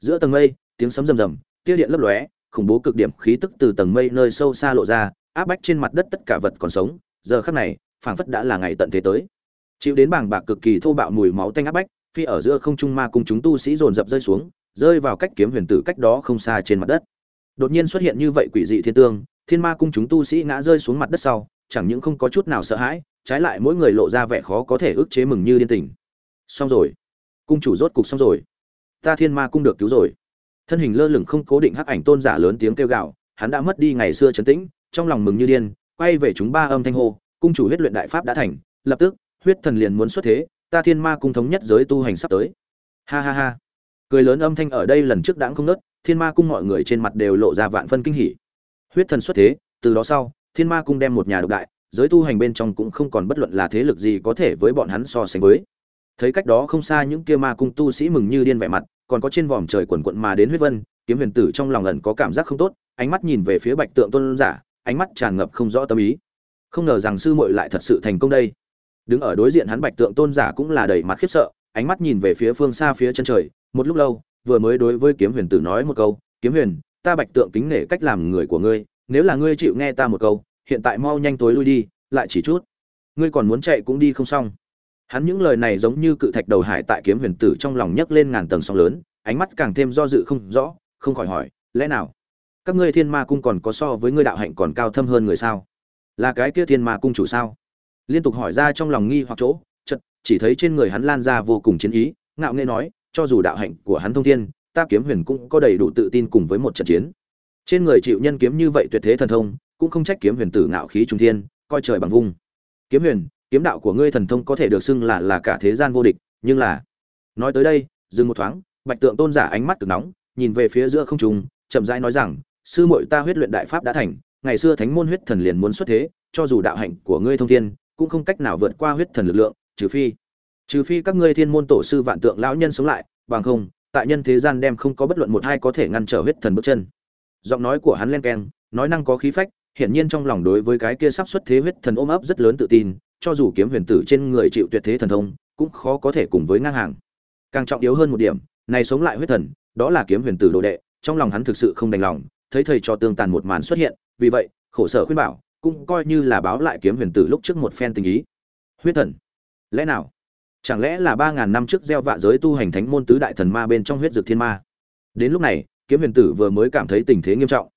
Giữa tầng mây, tiếng sấm rầm rầm, tia điện lấp lóe, khủng bố cực điểm khí tức từ tầng mây nơi sâu xa lộ ra, áp bách trên mặt đất tất cả vật còn sống. Giờ khắc này phảng phất đã là ngày tận thế tới. Chịu đến bảng bạc cực kỳ thô bạo mùi máu tanh áp bách, phi ở giữa không trung ma cùng chúng tu sĩ dồn dập rơi xuống, rơi vào cách kiếm huyền tử cách đó không xa trên mặt đất. Đột nhiên xuất hiện như vậy quỷ dị thiên tương, thiên ma cung chúng tu sĩ ngã rơi xuống mặt đất sau, chẳng những không có chút nào sợ hãi, trái lại mỗi người lộ ra vẻ khó có thể ức chế mừng như điên tình. Xong rồi. Cung chủ rốt cục xong rồi. Ta thiên ma cung được cứu rồi. Thân hình lơ lửng không cố định hắc ảnh tôn giả lớn tiếng kêu gào, hắn đã mất đi ngày xưa trấn tĩnh, trong lòng mừng như điên, quay về chúng ba âm thanh hô cung chủ huyết luyện đại pháp đã thành, lập tức, huyết thần liền muốn xuất thế, ta thiên ma cung thống nhất giới tu hành sắp tới. Ha ha ha. Cười lớn âm thanh ở đây lần trước đãng không nớt, thiên ma cung mọi người trên mặt đều lộ ra vạn phân kinh hỉ. Huyết thần xuất thế, từ đó sau, thiên ma cung đem một nhà độc đại, giới tu hành bên trong cũng không còn bất luận là thế lực gì có thể với bọn hắn so sánh với. Thấy cách đó không xa những kia ma cung tu sĩ mừng như điên vẻ mặt, còn có trên vòm trời quần quận mà đến huyết vân, kiếm huyền tử trong lòng ẩn có cảm giác không tốt, ánh mắt nhìn về phía bạch tượng tôn giả, ánh mắt tràn ngập không rõ tâm ý không ngờ rằng sư muội lại thật sự thành công đây. Đứng ở đối diện hắn bạch tượng tôn giả cũng là đầy mặt khiếp sợ, ánh mắt nhìn về phía phương xa phía chân trời, một lúc lâu, vừa mới đối với kiếm huyền tử nói một câu, kiếm huyền, ta bạch tượng kính nể cách làm người của ngươi, nếu là ngươi chịu nghe ta một câu, hiện tại mau nhanh tối lui đi, lại chỉ chút. Ngươi còn muốn chạy cũng đi không xong. Hắn những lời này giống như cự thạch đầu hải tại kiếm huyền tử trong lòng nhấc lên ngàn tầng sóng lớn, ánh mắt càng thêm do dự không rõ, không khỏi hỏi, lẽ nào các ngươi thiên ma cung còn có so với ngươi đạo hạnh còn cao thâm hơn người sao? Là cái kia thiên ma cung chủ sao? Liên tục hỏi ra trong lòng nghi hoặc chỗ chật chỉ thấy trên người hắn lan ra vô cùng chiến ý, ngạo nghễ nói, cho dù đạo hạnh của hắn thông thiên, ta kiếm huyền cũng có đầy đủ tự tin cùng với một trận chiến. Trên người chịu nhân kiếm như vậy tuyệt thế thần thông, cũng không trách kiếm huyền tử ngạo khí trung thiên, coi trời bằng vung. Kiếm huyền, kiếm đạo của ngươi thần thông có thể được xưng là là cả thế gian vô địch, nhưng là, nói tới đây, dừng một thoáng, bạch tượng tôn giả ánh mắt cực nóng, nhìn về phía giữa không trung, chậm rãi nói rằng, sư muội ta huyết luyện đại pháp đã thành ngày xưa thánh môn huyết thần liền muốn xuất thế, cho dù đạo hạnh của ngươi thông thiên, cũng không cách nào vượt qua huyết thần lực lượng, trừ phi trừ phi các ngươi thiên môn tổ sư vạn tượng lão nhân sống lại, bằng không, tại nhân thế gian đem không có bất luận một hai có thể ngăn trở huyết thần bước chân. Giọng nói của hắn len keng, nói năng có khí phách, hiển nhiên trong lòng đối với cái kia sắp xuất thế huyết thần ôm ấp rất lớn tự tin, cho dù kiếm huyền tử trên người chịu tuyệt thế thần thông, cũng khó có thể cùng với ngang hàng. Càng trọng yếu hơn một điểm, này sống lại huyết thần, đó là kiếm huyền tử đồ đệ, trong lòng hắn thực sự không đành lòng, thấy thầy cho tương tàn một màn xuất hiện vì vậy, khổ sở khuyên bảo, cũng coi như là báo lại kiếm huyền tử lúc trước một phen tình ý. Huyết thần, lẽ nào? Chẳng lẽ là ba ngàn năm trước gieo vạ giới tu hành thánh môn tứ đại thần ma bên trong huyết dược thiên ma? Đến lúc này, kiếm huyền tử vừa mới cảm thấy tình thế nghiêm trọng.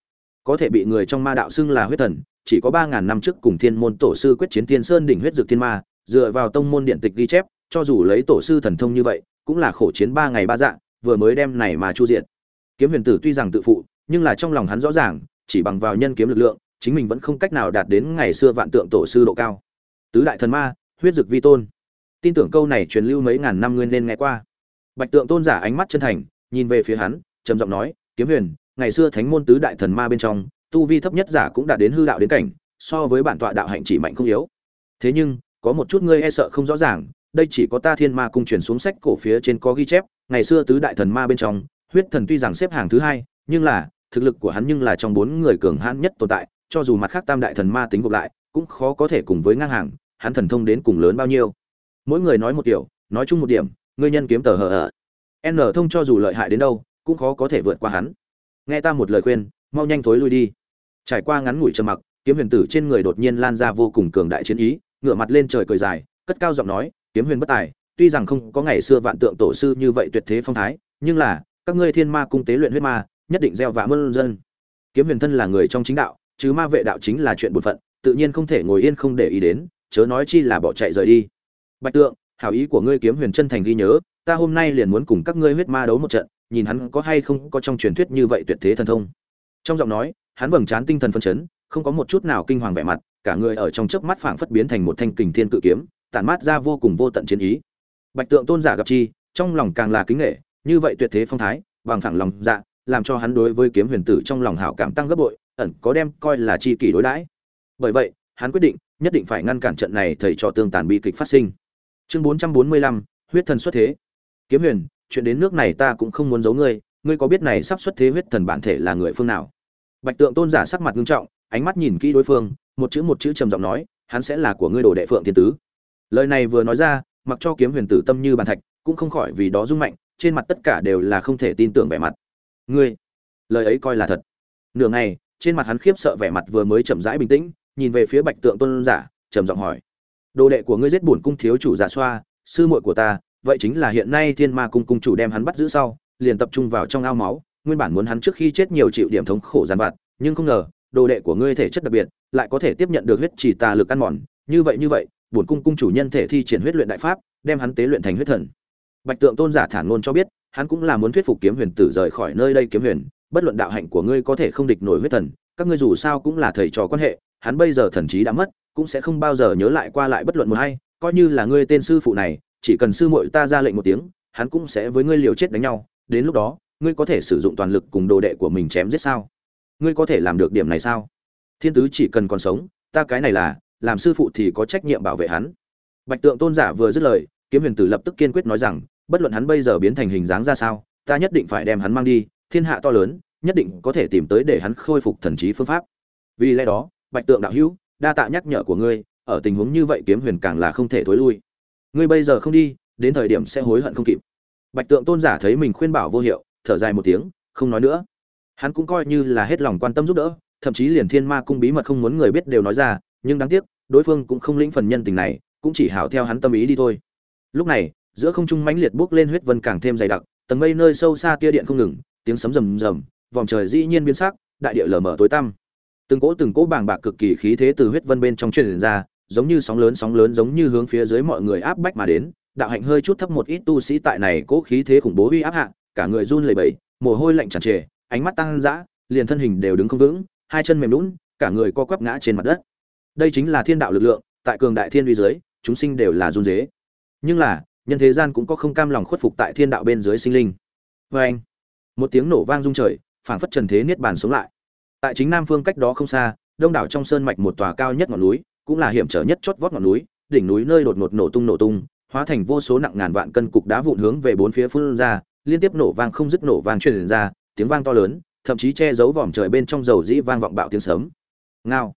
Có thể bị người trong ma đạo xưng là huyết thần, chỉ có ba ngàn năm trước cùng thiên môn tổ sư quyết chiến thiên sơn đỉnh huyết dược thiên ma, dựa vào tông môn điện tịch ghi chép, cho dù lấy tổ sư thần thông như vậy, cũng là khổ chiến ba ngày ba dạng vừa mới đem này mà chu diện kiếm huyền tử tuy rằng tự phụ, nhưng là trong lòng hắn rõ ràng chỉ bằng vào nhân kiếm lực lượng, chính mình vẫn không cách nào đạt đến ngày xưa vạn tượng tổ sư độ cao. Tứ đại thần ma, huyết dực vi tôn. Tin tưởng câu này truyền lưu mấy ngàn năm ngươi nên nghe qua. Bạch tượng tôn giả ánh mắt chân thành, nhìn về phía hắn, trầm giọng nói, kiếm huyền, ngày xưa thánh môn tứ đại thần ma bên trong, tu vi thấp nhất giả cũng đạt đến hư đạo đến cảnh, so với bản tọa đạo hạnh chỉ mạnh không yếu. Thế nhưng, có một chút ngươi e sợ không rõ ràng, đây chỉ có ta thiên ma cung truyền xuống sách cổ phía trên có ghi chép, ngày xưa tứ đại thần ma bên trong, huyết thần tuy rằng xếp hàng thứ hai, nhưng là thực lực của hắn nhưng là trong bốn người cường hãn nhất tồn tại, cho dù mặt khác tam đại thần ma tính gộp lại, cũng khó có thể cùng với ngang hàng, hắn thần thông đến cùng lớn bao nhiêu. Mỗi người nói một kiểu, nói chung một điểm, ngươi nhân kiếm tờ hờ ở n thông cho dù lợi hại đến đâu, cũng khó có thể vượt qua hắn. Nghe ta một lời khuyên, mau nhanh thối lui đi. Trải qua ngắn ngủi trầm mặc, kiếm huyền tử trên người đột nhiên lan ra vô cùng cường đại chiến ý, ngửa mặt lên trời cười dài, cất cao giọng nói, kiếm huyền bất tài, tuy rằng không có ngày xưa vạn tượng tổ sư như vậy tuyệt thế phong thái, nhưng là, các ngươi thiên ma cung tế luyện huyết ma nhất định gieo vạ mơn dân. Kiếm huyền thân là người trong chính đạo, chứ ma vệ đạo chính là chuyện bổn phận, tự nhiên không thể ngồi yên không để ý đến, chớ nói chi là bỏ chạy rời đi. Bạch tượng, hảo ý của ngươi kiếm huyền chân thành ghi nhớ, ta hôm nay liền muốn cùng các ngươi huyết ma đấu một trận, nhìn hắn có hay không có trong truyền thuyết như vậy tuyệt thế thần thông. Trong giọng nói, hắn vầng trán tinh thần phân chấn, không có một chút nào kinh hoàng vẻ mặt, cả người ở trong chớp mắt phảng phất biến thành một thanh kình thiên cự kiếm, tản mát ra vô cùng vô tận chiến ý. Bạch tượng tôn giả gặp chi, trong lòng càng là kính nghệ như vậy tuyệt thế phong thái, bằng phẳng lòng dạ làm cho hắn đối với kiếm huyền tử trong lòng hảo cảm tăng gấp bội, ẩn có đem coi là chi kỷ đối đãi. Bởi vậy, hắn quyết định, nhất định phải ngăn cản trận này thầy trò tương tàn bi kịch phát sinh. Chương bốn trăm bốn mươi lăm, huyết thần xuất thế. Kiếm huyền, chuyện đến nước này ta cũng không muốn giấu ngươi ngươi có biết này sắp xuất thế huyết thần bản thể là người phương nào? Bạch tượng tôn giả sắc mặt nghiêm trọng, ánh mắt nhìn kỹ đối phương, một chữ một chữ trầm giọng nói, hắn sẽ là của ngươi đồ đệ phượng thiên tứ. Lời này vừa nói ra, mặc cho kiếm huyền tử tâm như bàn thạch, cũng không khỏi vì đó rung mạnh, trên mặt tất cả đều là không thể tin tưởng vẻ mặt ngươi, lời ấy coi là thật. Nửa ngày, trên mặt hắn khiếp sợ vẻ mặt vừa mới chậm rãi bình tĩnh, nhìn về phía bạch tượng tôn giả, trầm giọng hỏi, đồ đệ của ngươi giết bổn cung thiếu chủ giả xoa, sư muội của ta, vậy chính là hiện nay thiên ma cung cung chủ đem hắn bắt giữ sau, liền tập trung vào trong ao máu, nguyên bản muốn hắn trước khi chết nhiều chịu điểm thống khổ gian vặt, nhưng không ngờ, đồ đệ của ngươi thể chất đặc biệt, lại có thể tiếp nhận được huyết chỉ tà lực ăn mòn. Như vậy như vậy, bổn cung cung chủ nhân thể thi triển huyết luyện đại pháp, đem hắn tế luyện thành huyết thần. Bạch tượng tôn giả thản ngôn cho biết hắn cũng là muốn thuyết phục kiếm huyền tử rời khỏi nơi đây kiếm huyền, bất luận đạo hạnh của ngươi có thể không địch nổi huyết thần, các ngươi dù sao cũng là thầy trò quan hệ, hắn bây giờ thần trí đã mất, cũng sẽ không bao giờ nhớ lại qua lại bất luận một hay coi như là ngươi tên sư phụ này, chỉ cần sư muội ta ra lệnh một tiếng, hắn cũng sẽ với ngươi liều chết đánh nhau, đến lúc đó, ngươi có thể sử dụng toàn lực cùng đồ đệ của mình chém giết sao? Ngươi có thể làm được điểm này sao? Thiên tứ chỉ cần còn sống, ta cái này là, làm sư phụ thì có trách nhiệm bảo vệ hắn. Bạch tượng tôn giả vừa dứt lời, kiếm huyền tử lập tức kiên quyết nói rằng bất luận hắn bây giờ biến thành hình dáng ra sao, ta nhất định phải đem hắn mang đi, thiên hạ to lớn, nhất định có thể tìm tới để hắn khôi phục thần trí phương pháp. Vì lẽ đó, bạch tượng đạo hữu, đa tạ nhắc nhở của ngươi, ở tình huống như vậy kiếm huyền càng là không thể thối lui. Ngươi bây giờ không đi, đến thời điểm sẽ hối hận không kịp. Bạch tượng tôn giả thấy mình khuyên bảo vô hiệu, thở dài một tiếng, không nói nữa. Hắn cũng coi như là hết lòng quan tâm giúp đỡ, thậm chí liền thiên ma cung bí mật không muốn người biết đều nói ra, nhưng đáng tiếc, đối phương cũng không lĩnh phần nhân tình này, cũng chỉ hảo theo hắn tâm ý đi thôi. Lúc này giữa không trung mãnh liệt bốc lên huyết vân càng thêm dày đặc, tầng mây nơi sâu xa tia điện không ngừng, tiếng sấm rầm rầm, vòng trời dĩ nhiên biến sắc, đại địa lờ mờ tối tăm từng cỗ từng cỗ bàng bạc cực kỳ khí thế từ huyết vân bên trong truyền ra, giống như sóng lớn sóng lớn giống như hướng phía dưới mọi người áp bách mà đến, đạo hạnh hơi chút thấp một ít tu sĩ tại này cỗ khí thế khủng bố uy áp hạ, cả người run lẩy bẩy, mồ hôi lạnh tràn trề, ánh mắt tăng dã, liền thân hình đều đứng không vững, hai chân mềm lún, cả người co quắp ngã trên mặt đất đây chính là thiên đạo lực lượng, tại cường đại thiên uy dưới, chúng sinh đều là run rế. nhưng là nhân thế gian cũng có không cam lòng khuất phục tại thiên đạo bên dưới sinh linh. Vê anh, một tiếng nổ vang rung trời, phảng phất trần thế niết bàn sống lại. Tại chính nam phương cách đó không xa, đông đảo trong sơn mạch một tòa cao nhất ngọn núi, cũng là hiểm trở nhất chót vót ngọn núi, đỉnh núi nơi đột ngột nổ tung nổ tung, hóa thành vô số nặng ngàn vạn cân cục đá vụn hướng về bốn phía phun ra, liên tiếp nổ vang không dứt nổ vang truyền ra, tiếng vang to lớn, thậm chí che giấu vòm trời bên trong dầu dĩ vang vọng bạo tiếng sấm. Ngao.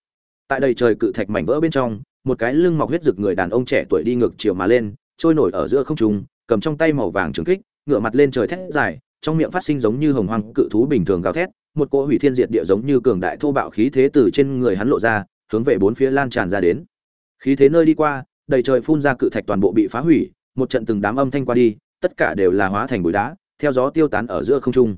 Tại đây trời cự thạch mảnh vỡ bên trong, một cái lưng mọc huyết rực người đàn ông trẻ tuổi đi ngược chiều mà lên trôi nổi ở giữa không trung, cầm trong tay màu vàng trường kích, ngửa mặt lên trời thét dài, trong miệng phát sinh giống như hồng hoang cự thú bình thường gào thét, một cỗ hủy thiên diệt địa giống như cường đại thô bạo khí thế từ trên người hắn lộ ra, hướng về bốn phía lan tràn ra đến. Khí thế nơi đi qua, đầy trời phun ra cự thạch toàn bộ bị phá hủy, một trận từng đám âm thanh qua đi, tất cả đều là hóa thành bụi đá, theo gió tiêu tán ở giữa không trung.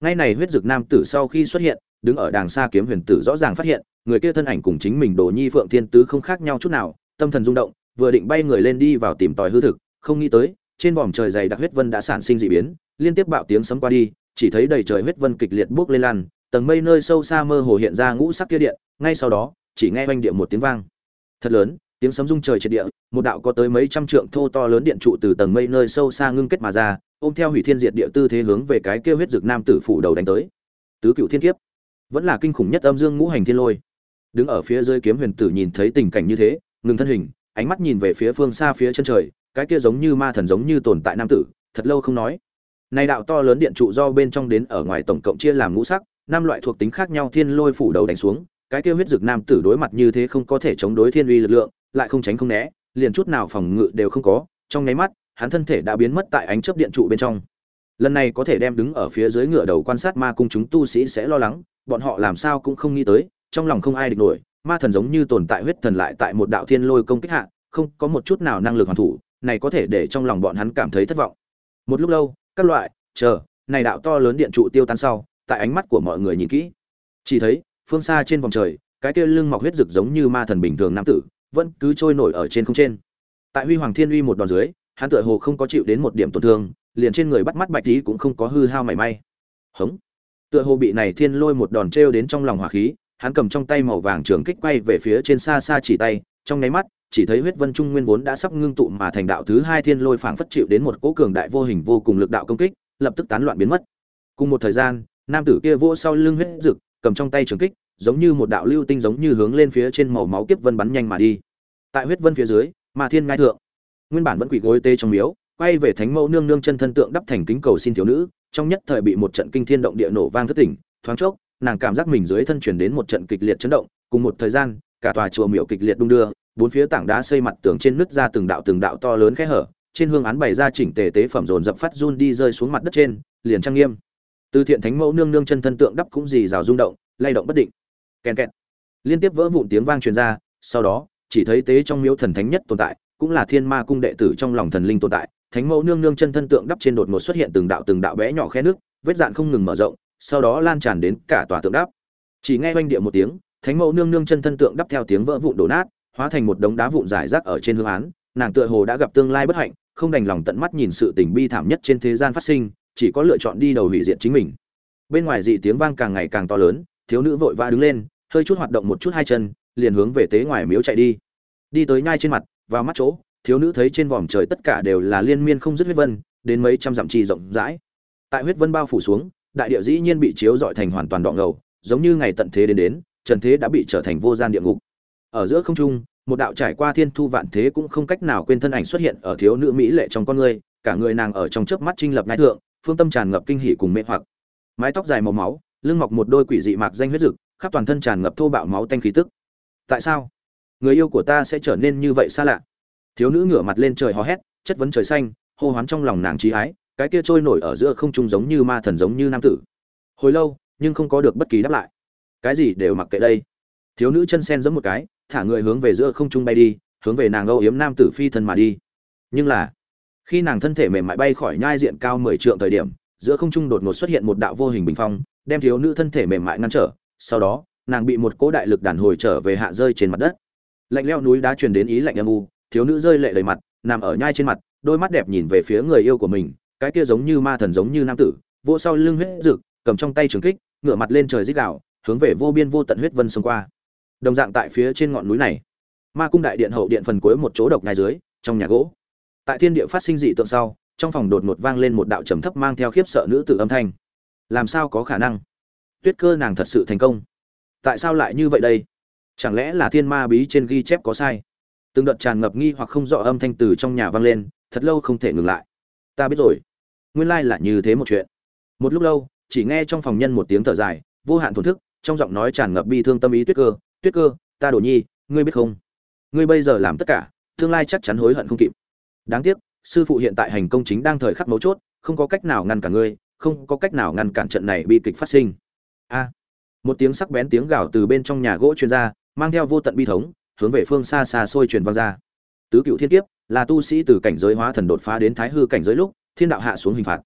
Ngay này huyết dực nam tử sau khi xuất hiện, đứng ở đàng xa kiếm huyền tử rõ ràng phát hiện, người kia thân ảnh cùng chính mình đồ nhi phượng thiên tứ không khác nhau chút nào, tâm thần rung động vừa định bay người lên đi vào tìm tòi hư thực, không nghĩ tới, trên vòm trời dày đặc huyết vân đã sản sinh dị biến, liên tiếp bạo tiếng sấm qua đi, chỉ thấy đầy trời huyết vân kịch liệt bốc lên lan tầng mây nơi sâu xa mơ hồ hiện ra ngũ sắc kia điện, ngay sau đó, chỉ nghe vang điện một tiếng vang. Thật lớn, tiếng sấm rung trời trên địa, một đạo có tới mấy trăm trượng thô to lớn điện trụ từ tầng mây nơi sâu xa ngưng kết mà ra, ôm theo hủy thiên diệt địa tư thế hướng về cái kia huyết dực nam tử phủ đầu đánh tới. Tứ cựu thiên kiếp. Vẫn là kinh khủng nhất âm dương ngũ hành thiên lôi. Đứng ở phía dưới kiếm huyền tử nhìn thấy tình cảnh như thế, ngừng thân hình ánh mắt nhìn về phía phương xa phía chân trời, cái kia giống như ma thần giống như tồn tại nam tử, thật lâu không nói. Này đạo to lớn điện trụ do bên trong đến ở ngoài tổng cộng chia làm ngũ sắc, năm loại thuộc tính khác nhau thiên lôi phủ đầu đánh xuống, cái kia huyết dực nam tử đối mặt như thế không có thể chống đối thiên uy lực lượng, lại không tránh không né, liền chút nào phòng ngự đều không có, trong nháy mắt, hắn thân thể đã biến mất tại ánh chớp điện trụ bên trong. Lần này có thể đem đứng ở phía dưới ngựa đầu quan sát ma cung chúng tu sĩ sẽ lo lắng, bọn họ làm sao cũng không nghĩ tới, trong lòng không ai địch nổi ma thần giống như tồn tại huyết thần lại tại một đạo thiên lôi công kích hạ, không có một chút nào năng lực hoàn thủ, này có thể để trong lòng bọn hắn cảm thấy thất vọng. Một lúc lâu, các loại, chờ, này đạo to lớn điện trụ tiêu tan sau, tại ánh mắt của mọi người nhìn kỹ. Chỉ thấy, phương xa trên vòng trời, cái kia lưng mọc huyết rực giống như ma thần bình thường nam tử, vẫn cứ trôi nổi ở trên không trên. Tại huy hoàng thiên uy một đòn dưới, hắn tựa hồ không có chịu đến một điểm tổn thương, liền trên người bắt mắt bạch tí cũng không có hư hao mảy may. Hống. Tựa hồ bị này thiên lôi một đòn trêu đến trong lòng hỏa khí hắn cầm trong tay màu vàng trường kích quay về phía trên xa xa chỉ tay, trong nháy mắt, chỉ thấy huyết vân trung nguyên vốn đã sắp ngưng tụ mà thành đạo thứ hai thiên lôi phảng phất chịu đến một cỗ cường đại vô hình vô cùng lực đạo công kích, lập tức tán loạn biến mất. Cùng một thời gian, nam tử kia vỗ sau lưng huyết rực cầm trong tay trường kích, giống như một đạo lưu tinh giống như hướng lên phía trên màu máu kiếp vân bắn nhanh mà đi. Tại huyết vân phía dưới mà thiên ngai thượng, nguyên bản vẫn quỳ gối tê trong miếu, quay về thánh mẫu nương nương chân thân tượng đắp thành kính cầu xin thiếu nữ, trong nhất thời bị một trận kinh thiên động địa nổ vang thất tỉnh, thoáng chốc nàng cảm giác mình dưới thân chuyển đến một trận kịch liệt chấn động, cùng một thời gian, cả tòa chùa miệu kịch liệt đung đưa, bốn phía tảng đá xây mặt tường trên nứt ra từng đạo từng đạo to lớn khẽ hở, trên hương án bày ra chỉnh tề tế phẩm dồn dập phát run đi rơi xuống mặt đất trên, liền trang nghiêm. Từ thiện thánh mẫu nương nương chân thân tượng đắp cũng dì rào rung động, lay động bất định. Kèn kẹt. Liên tiếp vỡ vụn tiếng vang truyền ra, sau đó, chỉ thấy tế trong miếu thần thánh nhất tồn tại, cũng là thiên ma cung đệ tử trong lòng thần linh tồn tại. Thánh mẫu nương nương chân thân tượng đắp trên đột ngột xuất hiện từng đạo từng đạo bé nhỏ khe nước, vết dạn không ngừng mở rộng sau đó lan tràn đến cả tòa tượng đắp. Chỉ nghe oanh địa một tiếng, thánh mẫu nương nương chân thân tượng đắp theo tiếng vỡ vụn đổ nát, hóa thành một đống đá vụn rải rác ở trên hương án. Nàng tựa hồ đã gặp tương lai bất hạnh, không đành lòng tận mắt nhìn sự tình bi thảm nhất trên thế gian phát sinh, chỉ có lựa chọn đi đầu hủy diệt chính mình. Bên ngoài dị tiếng vang càng ngày càng to lớn, thiếu nữ vội vã đứng lên, hơi chút hoạt động một chút hai chân, liền hướng về tế ngoài miếu chạy đi. Đi tới nhai trên mặt, vào mắt chỗ, thiếu nữ thấy trên vòm trời tất cả đều là liên miên không dứt huyết vân, đến mấy trăm dặm trì rộng rãi. Tại huyết vân bao phủ xuống đại địa dĩ nhiên bị chiếu dọi thành hoàn toàn đọng ngầu, giống như ngày tận thế đến đến, trần thế đã bị trở thành vô gian địa ngục. Ở giữa không trung, một đạo trải qua thiên thu vạn thế cũng không cách nào quên thân ảnh xuất hiện ở thiếu nữ mỹ lệ trong con người, cả người nàng ở trong chớp mắt trinh lập ngai thượng, phương tâm tràn ngập kinh hỉ cùng mê hoặc. Mái tóc dài màu máu, lưng mọc một đôi quỷ dị mạc danh huyết rực khắp toàn thân tràn ngập thô bạo máu tanh khí tức. Tại sao? Người yêu của ta sẽ trở nên như vậy xa lạ. Thiếu nữ ngửa mặt lên trời hò hét, chất vấn trời xanh, hô hoán trong lòng nàng trí ái cái kia trôi nổi ở giữa không trung giống như ma thần giống như nam tử. Hồi lâu, nhưng không có được bất kỳ đáp lại. Cái gì đều mặc kệ đây. Thiếu nữ chân sen giẫm một cái, thả người hướng về giữa không trung bay đi, hướng về nàng âu yếm nam tử phi thân mà đi. Nhưng là, khi nàng thân thể mềm mại bay khỏi nhai diện cao mười trượng thời điểm, giữa không trung đột ngột xuất hiện một đạo vô hình bình phong, đem thiếu nữ thân thể mềm mại ngăn trở. Sau đó, nàng bị một cỗ đại lực đàn hồi trở về hạ rơi trên mặt đất. Lạnh leo núi đá truyền đến ý lạnh âm u, thiếu nữ rơi lệ đầy mặt, nằm ở nhai trên mặt, đôi mắt đẹp nhìn về phía người yêu của mình cái kia giống như ma thần giống như nam tử, vỗ sau lưng huyết rực cầm trong tay trường kích, ngửa mặt lên trời rít đạo hướng về vô biên vô tận huyết vân xông qua. Đồng dạng tại phía trên ngọn núi này, ma cung đại điện hậu điện phần cuối một chỗ độc ngay dưới, trong nhà gỗ. Tại thiên địa phát sinh dị tượng sau, trong phòng đột ngột vang lên một đạo trầm thấp mang theo khiếp sợ nữ tử âm thanh. Làm sao có khả năng? Tuyết cơ nàng thật sự thành công. Tại sao lại như vậy đây? Chẳng lẽ là thiên ma bí trên ghi chép có sai? Từng đợt tràn ngập nghi hoặc không rõ âm thanh từ trong nhà vang lên, thật lâu không thể ngừng lại. Ta biết rồi nguyên lai là như thế một chuyện. Một lúc lâu, chỉ nghe trong phòng nhân một tiếng thở dài, vô hạn thổn thức, trong giọng nói tràn ngập bi thương tâm ý tuyết cơ tuyết cơ, ta đổ nhi, ngươi biết không? Ngươi bây giờ làm tất cả, tương lai chắc chắn hối hận không kịp. Đáng tiếc, sư phụ hiện tại hành công chính đang thời khắc mấu chốt, không có cách nào ngăn cản ngươi, không có cách nào ngăn cản trận này bi kịch phát sinh. A. Một tiếng sắc bén tiếng gào từ bên trong nhà gỗ truyền ra, mang theo vô tận bi thống, hướng về phương xa xa xôi truyền vang ra. Tứ cựu thiên kiếp, là tu sĩ từ cảnh giới hóa thần đột phá đến thái hư cảnh giới lúc thiên đạo hạ xuống hình phạt.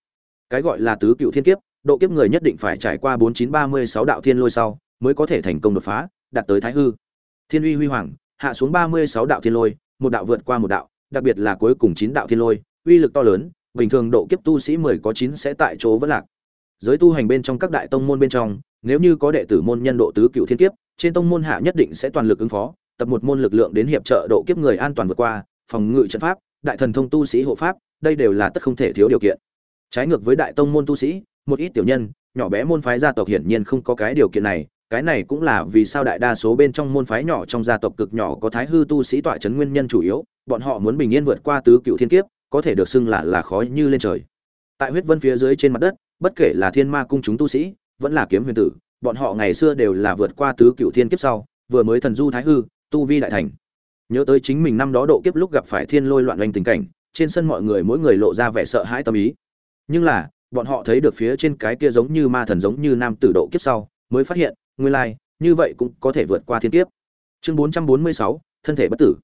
Cái gọi là tứ cựu thiên kiếp, độ kiếp người nhất định phải trải qua bốn chín ba mươi sáu đạo thiên lôi sau, mới có thể thành công đột phá, đạt tới thái hư. Thiên uy huy hoàng, hạ xuống ba mươi sáu đạo thiên lôi, một đạo vượt qua một đạo, đặc biệt là cuối cùng chín đạo thiên lôi, uy lực to lớn, bình thường độ kiếp tu sĩ mười có chín sẽ tại chỗ vẫn lạc. Giới tu hành bên trong các đại tông môn bên trong, nếu như có đệ tử môn nhân độ tứ cựu thiên kiếp, trên tông môn hạ nhất định sẽ toàn lực ứng phó, tập một môn lực lượng đến hiệp trợ độ kiếp người an toàn vượt qua, phòng ngự trận pháp đại thần thông tu sĩ hộ pháp, đây đều là tất không thể thiếu điều kiện. Trái ngược với đại tông môn tu sĩ, một ít tiểu nhân, nhỏ bé môn phái gia tộc hiển nhiên không có cái điều kiện này, cái này cũng là vì sao đại đa số bên trong môn phái nhỏ trong gia tộc cực nhỏ có thái hư tu sĩ tọa chấn nguyên nhân chủ yếu, bọn họ muốn bình yên vượt qua tứ cựu thiên kiếp, có thể được xưng là là khó như lên trời. Tại huyết vân phía dưới trên mặt đất, bất kể là thiên ma cung chúng tu sĩ, vẫn là kiếm huyền tử, bọn họ ngày xưa đều là vượt qua tứ cựu thiên kiếp sau, vừa mới thần du thái hư, tu vi đại thành nhớ tới chính mình năm đó độ kiếp lúc gặp phải thiên lôi loạn oanh tình cảnh trên sân mọi người mỗi người lộ ra vẻ sợ hãi tâm ý. Nhưng là bọn họ thấy được phía trên cái kia giống như ma thần giống như nam tử độ kiếp sau mới phát hiện nguyên lai như vậy cũng có thể vượt qua thiên kiếp. Chương 446, thân thể bất tử.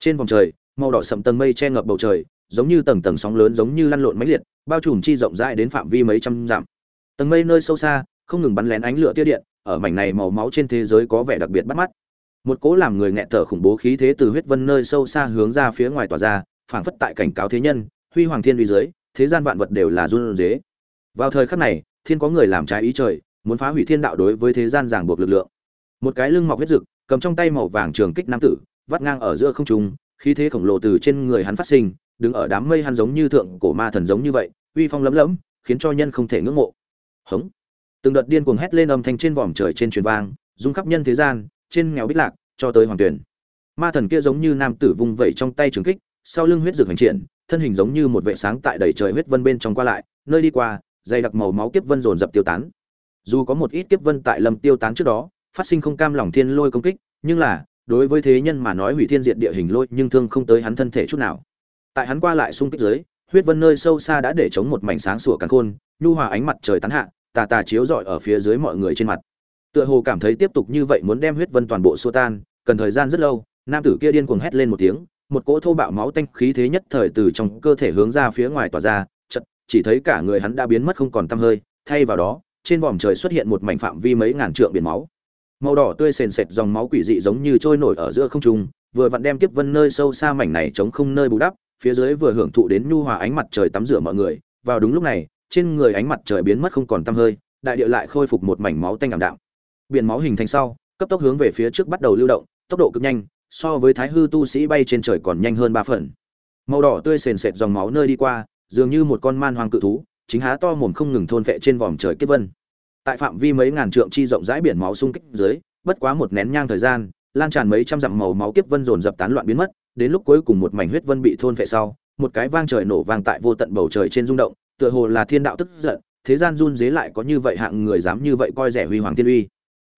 Trên vòng trời màu đỏ sậm tầng mây che ngập bầu trời giống như tầng tầng sóng lớn giống như lăn lộn máy liệt bao trùm chi rộng rãi đến phạm vi mấy trăm dặm. Tầng mây nơi sâu xa không ngừng bắn lén ánh lửa tia điện ở mảnh này màu máu trên thế giới có vẻ đặc biệt bắt mắt một cỗ làm người nghẹt thở khủng bố khí thế từ huyết vân nơi sâu xa hướng ra phía ngoài tỏa ra, phảng phất tại cảnh cáo thế nhân, huy hoàng thiên uy dưới, thế gian vạn vật đều là run rế vào thời khắc này, thiên có người làm trái ý trời, muốn phá hủy thiên đạo đối với thế gian ràng buộc lực lượng. Một cái lưng mọc huyết rực cầm trong tay màu vàng trường kích nam tử, vắt ngang ở giữa không trung, khí thế khổng lồ từ trên người hắn phát sinh, đứng ở đám mây hắn giống như thượng cổ ma thần giống như vậy, uy phong lấm lấm, khiến cho nhân không thể ngưỡng mộ. Hống. Từng đợt điên cuồng hét lên âm thanh trên vòm trời trên truyền vang, rung khắp nhân thế gian trên nghèo bích lạc, cho tới hoàng tuyển. Ma thần kia giống như nam tử vung vẩy trong tay trường kích, sau lưng huyết rực hành triển, thân hình giống như một vệ sáng tại đầy trời huyết vân bên trong qua lại, nơi đi qua, dày đặc màu máu kiếp vân dồn dập tiêu tán. Dù có một ít kiếp vân tại lâm tiêu tán trước đó, phát sinh không cam lòng thiên lôi công kích, nhưng là, đối với thế nhân mà nói hủy thiên diệt địa hình lôi, nhưng thương không tới hắn thân thể chút nào. Tại hắn qua lại xung kích dưới, huyết vân nơi sâu xa đã để chống một mảnh sáng sủa càn khôn, nhu hòa ánh mặt trời tán hạ, tà tà chiếu rọi ở phía dưới mọi người trên mặt tựa hồ cảm thấy tiếp tục như vậy muốn đem huyết vân toàn bộ xua tan, cần thời gian rất lâu, nam tử kia điên cuồng hét lên một tiếng, một cỗ thô bạo máu tanh khí thế nhất thời từ trong cơ thể hướng ra phía ngoài tỏa ra, chật, chỉ thấy cả người hắn đã biến mất không còn tăm hơi, thay vào đó, trên vòm trời xuất hiện một mảnh phạm vi mấy ngàn trượng biển máu. Màu đỏ tươi sền sệt dòng máu quỷ dị giống như trôi nổi ở giữa không trung, vừa vặn đem kiếp vân nơi sâu xa mảnh này chống không nơi bù đắp, phía dưới vừa hưởng thụ đến nhu hòa ánh mặt trời tắm rửa mọi người, vào đúng lúc này, trên người ánh mặt trời biến mất không còn tăm hơi, đại địa lại khôi phục một mảnh máu tanh ảm đạm biển máu hình thành sau, cấp tốc hướng về phía trước bắt đầu lưu động, tốc độ cực nhanh, so với thái hư tu sĩ bay trên trời còn nhanh hơn ba phần. Màu đỏ tươi sền sệt dòng máu nơi đi qua, dường như một con man hoang cự thú, chính há to mồm không ngừng thôn vệ trên vòm trời kết vân. Tại phạm vi mấy ngàn trượng chi rộng rãi biển máu xung kích dưới, bất quá một nén nhang thời gian, lan tràn mấy trăm dặm màu máu kiếp vân dồn dập tán loạn biến mất, đến lúc cuối cùng một mảnh huyết vân bị thôn vệ sau, một cái vang trời nổ vang tại vô tận bầu trời trên rung động, tựa hồ là thiên đạo tức giận, thế gian run dế lại có như vậy hạng người dám như vậy coi rẻ huy hoàng thiên uy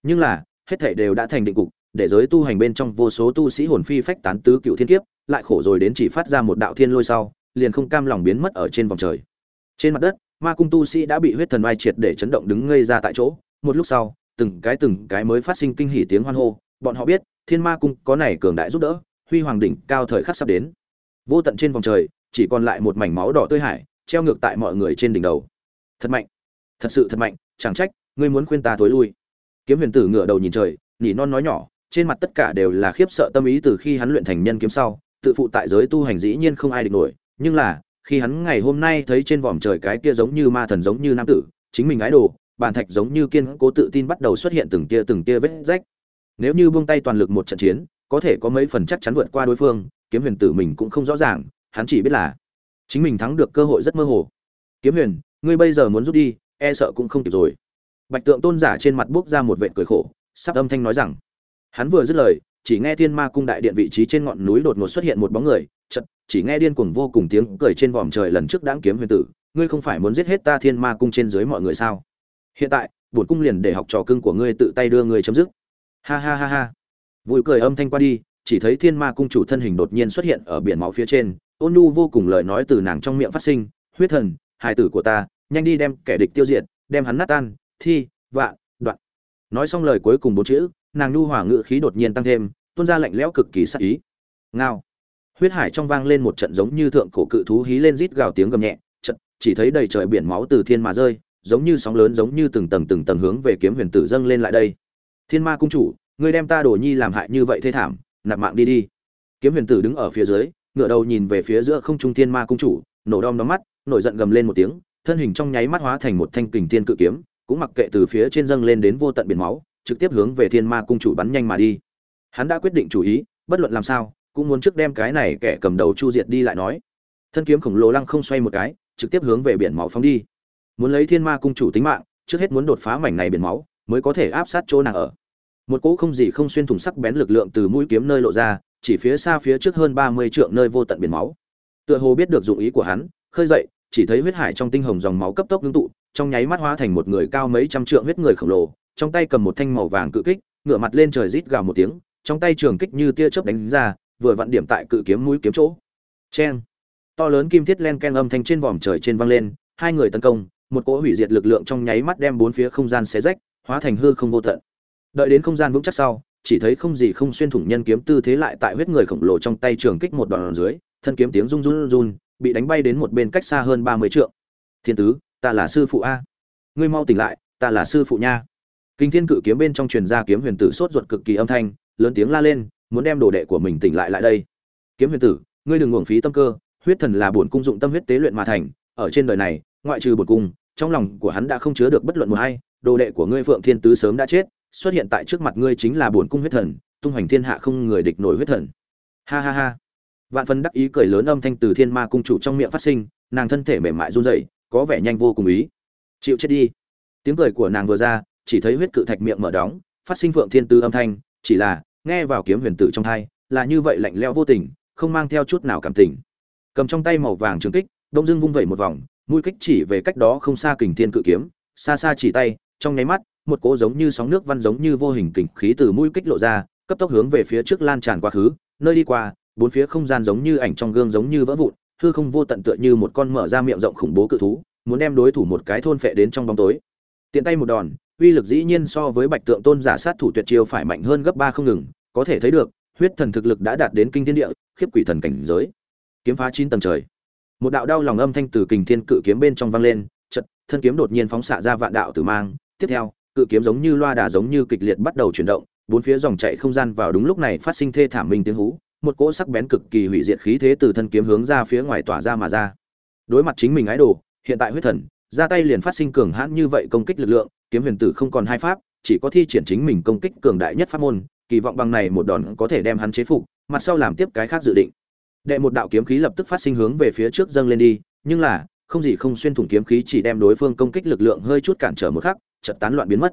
nhưng là, hết thảy đều đã thành định cục, để giới tu hành bên trong vô số tu sĩ hồn phi phách tán tứ cựu thiên kiếp, lại khổ rồi đến chỉ phát ra một đạo thiên lôi sau, liền không cam lòng biến mất ở trên vòng trời. Trên mặt đất, ma cung tu sĩ đã bị huyết thần oai triệt để chấn động đứng ngây ra tại chỗ. Một lúc sau, từng cái từng cái mới phát sinh kinh hỉ tiếng hoan hô. Bọn họ biết, thiên ma cung có này cường đại giúp đỡ, huy hoàng đỉnh cao thời khắc sắp đến. Vô tận trên vòng trời, chỉ còn lại một mảnh máu đỏ tươi hải, treo ngược tại mọi người trên đỉnh đầu. Thật mạnh. Thật sự thật mạnh. Chẳng trách, ngươi muốn khuyên ta thối lui kiếm huyền tử ngửa đầu nhìn trời nhỉ non nói nhỏ, trên mặt tất cả đều là khiếp sợ tâm ý từ khi hắn luyện thành nhân kiếm sau, tự phụ tại giới tu hành dĩ nhiên không ai địch nổi. Nhưng là, khi hắn ngày hôm nay thấy trên vòm trời cái kia giống như ma thần giống như nam tử, chính mình ái đồ bàn thạch giống như kiên cố tự tin bắt đầu xuất hiện từng tia từng tia vết rách. Nếu như buông tay toàn lực một trận chiến, có thể có mấy phần chắc chắn vượt qua đối phương, kiếm huyền tử mình cũng không rõ ràng, hắn chỉ biết là chính mình thắng được cơ hội rất mơ hồ. Kiếm huyền, ngươi bây giờ muốn rút đi e sợ cũng không kịp rồi bạch tượng tôn giả trên mặt buốc ra một vệt cười khổ, sắp âm thanh nói rằng, hắn vừa dứt lời, chỉ nghe thiên ma cung đại điện vị trí trên ngọn núi đột ngột xuất hiện một bóng người chật chỉ nghe điên cuồng vô cùng tiếng cười trên vòm trời lần trước đáng kiếm huyền tử, ngươi không phải muốn giết hết ta thiên ma cung trên dưới mọi người sao? Hiện tại, bổn cung liền để học trò cưng của ngươi tự tay đưa ngươi chấm dứt. Ha ha ha ha. Vui cười âm thanh qua đi, chỉ thấy thiên ma cung chủ thân hình đột nhiên xuất hiện ở biển máu phía trên, ôn nu vô cùng lời nói từ nàng trong miệng phát sinh, huyết thần, hài tử của ta, nhanh đi đem kẻ địch tiêu diệt, đem hắn nát tan thi, vạn, đoạn. Nói xong lời cuối cùng bốn chữ, nàng nhu hỏa ngự khí đột nhiên tăng thêm, tuôn ra lạnh lẽo cực kỳ sắc ý. Ngao. Huyết hải trong vang lên một trận giống như thượng cổ cự thú hí lên rít gào tiếng gầm nhẹ trận chỉ thấy đầy trời biển máu từ thiên mà rơi, giống như sóng lớn giống như từng tầng từng tầng hướng về kiếm huyền tử dâng lên lại đây. Thiên ma cung chủ, ngươi đem ta đồ nhi làm hại như vậy thê thảm, nạp mạng đi đi. Kiếm huyền tử đứng ở phía dưới ngựa đầu nhìn về phía giữa không trung thiên ma cung chủ, nổ đom đóm mắt, nổi giận gầm lên một tiếng, thân hình trong nháy mắt hóa thành một thanh kình thiên cự kiếm cũng mặc kệ từ phía trên dâng lên đến vô tận biển máu, trực tiếp hướng về thiên ma cung chủ bắn nhanh mà đi. Hắn đã quyết định chủ ý, bất luận làm sao, cũng muốn trước đem cái này kẻ cầm đầu chu diệt đi lại nói. Thân kiếm khổng lồ lăng không xoay một cái, trực tiếp hướng về biển máu phóng đi. Muốn lấy thiên ma cung chủ tính mạng, trước hết muốn đột phá mảnh này biển máu, mới có thể áp sát chỗ nàng ở. Một cỗ không gì không xuyên thủng sắc bén lực lượng từ mũi kiếm nơi lộ ra, chỉ phía xa phía trước hơn ba mươi trượng nơi vô tận biển máu. Tựa hồ biết được dụng ý của hắn, khơi dậy, chỉ thấy huyết hải trong tinh hồng dòng máu cấp tốc ngưng tụ trong nháy mắt hóa thành một người cao mấy trăm trượng huyết người khổng lồ, trong tay cầm một thanh màu vàng cự kích, ngửa mặt lên trời rít gào một tiếng, trong tay trường kích như tia chớp đánh ra, vừa vặn điểm tại cự kiếm mũi kiếm chỗ. Cheng! To lớn kim thiết len ken âm thanh trên vòm trời trên vang lên, hai người tấn công, một cỗ hủy diệt lực lượng trong nháy mắt đem bốn phía không gian xé rách, hóa thành hư không vô tận. Đợi đến không gian vững chắc sau, chỉ thấy không gì không xuyên thủng nhân kiếm tư thế lại tại huyết người khổng lồ trong tay trường kích một đoạn dưới, thân kiếm tiếng rung run run, bị đánh bay đến một bên cách xa hơn ba mươi trượng. Thiên tứ! Ta là sư phụ a. Ngươi mau tỉnh lại, ta là sư phụ nha. Kinh thiên cự kiếm bên trong truyền ra kiếm huyền tử sốt ruột cực kỳ âm thanh, lớn tiếng la lên, muốn đem đồ đệ của mình tỉnh lại lại đây. Kiếm huyền tử, ngươi đừng uổng phí tâm cơ, huyết thần là bổn cung dụng tâm huyết tế luyện mà thành, ở trên đời này, ngoại trừ bổn cung, trong lòng của hắn đã không chứa được bất luận một hay đồ đệ của ngươi phượng thiên tứ sớm đã chết, xuất hiện tại trước mặt ngươi chính là bổn cung huyết thần, tung hoành thiên hạ không người địch nổi huyết thần. Ha ha ha. Vạn phân đắc ý cười lớn âm thanh từ thiên ma cung chủ trong miệng phát sinh, nàng thân thể mềm mại run rẩy có vẻ nhanh vô cùng ý. Chịu chết đi. Tiếng cười của nàng vừa ra, chỉ thấy huyết cự thạch miệng mở đóng, phát sinh phượng thiên tư âm thanh, chỉ là, nghe vào kiếm huyền tử trong thai, là như vậy lạnh lẽo vô tình, không mang theo chút nào cảm tình. Cầm trong tay màu vàng trường kích, đông dương vung vẩy một vòng, mũi kích chỉ về cách đó không xa kình thiên cự kiếm, xa xa chỉ tay, trong nháy mắt, một cỗ giống như sóng nước văn giống như vô hình kình khí từ mũi kích lộ ra, cấp tốc hướng về phía trước lan tràn quá khứ, nơi đi qua, bốn phía không gian giống như ảnh trong gương giống như vỡ vụn hư không vô tận tựa như một con mở ra miệng rộng khủng bố cự thú, muốn đem đối thủ một cái thôn phệ đến trong bóng tối. Tiện tay một đòn, uy lực dĩ nhiên so với bạch tượng tôn giả sát thủ tuyệt chiêu phải mạnh hơn gấp ba không ngừng, có thể thấy được, huyết thần thực lực đã đạt đến kinh thiên địa, khiếp quỷ thần cảnh giới. Kiếm phá chín tầng trời. Một đạo đau lòng âm thanh từ kình thiên cự kiếm bên trong vang lên chật thân kiếm đột nhiên phóng xạ ra vạn đạo tử mang. Tiếp theo, cự kiếm giống như loa đà giống như kịch liệt bắt đầu chuyển động, bốn phía dòng chạy không gian vào đúng lúc này phát sinh thê thảm minh tiếng hú một cỗ sắc bén cực kỳ hủy diệt khí thế từ thân kiếm hướng ra phía ngoài tỏa ra mà ra. Đối mặt chính mình ái đồ, hiện tại huyết thần, ra tay liền phát sinh cường hãn như vậy công kích lực lượng, kiếm huyền tử không còn hai pháp, chỉ có thi triển chính mình công kích cường đại nhất pháp môn, kỳ vọng bằng này một đòn có thể đem hắn chế phục, mặt sau làm tiếp cái khác dự định. Đệ một đạo kiếm khí lập tức phát sinh hướng về phía trước dâng lên đi, nhưng là, không gì không xuyên thủng kiếm khí chỉ đem đối phương công kích lực lượng hơi chút cản trở một khắc, chợt tán loạn biến mất.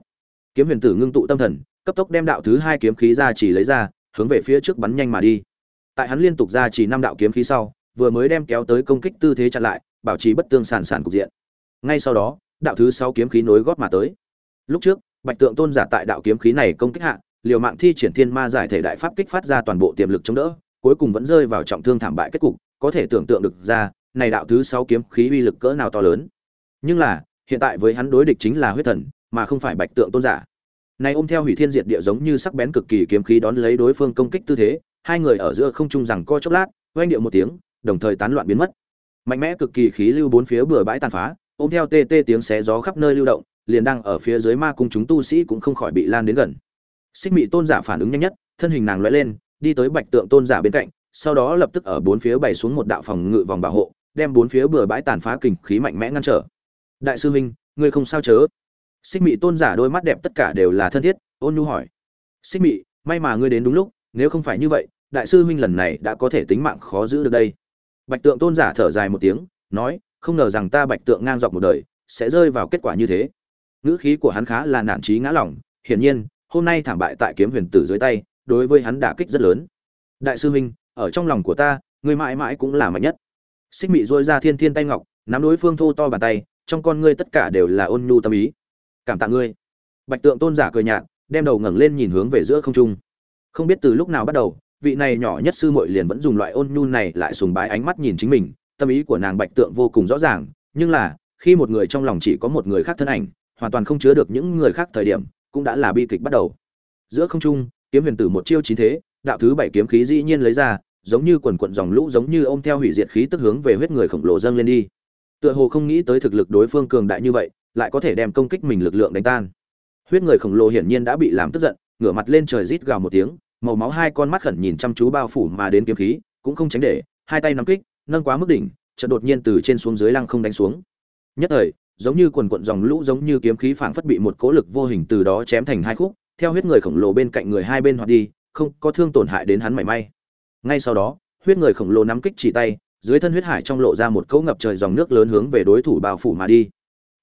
Kiếm huyền tử ngưng tụ tâm thần, cấp tốc đem đạo thứ hai kiếm khí ra chỉ lấy ra, hướng về phía trước bắn nhanh mà đi tại hắn liên tục ra chỉ năm đạo kiếm khí sau, vừa mới đem kéo tới công kích tư thế chặn lại, bảo trì bất tương sản sản cục diện. Ngay sau đó, đạo thứ sáu kiếm khí nối gót mà tới. Lúc trước, bạch tượng tôn giả tại đạo kiếm khí này công kích hạ, liều mạng thi triển thiên ma giải thể đại pháp kích phát ra toàn bộ tiềm lực chống đỡ, cuối cùng vẫn rơi vào trọng thương thảm bại kết cục, có thể tưởng tượng được ra, này đạo thứ sáu kiếm khí uy lực cỡ nào to lớn. Nhưng là, hiện tại với hắn đối địch chính là huyết thần, mà không phải bạch tượng tôn giả. Này ôm theo hủy thiên diệt địa giống như sắc bén cực kỳ kiếm khí đón lấy đối phương công kích tư thế hai người ở giữa không trung rằng co chốc lát, oanh điệu một tiếng, đồng thời tán loạn biến mất. Mạnh mẽ cực kỳ khí lưu bốn phía bừa bãi tàn phá, ôm theo tê tê tiếng xé gió khắp nơi lưu động, liền đang ở phía dưới ma cung chúng tu sĩ cũng không khỏi bị lan đến gần. Xích mị tôn giả phản ứng nhanh nhất, thân hình nàng lóe lên, đi tới bạch tượng tôn giả bên cạnh, sau đó lập tức ở bốn phía bày xuống một đạo phòng ngự vòng bảo hộ, đem bốn phía bừa bãi tàn phá kình khí mạnh mẽ ngăn trở. Đại sư huynh, ngươi không sao chớ? Xích mị tôn giả đôi mắt đẹp tất cả đều là thân thiết, ôn nhu hỏi. Xích mị, may mà ngươi đến đúng lúc, nếu không phải như vậy đại sư huynh lần này đã có thể tính mạng khó giữ được đây. Bạch tượng tôn giả thở dài một tiếng, nói, không ngờ rằng ta bạch tượng ngang dọc một đời, sẽ rơi vào kết quả như thế. Ngữ khí của hắn khá là nản trí ngã lòng hiển nhiên, hôm nay thảm bại tại kiếm huyền tử dưới tay, đối với hắn đả kích rất lớn. Đại sư huynh, ở trong lòng của ta, ngươi mãi mãi cũng là mạnh nhất. Xích mị dôi ra thiên thiên tay ngọc, nắm đối phương thô to bàn tay, trong con ngươi tất cả đều là ôn nhu tâm ý. Cảm tạ ngươi. Bạch tượng tôn giả cười nhạt, đem đầu ngẩng lên nhìn hướng về giữa không trung. Không biết từ lúc nào bắt đầu vị này nhỏ nhất sư muội liền vẫn dùng loại ôn nhu này lại sùng bái ánh mắt nhìn chính mình, tâm ý của nàng bạch tượng vô cùng rõ ràng, nhưng là, khi một người trong lòng chỉ có một người khác thân ảnh, hoàn toàn không chứa được những người khác thời điểm, cũng đã là bi kịch bắt đầu. Giữa không trung, kiếm huyền tử một chiêu chín thế, đạo thứ bảy kiếm khí dĩ nhiên lấy ra, giống như quần quần dòng lũ giống như ôm theo hủy diệt khí tức hướng về huyết người khổng lồ dâng lên đi. Tựa hồ không nghĩ tới thực lực đối phương cường đại như vậy, lại có thể đem công kích mình lực lượng đánh tan. Huyết người khổng lồ hiển nhiên đã bị làm tức giận, ngửa mặt lên trời rít gào một tiếng màu máu hai con mắt khẩn nhìn chăm chú bao phủ mà đến kiếm khí, cũng không tránh để, hai tay nắm kích, nâng quá mức đỉnh, chợt đột nhiên từ trên xuống dưới lăng không đánh xuống. Nhất thời, giống như quần quận dòng lũ giống như kiếm khí phảng phất bị một cố lực vô hình từ đó chém thành hai khúc, theo huyết người khổng lồ bên cạnh người hai bên hoạt đi, không có thương tổn hại đến hắn mảy may. Ngay sau đó, huyết người khổng lồ nắm kích chỉ tay, dưới thân huyết hải trong lộ ra một cỗ ngập trời dòng nước lớn hướng về đối thủ bao phủ mà đi.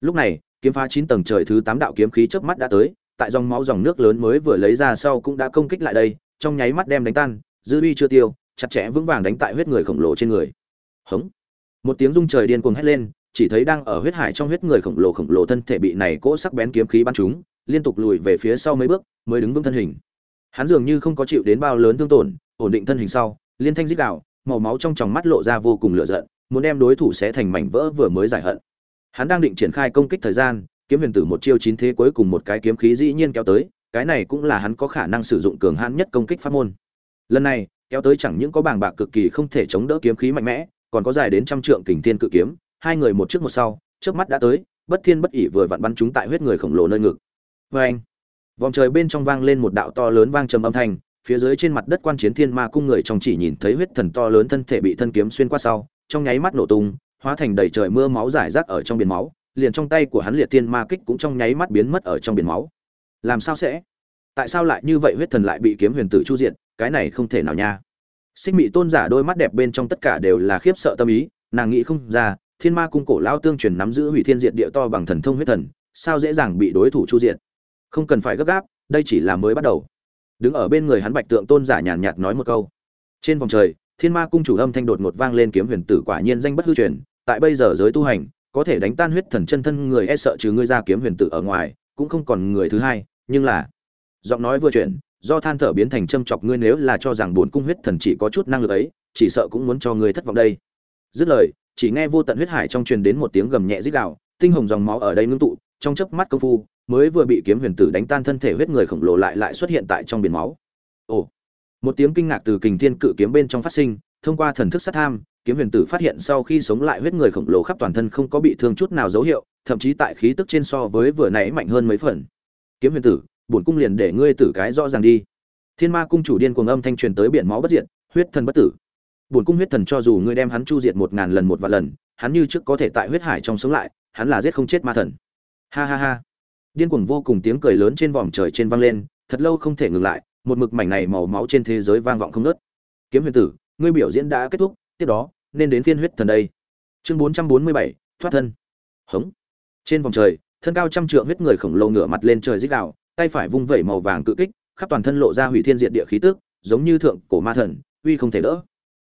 Lúc này, kiếm phá chín tầng trời thứ tám đạo kiếm khí chớp mắt đã tới, tại dòng máu dòng nước lớn mới vừa lấy ra sau cũng đã công kích lại đây trong nháy mắt đem đánh tan, dư uy chưa tiêu, chặt chẽ vững vàng đánh tại huyết người khổng lồ trên người. Hống! Một tiếng rung trời điên cuồng hét lên, chỉ thấy đang ở huyết hải trong huyết người khổng lồ khổng lồ thân thể bị này cỗ sắc bén kiếm khí bắn trúng, liên tục lùi về phía sau mấy bước, mới đứng vững thân hình. Hắn dường như không có chịu đến bao lớn thương tổn, ổn định thân hình sau, liên thanh dích đạo màu máu trong tròng mắt lộ ra vô cùng lửa giận, muốn đem đối thủ sẽ thành mảnh vỡ vừa mới giải hận. Hắn đang định triển khai công kích thời gian, kiếm huyền tử một chiêu chín thế cuối cùng một cái kiếm khí dĩ nhiên kéo tới cái này cũng là hắn có khả năng sử dụng cường hãn nhất công kích pháp môn lần này, kéo tới chẳng những có bảng bạc cực kỳ không thể chống đỡ kiếm khí mạnh mẽ, còn có dài đến trăm trượng kình thiên cự kiếm, hai người một trước một sau trước mắt đã tới, bất thiên bất ỷ vừa vặn bắn chúng tại huyết người khổng lồ nơi ngực Oeng! anh, vòng trời bên trong vang lên một đạo to lớn vang trầm âm thanh, phía dưới trên mặt đất quan chiến thiên ma cung người trong chỉ nhìn thấy huyết thần to lớn thân thể bị thân kiếm xuyên qua sau, trong nháy mắt nổ tung, hóa thành đầy trời mưa máu rải rác ở trong biển máu, liền trong tay của hắn liệt thiên ma kích cũng trong nháy mắt biến mất ở trong biển máu làm sao sẽ? Tại sao lại như vậy huyết thần lại bị kiếm huyền tử chu diện cái này không thể nào nha. Sinh mị tôn giả đôi mắt đẹp bên trong tất cả đều là khiếp sợ tâm ý, nàng nghĩ không ra, thiên ma cung cổ lao tương truyền nắm giữ hủy thiên diện địa to bằng thần thông huyết thần, sao dễ dàng bị đối thủ chu diện không cần phải gấp gáp, đây chỉ là mới bắt đầu. Đứng ở bên người hắn bạch tượng tôn giả nhàn nhạt nói một câu. Trên vòng trời, thiên ma cung chủ âm thanh đột ngột vang lên kiếm huyền tử quả nhiên danh bất hư truyền, tại bây giờ giới tu hành, có thể đánh tan huyết thần chân thân người e sợ trừ ngươi ra kiếm huyền tử ở ngoài, cũng không còn người thứ hai nhưng là, giọng nói vừa chuyển, do than thở biến thành châm chọc ngươi nếu là cho rằng bổn cung huyết thần chỉ có chút năng lực ấy, chỉ sợ cũng muốn cho ngươi thất vọng đây. Dứt lời, chỉ nghe vô tận huyết hải trong truyền đến một tiếng gầm nhẹ rít gào, tinh hồng dòng máu ở đây ngưng tụ, trong chớp mắt công phu, mới vừa bị kiếm huyền tử đánh tan thân thể huyết người khổng lồ lại lại xuất hiện tại trong biển máu. Ồ, một tiếng kinh ngạc từ kình thiên cự kiếm bên trong phát sinh, thông qua thần thức sát tham, kiếm huyền tử phát hiện sau khi sống lại huyết người khổng lồ khắp toàn thân không có bị thương chút nào dấu hiệu, thậm chí tại khí tức trên so với vừa nãy mạnh hơn mấy phần kiếm huyền tử, bổn cung liền để ngươi tử cái rõ ràng đi. Thiên ma cung chủ điên cuồng âm thanh truyền tới biển máu bất diệt, huyết thần bất tử. Bổn cung huyết thần cho dù ngươi đem hắn chu diệt một ngàn lần một vạn lần, hắn như trước có thể tại huyết hải trong sống lại, hắn là giết không chết ma thần. Ha ha ha. Điên cuồng vô cùng tiếng cười lớn trên vòm trời trên vang lên, thật lâu không thể ngừng lại, một mực mảnh này màu máu trên thế giới vang vọng không nớt kiếm huyền tử, ngươi biểu diễn đã kết thúc, tiếp đó, nên đến phiên huyết thần đây. Chương bốn trăm bốn mươi bảy, thoát thân. Hống. Trên vòng trời thân cao trăm trượng huyết người khổng lồ ngửa mặt lên trời rít gào, tay phải vung vẩy màu vàng cự kích khắp toàn thân lộ ra hủy thiên diệt địa khí tức giống như thượng cổ ma thần uy không thể đỡ.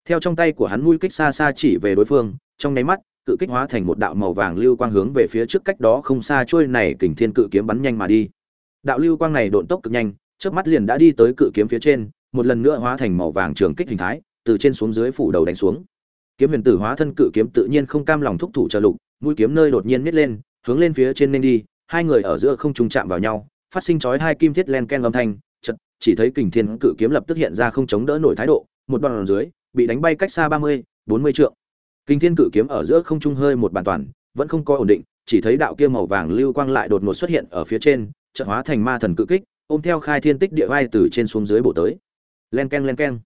Theo trong tay của hắn mũi kích xa xa chỉ về đối phương trong nháy mắt cự kích hóa thành một đạo màu vàng lưu quang hướng về phía trước cách đó không xa trôi này kình thiên cự kiếm bắn nhanh mà đi. Đạo lưu quang này độn tốc cực nhanh chớp mắt liền đã đi tới cự kiếm phía trên một lần nữa hóa thành màu vàng trường kích hình thái từ trên xuống dưới phủ đầu đánh xuống. Kiếm huyền tử hóa thân cự kiếm tự nhiên không cam lòng thúc thủ trợ lục mũi kiếm nơi đột nhiên nhếch lên hướng lên phía trên nên đi, hai người ở giữa không trùng chạm vào nhau, phát sinh chói hai kim thiết len ken âm thanh chật chỉ thấy kình thiên cự kiếm lập tức hiện ra không chống đỡ nổi thái độ, một đòn dưới, bị đánh bay cách xa ba mươi, bốn mươi trượng. Kình thiên cự kiếm ở giữa không trung hơi một bàn toàn, vẫn không có ổn định, chỉ thấy đạo kia màu vàng lưu quang lại đột ngột xuất hiện ở phía trên, chợt hóa thành ma thần cự kích, ôm theo khai thiên tích địa vai từ trên xuống dưới bổ tới. Len ken len ken.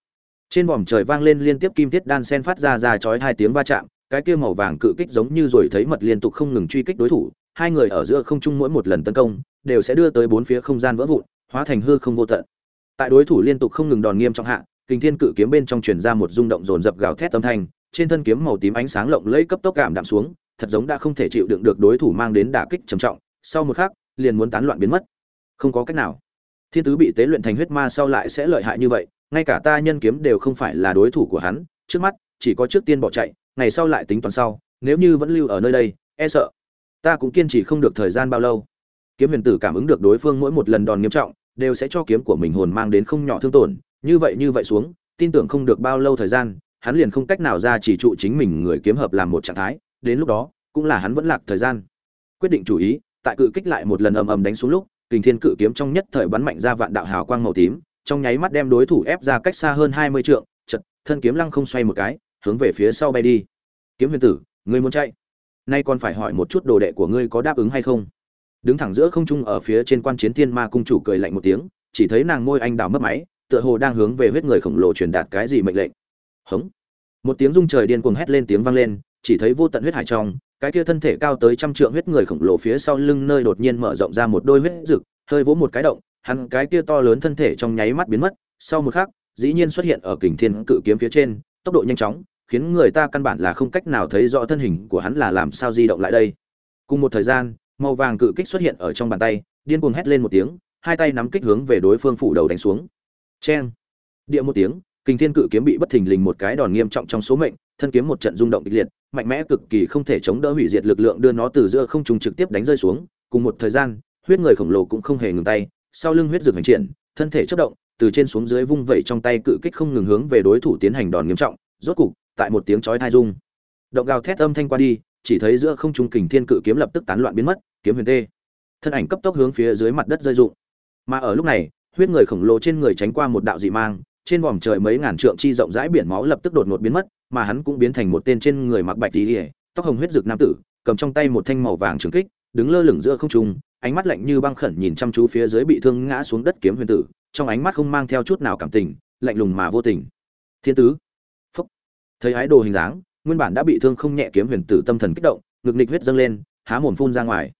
Trên vòm trời vang lên liên tiếp kim thiết đan sen phát ra ra chói hai tiếng va chạm cái kia màu vàng cự kích giống như rồi thấy mật liên tục không ngừng truy kích đối thủ, hai người ở giữa không trung mỗi một lần tấn công, đều sẽ đưa tới bốn phía không gian vỡ vụn, hóa thành hư không vô tận. Tại đối thủ liên tục không ngừng đòn nghiêm trong hạ, kình thiên cự kiếm bên trong truyền ra một rung động dồn dập gào thét âm thanh, trên thân kiếm màu tím ánh sáng lộng lẫy cấp tốc cảm đạm xuống, thật giống đã không thể chịu đựng được đối thủ mang đến đả kích trầm trọng, sau một khắc, liền muốn tán loạn biến mất. Không có cách nào. Thiên tứ bị tế luyện thành huyết ma sau lại sẽ lợi hại như vậy, ngay cả ta nhân kiếm đều không phải là đối thủ của hắn, trước mắt, chỉ có trước tiên bỏ chạy ngày sau lại tính toán sau, nếu như vẫn lưu ở nơi đây e sợ, ta cũng kiên trì không được thời gian bao lâu. Kiếm huyền tử cảm ứng được đối phương mỗi một lần đòn nghiêm trọng, đều sẽ cho kiếm của mình hồn mang đến không nhỏ thương tổn. Như vậy như vậy xuống, tin tưởng không được bao lâu thời gian, hắn liền không cách nào ra chỉ trụ chính mình người kiếm hợp làm một trạng thái, đến lúc đó, cũng là hắn vẫn lạc thời gian. Quyết định chủ ý, tại cự kích lại một lần ầm ầm đánh xuống lúc, kình thiên cự kiếm trong nhất thời bắn mạnh ra vạn đạo hào quang màu tím, trong nháy mắt đem đối thủ ép ra cách xa hơn hai mươi trượng, chật, thân kiếm lăng không xoay một cái hướng về phía sau bay đi. Kiếm huyền tử, ngươi muốn chạy? Nay còn phải hỏi một chút đồ đệ của ngươi có đáp ứng hay không? Đứng thẳng giữa không trung ở phía trên quan chiến thiên ma cung chủ cười lạnh một tiếng, chỉ thấy nàng môi anh đào mất máy, tựa hồ đang hướng về huyết người khổng lồ truyền đạt cái gì mệnh lệnh. Hống. Một tiếng rung trời điên cuồng hét lên tiếng vang lên, chỉ thấy vô tận huyết hải trong, cái kia thân thể cao tới trăm trượng huyết người khổng lồ phía sau lưng nơi đột nhiên mở rộng ra một đôi huyết rực, hơi vỗ một cái động, hắn cái kia to lớn thân thể trong nháy mắt biến mất, sau một khắc, dĩ nhiên xuất hiện ở kình thiên cự kiếm phía trên tốc độ nhanh chóng, khiến người ta căn bản là không cách nào thấy rõ thân hình của hắn là làm sao di động lại đây. Cùng một thời gian, màu vàng cự kích xuất hiện ở trong bàn tay, điên cuồng hét lên một tiếng, hai tay nắm kích hướng về đối phương phủ đầu đánh xuống. Cheng! Địa một tiếng, kình thiên cự kiếm bị bất thình lình một cái đòn nghiêm trọng trong số mệnh, thân kiếm một trận rung động kịch liệt, mạnh mẽ cực kỳ không thể chống đỡ hủy diệt lực lượng đưa nó từ giữa không trùng trực tiếp đánh rơi xuống. Cùng một thời gian, huyết người khổng lồ cũng không hề ngừng tay, sau lưng huyết rực hành triển, thân thể chất động từ trên xuống dưới vung vẩy trong tay cự kích không ngừng hướng về đối thủ tiến hành đòn nghiêm trọng, rốt cục, tại một tiếng chói tai rung, động gào thét âm thanh qua đi, chỉ thấy giữa không trung kình thiên cự kiếm lập tức tán loạn biến mất, kiếm huyền tê. Thân ảnh cấp tốc hướng phía dưới mặt đất rơi rụng. Mà ở lúc này, huyết người khổng lồ trên người tránh qua một đạo dị mang, trên vòm trời mấy ngàn trượng chi rộng rãi biển máu lập tức đột ngột biến mất, mà hắn cũng biến thành một tên trên người mặc bạch tí tóc hồng huyết rực nam tử, cầm trong tay một thanh màu vàng trường kích, đứng lơ lửng giữa không trung, ánh mắt lạnh như băng khẩn nhìn chăm chú phía dưới bị thương ngã xuống đất kiếm huyền tử trong ánh mắt không mang theo chút nào cảm tình, lạnh lùng mà vô tình. Thiên tứ. Phúc thấy ái đồ hình dáng, nguyên bản đã bị thương không nhẹ kiếm huyền tử tâm thần kích động, ngực nịch huyết dâng lên, há mồm phun ra ngoài.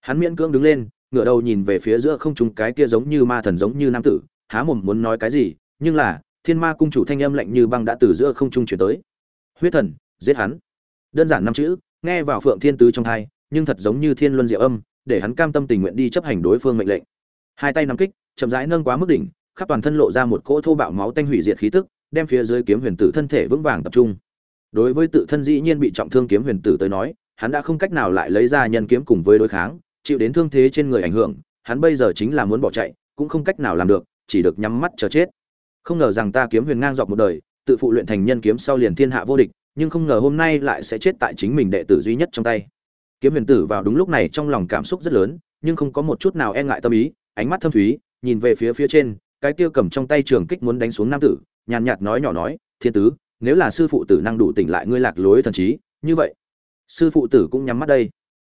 Hắn miễn cưỡng đứng lên, ngửa đầu nhìn về phía giữa không trung cái kia giống như ma thần giống như nam tử, há mồm muốn nói cái gì, nhưng là, thiên ma cung chủ thanh âm lạnh như băng đã từ giữa không trung chuyển tới. Huyết thần, giết hắn. Đơn giản năm chữ, nghe vào phượng thiên tứ trong thai nhưng thật giống như thiên luân diệu âm, để hắn cam tâm tình nguyện đi chấp hành đối phương mệnh lệnh hai tay nắm kích, chậm rãi nâng quá mức đỉnh, khắp toàn thân lộ ra một cỗ thô bạo máu tanh hủy diệt khí tức, đem phía dưới kiếm huyền tử thân thể vững vàng tập trung. Đối với tự thân dĩ nhiên bị trọng thương kiếm huyền tử tới nói, hắn đã không cách nào lại lấy ra nhân kiếm cùng với đối kháng, chịu đến thương thế trên người ảnh hưởng, hắn bây giờ chính là muốn bỏ chạy, cũng không cách nào làm được, chỉ được nhắm mắt chờ chết. Không ngờ rằng ta kiếm huyền ngang dọc một đời, tự phụ luyện thành nhân kiếm sau liền thiên hạ vô địch, nhưng không ngờ hôm nay lại sẽ chết tại chính mình đệ tử duy nhất trong tay. Kiếm huyền tử vào đúng lúc này trong lòng cảm xúc rất lớn, nhưng không có một chút nào e ngại tâm ý ánh mắt thâm thúy, nhìn về phía phía trên, cái kia cầm trong tay trường kích muốn đánh xuống nam tử, nhàn nhạt nói nhỏ nói, thiên tứ, nếu là sư phụ tử năng đủ tỉnh lại ngươi lạc lối thần trí, như vậy, sư phụ tử cũng nhắm mắt đây.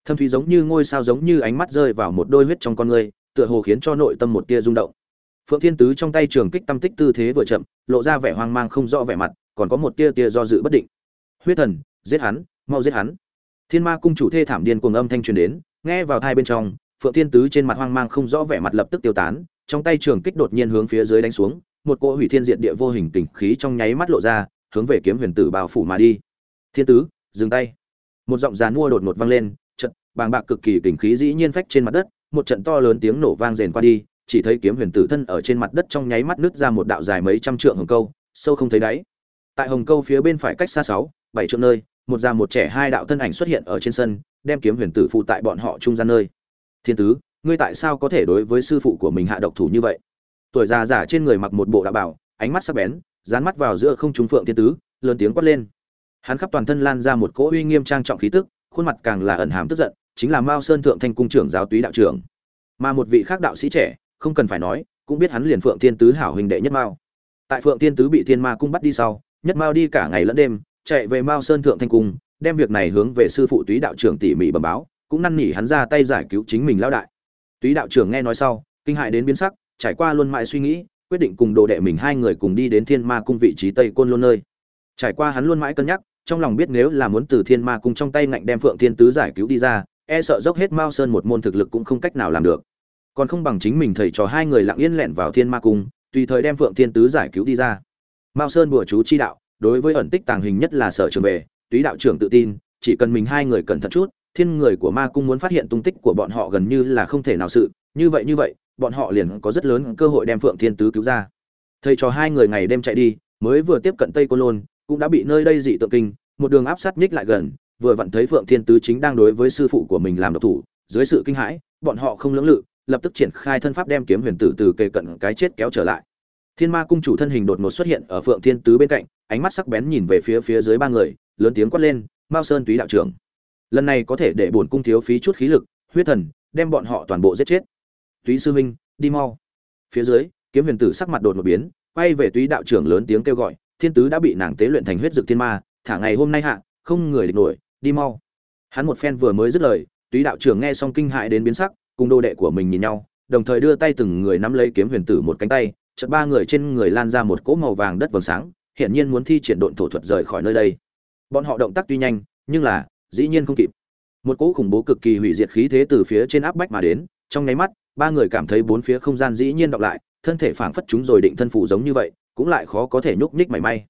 Thâm thúy giống như ngôi sao giống như ánh mắt rơi vào một đôi huyết trong con ngươi, tựa hồ khiến cho nội tâm một tia rung động. Phượng thiên tứ trong tay trường kích tâm tích tư thế vừa chậm, lộ ra vẻ hoang mang không rõ vẻ mặt, còn có một tia tia do dự bất định. Huyết thần, giết hắn, mau giết hắn. Thiên ma cung chủ thê thảm điên cuồng âm thanh truyền đến, nghe vào thai bên trong phượng thiên tứ trên mặt hoang mang không rõ vẻ mặt lập tức tiêu tán, trong tay trường kích đột nhiên hướng phía dưới đánh xuống, một cỗ hủy thiên diệt địa vô hình tình khí trong nháy mắt lộ ra, hướng về kiếm huyền tử bao phủ mà đi. Thiên tứ, dừng tay. Một giọng giàn mua đột ngột vang lên trận bàng bạc cực kỳ tình khí dĩ nhiên phách trên mặt đất, một trận to lớn tiếng nổ vang rền qua đi, chỉ thấy kiếm huyền tử thân ở trên mặt đất trong nháy mắt nứt ra một đạo dài mấy trăm trượng hồng câu, sâu không thấy đáy. Tại hồng câu phía bên phải cách xa sáu, bảy trượng nơi, một già một trẻ hai đạo thân ảnh xuất hiện ở trên sân, đem kiếm huyền tử phụ tại bọn họ trung gian nơi thiên tứ, ngươi tại sao có thể đối với sư phụ của mình hạ độc thủ như vậy? Tuổi già giả trên người mặc một bộ đạo bảo, ánh mắt sắc bén, dán mắt vào giữa không trúng phượng thiên tứ, lớn tiếng quát lên. Hắn khắp toàn thân lan ra một cỗ uy nghiêm trang trọng khí tức, khuôn mặt càng là ẩn hàm tức giận, chính là mao sơn thượng thanh cung trưởng giáo túy đạo trưởng. Mà một vị khác đạo sĩ trẻ, không cần phải nói, cũng biết hắn liền phượng thiên tứ hảo huynh đệ nhất mao. Tại phượng thiên tứ bị thiên ma cung bắt đi sau, nhất mao đi cả ngày lẫn đêm, chạy về mao sơn thượng thanh cung, đem việc này hướng về sư phụ túy đạo trưởng tỉ mỉ bẩm báo cũng năn nỉ hắn ra tay giải cứu chính mình lão đại. Túy đạo trưởng nghe nói sau, kinh hại đến biến sắc, trải qua luôn mãi suy nghĩ, quyết định cùng đồ đệ mình hai người cùng đi đến thiên ma cung vị trí tây côn lôn nơi. Trải qua hắn luôn mãi cân nhắc, trong lòng biết nếu là muốn từ thiên ma cung trong tay ngạnh đem phượng thiên tứ giải cứu đi ra e sợ dốc hết mao sơn một môn thực lực cũng không cách nào làm được. Còn không bằng chính mình thầy trò hai người lặng yên lẹn vào thiên ma cung, tùy thời đem phượng thiên tứ giải cứu đi ra. Mao sơn bùa chú chi đạo, đối với ẩn tích tàng hình nhất là sở trường về, túy đạo trưởng tự tin, chỉ cần mình hai người cẩn thận chút thiên người của ma cung muốn phát hiện tung tích của bọn họ gần như là không thể nào sự, như vậy như vậy, bọn họ liền có rất lớn cơ hội đem phượng thiên tứ cứu ra. Thầy trò hai người ngày đêm chạy đi, mới vừa tiếp cận tây côn lôn, cũng đã bị nơi đây dị tượng kinh, một đường áp sát nhích lại gần, vừa vặn thấy phượng thiên tứ chính đang đối với sư phụ của mình làm độc thủ, dưới sự kinh hãi, bọn họ không lưỡng lự, lập tức triển khai thân pháp đem kiếm huyền tử từ kề cận cái chết kéo trở lại. Thiên ma cung chủ thân hình đột ngột xuất hiện ở phượng thiên tứ bên cạnh, ánh mắt sắc bén nhìn về phía phía dưới ba người, lớn tiếng quát lên, mao sơn túy đạo trưởng lần này có thể để bổn cung thiếu phí chút khí lực, huyết thần, đem bọn họ toàn bộ giết chết. Túy sư huynh, đi mau. Phía dưới, kiếm huyền tử sắc mặt đột một biến, quay về túy đạo trưởng lớn tiếng kêu gọi, thiên tứ đã bị nàng tế luyện thành huyết dược thiên ma, thả ngày hôm nay hạ, không người địch nổi, đi mau. Hắn một phen vừa mới dứt lời, túy đạo trưởng nghe xong kinh hại đến biến sắc, cùng đô đệ của mình nhìn nhau, đồng thời đưa tay từng người nắm lấy kiếm huyền tử một cánh tay, chợt ba người trên người lan ra một cỗ màu vàng đất vầng sáng, hiển nhiên muốn thi triển độn thổ thuật rời khỏi nơi đây. Bọn họ động tác tuy nhanh, nhưng là dĩ nhiên không kịp. Một cỗ khủng bố cực kỳ hủy diệt khí thế từ phía trên áp bách mà đến, trong nháy mắt, ba người cảm thấy bốn phía không gian dĩ nhiên đọc lại, thân thể phảng phất chúng rồi định thân phủ giống như vậy, cũng lại khó có thể nhúc nhích mảy may.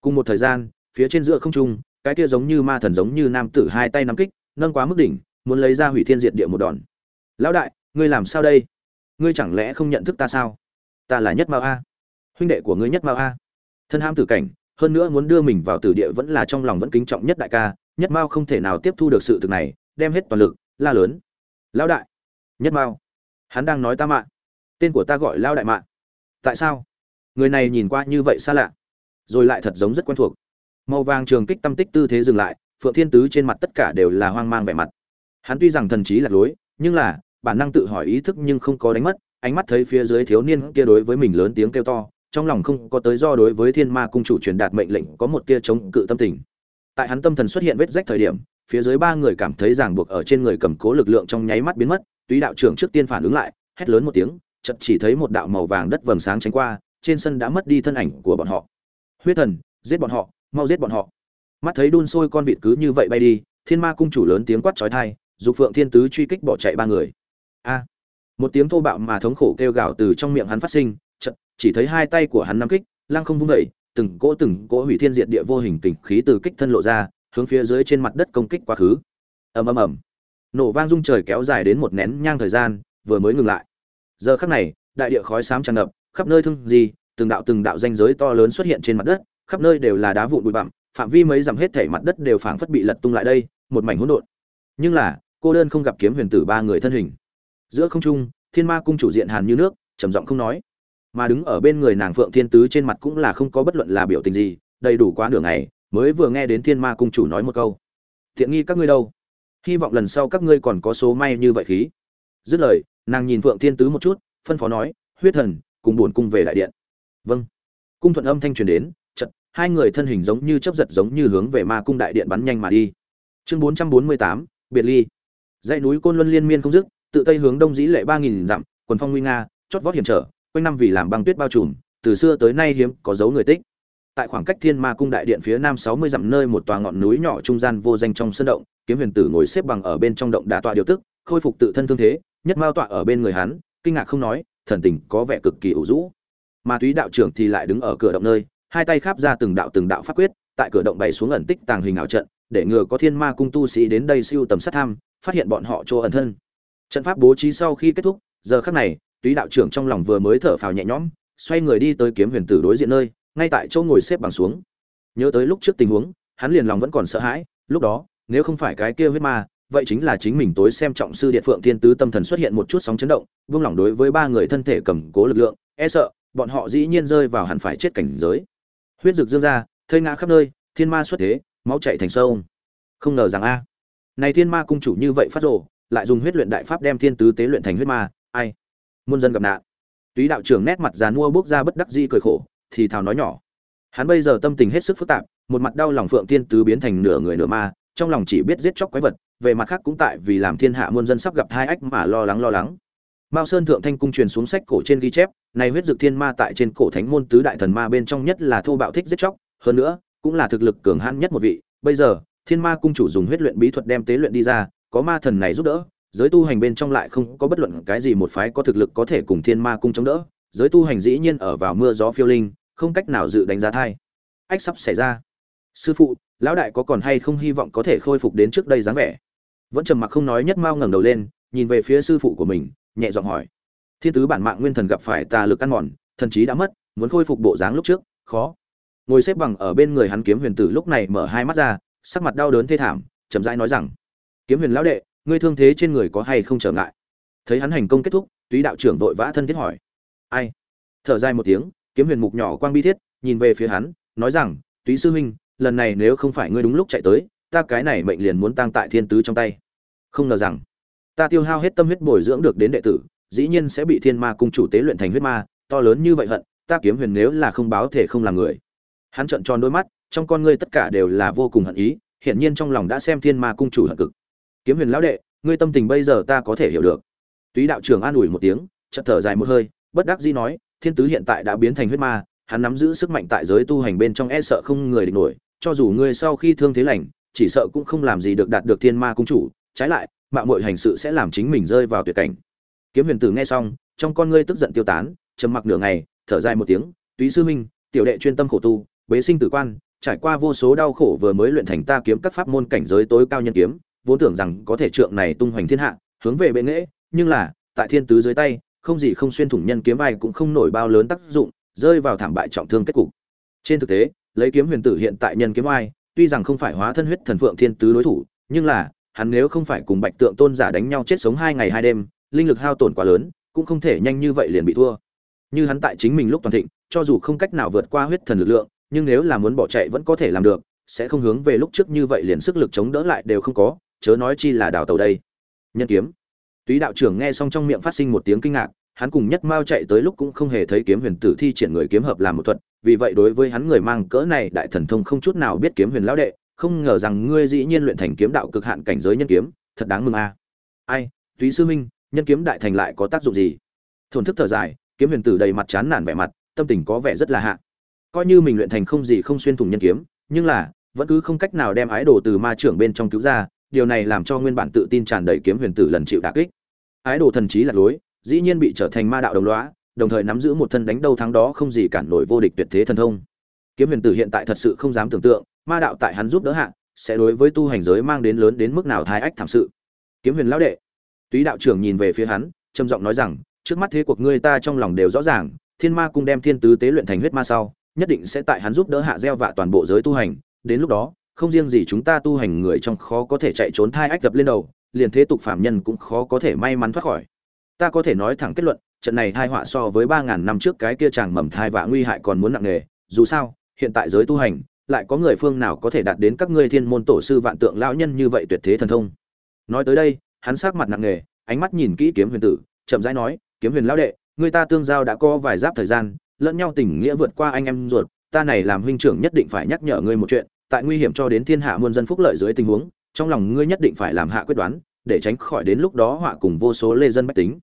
Cùng một thời gian, phía trên giữa không trung, cái kia giống như ma thần giống như nam tử hai tay nắm kích, nâng quá mức đỉnh, muốn lấy ra hủy thiên diệt địa một đòn. Lão đại, ngươi làm sao đây? Ngươi chẳng lẽ không nhận thức ta sao? Ta là nhất mao a. Huynh đệ của ngươi nhất mao a. Thân ham tử cảnh, hơn nữa muốn đưa mình vào tử địa vẫn là trong lòng vẫn kính trọng nhất đại ca nhất mao không thể nào tiếp thu được sự thực này, đem hết toàn lực, la lớn. Lão đại! Nhất mao! Hắn đang nói ta mạng tên của ta gọi lao đại mạng tại sao? Người này nhìn qua như vậy xa lạ. Rồi lại thật giống rất quen thuộc. Màu vàng trường kích tâm tích tư thế dừng lại, phượng thiên tứ trên mặt tất cả đều là hoang mang vẻ mặt. Hắn tuy rằng thần trí lạc lối, nhưng là, bản năng tự hỏi ý thức nhưng không có đánh mất, ánh mắt thấy phía dưới thiếu niên kia đối với mình lớn tiếng kêu to, trong lòng không có tới do đối với thiên ma cung chủ truyền đạt mệnh lệnh có một tia chống cự tâm tình tại hắn tâm thần xuất hiện vết rách thời điểm, phía dưới ba người cảm thấy ràng buộc ở trên người cầm cố lực lượng trong nháy mắt biến mất túy đạo trưởng trước tiên phản ứng lại, hét lớn một tiếng, chợt chỉ thấy một đạo màu vàng đất vầng sáng tránh qua, trên sân đã mất đi thân ảnh của bọn họ. Huyết thần, giết bọn họ, mau giết bọn họ. Mắt thấy đun sôi con vịt cứ như vậy bay đi, thiên ma cung chủ lớn tiếng quát chói tai, dục phượng thiên tứ truy kích bỏ chạy ba người. A! Một tiếng thô bạo mà thống khổ kêu gào từ trong miệng hắn phát sinh, chợt chỉ thấy hai tay của hắn nắm kích, lăng không vung dậy từng cỗ từng cỗ hủy thiên diệt địa vô hình kình khí từ kích thân lộ ra, hướng phía dưới trên mặt đất công kích quá khứ. Ầm ầm ầm. Nổ vang rung trời kéo dài đến một nén nhang thời gian, vừa mới ngừng lại. Giờ khắc này, đại địa khói xám tràn ngập, khắp nơi thương gì từng đạo từng đạo danh giới to lớn xuất hiện trên mặt đất, khắp nơi đều là đá vụn bụi bặm, phạm vi mấy dặm hết thảy mặt đất đều phảng phất bị lật tung lại đây, một mảnh hỗn độn. Nhưng là, cô đơn không gặp kiếm huyền tử ba người thân hình. Giữa không trung, thiên ma cung chủ diện hàn như nước, trầm giọng không nói mà đứng ở bên người nàng phượng thiên tứ trên mặt cũng là không có bất luận là biểu tình gì, đầy đủ quá nửa ngày, mới vừa nghe đến thiên ma cung chủ nói một câu. Thiện nghi các ngươi đâu? Hy vọng lần sau các ngươi còn có số may như vậy khí. Dứt lời, nàng nhìn phượng thiên tứ một chút, phân phó nói, huyết thần, cùng buồn cung về đại điện. Vâng. Cung thuận âm thanh truyền đến chật hai người thân hình giống như chấp giật giống như hướng về ma cung đại điện bắn nhanh mà đi. Chương bốn trăm bốn mươi tám, biệt ly. Dãy núi côn luân liên miên không dứt, tự tây hướng đông dĩ lệ ba nghìn dặm, quần phong nguy nga, chót vót hiểm trở quanh năm vì làm băng tuyết bao trùm, từ xưa tới nay hiếm có dấu người tích. Tại khoảng cách thiên ma cung đại điện phía nam sáu mươi dặm nơi một tòa ngọn núi nhỏ trung gian vô danh trong sân động, kiếm huyền tử ngồi xếp bằng ở bên trong động đà tọa điều tức, khôi phục tự thân thương thế, nhất mao tọa ở bên người hắn, kinh ngạc không nói, thần tình có vẻ cực kỳ ủ rũ. Ma túy đạo trưởng thì lại đứng ở cửa động nơi, hai tay kháp ra từng đạo từng đạo pháp quyết, tại cửa động bày xuống ẩn tích tàng hình ảo trận, để ngừa có thiên ma cung tu sĩ đến đây siêu tầm sát tham, phát hiện bọn họ chỗ ẩn thân. Trận pháp bố trí sau khi kết thúc, giờ khắc này túy đạo trưởng trong lòng vừa mới thở phào nhẹ nhõm, xoay người đi tới kiếm huyền tử đối diện nơi, ngay tại chỗ ngồi xếp bằng xuống. Nhớ tới lúc trước tình huống, hắn liền lòng vẫn còn sợ hãi, lúc đó, nếu không phải cái kia huyết ma, vậy chính là chính mình tối xem trọng sư điện phượng thiên tứ tâm thần xuất hiện một chút sóng chấn động, vương lòng đối với ba người thân thể cầm cố lực lượng e sợ, bọn họ dĩ nhiên rơi vào hẳn phải chết cảnh giới. Huyết rực dương ra thơi ngã khắp nơi, thiên ma xuất thế, máu chạy thành sâu không ngờ rằng a, này thiên ma cung chủ như vậy phát rồ, lại dùng huyết luyện đại pháp đem thiên tứ tế luyện thành huyết ma, ai? Muôn dân gặp nạn. Túy đạo trưởng nét mặt già mua bước ra bất đắc dĩ cười khổ thì thào nói nhỏ. Hắn bây giờ tâm tình hết sức phức tạp một mặt đau lòng phượng tiên tứ biến thành nửa người nửa ma trong lòng chỉ biết giết chóc quái vật về mặt khác cũng tại vì làm thiên hạ muôn dân sắp gặp hai ách mà lo lắng lo lắng. Mao Sơn thượng thanh cung truyền xuống sách cổ trên ghi chép, này huyết dược thiên ma tại trên cổ thánh môn tứ đại thần ma bên trong nhất là thô bạo thích giết chóc, hơn nữa, cũng là thực lực cường hãn nhất một vị. Bây giờ, thiên ma cung chủ dùng huyết luyện bí thuật đem tế luyện đi ra, có ma thần này giúp đỡ, giới tu hành bên trong lại không có bất luận cái gì một phái có thực lực có thể cùng thiên ma cung chống đỡ. Giới tu hành dĩ nhiên ở vào mưa gió phiêu linh, không cách nào dự đánh giá thai. Ách sắp xảy ra. Sư phụ, lão đại có còn hay không hy vọng có thể khôi phục đến trước đây dáng vẻ? Vẫn trầm mặc không nói nhất Mao ngẩng đầu lên, nhìn về phía sư phụ của mình, nhẹ giọng hỏi thiên tứ bản mạng nguyên thần gặp phải tà lực ăn mòn thần trí đã mất muốn khôi phục bộ dáng lúc trước khó ngồi xếp bằng ở bên người hắn kiếm huyền tử lúc này mở hai mắt ra sắc mặt đau đớn thê thảm chậm rãi nói rằng kiếm huyền lão đệ ngươi thương thế trên người có hay không trở ngại? Thấy hắn hành công kết thúc, túy đạo trưởng vội vã thân thiết hỏi. Ai? Thở dài một tiếng, kiếm huyền mục nhỏ quang bi thiết, nhìn về phía hắn, nói rằng, túy sư huynh, lần này nếu không phải ngươi đúng lúc chạy tới, ta cái này mệnh liền muốn tang tại thiên tứ trong tay. Không ngờ rằng, ta tiêu hao hết tâm huyết bồi dưỡng được đến đệ tử, dĩ nhiên sẽ bị thiên ma cung chủ tế luyện thành huyết ma, to lớn như vậy hận, ta kiếm huyền nếu là không báo thể không làm người. Hắn trợn tròn đôi mắt, trong con ngươi tất cả đều là vô cùng hận ý, hiển nhiên trong lòng đã xem thiên ma cung chủ hận cực kiếm huyền lão đệ ngươi tâm tình bây giờ ta có thể hiểu được túy đạo trưởng an ủi một tiếng chợt thở dài một hơi bất đắc dĩ nói thiên tứ hiện tại đã biến thành huyết ma hắn nắm giữ sức mạnh tại giới tu hành bên trong e sợ không người địch nổi cho dù ngươi sau khi thương thế lành chỉ sợ cũng không làm gì được đạt được thiên ma cung chủ trái lại mạo muội hành sự sẽ làm chính mình rơi vào tuyệt cảnh. Kiếm Huyền Tử nghe xong, trong con ngươi tức giận tiêu tán, trầm mặc nửa ngày, thở dài một tiếng, "Túy sư minh tiểu đệ chuyên tâm khổ tu, bế sinh tử quan, trải qua vô số đau khổ vừa mới luyện thành ta kiếm các pháp môn cảnh giới tối cao nhân kiếm, vốn tưởng rằng có thể trượng này tung hoành thiên hạ, hướng về bệ nghễ nhưng là, tại thiên tứ dưới tay, không gì không xuyên thủng nhân kiếm ai cũng không nổi bao lớn tác dụng, rơi vào thảm bại trọng thương kết cục. Trên thực tế, lấy kiếm huyền tử hiện tại nhân kiếm ai, tuy rằng không phải hóa thân huyết thần phượng thiên tứ đối thủ, nhưng là, hắn nếu không phải cùng bạch tượng tôn giả đánh nhau chết sống hai ngày hai đêm linh lực hao tổn quá lớn cũng không thể nhanh như vậy liền bị thua như hắn tại chính mình lúc toàn thịnh cho dù không cách nào vượt qua huyết thần lực lượng nhưng nếu là muốn bỏ chạy vẫn có thể làm được sẽ không hướng về lúc trước như vậy liền sức lực chống đỡ lại đều không có chớ nói chi là đào tàu đây nhân kiếm túy đạo trưởng nghe xong trong miệng phát sinh một tiếng kinh ngạc hắn cùng nhất mao chạy tới lúc cũng không hề thấy kiếm huyền tử thi triển người kiếm hợp làm một thuật vì vậy đối với hắn người mang cỡ này đại thần thông không chút nào biết kiếm huyền lão đệ không ngờ rằng ngươi dĩ nhiên luyện thành kiếm đạo cực hạn cảnh giới nhân kiếm, thật đáng mừng a. Ai, Túy sư minh nhân kiếm đại thành lại có tác dụng gì? Thổn thức thở dài, kiếm huyền tử đầy mặt chán nản vẻ mặt, tâm tình có vẻ rất là hạ. Coi như mình luyện thành không gì không xuyên thủng nhân kiếm, nhưng là vẫn cứ không cách nào đem ái đồ từ ma trưởng bên trong cứu ra, điều này làm cho nguyên bản tự tin tràn đầy kiếm huyền tử lần chịu đả kích. Ái đồ thần trí là lối, dĩ nhiên bị trở thành ma đạo đồng lõa, đồng thời nắm giữ một thân đánh đầu thắng đó không gì cản nổi vô địch tuyệt thế thần thông. Kiếm huyền tử hiện tại thật sự không dám tưởng tượng, ma đạo tại hắn giúp đỡ hạ sẽ đối với tu hành giới mang đến lớn đến mức nào thái ách thảm sự kiếm huyền lão đệ túy đạo trưởng nhìn về phía hắn trầm giọng nói rằng trước mắt thế cuộc ngươi ta trong lòng đều rõ ràng thiên ma cung đem thiên tứ tế luyện thành huyết ma sau nhất định sẽ tại hắn giúp đỡ hạ gieo vạ toàn bộ giới tu hành đến lúc đó không riêng gì chúng ta tu hành người trong khó có thể chạy trốn thai ách đập lên đầu, liền thế tục phạm nhân cũng khó có thể may mắn thoát khỏi. Ta có thể nói thẳng kết luận, trận này thai họa so với ba ngàn năm trước cái kia chàng mầm thai vạ nguy hại còn muốn nặng nề, dù sao, hiện tại giới tu hành, lại có người phương nào có thể đạt đến các ngươi thiên môn tổ sư vạn tượng lão nhân như vậy tuyệt thế thần thông. Nói tới đây, hắn sắc mặt nặng nề, ánh mắt nhìn kỹ kiếm huyền tử, chậm rãi nói, kiếm huyền lão đệ, người ta tương giao đã có vài giáp thời gian, lẫn nhau tình nghĩa vượt qua anh em ruột, ta này làm huynh trưởng nhất định phải nhắc nhở ngươi một chuyện tại nguy hiểm cho đến thiên hạ muôn dân phúc lợi dưới tình huống trong lòng ngươi nhất định phải làm hạ quyết đoán để tránh khỏi đến lúc đó họa cùng vô số lê dân bách tính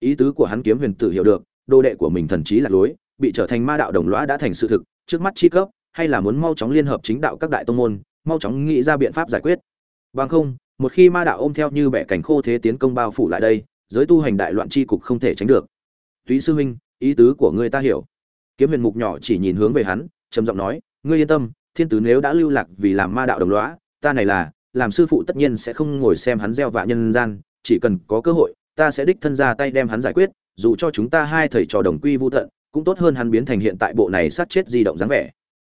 ý tứ của hắn kiếm huyền tử hiểu được đô đệ của mình thần trí là lối bị trở thành ma đạo đồng lõa đã thành sự thực trước mắt chi cấp hay là muốn mau chóng liên hợp chính đạo các đại tông môn, mau chóng nghĩ ra biện pháp giải quyết. Bằng không, một khi ma đạo ôm theo như bẻ cảnh khô thế tiến công bao phủ lại đây, giới tu hành đại loạn chi cục không thể tránh được. Túy sư huynh, ý tứ của ngươi ta hiểu. Kiếm Huyền Mục nhỏ chỉ nhìn hướng về hắn, trầm giọng nói, ngươi yên tâm, thiên tứ nếu đã lưu lạc vì làm ma đạo đồng lõa, ta này là, làm sư phụ tất nhiên sẽ không ngồi xem hắn gieo vạ nhân gian, chỉ cần có cơ hội, ta sẽ đích thân ra tay đem hắn giải quyết, dù cho chúng ta hai thầy trò đồng quy vu tận, cũng tốt hơn hắn biến thành hiện tại bộ này sát chết di động dáng vẻ.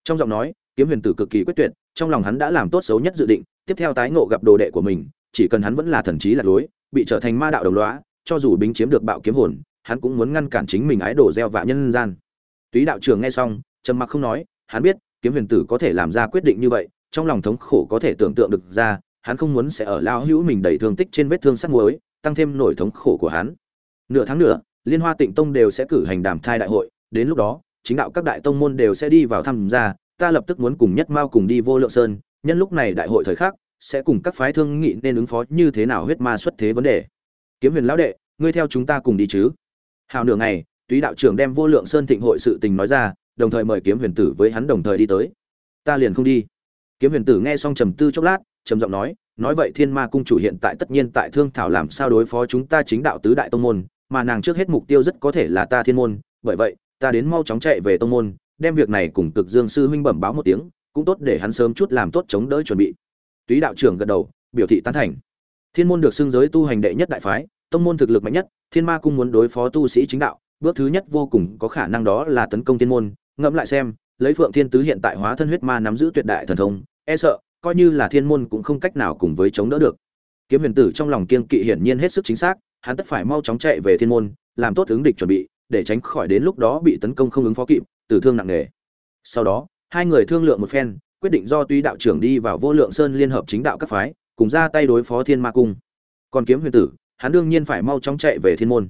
Trong giọng nói kiếm huyền tử cực kỳ quyết tuyệt trong lòng hắn đã làm tốt xấu nhất dự định tiếp theo tái ngộ gặp đồ đệ của mình chỉ cần hắn vẫn là thần trí lạc lối bị trở thành ma đạo đồng lõa cho dù bính chiếm được bạo kiếm hồn hắn cũng muốn ngăn cản chính mình ái đổ gieo vạ nhân gian. Túy đạo trường nghe xong trầm mặc không nói hắn biết kiếm huyền tử có thể làm ra quyết định như vậy trong lòng thống khổ có thể tưởng tượng được ra hắn không muốn sẽ ở lao hữu mình đầy thương tích trên vết thương sắt muối tăng thêm nổi thống khổ của hắn. Nửa tháng nữa liên hoa tịnh tông đều sẽ cử hành đàm thai đại hội đến lúc đó chính đạo các đại tông môn đều sẽ đi vào tham gia, ta lập tức muốn cùng Nhất Mao cùng đi Vô Lượng Sơn, nhân lúc này đại hội thời khắc, sẽ cùng các phái thương nghị nên ứng phó như thế nào huyết ma xuất thế vấn đề. Kiếm huyền lão đệ ngươi theo chúng ta cùng đi chứ. Hào nửa ngày túy đạo trưởng đem vô lượng sơn thịnh hội sự tình nói ra đồng thời mời kiếm huyền tử với hắn đồng thời đi tới. Ta liền không đi. Kiếm huyền tử nghe xong trầm tư chốc lát, trầm giọng nói nói vậy thiên ma cung chủ hiện tại tất nhiên tại thương thảo làm sao đối phó chúng ta chính đạo tứ đại tông môn, mà nàng trước hết mục tiêu rất có thể là ta thiên môn, bởi vậy, ta đến mau chóng chạy về tông môn, đem việc này cùng cực dương sư huynh bẩm báo một tiếng, cũng tốt để hắn sớm chút làm tốt chống đỡ chuẩn bị. Túy đạo trưởng gật đầu, biểu thị tán thành. Thiên môn được xưng giới tu hành đệ nhất đại phái, tông môn thực lực mạnh nhất, thiên ma cung muốn đối phó tu sĩ chính đạo, bước thứ nhất vô cùng có khả năng đó là tấn công thiên môn ngẫm lại xem, lấy phượng thiên tứ hiện tại hóa thân huyết ma nắm giữ tuyệt đại thần thông e sợ, coi như là thiên môn cũng không cách nào cùng với chống đỡ được. Kiếm huyền tử trong lòng kiên kỵ hiển nhiên hết sức chính xác, hắn tất phải mau chóng chạy về thiên môn, làm tốt ứng địch chuẩn bị, để tránh khỏi đến lúc đó bị tấn công không ứng phó kịp, tử thương nặng nề. Sau đó, hai người thương lượng một phen, quyết định do tuy đạo trưởng đi vào vô lượng sơn liên hợp chính đạo các phái, cùng ra tay đối phó thiên ma cung. Còn kiếm huyền tử, hắn đương nhiên phải mau chóng chạy về thiên môn.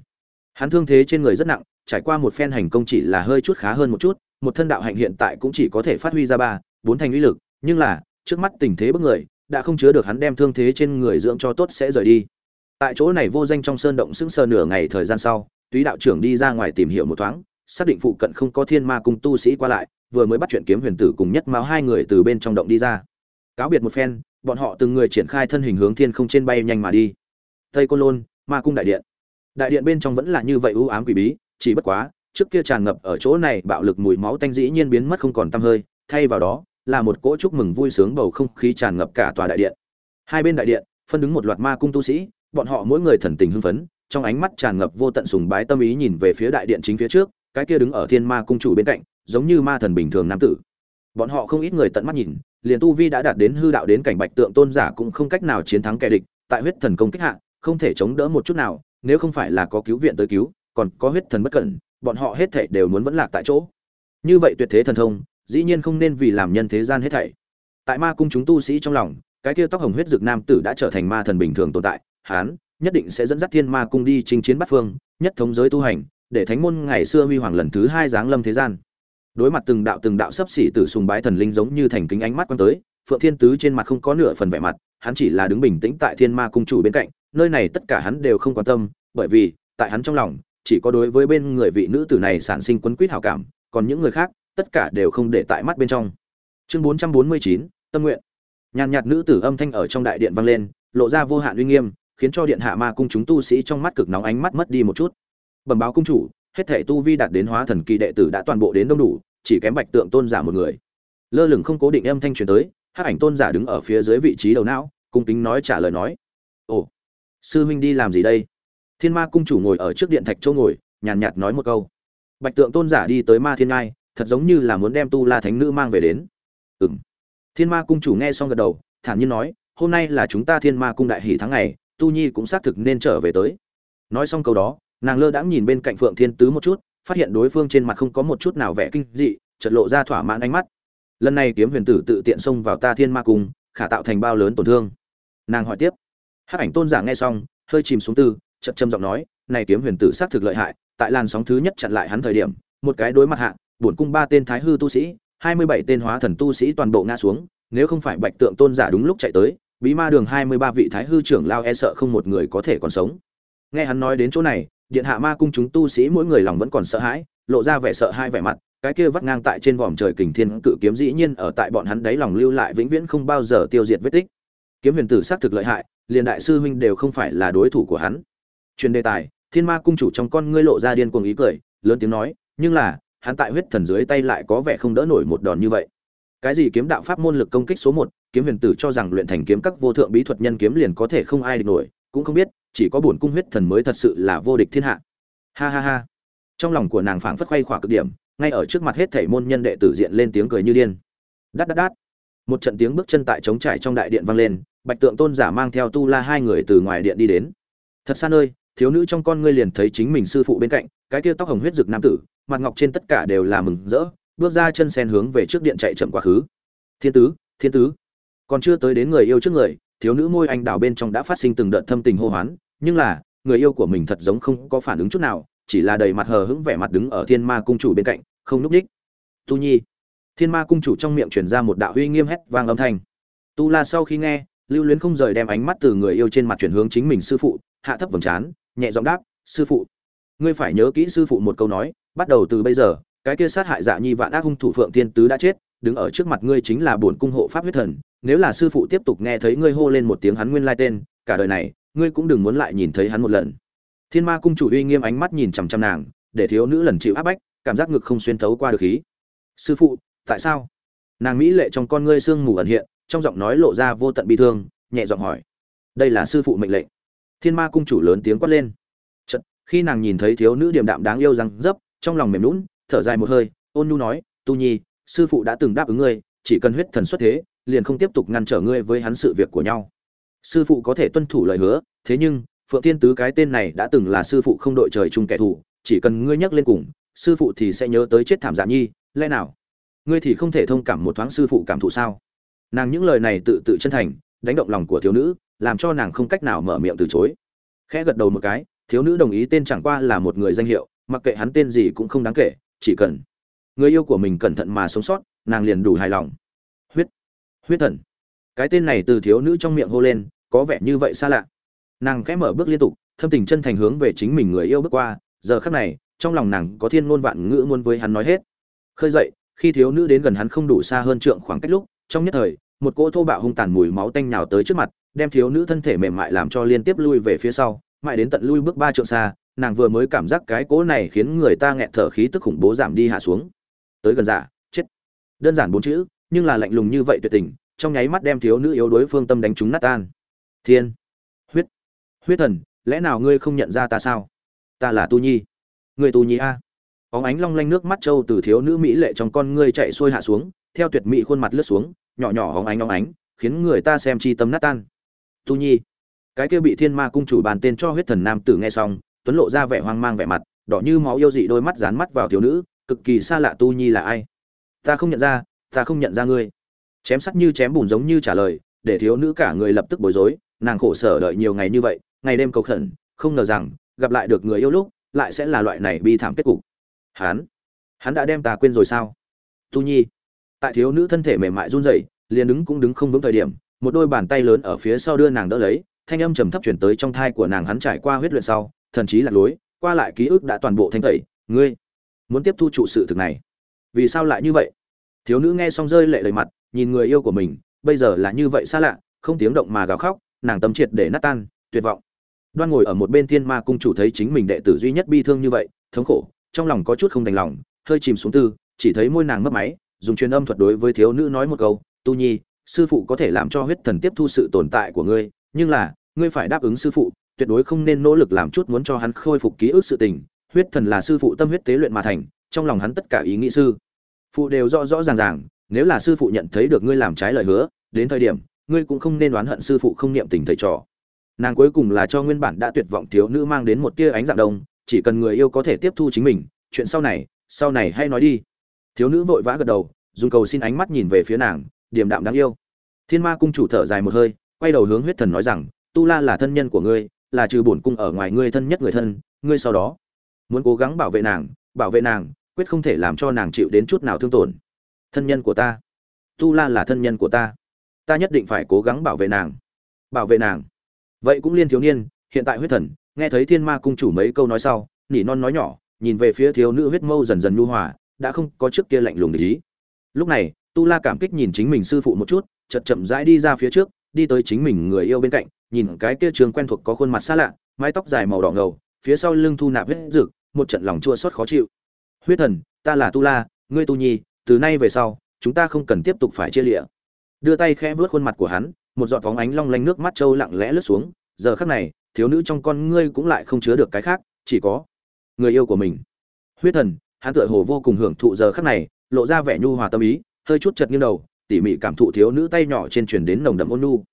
Hắn thương thế trên người rất nặng, trải qua một phen hành công chỉ là hơi chút khá hơn một chút một thân đạo hạnh hiện tại cũng chỉ có thể phát huy ra ba, bốn thành uy lực, nhưng là, trước mắt tình thế bức người, đã không chứa được hắn đem thương thế trên người dưỡng cho tốt sẽ rời đi. Tại chỗ này vô danh trong sơn động sững sờ nửa ngày thời gian sau, túy đạo trưởng đi ra ngoài tìm hiểu một thoáng, xác định phụ cận không có thiên ma cung tu sĩ qua lại, vừa mới bắt chuyện kiếm huyền tử cùng nhất máu hai người từ bên trong động đi ra. Cáo biệt một phen, bọn họ từng người triển khai thân hình hướng thiên không trên bay nhanh mà đi. Tây côn lôn, ma cung đại điện. Đại điện bên trong vẫn là như vậy u ám quỷ bí, chỉ bất quá trước kia tràn ngập ở chỗ này bạo lực mùi máu tanh dĩ nhiên biến mất không còn tăm hơi, thay vào đó, là một cỗ chúc mừng vui sướng bầu không khí tràn ngập cả tòa đại điện. Hai bên đại điện, phân đứng một loạt ma cung tu sĩ, bọn họ mỗi người thần tình hưng phấn, trong ánh mắt tràn ngập vô tận sùng bái tâm ý nhìn về phía đại điện chính phía trước, cái kia đứng ở thiên ma cung chủ bên cạnh, giống như ma thần bình thường nam tử. Bọn họ không ít người tận mắt nhìn, liền tu vi đã đạt đến hư đạo đến cảnh bạch tượng tôn giả cũng không cách nào chiến thắng kẻ địch, tại huyết thần công kích hạ, không thể chống đỡ một chút nào, nếu không phải là có cứu viện tới cứu, còn có huyết thần bất cẩn bọn họ hết thảy đều muốn vẫn lạc tại chỗ. Như vậy tuyệt thế thần thông, dĩ nhiên không nên vì làm nhân thế gian hết thảy. Tại ma cung chúng tu sĩ trong lòng, cái kia tóc hồng huyết dược nam tử đã trở thành ma thần bình thường tồn tại, hắn nhất định sẽ dẫn dắt thiên ma cung đi chinh chiến bát phương, nhất thống giới tu hành, để thánh môn ngày xưa huy hoàng lần thứ hai giáng lâm thế gian. Đối mặt từng đạo từng đạo sấp xỉ tử sùng bái thần linh giống như thành kính ánh mắt quan tới, phượng thiên tứ trên mặt không có nửa phần vẻ mặt, hắn chỉ là đứng bình tĩnh tại thiên ma cung chủ bên cạnh, nơi này tất cả hắn đều không quan tâm, bởi vì, tại hắn trong lòng chỉ có đối với bên người vị nữ tử này sản sinh quấn quýt hảo cảm, còn những người khác, tất cả đều không để tại mắt bên trong. Chương bốn trăm bốn mươi chín, tâm nguyện. Nhàn nhạt nữ tử âm thanh ở trong đại điện vang lên, lộ ra vô hạn uy nghiêm, khiến cho điện hạ ma cung chúng tu sĩ trong mắt cực nóng ánh mắt mất đi một chút. Bẩm báo cung chủ, hết thảy tu vi đạt đến hóa thần kỳ đệ tử đã toàn bộ đến đông đủ, chỉ kém bạch tượng tôn giả một người. Lơ lửng không cố định âm thanh truyền tới, hắc ảnh tôn giả đứng ở phía dưới vị trí đầu não, cung kính nói trả lời nói. Ồ, sư huynh đi làm gì đây? Thiên ma cung chủ ngồi ở trước điện thạch châu ngồi, nhàn nhạt nói một câu. Bạch tượng tôn giả đi tới ma thiên ngai, thật giống như là muốn đem tu la thánh nữ mang về đến. Ừng thiên ma cung chủ nghe xong gật đầu, thản nhiên nói, hôm nay là chúng ta thiên ma cung đại hỷ tháng ngày, tu nhi cũng xác thực nên trở về tới. Nói xong câu đó, nàng lơ đãng nhìn bên cạnh phượng thiên tứ một chút, phát hiện đối phương trên mặt không có một chút nào vẻ kinh dị, chợt lộ ra thỏa mãn ánh mắt. Lần này kiếm huyền tử tự tiện xông vào ta thiên ma cung, khả tạo thành bao lớn tổn thương. Nàng hỏi tiếp. Hắc ảnh tôn giả nghe xong, hơi chìm xuống tư chậm châm giọng nói, này kiếm huyền tử xác thực lợi hại, tại làn sóng thứ nhất chặn lại hắn thời điểm, một cái đối mặt hạ, bổn cung ba tên thái hư tu sĩ, hai mươi bảy tên hóa thần tu sĩ toàn bộ ngã xuống, nếu không phải bạch tượng tôn giả đúng lúc chạy tới, bí ma đường hai mươi ba vị thái hư trưởng lao e sợ không một người có thể còn sống. Nghe hắn nói đến chỗ này, điện hạ ma cung chúng tu sĩ mỗi người lòng vẫn còn sợ hãi, lộ ra vẻ sợ hai vẻ mặt, cái kia vắt ngang tại trên vòm trời kình thiên cự kiếm dĩ nhiên ở tại bọn hắn đấy lòng lưu lại vĩnh viễn không bao giờ tiêu diệt vết tích. Kiếm huyền tử xác thực lợi hại, liền đại sư huynh đều không phải là đối thủ của hắn truyền đề tài, thiên ma cung chủ trong con ngươi lộ ra điên cuồng ý cười, lớn tiếng nói, nhưng là, hắn tại huyết thần dưới tay lại có vẻ không đỡ nổi một đòn như vậy. Cái gì kiếm đạo pháp môn lực công kích số một, kiếm huyền tử cho rằng luyện thành kiếm các vô thượng bí thuật nhân kiếm liền có thể không ai địch nổi, cũng không biết, chỉ có bổn cung huyết thần mới thật sự là vô địch thiên hạ. Ha ha ha. Trong lòng của nàng phảng phất khoay khỏa cực điểm, ngay ở trước mặt hết thảy môn nhân đệ tử diện lên tiếng cười như điên. Đát đát đát. Một trận tiếng bước chân tại trống trải trong đại điện vang lên, bạch tượng tôn giả mang theo tu la hai người từ ngoài điện đi đến. Thật xa nơi thiếu nữ trong con ngươi liền thấy chính mình sư phụ bên cạnh, cái kia tóc hồng huyết rực nam tử, mặt ngọc trên tất cả đều là mừng rỡ, bước ra chân sen hướng về trước điện chạy chậm quá khứ. Thiên tứ thiên tứ. Còn chưa tới đến người yêu trước người, thiếu nữ môi anh đào bên trong đã phát sinh từng đợt thâm tình hô hoán, nhưng là, người yêu của mình thật giống không có phản ứng chút nào, chỉ là đầy mặt hờ hững vẻ mặt đứng ở thiên ma cung chủ bên cạnh, không núp đích tu nhi. Thiên ma cung chủ trong miệng truyền ra một đạo huy nghiêm hét vang âm thanh. Tu la sau khi nghe, lưu luyến không rời đem ánh mắt từ người yêu trên mặt chuyển hướng chính mình sư phụ, hạ thấp vầng trán nhẹ giọng đáp, sư phụ, ngươi phải nhớ kỹ sư phụ một câu nói, bắt đầu từ bây giờ, cái kia sát hại dạ nhi vạn ác hung thủ phượng thiên tứ đã chết, đứng ở trước mặt ngươi chính là bổn cung hộ pháp huyết thần, nếu là sư phụ tiếp tục nghe thấy ngươi hô lên một tiếng hắn nguyên lai tên, cả đời này, ngươi cũng đừng muốn lại nhìn thấy hắn một lần. Thiên ma cung chủ uy nghiêm ánh mắt nhìn chằm chằm nàng, để thiếu nữ lần chịu áp bách, cảm giác ngực không xuyên thấu qua được khí. Sư phụ, tại sao? Nàng mỹ lệ trong con ngươi sương mù ẩn hiện, trong giọng nói lộ ra vô tận bi thương, nhẹ giọng hỏi. Đây là sư phụ mệnh lệnh thiên ma cung chủ lớn tiếng quát lên. Chật, khi nàng nhìn thấy thiếu nữ điềm đạm đáng yêu răng dấp trong lòng mềm lún thở dài một hơi ôn nhu nói tu nhi sư phụ đã từng đáp ứng ngươi chỉ cần huyết thần xuất thế liền không tiếp tục ngăn trở ngươi với hắn sự việc của nhau. Sư phụ có thể tuân thủ lời hứa thế nhưng phượng thiên tứ cái tên này đã từng là sư phụ không đội trời chung kẻ thù chỉ cần ngươi nhắc lên cùng sư phụ thì sẽ nhớ tới chết thảm dạ nhi lẽ nào? Ngươi thì không thể thông cảm một thoáng sư phụ cảm thụ sao? Nàng những lời này tự tự chân thành đánh động lòng của thiếu nữ làm cho nàng không cách nào mở miệng từ chối. Khẽ gật đầu một cái, thiếu nữ đồng ý tên chẳng qua là một người danh hiệu, mặc kệ hắn tên gì cũng không đáng kể, chỉ cần người yêu của mình cẩn thận mà sống sót, nàng liền đủ hài lòng. Huyết huyết thần. Cái tên này từ thiếu nữ trong miệng hô lên, có vẻ như vậy xa lạ. Nàng khẽ mở bước liên tục, thâm tình chân thành hướng về chính mình người yêu bước qua, giờ khắc này, trong lòng nàng có thiên ngôn vạn ngữ muốn với hắn nói hết. Khơi dậy, khi thiếu nữ đến gần hắn không đủ xa hơn trượng khoảng cách lúc, trong nhất thời một cỗ thô bạo hung tàn mùi máu tanh nhào tới trước mặt, đem thiếu nữ thân thể mềm mại làm cho liên tiếp lui về phía sau, mãi đến tận lui bước ba trượng xa, nàng vừa mới cảm giác cái cỗ này khiến người ta nghẹt thở khí tức khủng bố giảm đi hạ xuống. Tới gần giả, chết. Đơn giản bốn chữ, nhưng là lạnh lùng như vậy tuyệt tình, trong nháy mắt đem thiếu nữ yếu đối phương tâm đánh trúng nát tan. Thiên. Huyết. Huyết thần, lẽ nào ngươi không nhận ra ta sao? Ta là tu nhi. Người tu nhi a. Óng ánh long lanh nước mắt trâu từ thiếu nữ mỹ lệ trong con ngươi chạy xuôi hạ xuống, theo tuyệt mỹ khuôn mặt lướt xuống nhỏ nhỏ hóng ánh hóng ánh, khiến người ta xem chi tâm nát tan. Tu nhi, cái kia bị thiên ma cung chủ bàn tên cho huyết thần nam tử nghe xong, tuấn lộ ra vẻ hoang mang vẻ mặt, đỏ như máu yêu dị đôi mắt dán mắt vào thiếu nữ, cực kỳ xa lạ tu nhi là ai? Ta không nhận ra, ta không nhận ra ngươi. Chém sắt như chém bùn giống như trả lời, để thiếu nữ cả người lập tức bối rối, nàng khổ sở đợi nhiều ngày như vậy, ngày đêm cầu khẩn, không ngờ rằng, gặp lại được người yêu lúc, lại sẽ là loại này bi thảm kết cục. Hắn hắn đã đem ta quên rồi sao? Tu nhi tại thiếu nữ thân thể mềm mại run rẩy, liền đứng cũng đứng không vững thời điểm, một đôi bàn tay lớn ở phía sau đưa nàng đỡ lấy, thanh âm trầm thấp chuyển tới trong thai của nàng hắn trải qua huyết luyện sau, thần chí lạc lối, qua lại ký ức đã toàn bộ thanh tẩy, ngươi muốn tiếp thu trụ sự thực này? Vì sao lại như vậy? Thiếu nữ nghe xong rơi lệ lời mặt, nhìn người yêu của mình, bây giờ là như vậy xa lạ, không tiếng động mà gào khóc, nàng tâm triệt để nát tan, tuyệt vọng. Đoan ngồi ở một bên thiên ma cung chủ thấy chính mình đệ tử duy nhất bi thương như vậy, thống khổ, trong lòng có chút không đành lòng, hơi chìm xuống tư, chỉ thấy môi nàng mất máy dùng truyền âm thuật đối với thiếu nữ nói một câu, tu nhi, sư phụ có thể làm cho huyết thần tiếp thu sự tồn tại của ngươi, nhưng là, ngươi phải đáp ứng sư phụ, tuyệt đối không nên nỗ lực làm chút muốn cho hắn khôi phục ký ức sự tình. Huyết thần là sư phụ tâm huyết tế luyện mà thành, trong lòng hắn tất cả ý nghĩ sư phụ đều rõ rõ ràng ràng, nếu là sư phụ nhận thấy được ngươi làm trái lời hứa, đến thời điểm, ngươi cũng không nên đoán hận sư phụ không niệm tình thầy trò. Nàng cuối cùng là cho nguyên bản đã tuyệt vọng thiếu nữ mang đến một tia ánh dạng đông, chỉ cần người yêu có thể tiếp thu chính mình, chuyện sau này sau này hay nói đi thiếu nữ vội vã gật đầu, dùng cầu xin ánh mắt nhìn về phía nàng, điềm đạm đáng yêu. Thiên ma cung chủ thở dài một hơi, quay đầu hướng huyết thần nói rằng, tu la là thân nhân của ngươi, là trừ bổn cung ở ngoài ngươi thân nhất người thân, ngươi sau đó muốn cố gắng bảo vệ nàng, bảo vệ nàng, quyết không thể làm cho nàng chịu đến chút nào thương tổn. Thân nhân của ta, tu la là thân nhân của ta ta nhất định phải cố gắng bảo vệ nàng, bảo vệ nàng. Vậy cũng liên thiếu niên, hiện tại huyết thần, nghe thấy thiên ma cung chủ mấy câu nói sau, nỉ non nói nhỏ, nhìn về phía thiếu nữ huyết mâu dần dần nhu hòa đã không có trước kia lạnh lùng để ý. Lúc này, tu la cảm kích nhìn chính mình sư phụ một chút chật chậm rãi đi ra phía trước, đi tới chính mình người yêu bên cạnh, nhìn cái kia trường quen thuộc có khuôn mặt xa lạ, mái tóc dài màu đỏ ngầu, phía sau lưng thu nạp huyết rực, một trận lòng chua xót khó chịu. Huyết thần, ta là tu la, ngươi tu nhi, từ nay về sau, chúng ta không cần tiếp tục phải chia lịa. Đưa tay khẽ vớt khuôn mặt của hắn, một giọt phóng ánh long lanh nước mắt trâu lặng lẽ lướt xuống, giờ khắc này, thiếu nữ trong con ngươi cũng lại không chứa được cái khác, chỉ có người yêu của mình. Huyết thần hắn tựa hồ vô cùng hưởng thụ giờ khắc này, lộ ra vẻ nhu hòa tâm ý, hơi chút chật nghiêng đầu, tỉ mỉ cảm thụ thiếu nữ tay nhỏ trên truyền đến nồng đậm ôn nhu.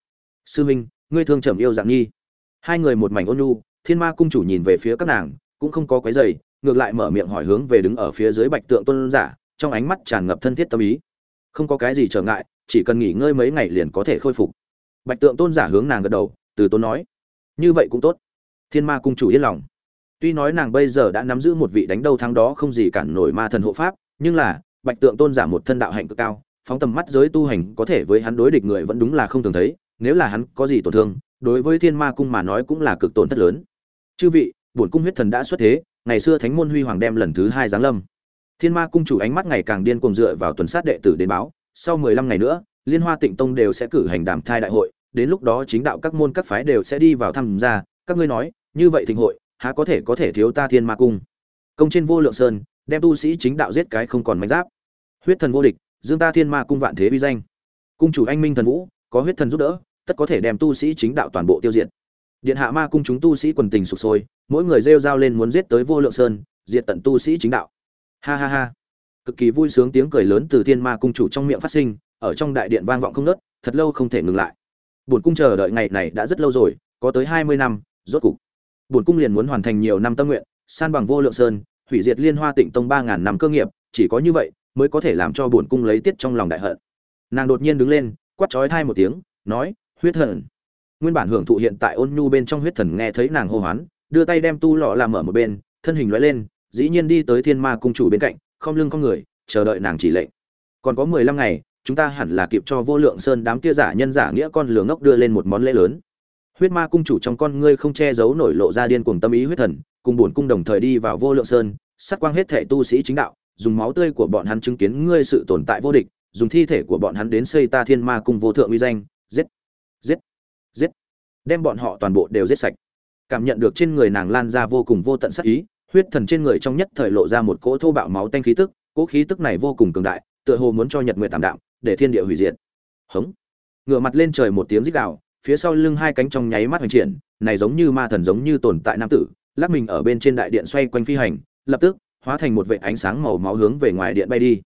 Sư minh, ngươi thương trầm yêu dạng nhi. Hai người một mảnh ôn nhu, thiên ma cung chủ nhìn về phía các nàng, cũng không có quấy giày ngược lại mở miệng hỏi hướng về đứng ở phía dưới bạch tượng tôn giả, trong ánh mắt tràn ngập thân thiết tâm ý. Không có cái gì trở ngại, chỉ cần nghỉ ngơi mấy ngày liền có thể khôi phục. Bạch tượng tôn giả hướng nàng gật đầu, từ tôn nói. Như vậy cũng tốt. Thiên ma cung chủ yên lòng tuy nói nàng bây giờ đã nắm giữ một vị đánh đầu thắng đó không gì cản nổi ma thần hộ pháp, nhưng là, bạch tượng tôn giả một thân đạo hạnh cực cao, phóng tầm mắt giới tu hành có thể với hắn đối địch người vẫn đúng là không thường thấy, nếu là hắn có gì tổn thương, đối với thiên ma cung mà nói cũng là cực tổn thất lớn. Chư vị, bổn cung huyết thần đã xuất thế, ngày xưa thánh môn huy hoàng đem lần thứ hai giáng lâm. Thiên ma cung chủ ánh mắt ngày càng điên cuồng dựa vào tuần sát đệ tử đến báo, sau mười lăm ngày nữa, liên hoa tịnh tông đều sẽ cử hành đàm thai đại hội, đến lúc đó chính đạo các môn các phái đều sẽ đi vào tham gia, các ngươi nói, như vậy thịnh hội há có thể có thể thiếu ta thiên ma cung. Công trên vô lượng sơn, đem tu sĩ chính đạo giết cái không còn manh giáp. Huyết thần vô địch, dương ta thiên ma cung vạn thế uy danh. Cung chủ anh minh thần vũ, có huyết thần giúp đỡ, tất có thể đem tu sĩ chính đạo toàn bộ tiêu diệt. Điện hạ ma cung chúng tu sĩ quần tình sụp sôi, mỗi người rêu rao lên muốn giết tới vô lượng sơn, diệt tận tu sĩ chính đạo. Ha ha ha. Cực kỳ vui sướng tiếng cười lớn từ thiên ma cung chủ trong miệng phát sinh, ở trong đại điện vang vọng không nớt thật lâu không thể ngừng lại. Bổn cung chờ đợi ngày này đã rất lâu rồi, có tới hai mươi năm, rốt cục bổn cung liền muốn hoàn thành nhiều năm tâm nguyện, san bằng vô lượng sơn, hủy diệt liên hoa tịnh tông ba ngàn năm cơ nghiệp, chỉ có như vậy mới có thể làm cho bổn cung lấy tiết trong lòng đại hận. Nàng đột nhiên đứng lên, quát chói thai một tiếng, nói, huyết thần. Nguyên bản hưởng thụ hiện tại ôn nhu bên trong huyết thần nghe thấy nàng hô hoán, đưa tay đem tu lọ làm ở một bên, thân hình lóe lên, dĩ nhiên đi tới thiên ma cung chủ bên cạnh không lưng không người, chờ đợi nàng chỉ lệnh. Còn có mười lăm ngày, chúng ta hẳn là kịp cho vô lượng sơn đám kia giả nhân giả nghĩa con lừa ngốc đưa lên một món lễ lớn huyết ma cung chủ trong con ngươi không che giấu nổi lộ ra điên cuồng tâm ý huyết thần, cùng bổn cung đồng thời đi vào vô lượng sơn, sát quang hết thể tu sĩ chính đạo, dùng máu tươi của bọn hắn chứng kiến ngươi sự tồn tại vô địch, dùng thi thể của bọn hắn đến xây ta thiên ma cung vô thượng uy danh, giết giết giết. Đem bọn họ toàn bộ đều giết sạch. Cảm nhận được trên người nàng lan ra vô cùng vô tận sắc ý, huyết thần trên người trong nhất thời lộ ra một cỗ thô bạo máu tanh khí tức, cỗ khí tức này vô cùng cường đại, tựa hồ muốn cho nhật nguyệt tạm đạm, để thiên địa hủy diệt. Hống. Ngửa mặt lên trời một tiếng rít gào phía sau lưng hai cánh trong nháy mắt hoành triển này giống như ma thần giống như tồn tại nam tử lắc mình ở bên trên đại điện xoay quanh phi hành lập tức hóa thành một vệt ánh sáng màu máu hướng về ngoài điện bay đi.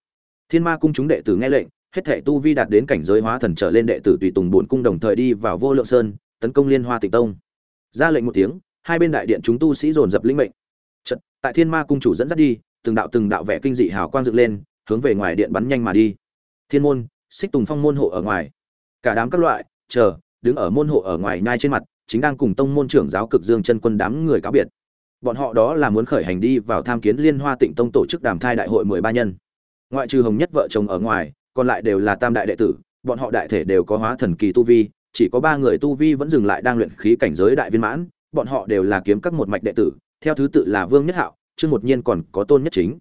Thiên ma cung chúng đệ tử nghe lệnh hết thảy tu vi đạt đến cảnh giới hóa thần trở lên đệ tử tùy tùng buồn cung đồng thời đi vào vô lượng sơn tấn công liên hoa tịnh tông. Ra lệnh một tiếng hai bên đại điện chúng tu sĩ dồn dập linh mệnh. Chợt, tại thiên ma cung chủ dẫn dắt đi từng đạo từng đạo vẻ kinh dị hào quang dựng lên hướng về ngoài điện bắn nhanh mà đi. Thiên môn xích tùng phong môn hộ ở ngoài. Cả đám các loại chờ đứng ở môn hộ ở ngoài nhai trên mặt, chính đang cùng tông môn trưởng giáo cực dương chân quân đám người cáo biệt. Bọn họ đó là muốn khởi hành đi vào tham kiến liên hoa tịnh tông tổ chức đàm thai đại hội mười ba nhân. Ngoại trừ hồng nhất vợ chồng ở ngoài, còn lại đều là tam đại đệ tử, bọn họ đại thể đều có hóa thần kỳ tu vi, chỉ có ba người tu vi vẫn dừng lại đang luyện khí cảnh giới đại viên mãn, bọn họ đều là kiếm các một mạch đệ tử, theo thứ tự là vương nhất hạo, trương một nhiên còn có tôn nhất chính.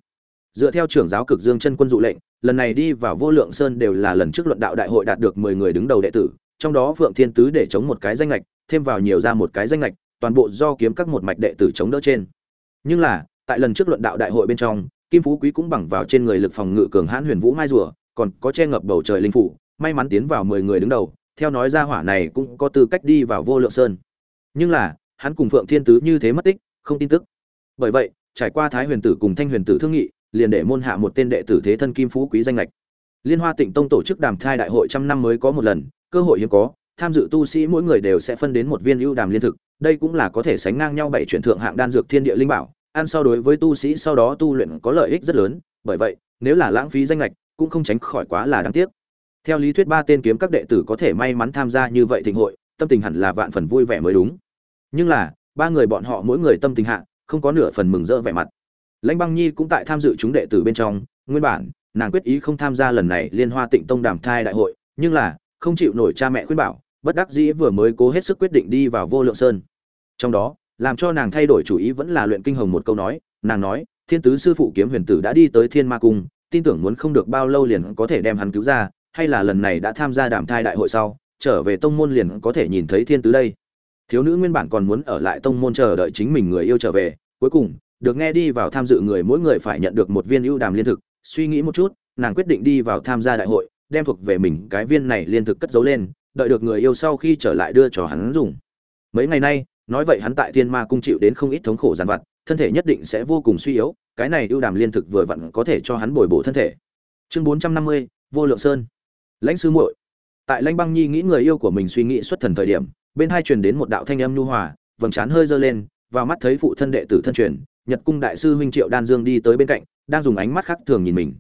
Dựa theo trưởng giáo cực dương chân quân dụ lệnh, lần này đi vào vô lượng sơn đều là lần trước luận đạo đại hội đạt được mười người đứng đầu đệ tử trong đó phượng thiên tứ để chống một cái danh lệch thêm vào nhiều ra một cái danh lệch toàn bộ do kiếm các một mạch đệ tử chống đỡ trên. Nhưng là, tại lần trước luận đạo đại hội bên trong, kim phú quý cũng bằng vào trên người lực phòng ngự cường hãn huyền vũ mai rùa, còn có che ngập bầu trời linh phủ, may mắn tiến vào mười người đứng đầu, theo nói ra hỏa này cũng có tư cách đi vào vô lượng sơn. Nhưng là, hắn cùng phượng thiên tứ như thế mất tích, không tin tức. Bởi vậy, trải qua thái huyền tử cùng thanh huyền tử thương nghị, liền để môn hạ một tên đệ tử thế thân kim phú quý danh lệch liên hoa tịnh tông tổ chức đàm thai đại hội trăm năm mới có một lần cơ hội hiếm có, tham dự tu sĩ mỗi người đều sẽ phân đến một viên ưu đàm liên thực, đây cũng là có thể sánh ngang nhau bảy chuyển thượng hạng đan dược thiên địa linh bảo, ăn so đối với tu sĩ sau đó tu luyện có lợi ích rất lớn, bởi vậy, nếu là lãng phí danh lệch cũng không tránh khỏi quá là đáng tiếc. Theo lý thuyết ba tên kiếm các đệ tử có thể may mắn tham gia như vậy thịnh hội, tâm tình hẳn là vạn phần vui vẻ mới đúng. Nhưng là, ba người bọn họ mỗi người tâm tình hạ, không có nửa phần mừng rỡ vẻ mặt. Lãnh băng nhi cũng tại tham dự chúng đệ tử bên trong, nguyên bản, nàng quyết ý không tham gia lần này liên hoa tịnh tông đàm thai đại hội, nhưng là không chịu nổi cha mẹ khuyên bảo, bất đắc dĩ vừa mới cố hết sức quyết định đi vào vô lượng sơn. Trong đó, làm cho nàng thay đổi chủ ý vẫn là luyện kinh hồng một câu nói, nàng nói, thiên tứ sư phụ kiếm huyền tử đã đi tới thiên ma cung, tin tưởng muốn không được bao lâu liền có thể đem hắn cứu ra, hay là lần này đã tham gia đàm thai đại hội sau, trở về tông môn liền có thể nhìn thấy thiên tứ đây. Thiếu nữ nguyên bản còn muốn ở lại tông môn chờ đợi chính mình người yêu trở về, cuối cùng, được nghe đi vào tham dự người mỗi người phải nhận được một viên ưu đàm liên thực, suy nghĩ một chút, nàng quyết định đi vào tham gia đại hội đem thuộc về mình cái viên này liên thực cất giấu lên, đợi được người yêu sau khi trở lại đưa cho hắn dùng. Mấy ngày nay, nói vậy hắn tại thiên ma cung chịu đến không ít thống khổ giàn vặt, thân thể nhất định sẽ vô cùng suy yếu, cái này ưu đàm liên thực vừa vặn có thể cho hắn bồi bổ thân thể. Chương bốn trăm năm mươi, vô lượng sơn. Lãnh sư muội. Tại lãnh băng nhi nghĩ người yêu của mình suy nghĩ xuất thần thời điểm, bên hai truyền đến một đạo thanh âm nhu hòa, vầng trán hơi dơ lên, vào mắt thấy phụ thân đệ tử thân truyền, nhật cung đại sư huynh triệu đan dương đi tới bên cạnh, đang dùng ánh mắt khác thường nhìn mình.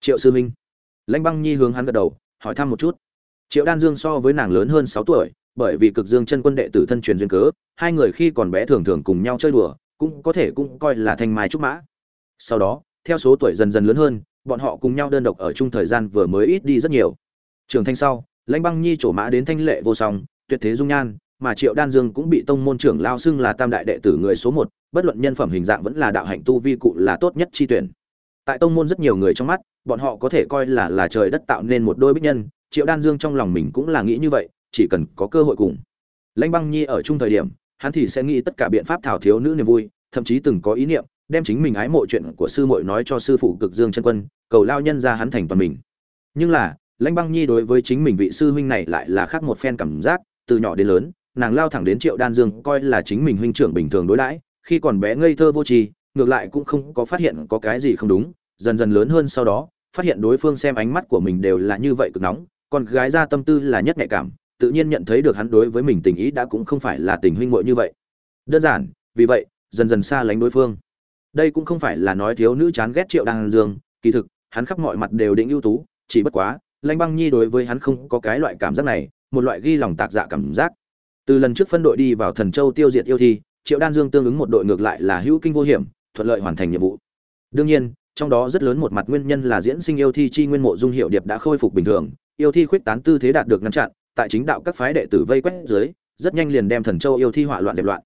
Triệu sư huynh lãnh băng nhi hướng hắn gật đầu, hỏi thăm một chút. Triệu đan dương so với nàng lớn hơn sáu tuổi, bởi vì cực dương chân quân đệ tử thân truyền duyên cớ, hai người khi còn bé thường thường cùng nhau chơi đùa, cũng có thể cũng coi là thanh mai trúc mã. Sau đó, theo số tuổi dần dần lớn hơn, bọn họ cùng nhau đơn độc ở chung thời gian vừa mới ít đi rất nhiều. Trưởng thành sau, lãnh băng nhi trổ mã đến thanh lệ vô song, tuyệt thế dung nhan, mà triệu đan dương cũng bị tông môn trưởng lao xưng là tam đại đệ tử người số một, bất luận nhân phẩm hình dạng vẫn là đạo hạnh tu vi cụ là tốt nhất chi tuyển. Tại tông môn rất nhiều người trong mắt bọn họ có thể coi là là trời đất tạo nên một đôi bích nhân, triệu đan dương trong lòng mình cũng là nghĩ như vậy, chỉ cần có cơ hội cùng. Lãnh băng nhi ở chung thời điểm, hắn thì sẽ nghĩ tất cả biện pháp thảo thiếu nữ niềm vui, thậm chí từng có ý niệm, đem chính mình ái mộ chuyện của sư muội nói cho sư phụ cực dương chân quân, cầu lao nhân ra hắn thành toàn mình. Nhưng là, lãnh băng nhi đối với chính mình vị sư huynh này lại là khác một phen cảm giác, từ nhỏ đến lớn, nàng lao thẳng đến triệu đan dương coi là chính mình huynh trưởng bình thường đối đãi, khi còn bé ngây thơ vô tri, ngược lại cũng không có phát hiện có cái gì không đúng, dần dần lớn hơn sau đó phát hiện đối phương xem ánh mắt của mình đều là như vậy cực nóng còn gái ra tâm tư là nhất nhạy cảm, tự nhiên nhận thấy được hắn đối với mình tình ý đã cũng không phải là tình huynh muội như vậy. Đơn giản, vì vậy, dần dần xa lánh đối phương. Đây cũng không phải là nói thiếu nữ chán ghét triệu đan dương, kỳ thực, hắn khắp mọi mặt đều định ưu tú, chỉ bất quá, lãnh băng nhi đối với hắn không có cái loại cảm giác này, một loại ghi lòng tạc dạ cảm giác. Từ lần trước phân đội đi vào thần châu tiêu diệt yêu thi, triệu đan dương tương ứng một đội ngược lại là hữu kinh vô hiểm, thuận lợi hoàn thành nhiệm vụ. Đương nhiên trong đó rất lớn một mặt nguyên nhân là diễn sinh yêu thi chi nguyên mộ dung hiệu điệp đã khôi phục bình thường, yêu thi khuyết tán tư thế đạt được ngăn chặn, tại chính đạo các phái đệ tử vây quét dưới, rất nhanh liền đem thần châu yêu thi hỏa loạn dẹp loạn.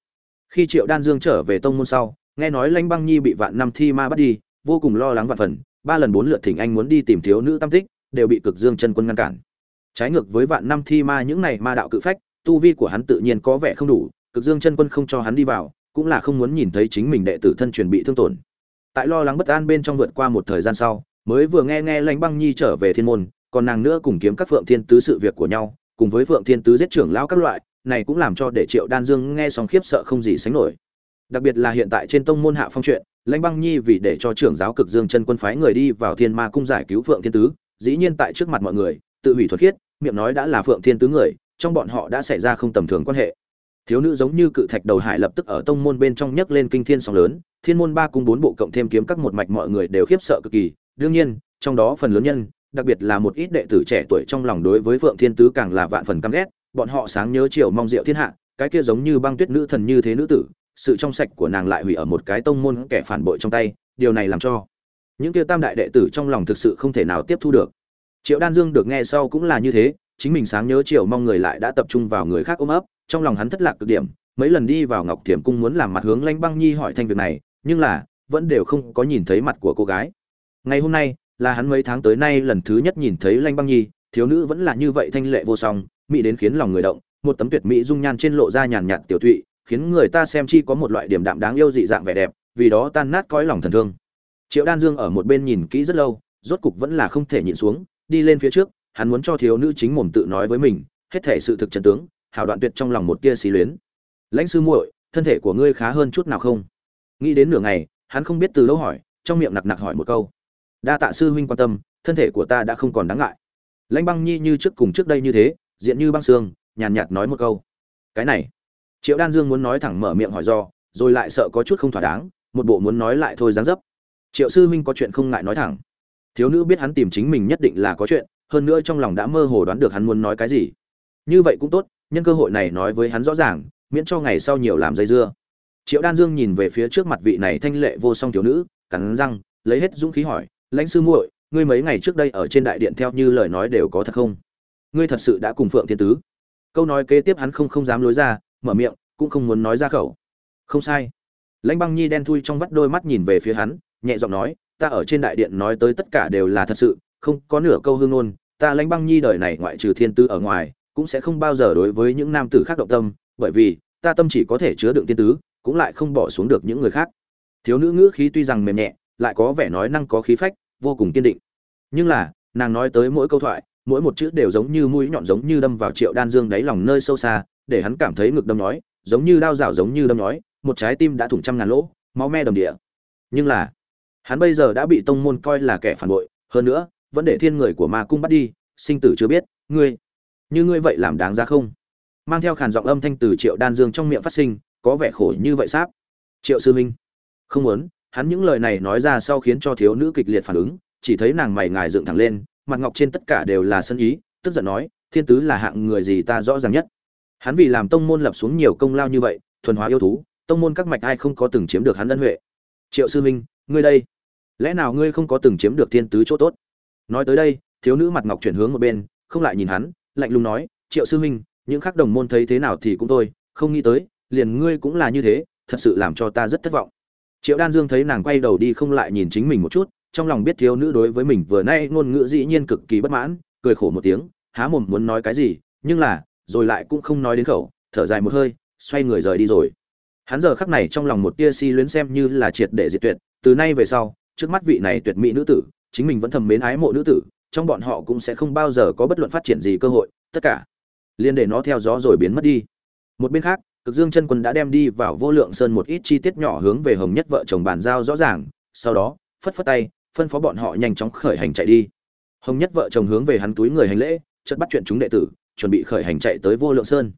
Khi triệu đan dương trở về tông môn sau, nghe nói lãnh băng nhi bị vạn năm thi ma bắt đi, vô cùng lo lắng vạn phần, ba lần bốn lượt thỉnh anh muốn đi tìm thiếu nữ tam tích, đều bị cực dương chân quân ngăn cản. Trái ngược với vạn năm thi ma những này ma đạo cự phách, tu vi của hắn tự nhiên có vẻ không đủ, cực dương chân quân không cho hắn đi vào, cũng là không muốn nhìn thấy chính mình đệ tử thân truyền bị thương tổn tại lo lắng bất an bên trong vượt qua một thời gian sau, mới vừa nghe nghe lãnh băng nhi trở về thiên môn, còn nàng nữa cùng kiếm các phượng thiên tứ sự việc của nhau, cùng với phượng thiên tứ giết trưởng lão các loại, này cũng làm cho để triệu đan dương nghe xong khiếp sợ không gì sánh nổi. Đặc biệt là hiện tại trên tông môn hạ phong chuyện, lãnh băng nhi vì để cho trưởng giáo cực dương chân quân phái người đi vào thiên ma cung giải cứu phượng thiên tứ, dĩ nhiên tại trước mặt mọi người, tự hủy thuật khiết, miệng nói đã là phượng thiên tứ người, trong bọn họ đã xảy ra không tầm thường quan hệ thiếu nữ giống như cự thạch đầu hải lập tức ở tông môn bên trong nhấc lên kinh thiên sóng lớn, thiên môn ba cung bốn bộ cộng thêm kiếm các một mạch mọi người đều khiếp sợ cực kỳ. Đương nhiên, trong đó phần lớn nhân, đặc biệt là một ít đệ tử trẻ tuổi trong lòng đối với phượng thiên tứ càng là vạn phần căm ghét, bọn họ sáng nhớ chiều mong diệu thiên hạ, cái kia giống như băng tuyết nữ thần như thế nữ tử, sự trong sạch của nàng lại hủy ở một cái tông môn kẻ phản bội trong tay, điều này làm cho những kia tam đại đệ tử trong lòng thực sự không thể nào tiếp thu được. Triệu đan dương được nghe sau cũng là như thế, chính mình sáng nhớ chiều mong người lại đã tập trung vào người khác ôm ấp trong lòng hắn thất lạc cực điểm, mấy lần đi vào ngọc thiểm cung muốn làm mặt hướng lanh băng nhi hỏi thanh việc này, nhưng là, vẫn đều không có nhìn thấy mặt của cô gái. Ngày hôm nay, là hắn mấy tháng tới nay lần thứ nhất nhìn thấy lanh băng nhi, thiếu nữ vẫn là như vậy thanh lệ vô song, mỹ đến khiến lòng người động, một tấm tuyệt mỹ dung nhan trên lộ ra nhàn nhạt tiểu thụy khiến người ta xem chi có một loại điểm đạm đáng yêu dị dạng vẻ đẹp, vì đó tan nát cõi lòng thần thương. Triệu đan dương ở một bên nhìn kỹ rất lâu, rốt cục vẫn là không thể nhịn xuống, đi lên phía trước, hắn muốn cho thiếu nữ chính mồm tự nói với mình, hết thể sự thực chân tướng hảo đoạn tuyệt trong lòng một tia xí luyến. Lãnh sư muội, thân thể của ngươi khá hơn chút nào không? Nghĩ đến nửa ngày, hắn không biết từ lâu hỏi, trong miệng nặc nặc hỏi một câu. Đa tạ sư huynh quan tâm, thân thể của ta đã không còn đáng ngại. Lãnh băng nhi như trước cùng trước đây như thế, diện như băng xương, nhàn nhạt nói một câu. Cái này, triệu đan dương muốn nói thẳng mở miệng hỏi do, rồi lại sợ có chút không thỏa đáng, một bộ muốn nói lại thôi dáng dấp. Triệu sư huynh có chuyện không ngại nói thẳng. Thiếu nữ biết hắn tìm chính mình nhất định là có chuyện, hơn nữa trong lòng đã mơ hồ đoán được hắn muốn nói cái gì. Như vậy cũng tốt nhân cơ hội này nói với hắn rõ ràng, miễn cho ngày sau nhiều làm dây dưa. Triệu đan dương nhìn về phía trước mặt vị này thanh lệ vô song thiếu nữ, cắn răng, lấy hết dũng khí hỏi, lãnh sư muội, ngươi mấy ngày trước đây ở trên đại điện theo như lời nói đều có thật không? Ngươi thật sự đã cùng phượng thiên tứ? Câu nói kế tiếp hắn không không dám lối ra, mở miệng, cũng không muốn nói ra khẩu. Không sai. Lãnh băng nhi đen thui trong vắt đôi mắt nhìn về phía hắn, nhẹ giọng nói, ta ở trên đại điện nói tới tất cả đều là thật sự, không có nửa câu hương ngôn, ta lãnh băng nhi đời này ngoại trừ thiên tư ở ngoài cũng sẽ không bao giờ đối với những nam tử khác động tâm bởi vì ta tâm chỉ có thể chứa đựng tiên tứ cũng lại không bỏ xuống được những người khác. Thiếu nữ ngữ khí tuy rằng mềm nhẹ lại có vẻ nói năng có khí phách vô cùng kiên định. Nhưng là nàng nói tới mỗi câu thoại mỗi một chữ đều giống như mũi nhọn giống như đâm vào triệu đan dương đáy lòng nơi sâu xa để hắn cảm thấy ngực đâm nói, giống như đao rạo giống như đâm nói, một trái tim đã thủng trăm ngàn lỗ máu me đầm địa. Nhưng là hắn bây giờ đã bị tông môn coi là kẻ phản bội hơn nữa vẫn để thiên người của ma cung bắt đi sinh tử chưa biết ngươi như ngươi vậy làm đáng ra không? Mang theo khàn giọng âm thanh từ triệu đan dương trong miệng phát sinh, có vẻ khổ như vậy sáp. Triệu sư minh không muốn, hắn những lời này nói ra sau khiến cho thiếu nữ kịch liệt phản ứng, chỉ thấy nàng mày ngài dựng thẳng lên, mặt ngọc trên tất cả đều là sân ý, tức giận nói, thiên tứ là hạng người gì ta rõ ràng nhất. Hắn vì làm tông môn lập xuống nhiều công lao như vậy, thuần hóa yêu thú, tông môn các mạch ai không có từng chiếm được hắn ân huệ. Triệu sư minh ngươi đây, lẽ nào ngươi không có từng chiếm được thiên tứ chỗ tốt? Nói tới đây, thiếu nữ mặt ngọc chuyển hướng một bên, không lại nhìn hắn lạnh lùng nói, triệu sư huynh, những khác đồng môn thấy thế nào thì cũng thôi, không nghĩ tới, liền ngươi cũng là như thế, thật sự làm cho ta rất thất vọng. Triệu đan dương thấy nàng quay đầu đi không lại nhìn chính mình một chút, trong lòng biết thiếu nữ đối với mình vừa nay ngôn ngữ dĩ nhiên cực kỳ bất mãn, cười khổ một tiếng, há mồm muốn nói cái gì, nhưng là, rồi lại cũng không nói đến khẩu, thở dài một hơi, xoay người rời đi rồi. Hắn giờ khắc này trong lòng một tia si luyến xem như là triệt để diệt tuyệt, từ nay về sau, trước mắt vị này tuyệt mỹ nữ tử, chính mình vẫn thầm mến ái mộ nữ tử trong bọn họ cũng sẽ không bao giờ có bất luận phát triển gì cơ hội, tất cả liên để nó theo gió rồi biến mất đi. Một bên khác, cực dương chân quân đã đem đi vào vô lượng sơn một ít chi tiết nhỏ hướng về hồng nhất vợ chồng bàn giao rõ ràng, sau đó, phất phất tay, phân phó bọn họ nhanh chóng khởi hành chạy đi. Hồng nhất vợ chồng hướng về hắn túi người hành lễ chất bắt chuyện chúng đệ tử, chuẩn bị khởi hành chạy tới vô lượng sơn.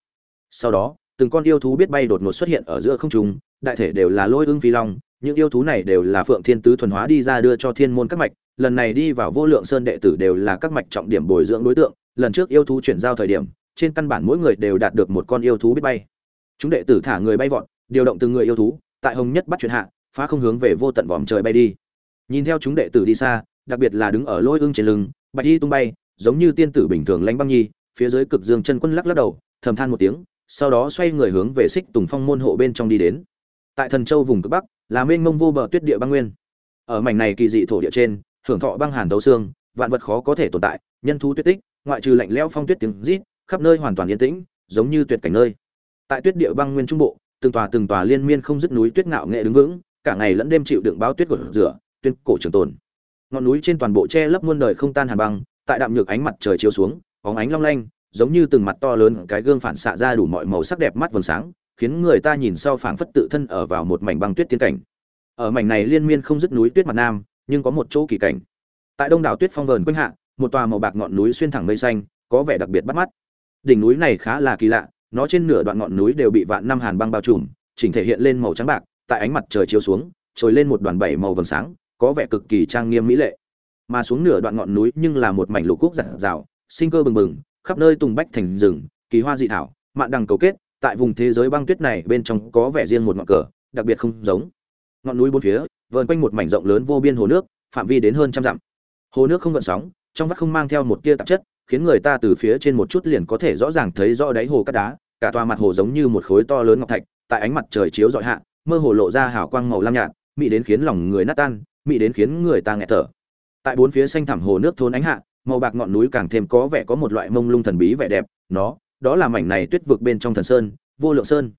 Sau đó, từng con yêu thú biết bay đột ngột xuất hiện ở giữa không trung, đại thể đều là lôi ưng phi long, những yêu thú này đều là phượng thiên tứ thuần hóa đi ra đưa cho thiên môn các mạch lần này đi vào vô lượng sơn đệ tử đều là các mạch trọng điểm bồi dưỡng đối tượng, lần trước yêu thú chuyển giao thời điểm, trên căn bản mỗi người đều đạt được một con yêu thú biết bay. Chúng đệ tử thả người bay vọt, điều động từng người yêu thú, tại hồng nhất bắt chuyển hạ, phá không hướng về vô tận vòm trời bay đi. Nhìn theo chúng đệ tử đi xa, đặc biệt là đứng ở lôi ưng trên lưng, bạch y tung bay, giống như tiên tử bình thường lánh băng nhi, phía dưới cực dương chân quân lắc lắc đầu, thầm than một tiếng, sau đó xoay người hướng về xích tùng phong môn hộ bên trong đi đến. Tại thần châu vùng cực bắc, là mênh mông vô bờ tuyết địa băng nguyên. Ở mảnh này kỳ dị thổ địa trên hưởng thọ băng hàn đấu xương, vạn vật khó có thể tồn tại, nhân thú tuyết tích, ngoại trừ lạnh lẽo phong tuyết tiếng rít, khắp nơi hoàn toàn yên tĩnh, giống như tuyệt cảnh nơi. Tại tuyết địa băng nguyên trung bộ, từng tòa từng tòa liên miên không dứt núi tuyết ngạo nghệ đứng vững, cả ngày lẫn đêm chịu đựng báo tuyết của rửa, tuyên cổ trường tồn. Ngọn núi trên toàn bộ che lấp muôn đời không tan hàn băng, tại đạm nhược ánh mặt trời chiếu xuống, bóng ánh long lanh, giống như từng mặt to lớn cái gương phản xạ ra đủ mọi màu sắc đẹp mắt vầng sáng, khiến người ta nhìn sau phảng phất tự thân ở vào một mảnh băng tuyết tiên cảnh. Ở mảnh này liên miên không dứt núi tuyết mặt nam nhưng có một chỗ kỳ cảnh. Tại đông đảo tuyết phong vờn quanh hạ, một tòa màu bạc ngọn núi xuyên thẳng mây xanh, có vẻ đặc biệt bắt mắt. Đỉnh núi này khá là kỳ lạ, nó trên nửa đoạn ngọn núi đều bị vạn năm hàn băng bao trùm, chỉnh thể hiện lên màu trắng bạc, tại ánh mặt trời chiếu xuống, trồi lên một đoàn bảy màu vầng sáng, có vẻ cực kỳ trang nghiêm mỹ lệ. Mà xuống nửa đoạn ngọn núi nhưng là một mảnh lục cúc rạng rào sinh cơ bừng bừng, khắp nơi tùng bách thành rừng, kỳ hoa dị thảo, mạn đằng cầu kết, tại vùng thế giới băng tuyết này bên trong có vẻ riêng một ngọn cờ, đặc biệt không giống. Ngọn núi bốn phía vờn quanh một mảnh rộng lớn vô biên hồ nước, phạm vi đến hơn trăm dặm. Hồ nước không gợn sóng, trong vắt không mang theo một tia tạp chất, khiến người ta từ phía trên một chút liền có thể rõ ràng thấy rõ đáy hồ cát đá, cả tòa mặt hồ giống như một khối to lớn ngọc thạch, tại ánh mặt trời chiếu rọi hạ, mơ hồ lộ ra hào quang màu lam nhạt, mỹ đến khiến lòng người nát tan, mỹ đến khiến người ta nghẹt thở. Tại bốn phía xanh thẳm hồ nước thôn ánh hạ, màu bạc ngọn núi càng thêm có vẻ có một loại mông lung thần bí vẻ đẹp, nó, đó là mảnh này tuyết vực bên trong thần sơn, vô lượng sơn.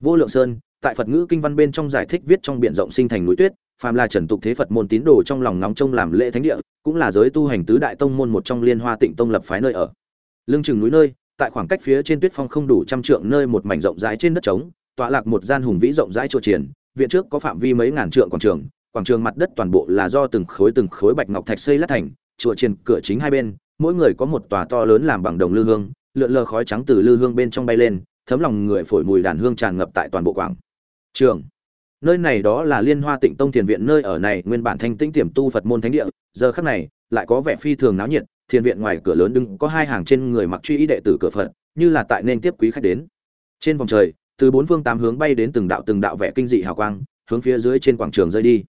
Vô lượng sơn, tại phật ngữ kinh văn bên trong giải thích viết trong biển rộng sinh thành núi tuyết phàm là trần tục thế phật môn tín đồ trong lòng nóng trông làm lễ thánh địa, cũng là giới tu hành tứ đại tông môn một trong liên hoa tịnh tông lập phái nơi ở. Lưng chừng núi nơi, tại khoảng cách phía trên tuyết phong không đủ trăm trượng nơi một mảnh rộng rãi trên đất trống, tọa lạc một gian hùng vĩ rộng rãi chùa triển viện trước có phạm vi mấy ngàn trượng quảng trường quảng trường mặt đất toàn bộ là do từng khối từng khối bạch ngọc thạch xây lát thành, chùa triển cửa chính hai bên, mỗi người có một tòa to lớn làm bằng đồng lư hương, lượn lờ khói trắng từ lư hương bên trong bay lên, thấm lòng người phổi mùi đàn hương tràn ngập tại toàn bộ quảng trường nơi này đó là liên hoa tịnh tông thiền viện nơi ở này nguyên bản thanh tĩnh tiềm tu phật môn thánh địa giờ khắc này lại có vẻ phi thường náo nhiệt. Thiền viện ngoài cửa lớn đứng có hai hàng trên người mặc truy ý đệ tử cửa phật như là tại nên tiếp quý khách đến. Trên vòng trời từ bốn phương tám hướng bay đến từng đạo từng đạo vẻ kinh dị hào quang hướng phía dưới trên quảng trường rơi đi.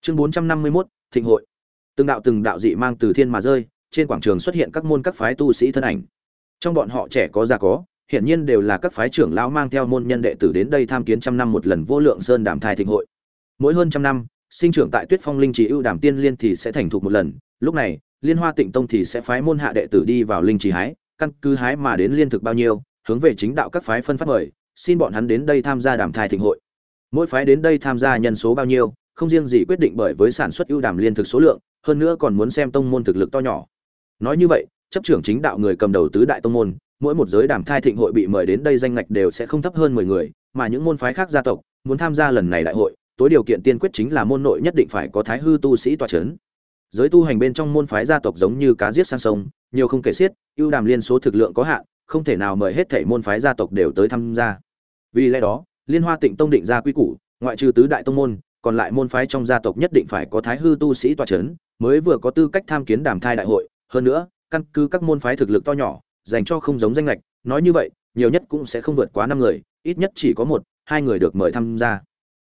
Chương bốn trăm năm mươi 451, thịnh hội. Từng đạo từng đạo dị mang từ thiên mà rơi trên quảng trường xuất hiện các môn các phái tu sĩ thân ảnh. Trong bọn họ trẻ có già có hiển nhiên đều là các phái trưởng lão mang theo môn nhân đệ tử đến đây tham kiến trăm năm một lần vô lượng sơn đàm thai thịnh hội. Mỗi hơn trăm năm, sinh trưởng tại tuyết phong linh trì ưu đàm tiên liên thì sẽ thành thục một lần. Lúc này, liên hoa tịnh tông thì sẽ phái môn hạ đệ tử đi vào linh trì hái, căn cứ hái mà đến liên thực bao nhiêu, hướng về chính đạo các phái phân phát mời, xin bọn hắn đến đây tham gia đàm thai thịnh hội. Mỗi phái đến đây tham gia nhân số bao nhiêu, không riêng gì quyết định bởi với sản xuất ưu đàm liên thực số lượng, hơn nữa còn muốn xem tông môn thực lực to nhỏ. Nói như vậy, chấp trưởng chính đạo người cầm đầu tứ đại tông môn mỗi một giới đàm thai thịnh hội bị mời đến đây danh ngạch đều sẽ không thấp hơn mười người, mà những môn phái khác gia tộc muốn tham gia lần này đại hội, tối điều kiện tiên quyết chính là môn nội nhất định phải có thái hư tu sĩ tọa chấn. Giới tu hành bên trong môn phái gia tộc giống như cá giết sang sông, nhiều không kể xiết, ưu đàm liên số thực lượng có hạn, không thể nào mời hết thảy môn phái gia tộc đều tới tham gia. Vì lẽ đó, liên hoa tịnh tông định ra quy củ, ngoại trừ tứ đại tông môn, còn lại môn phái trong gia tộc nhất định phải có thái hư tu sĩ tọa chấn, mới vừa có tư cách tham kiến đàm thai đại hội. Hơn nữa, căn cứ các môn phái thực lực to nhỏ dành cho không giống danh lệch nói như vậy, nhiều nhất cũng sẽ không vượt quá năm người, ít nhất chỉ có một, hai người được mời tham gia.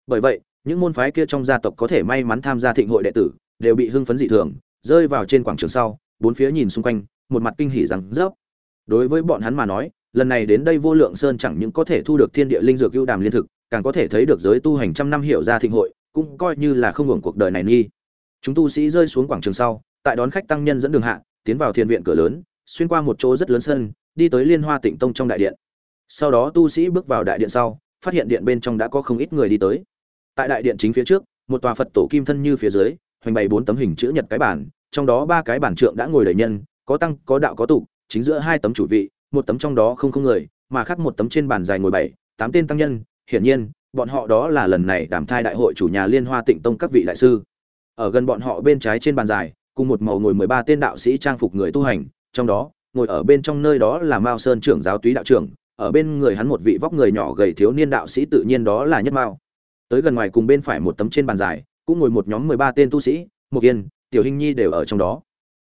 Bởi vậy, những môn phái kia trong gia tộc có thể may mắn tham gia thịnh hội đệ tử, đều bị hưng phấn dị thường, rơi vào trên quảng trường sau, bốn phía nhìn xung quanh, một mặt kinh hỉ rằng, rớp. Đối với bọn hắn mà nói, lần này đến đây vô lượng sơn chẳng những có thể thu được thiên địa linh dược ưu đàm liên thực, càng có thể thấy được giới tu hành trăm năm hiểu ra thịnh hội, cũng coi như là không hưởng cuộc đời này nghi. Chúng tu sĩ rơi xuống quảng trường sau, tại đón khách tăng nhân dẫn đường hạ, tiến vào thiền viện cửa lớn xuyên qua một chỗ rất lớn sân, đi tới liên hoa tịnh tông trong đại điện. Sau đó tu sĩ bước vào đại điện sau, phát hiện điện bên trong đã có không ít người đi tới. Tại đại điện chính phía trước, một tòa phật tổ kim thân như phía dưới, hoành bày bốn tấm hình chữ nhật cái bản, trong đó ba cái bản trượng đã ngồi đầy nhân, có tăng, có đạo, có tụ chính giữa hai tấm chủ vị, một tấm trong đó không không người, mà khác một tấm trên bàn dài ngồi bảy, tám tên tăng nhân. Hiển nhiên, bọn họ đó là lần này đảm thai đại hội chủ nhà liên hoa tịnh tông các vị đại sư. Ở gần bọn họ bên trái trên bàn dài, cùng một màu ngồi mười ba tên đạo sĩ trang phục người tu hành trong đó, ngồi ở bên trong nơi đó là mao sơn trưởng giáo túy đạo trưởng, ở bên người hắn một vị vóc người nhỏ gầy thiếu niên đạo sĩ tự nhiên đó là nhất mao. Tới gần ngoài cùng bên phải một tấm trên bàn dài, cũng ngồi một nhóm mười ba tên tu sĩ một yên, tiểu hinh nhi đều ở trong đó.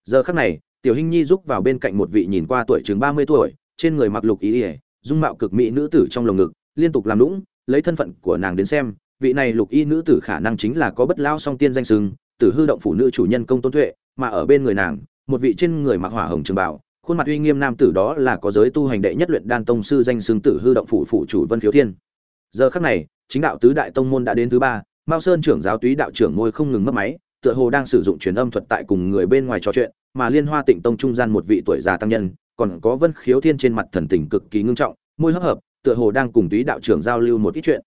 Giờ khắc này, tiểu hinh nhi giúp vào bên cạnh một vị nhìn qua tuổi chừng ba mươi tuổi, trên người mặc lục ý ỉa dung mạo cực mỹ nữ tử trong lồng ngực, liên tục làm lũng lấy thân phận của nàng đến xem, vị này lục y nữ tử khả năng chính là có bất lao song tiên danh sừng tử hư động phụ nữ chủ nhân công tôn tuệ, mà ở bên người nàng một vị trên người mặc hỏa hồng trường bảo, khuôn mặt uy nghiêm nam tử đó là có giới tu hành đệ nhất luyện đan tông sư danh xương tử hư động phủ phủ chủ vân khiếu thiên. Giờ khắc này, chính đạo tứ đại tông môn đã đến thứ ba, mao sơn trưởng giáo túy đạo trưởng môi không ngừng mất máy, tựa hồ đang sử dụng truyền âm thuật tại cùng người bên ngoài trò chuyện, mà liên hoa tịnh tông trung gian một vị tuổi già tăng nhân, còn có vân khiếu thiên trên mặt thần tình cực kỳ ngưng trọng, môi hấp hợp, tựa hồ đang cùng túy đạo trưởng giao lưu một ít chuyện.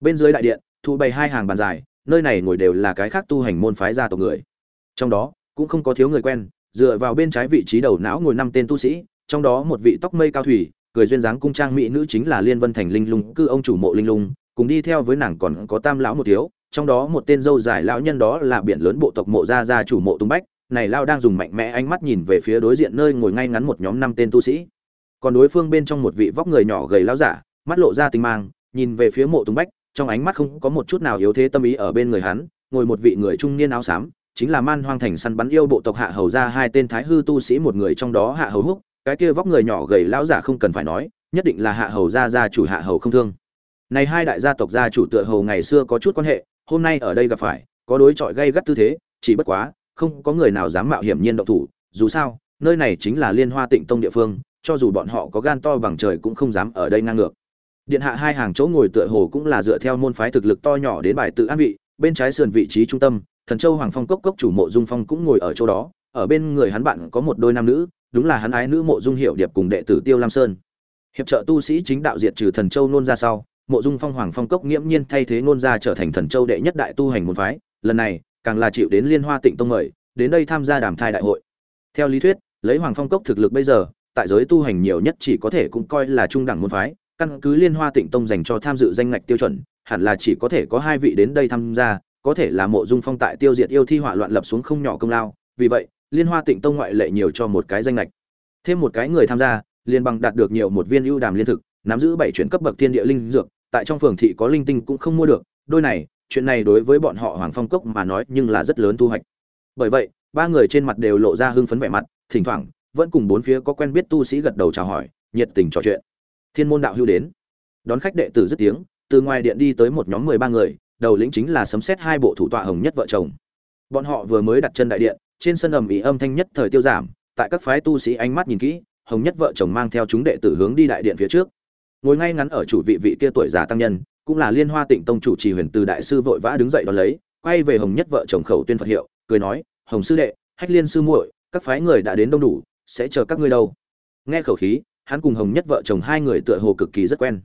Bên dưới đại điện, thu bày hai hàng bàn dài, nơi này ngồi đều là cái khác tu hành môn phái gia tộc người. Trong đó, cũng không có thiếu người quen dựa vào bên trái vị trí đầu não ngồi năm tên tu sĩ, trong đó một vị tóc mây cao thủy, cười duyên dáng cung trang mỹ nữ chính là liên vân thành linh lung, cư ông chủ mộ linh lung, cùng đi theo với nàng còn có tam lão một thiếu, trong đó một tên dâu dài lão nhân đó là biển lớn bộ tộc mộ gia gia chủ mộ tung bách, này lao đang dùng mạnh mẽ ánh mắt nhìn về phía đối diện nơi ngồi ngay ngắn một nhóm năm tên tu sĩ. Còn đối phương bên trong một vị vóc người nhỏ gầy lão giả, mắt lộ ra tinh mang, nhìn về phía mộ tung bách, trong ánh mắt không có một chút nào yếu thế tâm ý ở bên người hắn, ngồi một vị người trung niên áo xám chính là man hoang thành săn bắn yêu bộ tộc hạ hầu ra hai tên thái hư tu sĩ một người trong đó hạ hầu húc, cái kia vóc người nhỏ gầy lão giả không cần phải nói, nhất định là hạ hầu gia gia chủ hạ hầu không thương. Này hai đại gia tộc gia chủ tựa hầu ngày xưa có chút quan hệ, hôm nay ở đây gặp phải, có đối chọi gây gắt tư thế, chỉ bất quá, không có người nào dám mạo hiểm nhiên động thủ, dù sao, nơi này chính là liên hoa tịnh tông địa phương, cho dù bọn họ có gan to bằng trời cũng không dám ở đây ngang ngược. Điện hạ hai hàng chỗ ngồi tựa hồ cũng là dựa theo môn phái thực lực to nhỏ đến bài tự an vị, bên trái sườn vị trí trung tâm thần châu hoàng phong cốc cốc chủ mộ dung phong cũng ngồi ở chỗ đó, ở bên người hắn bạn có một đôi nam nữ, đúng là hắn ái nữ mộ dung hiệu điệp cùng đệ tử tiêu lam sơn. Hiệp trợ tu sĩ chính đạo diệt trừ thần châu nôn ra sau, mộ dung phong hoàng phong cốc nghiễm nhiên thay thế nôn ra trở thành thần châu đệ nhất đại tu hành môn phái, lần này, càng là chịu đến liên hoa tịnh tông mời, đến đây tham gia đàm thai đại hội. Theo lý thuyết, lấy hoàng phong cốc thực lực bây giờ, tại giới tu hành nhiều nhất chỉ có thể cũng coi là trung đẳng môn phái, căn cứ liên hoa tịnh tông dành cho tham dự danh ngạch tiêu chuẩn, hẳn là chỉ có thể có hai vị đến đây tham gia có thể là mộ dung phong tại tiêu diệt yêu thi hỏa loạn lập xuống không nhỏ công lao, vì vậy, liên hoa tịnh tông ngoại lệ nhiều cho một cái danh lệch. Thêm một cái người tham gia liên bằng đạt được nhiều một viên ưu đàm liên thực, nắm giữ bảy chuyển cấp bậc thiên địa linh dược, tại trong phường thị có linh tinh cũng không mua được, đôi này, chuyện này đối với bọn họ hoàng phong cốc mà nói nhưng là rất lớn thu hoạch. Bởi vậy, ba người trên mặt đều lộ ra hưng phấn vẻ mặt, thỉnh thoảng, vẫn cùng bốn phía có quen biết tu sĩ gật đầu chào hỏi, nhiệt tình trò chuyện. Thiên môn đạo hưu đến. Đón khách đệ tử dứt tiếng, từ ngoài điện đi tới một nhóm mười ba người đầu lĩnh chính là sấm xét hai bộ thủ tọa hồng nhất vợ chồng. Bọn họ vừa mới đặt chân đại điện, trên sân ầm ĩ âm thanh nhất thời tiêu giảm, tại các phái tu sĩ ánh mắt nhìn kỹ, hồng nhất vợ chồng mang theo chúng đệ tử hướng đi đại điện phía trước. Ngồi ngay ngắn ở chủ vị vị kia tuổi già tăng nhân, cũng là liên hoa tịnh tông chủ trì huyền từ đại sư vội vã đứng dậy đón lấy, quay về hồng nhất vợ chồng khẩu tuyên phật hiệu, cười nói, hồng sư đệ, hách liên sư muội, các phái người đã đến đông đủ, sẽ chờ các ngươi đâu. Nghe khẩu khí, hắn cùng hồng nhất vợ chồng hai người tựa hồ cực kỳ rất quen.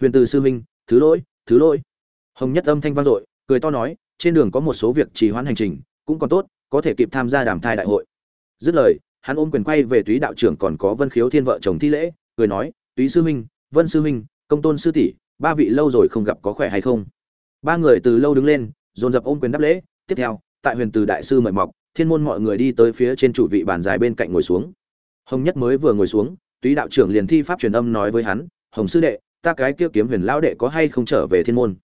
Huyền từ sư minh thứ lỗi thứ lỗi hồng nhất âm thanh vang dội, cười to nói, trên đường có một số việc trì hoãn hành trình, cũng còn tốt, có thể kịp tham gia đàm thai đại hội. Dứt lời, hắn ôm quyền quay về túy đạo trưởng còn có vân khiếu thiên vợ chồng thi lễ, cười nói, túy sư minh vân sư minh công tôn sư tỷ, ba vị lâu rồi không gặp có khỏe hay không? Ba người từ lâu đứng lên, dồn dập ôm quyền đáp lễ. Tiếp theo, tại huyền từ đại sư mời mọc, thiên môn mọi người đi tới phía trên chủ vị bàn dài bên cạnh ngồi xuống. Hồng nhất mới vừa ngồi xuống, túy đạo trưởng liền thi pháp truyền âm nói với hắn, hồng sư đệ, ta cái kia kiếm huyền lão đệ có hay không trở về thiên môn?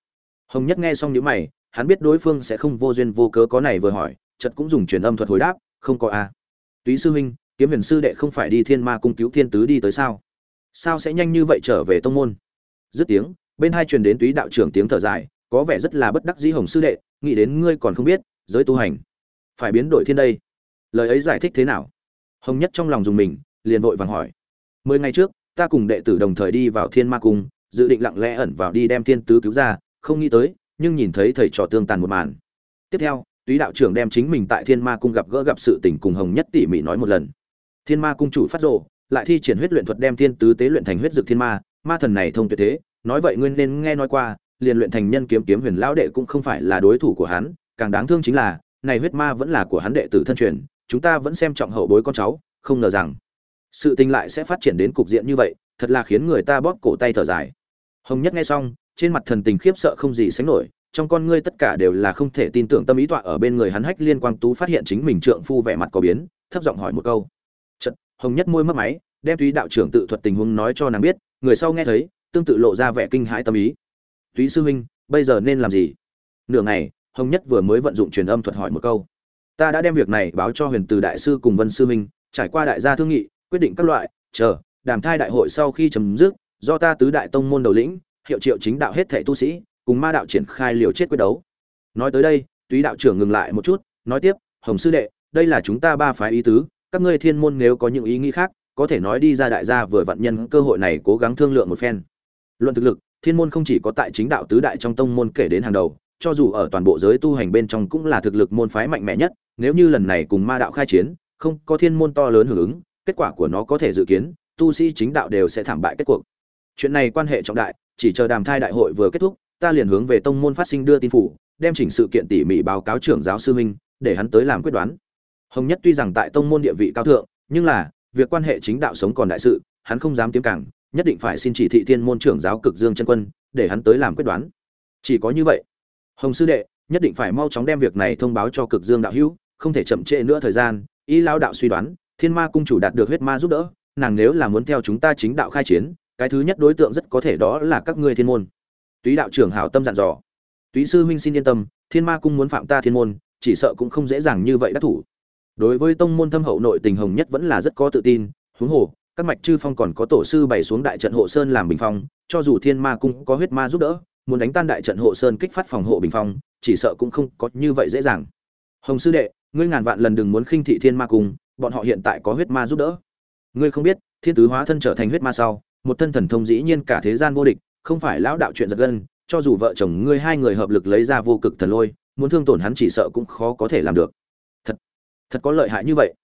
Hồng nhất nghe xong những mày, hắn biết đối phương sẽ không vô duyên vô cớ có này vừa hỏi chật cũng dùng truyền âm thuật hồi đáp, không có a à. túy sư huynh, kiếm huyền sư đệ không phải đi thiên ma cung cứu thiên tứ đi tới sao? Sao sẽ nhanh như vậy trở về tông môn? Dứt tiếng, bên hai truyền đến túy đạo trưởng tiếng thở dài, có vẻ rất là bất đắc dĩ hồng sư đệ, nghĩ đến ngươi còn không biết, giới tu hành phải biến đổi thiên đây. Lời ấy giải thích thế nào? Hồng nhất trong lòng dùng mình, liền vội vàng hỏi. Mười ngày trước, ta cùng đệ tử đồng thời đi vào thiên ma cung, dự định lặng lẽ ẩn vào đi đem thiên tứ cứu ra không nghĩ tới, nhưng nhìn thấy thầy trò tương tàn một màn. Tiếp theo, túy đạo trưởng đem chính mình tại thiên ma cung gặp gỡ gặp sự tình cùng hồng nhất tỉ mỉ nói một lần. Thiên ma cung chủ phát rộ lại thi triển huyết luyện thuật đem thiên tứ tế luyện thành huyết dược thiên ma. Ma thần này thông tuyệt thế, nói vậy nguyên nên nghe nói qua, liền luyện thành nhân kiếm kiếm huyền lão đệ cũng không phải là đối thủ của hắn, càng đáng thương chính là, này huyết ma vẫn là của hắn đệ tử thân truyền, chúng ta vẫn xem trọng hậu bối con cháu, không ngờ rằng, sự tình lại sẽ phát triển đến cục diện như vậy, thật là khiến người ta bóp cổ tay thở dài. Hồng nhất nghe xong trên mặt thần tình khiếp sợ không gì sánh nổi, trong con ngươi tất cả đều là không thể tin tưởng tâm ý tọa ở bên người hắn hách liên quang tú phát hiện chính mình trượng phu vẻ mặt có biến, thấp giọng hỏi một câu. Chật hồng nhất môi mất máy, đem túy đạo trưởng tự thuật tình huống nói cho nàng biết, người sau nghe thấy, tương tự lộ ra vẻ kinh hãi tâm ý. Túy sư huynh, bây giờ nên làm gì? Nửa ngày, hồng nhất vừa mới vận dụng truyền âm thuật hỏi một câu. Ta đã đem việc này báo cho huyền từ đại sư cùng vân sư huynh, trải qua đại gia thương nghị, quyết định các loại, chờ, đàm thai đại hội sau khi chấm dứt, do ta tứ đại tông môn đầu lĩnh hiệu triệu chính đạo hết thảy tu sĩ, cùng ma đạo triển khai liều chết quyết đấu. Nói tới đây, túy đạo trưởng ngừng lại một chút, nói tiếp, hồng sư đệ, đây là chúng ta ba phái ý tứ, các ngươi thiên môn nếu có những ý nghĩ khác, có thể nói đi ra đại gia vừa vận nhân cơ hội này cố gắng thương lượng một phen. Luận thực lực, thiên môn không chỉ có tại chính đạo tứ đại trong tông môn kể đến hàng đầu, cho dù ở toàn bộ giới tu hành bên trong cũng là thực lực môn phái mạnh mẽ nhất, nếu như lần này cùng ma đạo khai chiến, không có thiên môn to lớn hưởng ứng, kết quả của nó có thể dự kiến, tu sĩ chính đạo đều sẽ thảm bại kết cuộc. Chuyện này quan hệ trọng đại chỉ chờ đàm thai đại hội vừa kết thúc, ta liền hướng về tông môn phát sinh đưa tin phủ, đem chỉnh sự kiện tỉ mỉ báo cáo trưởng giáo sư minh, để hắn tới làm quyết đoán. Hồng nhất tuy rằng tại tông môn địa vị cao thượng, nhưng là, việc quan hệ chính đạo sống còn đại sự, hắn không dám tiếng cảng, nhất định phải xin chỉ thị thiên môn trưởng giáo cực dương chân quân, để hắn tới làm quyết đoán. Chỉ có như vậy, hồng sư đệ, nhất định phải mau chóng đem việc này thông báo cho cực dương đạo hữu, không thể chậm trễ nữa thời gian, y lao đạo suy đoán, thiên ma cung chủ đạt được huyết ma giúp đỡ, nàng nếu là muốn theo chúng ta chính đạo khai chiến cái thứ nhất đối tượng rất có thể đó là các ngươi thiên môn. Túy đạo trưởng hảo tâm dặn dò. Túy sư huynh xin yên tâm, thiên ma cung muốn phạm ta thiên môn, chỉ sợ cũng không dễ dàng như vậy đắc thủ. Đối với tông môn thâm hậu nội tình hồng nhất vẫn là rất có tự tin, huống hồ, các mạch chư phong còn có tổ sư bày xuống đại trận hộ sơn làm bình phong, cho dù thiên ma cung có huyết ma giúp đỡ, muốn đánh tan đại trận hộ sơn kích phát phòng hộ bình phong, chỉ sợ cũng không có như vậy dễ dàng. Hồng sư đệ, ngươi ngàn vạn lần đừng muốn khinh thị thiên ma cung, bọn họ hiện tại có huyết ma giúp đỡ. Ngươi không biết, thiên tứ hóa thân trở thành huyết ma sau một thân thần thông dĩ nhiên cả thế gian vô địch, không phải lão đạo chuyện giật gân, cho dù vợ chồng ngươi hai người hợp lực lấy ra vô cực thần lôi, muốn thương tổn hắn chỉ sợ cũng khó có thể làm được. Thật thật có lợi hại như vậy.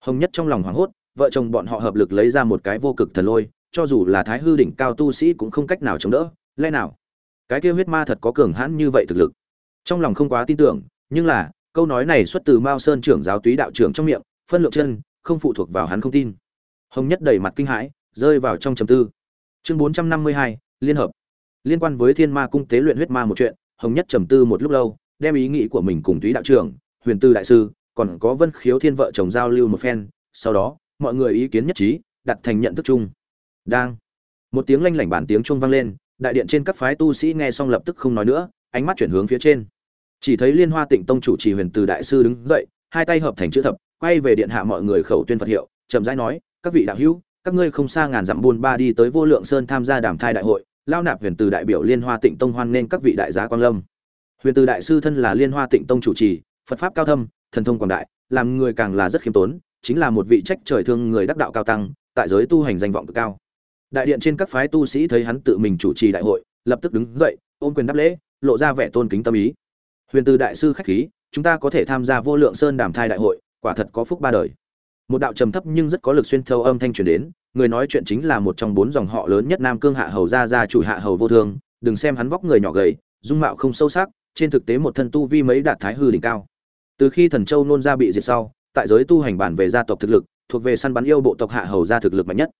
Hồng nhất trong lòng hoảng hốt, vợ chồng bọn họ hợp lực lấy ra một cái vô cực thần lôi, cho dù là thái hư đỉnh cao tu sĩ cũng không cách nào chống đỡ, lẽ nào? Cái kia huyết ma thật có cường hãn như vậy thực lực. Trong lòng không quá tin tưởng, nhưng là, câu nói này xuất từ mao sơn trưởng giáo túy đạo trưởng trong miệng, phân lượng chân, không phụ thuộc vào hắn không tin. Hồng nhất đầy mặt kinh hãi rơi vào trong trầm tư. Chương bốn trăm năm mươi hai, liên hợp. Liên quan với thiên ma cung tế luyện huyết ma một chuyện, hồng nhất trầm tư một lúc lâu, đem ý nghĩ của mình cùng túy đạo trưởng, huyền tư đại sư, còn có vân khiếu thiên vợ chồng giao lưu một phen, sau đó, mọi người ý kiến nhất trí, đặt thành nhận thức chung. Đang. Một tiếng lanh lảnh bản tiếng chuông vang lên, đại điện trên các phái tu sĩ nghe xong lập tức không nói nữa, ánh mắt chuyển hướng phía trên. Chỉ thấy liên hoa tịnh tông chủ trì huyền từ đại sư đứng dậy, hai tay hợp thành chữ thập, quay về điện hạ mọi người khẩu tuyên phật hiệu, chậm rãi nói, các vị đạo hữu các ngươi không xa ngàn dặm buôn ba đi tới vô lượng sơn tham gia đàm thai đại hội, lao nạp huyền từ đại biểu liên hoa tịnh tông hoan nên các vị đại giá quang lâm. Huyền từ đại sư thân là liên hoa tịnh tông chủ trì, phật pháp cao thâm, thần thông quảng đại, làm người càng là rất khiêm tốn, chính là một vị trách trời thương người đắc đạo cao tăng, tại giới tu hành danh vọng cực cao. Đại điện trên các phái tu sĩ thấy hắn tự mình chủ trì đại hội, lập tức đứng dậy, ôm quyền đáp lễ, lộ ra vẻ tôn kính tâm ý. Huyền từ đại sư khách khí, chúng ta có thể tham gia vô lượng sơn đàm thai đại hội, quả thật có phúc ba đời một đạo trầm thấp nhưng rất có lực xuyên thâu âm thanh truyền đến, người nói chuyện chính là một trong bốn dòng họ lớn nhất nam cương hạ hầu gia gia chủ hạ hầu vô thương, đừng xem hắn vóc người nhỏ gầy, dung mạo không sâu sắc, trên thực tế một thân tu vi mấy đạt thái hư đỉnh cao. Từ khi thần châu nôn gia bị diệt sau, tại giới tu hành bản về gia tộc thực lực, thuộc về săn bắn yêu bộ tộc hạ hầu gia thực lực mạnh nhất.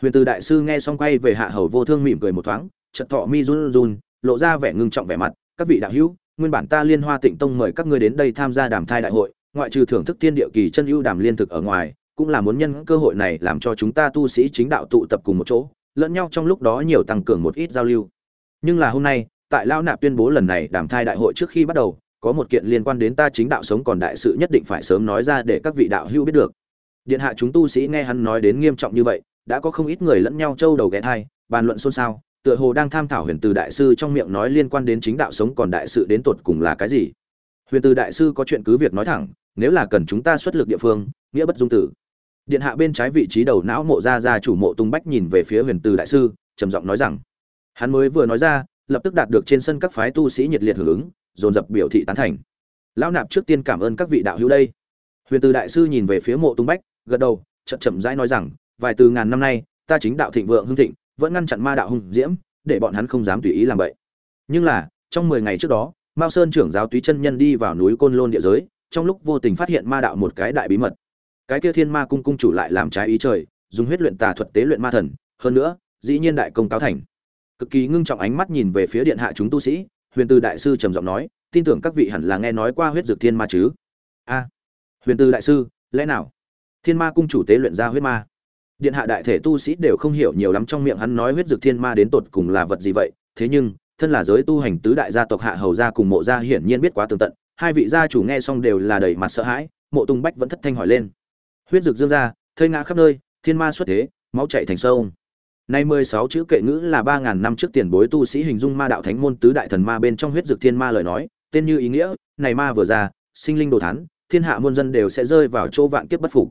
Huyền từ đại sư nghe xong quay về hạ hầu vô thương mỉm cười một thoáng, chợt thọ mi run run, lộ ra vẻ ngưng trọng vẻ mặt, các vị đạo hữu, nguyên bản ta liên hoa tịnh tông mời các ngươi đến đây tham gia đàm thai đại hội ngoại trừ thưởng thức thiên địa kỳ chân ưu đàm liên thực ở ngoài, cũng là muốn nhân cơ hội này làm cho chúng ta tu sĩ chính đạo tụ tập cùng một chỗ, lẫn nhau trong lúc đó nhiều tăng cường một ít giao lưu. Nhưng là hôm nay, tại lão nạp tuyên bố lần này đàm thai đại hội trước khi bắt đầu, có một kiện liên quan đến ta chính đạo sống còn đại sự nhất định phải sớm nói ra để các vị đạo hữu biết được. Điện hạ chúng tu sĩ nghe hắn nói đến nghiêm trọng như vậy, đã có không ít người lẫn nhau trâu đầu ghé thai, bàn luận xôn xao, tựa hồ đang tham thảo huyền từ đại sư trong miệng nói liên quan đến chính đạo sống còn đại sự đến tột cùng là cái gì huyền từ đại sư có chuyện cứ việc nói thẳng, nếu là cần chúng ta xuất lực địa phương, nghĩa bất dung tử. Điện hạ bên trái vị trí đầu não mộ gia gia chủ mộ tung bách nhìn về phía huyền từ đại sư, trầm giọng nói rằng, hắn mới vừa nói ra, lập tức đạt được trên sân các phái tu sĩ nhiệt liệt hưởng ứng, dồn dập biểu thị tán thành. Lão nạp trước tiên cảm ơn các vị đạo hữu đây. Huyền từ đại sư nhìn về phía mộ tung bách, gật đầu, chậm chậm rãi nói rằng, vài từ ngàn năm nay, ta chính đạo thịnh vượng hưng thịnh, vẫn ngăn chặn ma đạo hung diễm, để bọn hắn không dám tùy ý làm vậy nhưng là, trong mười ngày trước đó mao sơn trưởng giáo túy chân nhân đi vào núi côn lôn địa giới, trong lúc vô tình phát hiện ma đạo một cái đại bí mật. Cái kia thiên ma cung cung chủ lại làm trái ý trời, dùng huyết luyện tà thuật tế luyện ma thần, hơn nữa, dĩ nhiên đại công cáo thành. Cực kỳ ngưng trọng ánh mắt nhìn về phía điện hạ chúng tu sĩ, huyền từ đại sư trầm giọng nói, tin tưởng các vị hẳn là nghe nói qua huyết dược thiên ma chứ? A, huyền từ đại sư, lẽ nào? Thiên ma cung chủ tế luyện ra huyết ma. Điện hạ đại thể tu sĩ đều không hiểu nhiều lắm trong miệng hắn nói huyết dược thiên ma đến tột cùng là vật gì vậy, thế nhưng thân là giới tu hành tứ đại gia tộc hạ hầu gia cùng mộ gia hiển nhiên biết quá tường tận hai vị gia chủ nghe xong đều là đầy mặt sợ hãi mộ tung bách vẫn thất thanh hỏi lên huyết dược dương ra thây ngã khắp nơi thiên ma xuất thế máu chạy thành sông Nay mười sáu chữ kệ ngữ là ba ngàn năm trước tiền bối tu sĩ hình dung ma đạo thánh môn tứ đại thần ma bên trong huyết dược thiên ma lời nói, tên như ý nghĩa, này ma vừa ra, sinh linh đồ thán, thiên hạ muôn dân đều sẽ rơi vào chỗ vạn kiếp bất phục.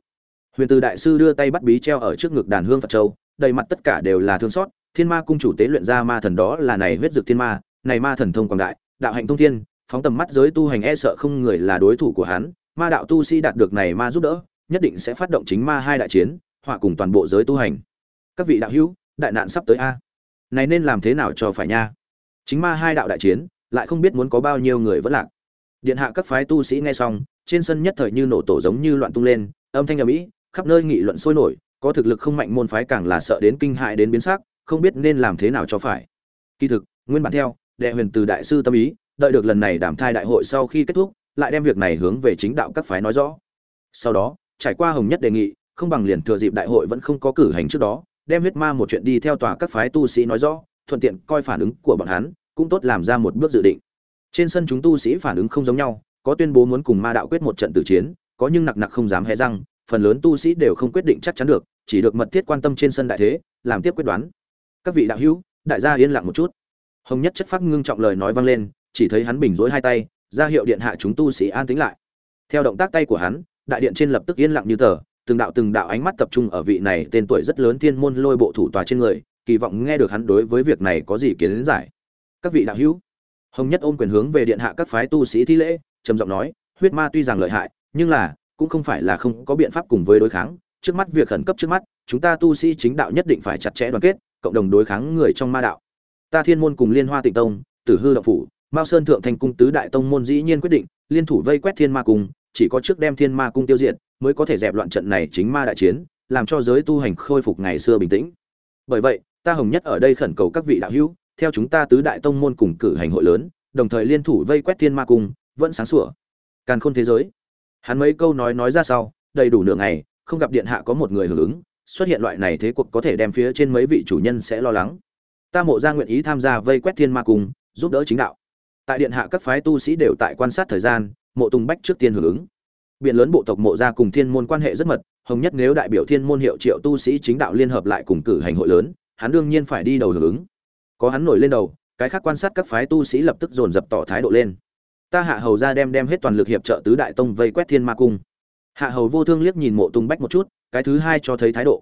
Huyền Từ đại sư đưa tay bắt bí treo ở trước ngực đàn hương Phật châu, đầy mặt tất cả đều là thương xót, thiên ma cung chủ tế luyện ra ma thần đó là này huyết dược thiên ma, này ma thần thông quảng đại, đạo hạnh thông thiên, phóng tầm mắt giới tu hành e sợ không người là đối thủ của hắn, ma đạo tu sĩ đạt được này ma giúp đỡ, nhất định sẽ phát động chính ma hai đại chiến, họa cùng toàn bộ giới tu hành. Các vị đạo hữu, đại nạn sắp tới a. Này nên làm thế nào cho phải nha? Chính ma hai đạo đại chiến lại không biết muốn có bao nhiêu người vẫn lạc. Điện hạ các phái tu sĩ nghe xong trên sân nhất thời như nổ tổ giống như loạn tung lên âm thanh ầm ĩ khắp nơi nghị luận sôi nổi có thực lực không mạnh môn phái càng là sợ đến kinh hại đến biến sắc không biết nên làm thế nào cho phải kỳ thực nguyên bản theo đệ huyền từ đại sư tâm ý đợi được lần này đảm thai đại hội sau khi kết thúc lại đem việc này hướng về chính đạo các phái nói rõ sau đó trải qua hồng nhất đề nghị không bằng liền thừa dịp đại hội vẫn không có cử hành trước đó đem huyết ma một chuyện đi theo tòa các phái tu sĩ nói rõ, thuận tiện coi phản ứng của bọn hắn, cũng tốt làm ra một bước dự định. Trên sân chúng tu sĩ phản ứng không giống nhau, có tuyên bố muốn cùng ma đạo quyết một trận tử chiến, có nhưng nặc nặc không dám hé răng, phần lớn tu sĩ đều không quyết định chắc chắn được, chỉ được mật thiết quan tâm trên sân đại thế, làm tiếp quyết đoán. Các vị đạo hữu, đại gia yên lặng một chút. Hồng Nhất chất phát ngưng trọng lời nói vang lên, chỉ thấy hắn bình rối hai tay, ra hiệu điện hạ chúng tu sĩ an tĩnh lại. Theo động tác tay của hắn, đại điện trên lập tức yên lặng như tờ, từng đạo từng đạo ánh mắt tập trung ở vị này tên tuổi rất lớn thiên môn lôi bộ thủ tòa trên người kỳ vọng nghe được hắn đối với việc này có gì kiến giải các vị đạo hữu hồng nhất ôm quyền hướng về điện hạ các phái tu sĩ thi lễ trầm giọng nói huyết ma tuy rằng lợi hại nhưng là cũng không phải là không có biện pháp cùng với đối kháng trước mắt việc khẩn cấp trước mắt chúng ta tu sĩ chính đạo nhất định phải chặt chẽ đoàn kết cộng đồng đối kháng người trong ma đạo. Ta thiên môn cùng liên hoa tịnh tông, tử hư đạo phủ, mao sơn thượng thành cung tứ đại tông môn dĩ nhiên quyết định, liên thủ vây quét thiên ma cung, chỉ có trước đem thiên ma cung tiêu diệt, mới có thể dẹp loạn trận này chính ma đại chiến, làm cho giới tu hành khôi phục ngày xưa bình tĩnh. Bởi vậy, ta hồng nhất ở đây khẩn cầu các vị đạo hữu, theo chúng ta tứ đại tông môn cùng cử hành hội lớn, đồng thời liên thủ vây quét thiên ma cung, vẫn sáng sủa. Càn khôn thế giới. Hắn mấy câu nói nói ra sau, đầy đủ nửa ngày, không gặp điện hạ có một người hưởng ứng xuất hiện loại này thế cuộc có thể đem phía trên mấy vị chủ nhân sẽ lo lắng. Ta mộ ra nguyện ý tham gia vây quét thiên ma cung, giúp đỡ chính đạo. Tại điện hạ các phái tu sĩ đều tại quan sát thời gian, mộ tùng bách trước tiên hưởng ứng. Biển lớn bộ tộc mộ gia cùng thiên môn quan hệ rất mật, hồng nhất nếu đại biểu thiên môn hiệu triệu tu sĩ chính đạo liên hợp lại cùng cử hành hội lớn, hắn đương nhiên phải đi đầu hưởng ứng. Có hắn nổi lên đầu, cái khác quan sát các phái tu sĩ lập tức dồn dập tỏ thái độ lên. Ta hạ hầu ra đem đem hết toàn lực hiệp trợ tứ đại tông vây quét thiên ma cung. Hạ hầu vô thương liếc nhìn mộ tung bách một chút cái thứ hai cho thấy thái độ.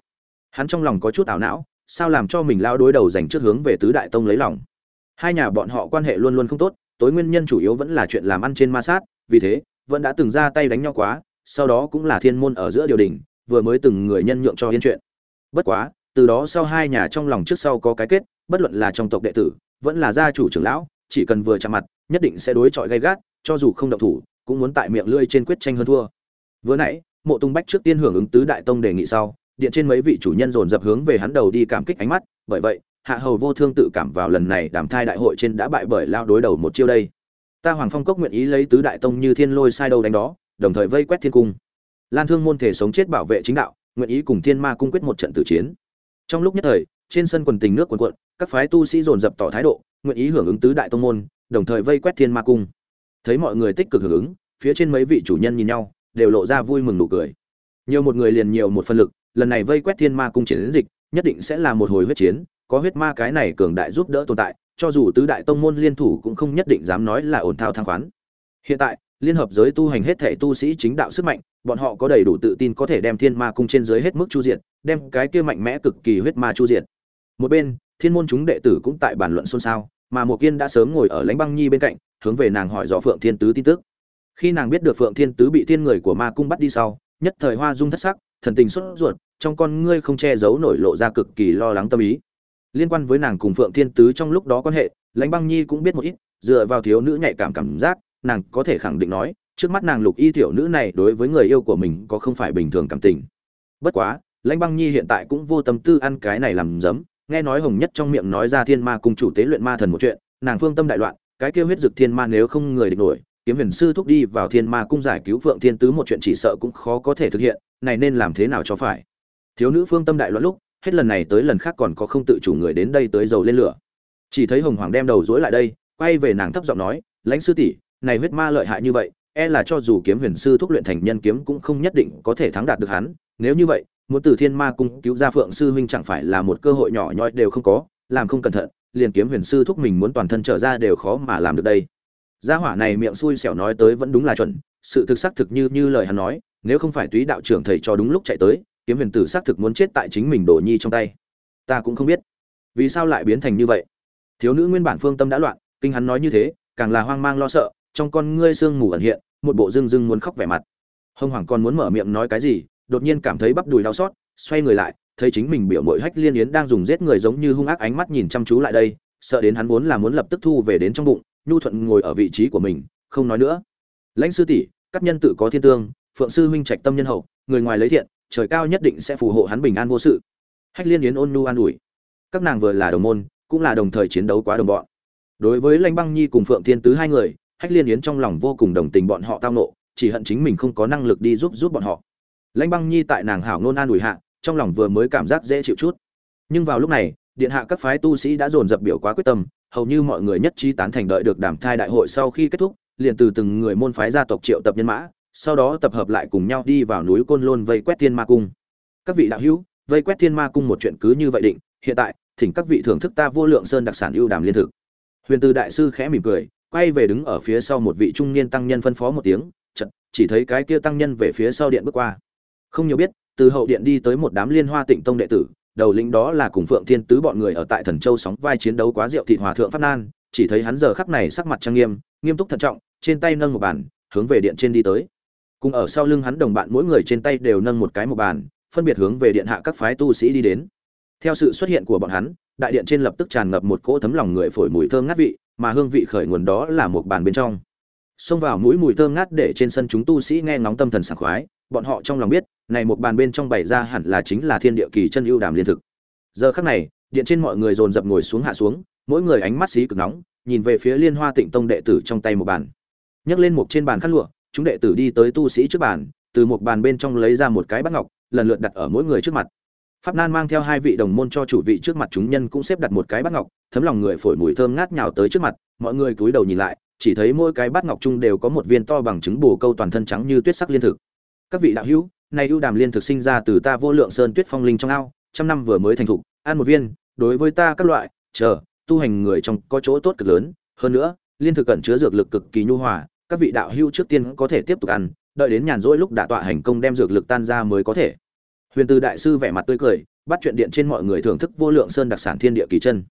Hắn trong lòng có chút ảo não, sao làm cho mình lao đối đầu dành trước hướng về tứ đại tông lấy lòng? Hai nhà bọn họ quan hệ luôn luôn không tốt, tối nguyên nhân chủ yếu vẫn là chuyện làm ăn trên ma sát, vì thế, vẫn đã từng ra tay đánh nhau quá, sau đó cũng là thiên môn ở giữa điều đình, vừa mới từng người nhân nhượng cho yên chuyện. Bất quá, từ đó sau hai nhà trong lòng trước sau có cái kết, bất luận là trong tộc đệ tử, vẫn là gia chủ trưởng lão, chỉ cần vừa chạm mặt, nhất định sẽ đối chọi gay gắt, cho dù không động thủ, cũng muốn tại miệng lưỡi trên quyết tranh hơn thua. Vừa nãy mộ tung bách trước tiên hưởng ứng tứ đại tông đề nghị sau, điện trên mấy vị chủ nhân dồn dập hướng về hắn đầu đi cảm kích ánh mắt, bởi vậy, hạ hầu vô thương tự cảm vào lần này đàm thai đại hội trên đã bại bởi lao đối đầu một chiêu đây. Ta hoàng phong cốc nguyện ý lấy tứ đại tông như thiên lôi sai đâu đánh đó, đồng thời vây quét thiên cung. Lan thương môn thể sống chết bảo vệ chính đạo, nguyện ý cùng thiên ma cung quyết một trận tử chiến. Trong lúc nhất thời, trên sân quần tình nước quần quận các phái tu sĩ dồn dập tỏ thái độ, nguyện ý hưởng ứng tứ đại tông môn, đồng thời vây quét thiên ma cung. Thấy mọi người tích cực hưởng ứng, phía trên mấy vị chủ nhân nhìn nhau đều lộ ra vui mừng nụ cười. Nhiều một người liền nhiều một phân lực, lần này vây quét thiên ma cung chiến dịch, nhất định sẽ là một hồi huyết chiến, có huyết ma cái này cường đại giúp đỡ tồn tại, cho dù tứ đại tông môn liên thủ cũng không nhất định dám nói là ổn thao thang khoán. Hiện tại, liên hợp giới tu hành hết thể tu sĩ chính đạo sức mạnh, bọn họ có đầy đủ tự tin có thể đem thiên ma cung trên dưới hết mức chu diệt, đem cái kia mạnh mẽ cực kỳ huyết ma chu diệt. Một bên, thiên môn chúng đệ tử cũng tại bàn luận xôn xao, mà một kiên đã sớm ngồi ở lãnh băng nhi bên cạnh, hướng về nàng hỏi dò phượng thiên tứ tin tức khi nàng biết được phượng thiên tứ bị thiên người của ma cung bắt đi sau, nhất thời hoa dung thất sắc, thần tình xuất ruột, trong con ngươi không che giấu nổi lộ ra cực kỳ lo lắng tâm ý. Liên quan với nàng cùng phượng thiên tứ trong lúc đó quan hệ, lãnh băng nhi cũng biết một ít, dựa vào thiếu nữ nhạy cảm cảm giác, nàng có thể khẳng định nói, trước mắt nàng lục y tiểu nữ này đối với người yêu của mình có không phải bình thường cảm tình. Bất quá, lãnh băng nhi hiện tại cũng vô tâm tư ăn cái này làm giấm, nghe nói hồng nhất trong miệng nói ra thiên ma cùng chủ tế luyện ma thần một chuyện, nàng phương tâm đại loạn, cái kêu huyết dực thiên ma nếu không người địch nổi kiếm huyền sư thúc đi vào thiên ma cung giải cứu phượng thiên tứ một chuyện chỉ sợ cũng khó có thể thực hiện, này nên làm thế nào cho phải? Thiếu nữ phương tâm đại loạn lúc, hết lần này tới lần khác còn có không tự chủ người đến đây tới dầu lên lửa. Chỉ thấy hồng hoàng đem đầu dối lại đây, quay về nàng thấp giọng nói, lãnh sư tỷ, này huyết ma lợi hại như vậy e là cho dù kiếm huyền sư thúc luyện thành nhân kiếm cũng không nhất định có thể thắng đạt được hắn. Nếu như vậy, muốn từ thiên ma cung cứu ra phượng sư huynh chẳng phải là một cơ hội nhỏ nhoi đều không có, làm không cẩn thận, liền kiếm huyền sư thúc mình muốn toàn thân trở ra đều khó mà làm được đây gia hỏa này miệng xui xẻo nói tới vẫn đúng là chuẩn, sự thực xác thực như như lời hắn nói, nếu không phải túy đạo trưởng thầy cho đúng lúc chạy tới, kiếm huyền tử xác thực muốn chết tại chính mình đổ nhi trong tay. Ta cũng không biết. Vì sao lại biến thành như vậy? Thiếu nữ nguyên bản phương tâm đã loạn, kinh hắn nói như thế, càng là hoang mang lo sợ, trong con ngươi sương mù ẩn hiện, một bộ dưng dưng muốn khóc vẻ mặt. Hông hoàng còn muốn mở miệng nói cái gì, đột nhiên cảm thấy bắp đùi đau xót, xoay người lại, thấy chính mình biểu mội hách liên yến đang dùng giết người giống như hung ác ánh mắt nhìn chăm chú lại đây, sợ đến hắn vốn là muốn lập tức thu về đến trong bụng nhu thuận ngồi ở vị trí của mình, không nói nữa. Lãnh sư tỷ, các nhân tự có thiên tương, phượng sư huynh trạch tâm nhân hậu, người ngoài lấy thiện, trời cao nhất định sẽ phù hộ hắn bình an vô sự. Hách liên yến ôn nhu an ủi. Các nàng vừa là đồng môn, cũng là đồng thời chiến đấu quá đồng bọn. Đối với lãnh băng nhi cùng phượng thiên tứ hai người, hách liên yến trong lòng vô cùng đồng tình bọn họ tao nộ chỉ hận chính mình không có năng lực đi giúp giúp bọn họ. Lãnh băng nhi tại nàng hảo nôn an ủi hạ, trong lòng vừa mới cảm giác dễ chịu chút. Nhưng vào lúc này, điện hạ các phái tu sĩ đã dồn dập biểu quá quyết tâm hầu như mọi người nhất trí tán thành đợi được đàm thai đại hội sau khi kết thúc, liền từ từng người môn phái gia tộc triệu tập nhân mã, sau đó tập hợp lại cùng nhau đi vào núi côn lôn vây quét thiên ma cung. Các vị đạo hữu, vây quét thiên ma cung một chuyện cứ như vậy định, hiện tại, thỉnh các vị thưởng thức ta vô lượng sơn đặc sản ưu đàm liên thực. Huyền từ đại sư khẽ mỉm cười, quay về đứng ở phía sau một vị trung niên tăng nhân phân phó một tiếng chật chỉ thấy cái kia tăng nhân về phía sau điện bước qua. Không nhiều biết, từ hậu điện đi tới một đám liên hoa tịnh tông đệ tử đầu lĩnh đó là cùng phượng thiên tứ bọn người ở tại thần châu sóng vai chiến đấu quá rượu thịt hòa thượng pháp nan, chỉ thấy hắn giờ khắc này sắc mặt trang nghiêm nghiêm túc thận trọng, trên tay nâng một bàn, hướng về điện trên đi tới. Cùng ở sau lưng hắn đồng bạn mỗi người trên tay đều nâng một cái một bàn, phân biệt hướng về điện hạ các phái tu sĩ đi đến. Theo sự xuất hiện của bọn hắn, đại điện trên lập tức tràn ngập một cỗ thấm lòng người phổi mùi thơm ngát vị, mà hương vị khởi nguồn đó là một bàn bên trong. Xông vào mũi mùi thơm ngát để trên sân chúng tu sĩ nghe ngóng tâm thần sảng khoái bọn họ trong lòng biết, này một bàn bên trong bày ra hẳn là chính là thiên địa kỳ chân ưu đàm liên thực. Giờ khắc này, điện trên mọi người dồn dập ngồi xuống hạ xuống, mỗi người ánh mắt xí cực nóng, nhìn về phía liên hoa tịnh tông đệ tử trong tay một bàn. Nhấc lên một trên bàn khăn lụa, chúng đệ tử đi tới tu sĩ trước bàn, từ một bàn bên trong lấy ra một cái bát ngọc, lần lượt đặt ở mỗi người trước mặt. Pháp nan mang theo hai vị đồng môn cho chủ vị trước mặt chúng nhân cũng xếp đặt một cái bát ngọc, thấm lòng người phổi mùi thơm ngát nhào tới trước mặt, mọi người cúi đầu nhìn lại, chỉ thấy mỗi cái bát ngọc chung đều có một viên to bằng trứng bồ câu toàn thân trắng như tuyết sắc liên thực các vị đạo hữu, này ưu đàm liên thực sinh ra từ ta vô lượng sơn tuyết phong linh trong ao, trăm năm vừa mới thành thục, ăn một viên, đối với ta các loại, chờ, tu hành người trong có chỗ tốt cực lớn. Hơn nữa, liên thực cẩn chứa dược lực cực kỳ nhu hòa, các vị đạo hữu trước tiên có thể tiếp tục ăn, đợi đến nhàn rỗi lúc đã tọa hành công đem dược lực tan ra mới có thể. Huyền từ đại sư vẻ mặt tươi cười, bắt chuyện điện trên mọi người thưởng thức vô lượng sơn đặc sản thiên địa kỳ chân.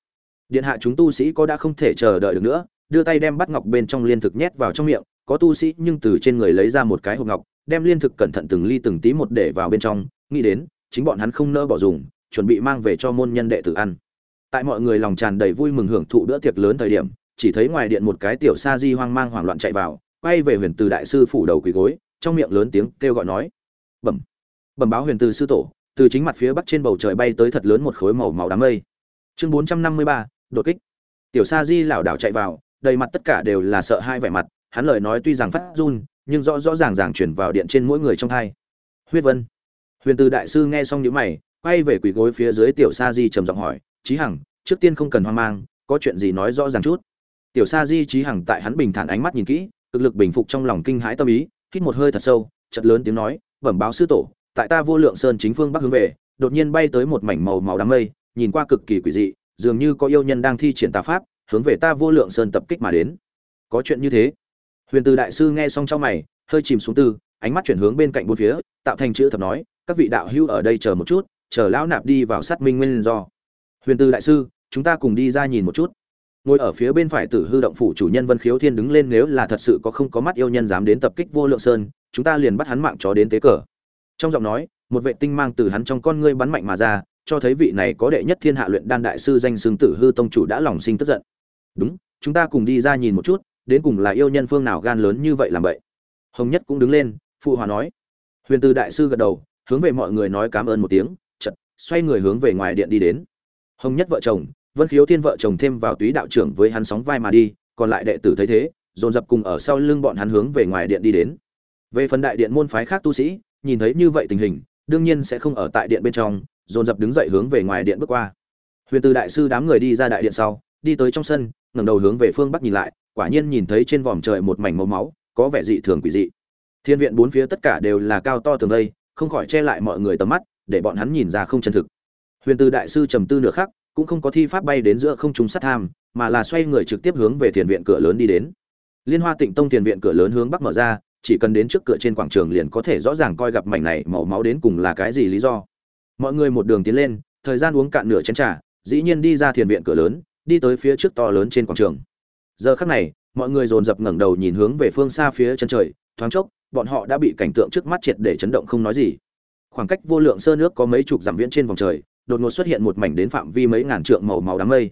Điện hạ chúng tu sĩ có đã không thể chờ đợi được nữa, đưa tay đem bắt ngọc bên trong liên thực nhét vào trong miệng có tu sĩ nhưng từ trên người lấy ra một cái hộp ngọc, đem liên thực cẩn thận từng ly từng tí một để vào bên trong, nghĩ đến, chính bọn hắn không nỡ bỏ dùng, chuẩn bị mang về cho môn nhân đệ tử ăn. Tại mọi người lòng tràn đầy vui mừng hưởng thụ bữa tiệc lớn thời điểm, chỉ thấy ngoài điện một cái tiểu sa di hoang mang hoảng loạn chạy vào, quay về huyền từ đại sư phủ đầu quỳ gối, trong miệng lớn tiếng kêu gọi nói, bẩm bẩm báo huyền từ sư tổ. Từ chính mặt phía bắc trên bầu trời bay tới thật lớn một khối màu màu đám mây. Chương bốn trăm năm mươi ba, đột kích. Tiểu sa di lảo đảo chạy vào, đầy mặt tất cả đều là sợ hai vẻ mặt hắn lời nói tuy rằng phát run, nhưng rõ rõ ràng ràng chuyển vào điện trên mỗi người trong thai. Huyết vân. Huyền từ đại sư nghe xong những mày, quay về quỳ gối phía dưới tiểu sa di trầm giọng hỏi trí hằng, trước tiên không cần hoang mang, có chuyện gì nói rõ ràng chút. Tiểu sa di trí hằng tại hắn bình thản ánh mắt nhìn kỹ, cực lực bình phục trong lòng kinh hãi tâm ý, hít một hơi thật sâu chật lớn tiếng nói, bẩm báo sư tổ, tại ta vô lượng sơn chính phương bắc hướng về, đột nhiên bay tới một mảnh màu màu đám mây, nhìn qua cực kỳ quỷ dị, dường như có yêu nhân đang thi triển tà pháp, hướng về ta vô lượng sơn tập kích mà đến. Có chuyện như thế huyền từ đại sư nghe xong trong mày, hơi chìm xuống tư, ánh mắt chuyển hướng bên cạnh bốn phía, tạo thành chữ thập nói, các vị đạo hữu ở đây chờ một chút, chờ lão nạp đi vào sát minh nguyên do. Huyền từ đại sư, chúng ta cùng đi ra nhìn một chút. Ngồi ở phía bên phải tử hư động phủ chủ nhân vân khiếu thiên đứng lên nếu là thật sự có không có mắt yêu nhân dám đến tập kích vô lượng sơn, chúng ta liền bắt hắn mạng chó đến tế cờ. Trong giọng nói, một vệ tinh mang từ hắn trong con ngươi bắn mạnh mà ra, cho thấy vị này có đệ nhất thiên hạ luyện đan đại sư danh xưng tử hư tông chủ đã lòng sinh tức giận. Đúng, chúng ta cùng đi ra nhìn một chút đến cùng là yêu nhân phương nào gan lớn như vậy làm vậy hồng nhất cũng đứng lên, phụ hòa nói. Huyền tư đại sư gật đầu, hướng về mọi người nói cảm ơn một tiếng, chật, xoay người hướng về ngoài điện đi đến. Hồng nhất vợ chồng, vân khiếu thiên vợ chồng thêm vào túy đạo trưởng với hắn sóng vai mà đi, còn lại đệ tử thấy thế, dồn dập cùng ở sau lưng bọn hắn hướng về ngoài điện đi đến. Về phần đại điện môn phái khác tu sĩ, nhìn thấy như vậy tình hình, đương nhiên sẽ không ở tại điện bên trong, dồn dập đứng dậy hướng về ngoài điện bước qua. Huyền từ đại sư đám người đi ra đại điện sau, đi tới trong sân, ngẩng đầu hướng về phương bắc nhìn lại quả nhiên nhìn thấy trên vòm trời một mảnh màu máu có vẻ dị thường quỷ dị. Thiên viện bốn phía tất cả đều là cao to tường đây, không khỏi che lại mọi người tầm mắt để bọn hắn nhìn ra không chân thực. Huyền tư đại sư trầm tư nửa khắc cũng không có thi pháp bay đến giữa không trung sát tham mà là xoay người trực tiếp hướng về thiền viện cửa lớn đi đến. Liên hoa tịnh tông thiền viện cửa lớn hướng bắc mở ra chỉ cần đến trước cửa trên quảng trường liền có thể rõ ràng coi gặp mảnh này màu máu đến cùng là cái gì lý do. Mọi người một đường tiến lên thời gian uống cạn nửa chén trà dĩ nhiên đi ra thiền viện cửa lớn đi tới phía trước to lớn trên quảng trường giờ khắc này, mọi người dồn dập ngẩng đầu nhìn hướng về phương xa phía chân trời, thoáng chốc, bọn họ đã bị cảnh tượng trước mắt triệt để chấn động không nói gì. Khoảng cách vô lượng sơ nước có mấy chục dặm viễn trên vòng trời, đột ngột xuất hiện một mảnh đến phạm vi mấy ngàn trượng màu màu đám mây.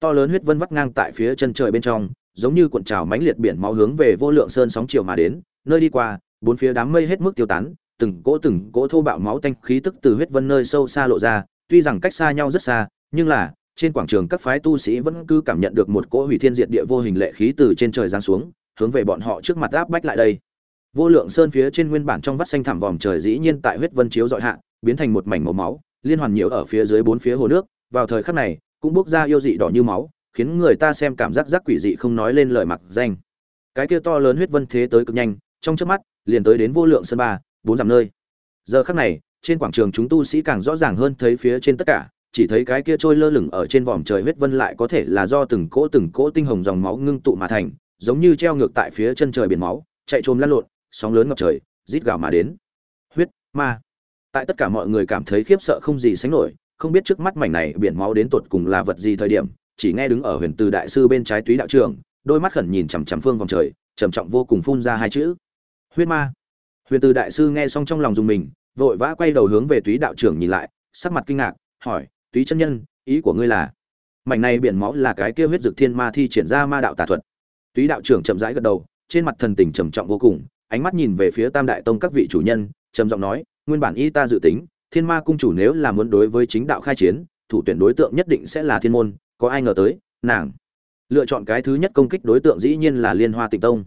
To lớn huyết vân vắt ngang tại phía chân trời bên trong, giống như cuộn trào mãnh liệt biển máu hướng về vô lượng sơn sóng chiều mà đến, nơi đi qua, bốn phía đám mây hết mức tiêu tán, từng cỗ từng cỗ thô bạo máu tanh khí tức từ huyết vân nơi sâu xa lộ ra, tuy rằng cách xa nhau rất xa, nhưng là trên quảng trường các phái tu sĩ vẫn cứ cảm nhận được một cỗ hủy thiên diệt địa vô hình lệ khí từ trên trời giáng xuống, hướng về bọn họ trước mặt áp bách lại đây. Vô lượng sơn phía trên nguyên bản trong vắt xanh thẳm vòm trời dĩ nhiên tại huyết vân chiếu dọi hạ, biến thành một mảnh màu máu, liên hoàn nhiễu ở phía dưới bốn phía hồ nước, vào thời khắc này, cũng bốc ra yêu dị đỏ như máu, khiến người ta xem cảm giác giác quỷ dị không nói lên lời mặc danh. Cái kia to lớn huyết vân thế tới cực nhanh, trong chớp mắt, liền tới đến vô lượng sơn ba, bốn dặm nơi. Giờ khắc này, trên quảng trường chúng tu sĩ càng rõ ràng hơn thấy phía trên tất cả chỉ thấy cái kia trôi lơ lửng ở trên vòm trời huyết vân lại có thể là do từng cỗ từng cỗ tinh hồng dòng máu ngưng tụ mà thành, giống như treo ngược tại phía chân trời biển máu, chạy trồm lăn lộn, sóng lớn ngập trời, rít gào mà đến. Huyết, ma. Tại tất cả mọi người cảm thấy khiếp sợ không gì sánh nổi, không biết trước mắt mảnh này biển máu đến tột cùng là vật gì thời điểm, chỉ nghe đứng ở huyền từ đại sư bên trái túy đạo trường đôi mắt khẩn nhìn chằm chằm phương vòng trời, trầm trọng vô cùng phun ra hai chữ. Huyết, ma. Huyền từ đại sư nghe xong trong lòng dùng mình, vội vã quay đầu hướng về túy đạo trưởng nhìn lại, sắc mặt kinh ngạc, hỏi túy chân nhân, ý của ngươi là, mảnh này biển máu là cái kia huyết dực thiên ma thi triển ra ma đạo tà thuật. Túy đạo trưởng chậm rãi gật đầu, trên mặt thần tình trầm trọng vô cùng, ánh mắt nhìn về phía tam đại tông các vị chủ nhân, trầm giọng nói, nguyên bản y ta dự tính, thiên ma cung chủ nếu là muốn đối với chính đạo khai chiến, thủ tuyển đối tượng nhất định sẽ là thiên môn, có ai ngờ tới, nàng lựa chọn cái thứ nhất công kích đối tượng dĩ nhiên là liên hoa tịnh tông.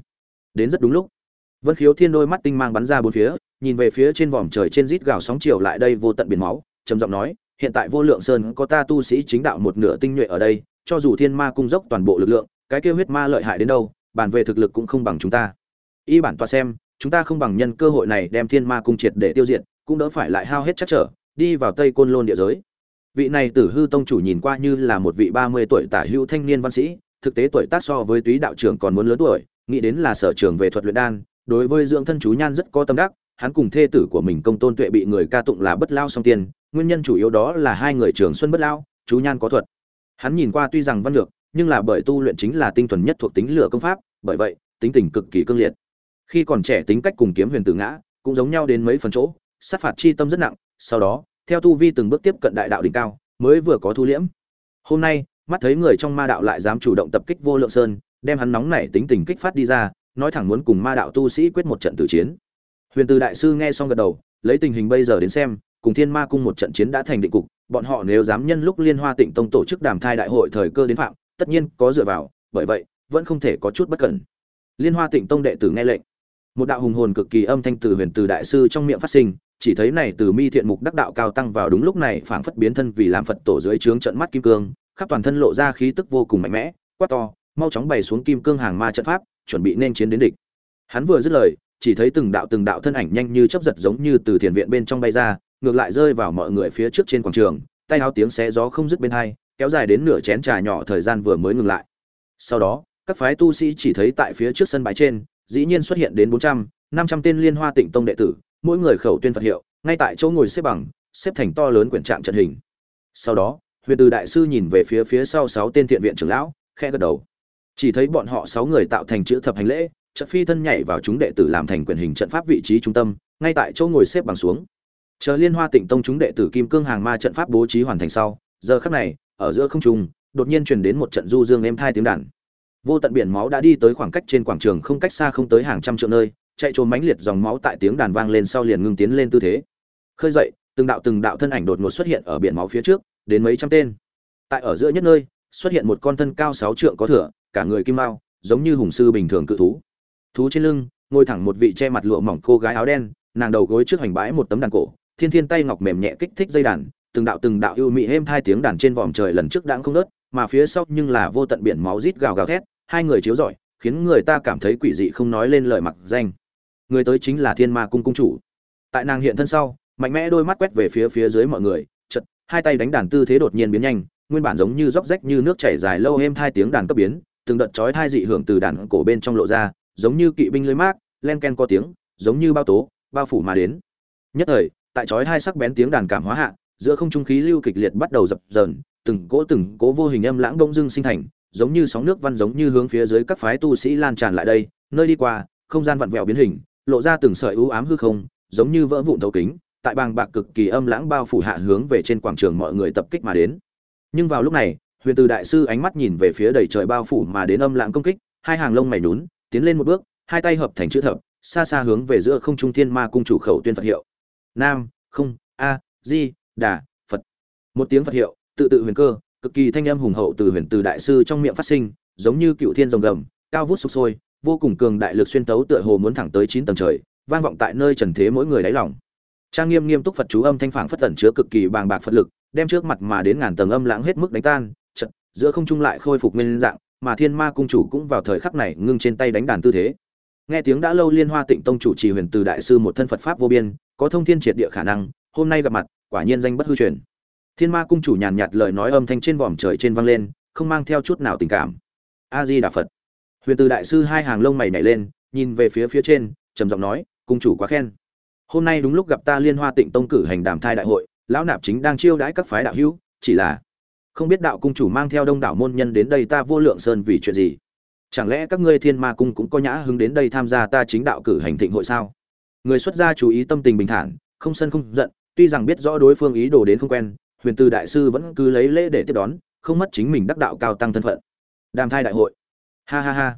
Đến rất đúng lúc, vân khiếu thiên đôi mắt tinh mang bắn ra bốn phía, nhìn về phía trên vòm trời trên rít gào sóng chiều lại đây vô tận biển máu, trầm giọng nói hiện tại vô lượng sơn có ta tu sĩ chính đạo một nửa tinh nhuệ ở đây, cho dù thiên ma cung dốc toàn bộ lực lượng, cái kêu huyết ma lợi hại đến đâu bàn về thực lực cũng không bằng chúng ta. Y bản tòa xem, chúng ta không bằng nhân cơ hội này đem thiên ma cung triệt để tiêu diệt, cũng đỡ phải lại hao hết chắc trở, đi vào tây côn lôn địa giới. Vị này tử hư tông chủ nhìn qua như là một vị ba mươi tuổi tả hữu thanh niên văn sĩ, thực tế tuổi tác so với túy đạo trưởng còn muốn lớn tuổi, nghĩ đến là sở trường về thuật luyện đan, đối với dưỡng thân chú nhan rất có tâm đắc, hắn cùng thê tử của mình công tôn tuệ bị người ca tụng là bất lao song tiên nguyên nhân chủ yếu đó là hai người trường xuân bất lao chú nhan có thuật. Hắn nhìn qua tuy rằng văn lược nhưng là bởi tu luyện chính là tinh thuần nhất thuộc tính lửa công pháp, bởi vậy, tính tình cực kỳ cương liệt. Khi còn trẻ tính cách cùng kiếm huyền tử ngã, cũng giống nhau đến mấy phần chỗ, sát phạt chi tâm rất nặng, sau đó, theo tu vi từng bước tiếp cận đại đạo đỉnh cao, mới vừa có thu liễm. Hôm nay, mắt thấy người trong ma đạo lại dám chủ động tập kích vô lượng sơn, đem hắn nóng nảy tính tình kích phát đi ra, nói thẳng muốn cùng ma đạo tu sĩ quyết một trận tử chiến. Huyền từ đại sư nghe xong gật đầu, lấy tình hình bây giờ đến xem cùng thiên ma cung một trận chiến đã thành định cục, bọn họ nếu dám nhân lúc liên hoa tịnh tông tổ chức đàm thai đại hội thời cơ đến phạm, tất nhiên có dựa vào, bởi vậy, vẫn không thể có chút bất cẩn. Liên hoa tịnh tông đệ tử nghe lệnh. Một đạo hùng hồn cực kỳ âm thanh từ huyền từ đại sư trong miệng phát sinh, chỉ thấy này từ mi thiện mục đắc đạo cao tăng vào đúng lúc này phảng phất biến thân vì làm phật tổ dưới trướng trận mắt kim cương, khắp toàn thân lộ ra khí tức vô cùng mạnh mẽ, quát to, mau chóng bày xuống kim cương hàng ma trận pháp, chuẩn bị nên chiến đến địch. Hắn vừa dứt lời, chỉ thấy từng đạo từng đạo thân ảnh nhanh như chớp giật giống như từ thiền viện bên trong bay ra ngược lại rơi vào mọi người phía trước trên quảng trường, tay áo tiếng xé gió không dứt bên hai, kéo dài đến nửa chén trà nhỏ thời gian vừa mới ngừng lại. Sau đó, các phái tu sĩ chỉ thấy tại phía trước sân bãi trên, dĩ nhiên xuất hiện đến bốn trăm, năm trăm tên liên hoa tịnh tông đệ tử, mỗi người khẩu tuyên phật hiệu, ngay tại chỗ ngồi xếp bằng, xếp thành to lớn quyển trạm trận hình. Sau đó, huyền từ đại sư nhìn về phía phía sau sáu tên thiện viện trưởng lão khe gật đầu. Chỉ thấy bọn họ sáu người tạo thành chữ thập hành lễ trận phi thân nhảy vào chúng đệ tử làm thành quyền hình trận pháp vị trí trung tâm, ngay tại chỗ ngồi xếp bằng xuống chờ liên hoa tịnh tông chúng đệ tử kim cương hàng ma trận pháp bố trí hoàn thành sau, giờ khắc này, ở giữa không trung, đột nhiên truyền đến một trận du dương êm thai tiếng đàn. Vô tận biển máu đã đi tới khoảng cách trên quảng trường không cách xa không tới hàng trăm triệu nơi, chạy trốn mãnh liệt dòng máu tại tiếng đàn vang lên sau liền ngưng tiến lên tư thế. Khơi dậy, từng đạo từng đạo thân ảnh đột ngột xuất hiện ở biển máu phía trước, đến mấy trăm tên. Tại ở giữa nhất nơi, xuất hiện một con thân cao sáu trượng có thửa cả người kim mao, giống như hùng sư bình thường cự thú. Thú trên lưng, ngồi thẳng một vị che mặt lụa mỏng cô gái áo đen, nàng đầu gối trước hoành bãi một tấm đàn cổ thiên thiên tay ngọc mềm nhẹ kích thích dây đàn, từng đạo từng đạo ưu mị êm hai tiếng đàn trên vòm trời lần trước đãng không đớt mà phía sau nhưng là vô tận biển máu rít gào gào thét, hai người chiếu rọi, khiến người ta cảm thấy quỷ dị không nói lên lời mặc danh. Người tới chính là thiên ma cung cung chủ. Tại nàng hiện thân sau, mạnh mẽ đôi mắt quét về phía phía dưới mọi người chật hai tay đánh đàn tư thế đột nhiên biến nhanh, nguyên bản giống như róc rách như nước chảy dài lâu êm hai tiếng đàn cấp biến, từng đợt chói thai dị hưởng từ đàn cổ bên trong lộ ra, giống như kỵ binh lưới mát len ken có tiếng, giống như bao tố, bao phủ mà đến. Nhất thời tại chói hai sắc bén tiếng đàn cảm hóa hạ, giữa không trung khí lưu kịch liệt bắt đầu dập dờn, từng cỗ từng cỗ vô hình âm lãng đông dương sinh thành, giống như sóng nước văn giống như hướng phía dưới các phái tu sĩ lan tràn lại đây, nơi đi qua, không gian vặn vẹo biến hình, lộ ra từng sợi u ám hư không, giống như vỡ vụn thấu kính, tại bàng bạc cực kỳ âm lãng bao phủ hạ hướng về trên quảng trường mọi người tập kích mà đến. Nhưng vào lúc này, huyền từ đại sư ánh mắt nhìn về phía đầy trời bao phủ mà đến âm lãng công kích, hai hàng lông mày nhún, tiến lên một bước, hai tay hợp thành chữ thập, xa xa hướng về giữa không trung thiên ma cung chủ khẩu tuyên phật hiệu nam, không, a, di, đà, phật. Một tiếng phật hiệu, tự tự huyền cơ, cực kỳ thanh âm hùng hậu từ huyền từ đại sư trong miệng phát sinh, giống như cựu thiên rồng gầm, cao vút sục sôi, vô cùng cường đại lực xuyên tấu tựa hồ muốn thẳng tới chín tầng trời, vang vọng tại nơi trần thế mỗi người đáy lòng. Trang nghiêm nghiêm túc phật chú âm thanh phảng phất tẩn chứa cực kỳ bàng bạc phật lực, đem trước mặt mà đến ngàn tầng âm lãng hết mức đánh tan, chật, giữa không trung lại khôi phục nguyên dạng, mà thiên ma cung chủ cũng vào thời khắc này ngưng trên tay đánh đàn tư thế. Nghe tiếng đã lâu liên hoa tịnh tông chủ trì huyền từ đại sư một thân phật pháp vô biên có thông thiên triệt địa khả năng, hôm nay gặp mặt, quả nhiên danh bất hư truyền. Thiên ma cung chủ nhàn nhạt lời nói âm thanh trên vòm trời trên vang lên, không mang theo chút nào tình cảm. A di đà phật huyền từ đại sư hai hàng lông mày nhảy lên, nhìn về phía phía trên, trầm giọng nói, cung chủ quá khen. Hôm nay đúng lúc gặp ta liên hoa tịnh tông cử hành đàm thai đại hội, lão nạp chính đang chiêu đãi các phái đạo hữu, chỉ là không biết đạo cung chủ mang theo đông đảo môn nhân đến đây ta vô lượng sơn vì chuyện gì? Chẳng lẽ các ngươi thiên ma cung cũng có nhã hứng đến đây tham gia ta chính đạo cử hành thịnh hội sao? Người xuất gia chú ý tâm tình bình thản, không sân không giận, tuy rằng biết rõ đối phương ý đồ đến không quen, huyền từ đại sư vẫn cứ lấy lễ để tiếp đón, không mất chính mình đắc đạo cao tăng thân phận. Đàm thai đại hội. Ha ha ha.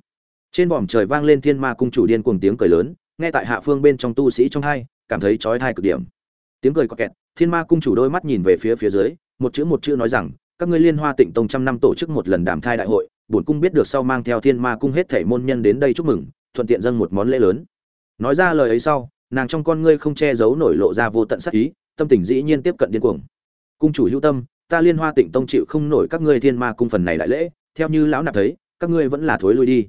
Trên vòm trời vang lên thiên ma cung chủ điên cuồng tiếng cười lớn, nghe tại hạ phương bên trong tu sĩ trong hai, cảm thấy trói thai cực điểm. Tiếng cười có kẹt, thiên ma cung chủ đôi mắt nhìn về phía phía dưới, một chữ một chữ nói rằng, các ngươi liên hoa tịnh tông trăm năm tổ chức một lần đàm thai đại hội, bổn cung biết được sau mang theo thiên ma cung hết thảy môn nhân đến đây chúc mừng, thuận tiện dâng một món lễ lớn. Nói ra lời ấy sau nàng trong con ngươi không che giấu nổi lộ ra vô tận sắc ý, tâm tình dĩ nhiên tiếp cận điên cuồng. Cung chủ hữu tâm, ta liên hoa tịnh tông chịu không nổi các ngươi thiên ma cung phần này đại lễ, theo như lão nạp thấy, các ngươi vẫn là thối lui đi.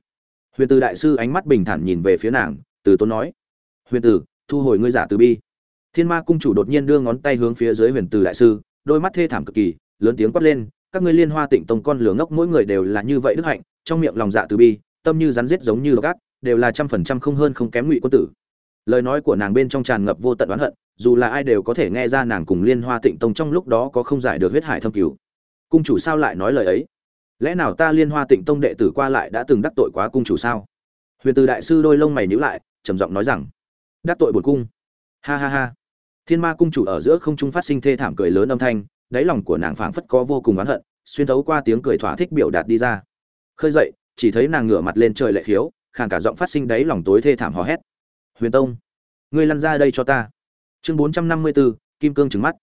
Huyền từ đại sư ánh mắt bình thản nhìn về phía nàng, từ tốn nói, huyền tử thu hồi ngươi giả từ bi. Thiên ma cung chủ đột nhiên đưa ngón tay hướng phía dưới huyền từ đại sư, đôi mắt thê thảm cực kỳ, lớn tiếng quát lên, các ngươi liên hoa tịnh tông con lửa ngốc mỗi người đều là như vậy đức hạnh, trong miệng lòng dạ từ bi, tâm như rắn giết giống như gác đều là trăm phần trăm không hơn không kém ngụy quân tử lời nói của nàng bên trong tràn ngập vô tận oán hận, dù là ai đều có thể nghe ra nàng cùng liên hoa tịnh tông trong lúc đó có không giải được huyết hải thâm cứu cung chủ sao lại nói lời ấy? Lẽ nào ta liên hoa tịnh tông đệ tử qua lại đã từng đắc tội quá cung chủ sao? Huyền từ đại sư đôi lông mày nhíu lại, trầm giọng nói rằng, đắc tội bổn cung. Ha ha ha. Thiên ma cung chủ ở giữa không trung phát sinh thê thảm cười lớn âm thanh, đáy lòng của nàng phảng phất có vô cùng oán hận, xuyên thấu qua tiếng cười thỏa thích biểu đạt đi ra. Khơi dậy, chỉ thấy nàng ngửa mặt lên trời lệ khiếu, khàn cả giọng phát sinh đáy lòng tối thê thảm hò hét huyền tông, ngươi lăn ra đây cho ta. Chương bốn trăm năm mươi bốn kim cương trừng mắt.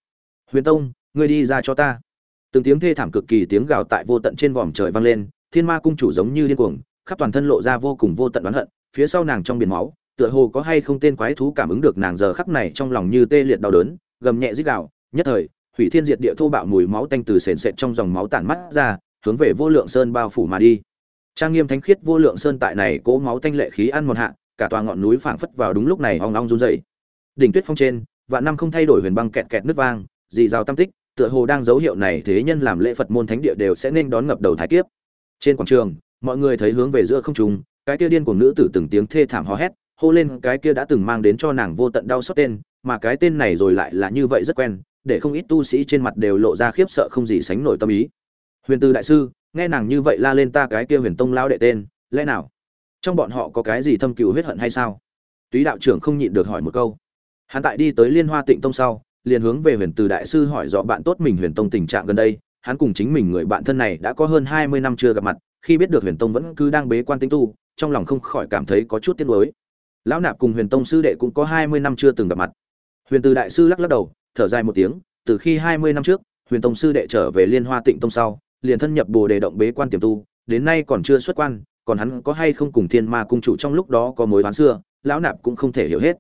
Huyền tông, ngươi đi ra cho ta. Từng tiếng thê thảm cực kỳ tiếng gào tại vô tận trên vòm trời vang lên, thiên ma cung chủ giống như điên cuồng, khắp toàn thân lộ ra vô cùng vô tận oán hận, phía sau nàng trong biển máu, tựa hồ có hay không tên quái thú cảm ứng được nàng giờ khắc này trong lòng như tê liệt đau đớn, gầm nhẹ rít gào, nhất thời, hủy thiên diệt địa thô bạo mùi máu tanh từ sền sệt trong dòng máu tản mắt ra, hướng về vô lượng sơn bao phủ mà đi. Trang nghiêm thánh khiết vô lượng sơn tại này cỗ máu tanh lệ khí ăn một hạ cả tòa ngọn núi phảng phất vào đúng lúc này ong ong run rẩy. Đỉnh tuyết phong trên, vạn năm không thay đổi huyền băng kẹt kẹt nứt vang, dị rào tam tích, tựa hồ đang dấu hiệu này thế nhân làm lễ phật môn thánh địa đều sẽ nên đón ngập đầu thái kiếp. Trên quảng trường, mọi người thấy hướng về giữa không trung, cái kia điên của nữ tử từng tiếng thê thảm hò hét, hô lên cái kia đã từng mang đến cho nàng vô tận đau xót tên, mà cái tên này rồi lại là như vậy rất quen, để không ít tu sĩ trên mặt đều lộ ra khiếp sợ không gì sánh nổi tâm ý. Huyền tư đại sư, nghe nàng như vậy la lên ta cái kia huyền tông lão đệ tên, lẽ nào? Trong bọn họ có cái gì thâm cừu huyết hận hay sao? Túy đạo trưởng không nhịn được hỏi một câu. Hắn tại đi tới liên hoa tịnh tông sau, liền hướng về huyền từ đại sư hỏi rõ bạn tốt mình huyền tông tình trạng gần đây. Hắn cùng chính mình người bạn thân này đã có hơn hai mươi năm chưa gặp mặt, khi biết được huyền tông vẫn cứ đang bế quan tĩnh tu, trong lòng không khỏi cảm thấy có chút tiếc nuối. Lão nạp cùng huyền tông sư đệ cũng có hai mươi năm chưa từng gặp mặt. Huyền từ đại sư lắc lắc đầu, thở dài một tiếng, từ khi hai mươi năm trước, huyền tông sư đệ trở về liên hoa tịnh tông sau, liền thân nhập bồ đề động bế quan tiềm tu, đến nay còn chưa xuất quan còn hắn có hay không cùng thiên ma cung chủ trong lúc đó có mối oán xưa, lão nạp cũng không thể hiểu hết.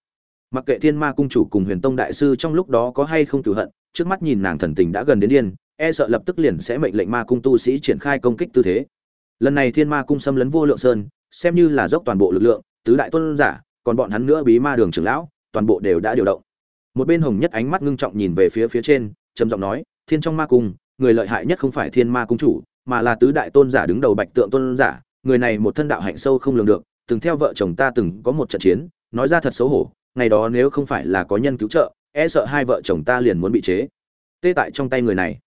Mặc kệ thiên ma cung chủ cùng huyền tông đại sư trong lúc đó có hay không cửu hận, trước mắt nhìn nàng thần tình đã gần đến điên e sợ lập tức liền sẽ mệnh lệnh ma cung tu sĩ triển khai công kích tư thế. Lần này thiên ma cung xâm lấn vô lượng sơn, xem như là dốc toàn bộ lực lượng, tứ đại tôn giả, còn bọn hắn nữa bí ma đường trưởng lão, toàn bộ đều đã điều động. Một bên hồng nhất ánh mắt ngưng trọng nhìn về phía phía trên, trầm giọng nói, thiên trong ma cung, người lợi hại nhất không phải thiên ma cung chủ, mà là tứ đại tôn giả đứng đầu bạch tượng tôn giả người này một thân đạo hạnh sâu không lường được, từng theo vợ chồng ta từng có một trận chiến, nói ra thật xấu hổ, ngày đó nếu không phải là có nhân cứu trợ e sợ hai vợ chồng ta liền muốn bị chế. Tê tại trong tay người này.